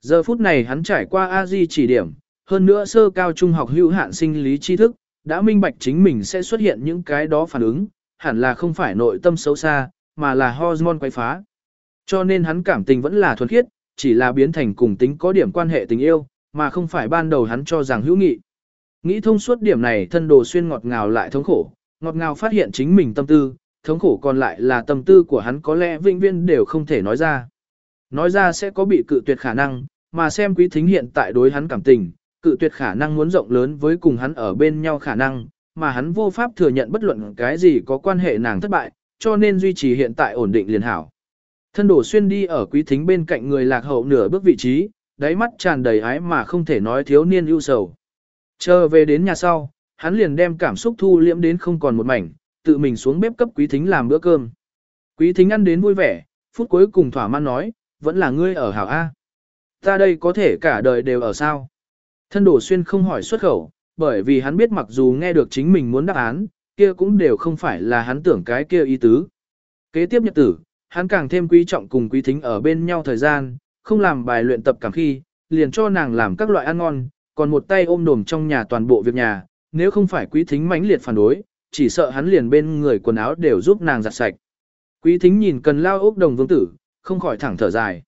Giờ phút này hắn trải qua A-di chỉ điểm, hơn nữa sơ cao trung học hữu hạn sinh lý tri thức, đã minh bạch chính mình sẽ xuất hiện những cái đó phản ứng, hẳn là không phải nội tâm xấu xa, mà là hormone quay phá. Cho nên hắn cảm tình vẫn là thuần khiết, chỉ là biến thành cùng tính có điểm quan hệ tình yêu, mà không phải ban đầu hắn cho rằng hữu nghị. Nghĩ thông suốt điểm này thân đồ xuyên ngọt ngào lại thống khổ, ngọt ngào phát hiện chính mình tâm tư, thống khổ còn lại là tâm tư của hắn có lẽ vĩnh viên đều không thể nói ra. Nói ra sẽ có bị cự tuyệt khả năng, mà xem quý thính hiện tại đối hắn cảm tình, cự tuyệt khả năng muốn rộng lớn với cùng hắn ở bên nhau khả năng, mà hắn vô pháp thừa nhận bất luận cái gì có quan hệ nàng thất bại, cho nên duy trì hiện tại ổn định liền hảo. Thân đổ xuyên đi ở quý thính bên cạnh người lạc hậu nửa bước vị trí, đáy mắt tràn đầy ái mà không thể nói thiếu niên ưu sầu. Chờ về đến nhà sau, hắn liền đem cảm xúc thu liễm đến không còn một mảnh, tự mình xuống bếp cấp quý thính làm bữa cơm. Quý thính ăn đến vui vẻ, phút cuối cùng thỏa mãn nói, vẫn là ngươi ở hảo A. Ta đây có thể cả đời đều ở sao? Thân đổ xuyên không hỏi xuất khẩu, bởi vì hắn biết mặc dù nghe được chính mình muốn đáp án, kia cũng đều không phải là hắn tưởng cái kia ý tứ. Kế tiếp nhật tử, hắn càng thêm quý trọng cùng quý thính ở bên nhau thời gian, không làm bài luyện tập cảm khi, liền cho nàng làm các loại ăn ngon, còn một tay ôm đồm trong nhà toàn bộ việc nhà, nếu không phải quý thính mãnh liệt phản đối, chỉ sợ hắn liền bên người quần áo đều giúp nàng giặt sạch. Quý thính nhìn cần lao ốc đồng vương tử, không khỏi thẳng thở dài.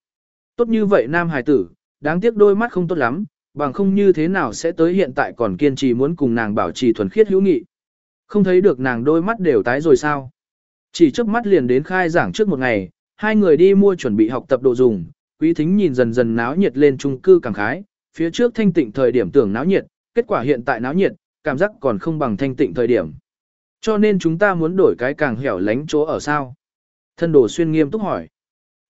Tốt như vậy nam hài tử, đáng tiếc đôi mắt không tốt lắm, bằng không như thế nào sẽ tới hiện tại còn kiên trì muốn cùng nàng bảo trì thuần khiết hữu nghị. Không thấy được nàng đôi mắt đều tái rồi sao. Chỉ trước mắt liền đến khai giảng trước một ngày, hai người đi mua chuẩn bị học tập đồ dùng, quý thính nhìn dần dần náo nhiệt lên trung cư cảm khái, phía trước thanh tịnh thời điểm tưởng náo nhiệt, kết quả hiện tại náo nhiệt, cảm giác còn không bằng thanh tịnh thời điểm. Cho nên chúng ta muốn đổi cái càng hẻo lánh chỗ ở sao? Thân đồ xuyên nghiêm túc hỏi.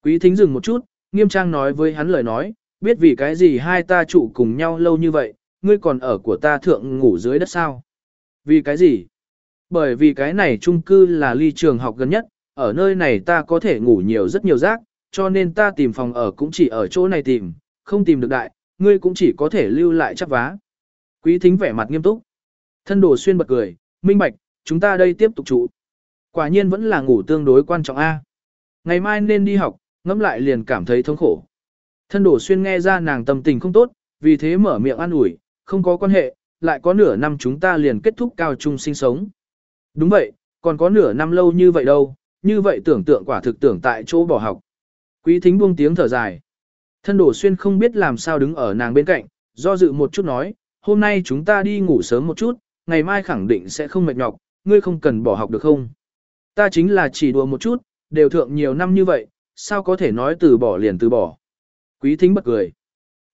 Quý thính dừng một chút, nghiêm trang nói với hắn lời nói, biết vì cái gì hai ta trụ cùng nhau lâu như vậy, ngươi còn ở của ta thượng ngủ dưới đất sao? Vì cái gì? Bởi vì cái này chung cư là ly trường học gần nhất, ở nơi này ta có thể ngủ nhiều rất nhiều rác, cho nên ta tìm phòng ở cũng chỉ ở chỗ này tìm, không tìm được đại, ngươi cũng chỉ có thể lưu lại chắp vá. Quý thính vẻ mặt nghiêm túc. Thân đồ xuyên bật cười, minh bạch, chúng ta đây tiếp tục trụ. Quả nhiên vẫn là ngủ tương đối quan trọng A. Ngày mai nên đi học, ngẫm lại liền cảm thấy thống khổ. Thân đổ xuyên nghe ra nàng tâm tình không tốt, vì thế mở miệng an ủi, không có quan hệ, lại có nửa năm chúng ta liền kết thúc cao trung sinh sống. Đúng vậy, còn có nửa năm lâu như vậy đâu, như vậy tưởng tượng quả thực tưởng tại chỗ bỏ học. Quý thính buông tiếng thở dài. Thân đổ xuyên không biết làm sao đứng ở nàng bên cạnh, do dự một chút nói, hôm nay chúng ta đi ngủ sớm một chút, ngày mai khẳng định sẽ không mệt nhọc, ngươi không cần bỏ học được không? Ta chính là chỉ đùa một chút, đều thượng nhiều năm như vậy, sao có thể nói từ bỏ liền từ bỏ. Quý thính bật cười.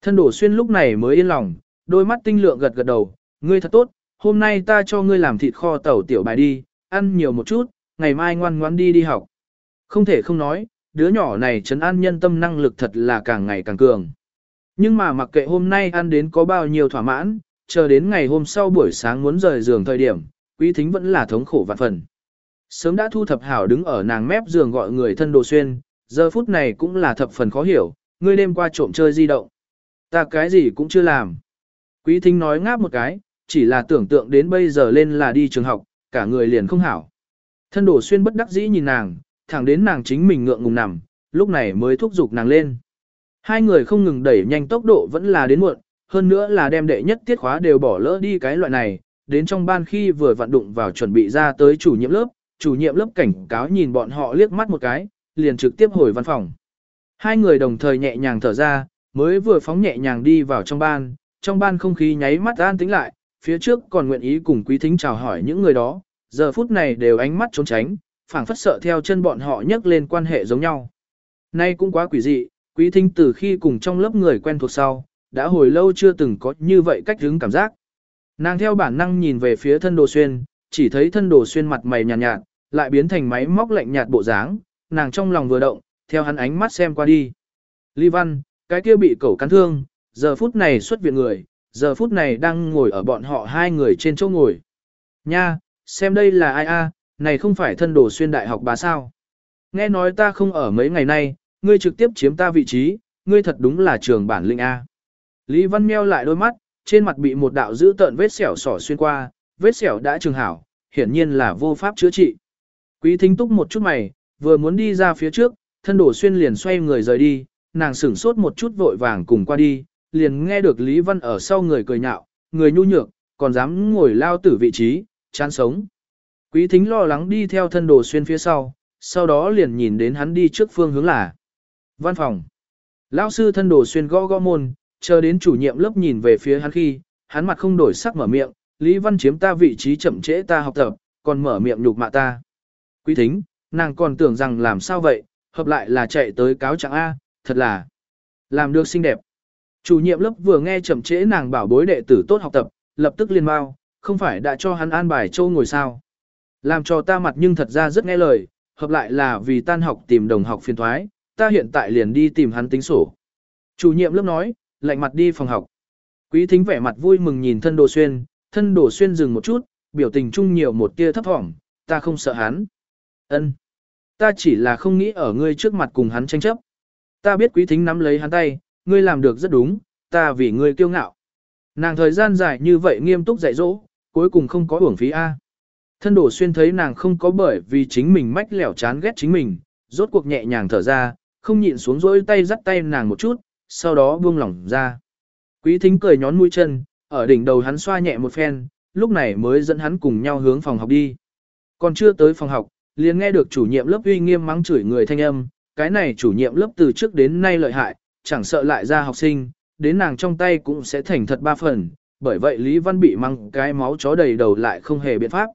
Thân đổ xuyên lúc này mới yên lòng, đôi mắt tinh lượng gật gật đầu, ngươi thật tốt, hôm nay ta cho ngươi làm thịt kho tàu tiểu bài đi, ăn nhiều một chút, ngày mai ngoan ngoãn đi đi học. Không thể không nói, đứa nhỏ này trấn an nhân tâm năng lực thật là càng ngày càng cường. Nhưng mà mặc kệ hôm nay ăn đến có bao nhiêu thỏa mãn, chờ đến ngày hôm sau buổi sáng muốn rời giường thời điểm, quý thính vẫn là thống khổ vạn phần. Sớm đã thu thập hảo đứng ở nàng mép giường gọi người thân đồ xuyên, giờ phút này cũng là thập phần khó hiểu, ngươi đêm qua trộm chơi di động. Ta cái gì cũng chưa làm. Quý thính nói ngáp một cái, chỉ là tưởng tượng đến bây giờ lên là đi trường học, cả người liền không hảo. Thân đổ xuyên bất đắc dĩ nhìn nàng, thẳng đến nàng chính mình ngượng ngùng nằm, lúc này mới thúc giục nàng lên. Hai người không ngừng đẩy nhanh tốc độ vẫn là đến muộn, hơn nữa là đem đệ nhất tiết khóa đều bỏ lỡ đi cái loại này, đến trong ban khi vừa vận đụng vào chuẩn bị ra tới chủ nhiệm lớp, chủ nhiệm lớp cảnh cáo nhìn bọn họ liếc mắt một cái, liền trực tiếp hồi văn phòng. Hai người đồng thời nhẹ nhàng thở ra, mới vừa phóng nhẹ nhàng đi vào trong ban, trong ban không khí nháy mắt an tĩnh lại, phía trước còn nguyện ý cùng quý thính chào hỏi những người đó, giờ phút này đều ánh mắt trốn tránh, phảng phất sợ theo chân bọn họ nhấc lên quan hệ giống nhau. Nay cũng quá quỷ dị, quý thính từ khi cùng trong lớp người quen thuộc sau, đã hồi lâu chưa từng có như vậy cách hướng cảm giác. Nàng theo bản năng nhìn về phía thân đồ xuyên, chỉ thấy thân đồ xuyên mặt mày nhàn nhạt, nhạt, lại biến thành máy móc lạnh nhạt bộ dáng, nàng trong lòng vừa động, theo hắn ánh mắt xem qua đi. Ly Văn, cái kia bị cẩu cắn thương, giờ phút này xuất viện người, giờ phút này đang ngồi ở bọn họ hai người trên chỗ ngồi. Nha, xem đây là ai a, này không phải thân đồ xuyên đại học bà sao. Nghe nói ta không ở mấy ngày nay, ngươi trực tiếp chiếm ta vị trí, ngươi thật đúng là trường bản linh A. Lý Văn meo lại đôi mắt, trên mặt bị một đạo dữ tợn vết sẹo sỏ xuyên qua, vết sẹo đã trường hảo, hiển nhiên là vô pháp chữa trị. Quý thính túc một chút mày, vừa muốn đi ra phía trước, thân đổ xuyên liền xoay người rời đi, nàng sửng sốt một chút vội vàng cùng qua đi, liền nghe được Lý Văn ở sau người cười nhạo, người nhu nhược, còn dám ngồi lao tử vị trí, chán sống. Quý thính lo lắng đi theo thân đồ xuyên phía sau, sau đó liền nhìn đến hắn đi trước phương hướng là văn phòng. Lão sư thân đồ xuyên gõ gõ môn, chờ đến chủ nhiệm lớp nhìn về phía hắn khi, hắn mặt không đổi sắc mở miệng, Lý Văn chiếm ta vị trí chậm trễ ta học tập, còn mở miệng nhục mạ ta. Quý thính, nàng còn tưởng rằng làm sao vậy, hợp lại là chạy tới cáo trạng A, thật là làm được xinh đẹp. Chủ nhiệm lớp vừa nghe chậm trễ nàng bảo bối đệ tử tốt học tập, lập tức liên mau, không phải đã cho hắn an bài châu ngồi sao. Làm cho ta mặt nhưng thật ra rất nghe lời, hợp lại là vì tan học tìm đồng học phiền thoái, ta hiện tại liền đi tìm hắn tính sổ. Chủ nhiệm lớp nói, lạnh mặt đi phòng học. Quý thính vẻ mặt vui mừng nhìn thân đồ xuyên, thân đồ xuyên dừng một chút, biểu tình chung nhiều một tia thấp thỏm, ta không sợ hắn. ân Ta chỉ là không nghĩ ở ngươi trước mặt cùng hắn tranh chấp. Ta biết quý thính nắm lấy hắn tay, ngươi làm được rất đúng, ta vì ngươi kiêu ngạo. Nàng thời gian dài như vậy nghiêm túc dạy dỗ, cuối cùng không có uổng phí A. Thân đổ xuyên thấy nàng không có bởi vì chính mình mách lẻo chán ghét chính mình, rốt cuộc nhẹ nhàng thở ra, không nhịn xuống rỗi tay dắt tay nàng một chút, sau đó buông lỏng ra. Quý thính cười nhón mũi chân, ở đỉnh đầu hắn xoa nhẹ một phen, lúc này mới dẫn hắn cùng nhau hướng phòng học đi. Còn chưa tới phòng học, liền nghe được chủ nhiệm lớp uy nghiêm mắng chửi người thanh âm, cái này chủ nhiệm lớp từ trước đến nay lợi hại, chẳng sợ lại ra học sinh, đến nàng trong tay cũng sẽ thành thật ba phần, bởi vậy Lý Văn bị mắng cái máu chó đầy đầu lại không hề biện pháp.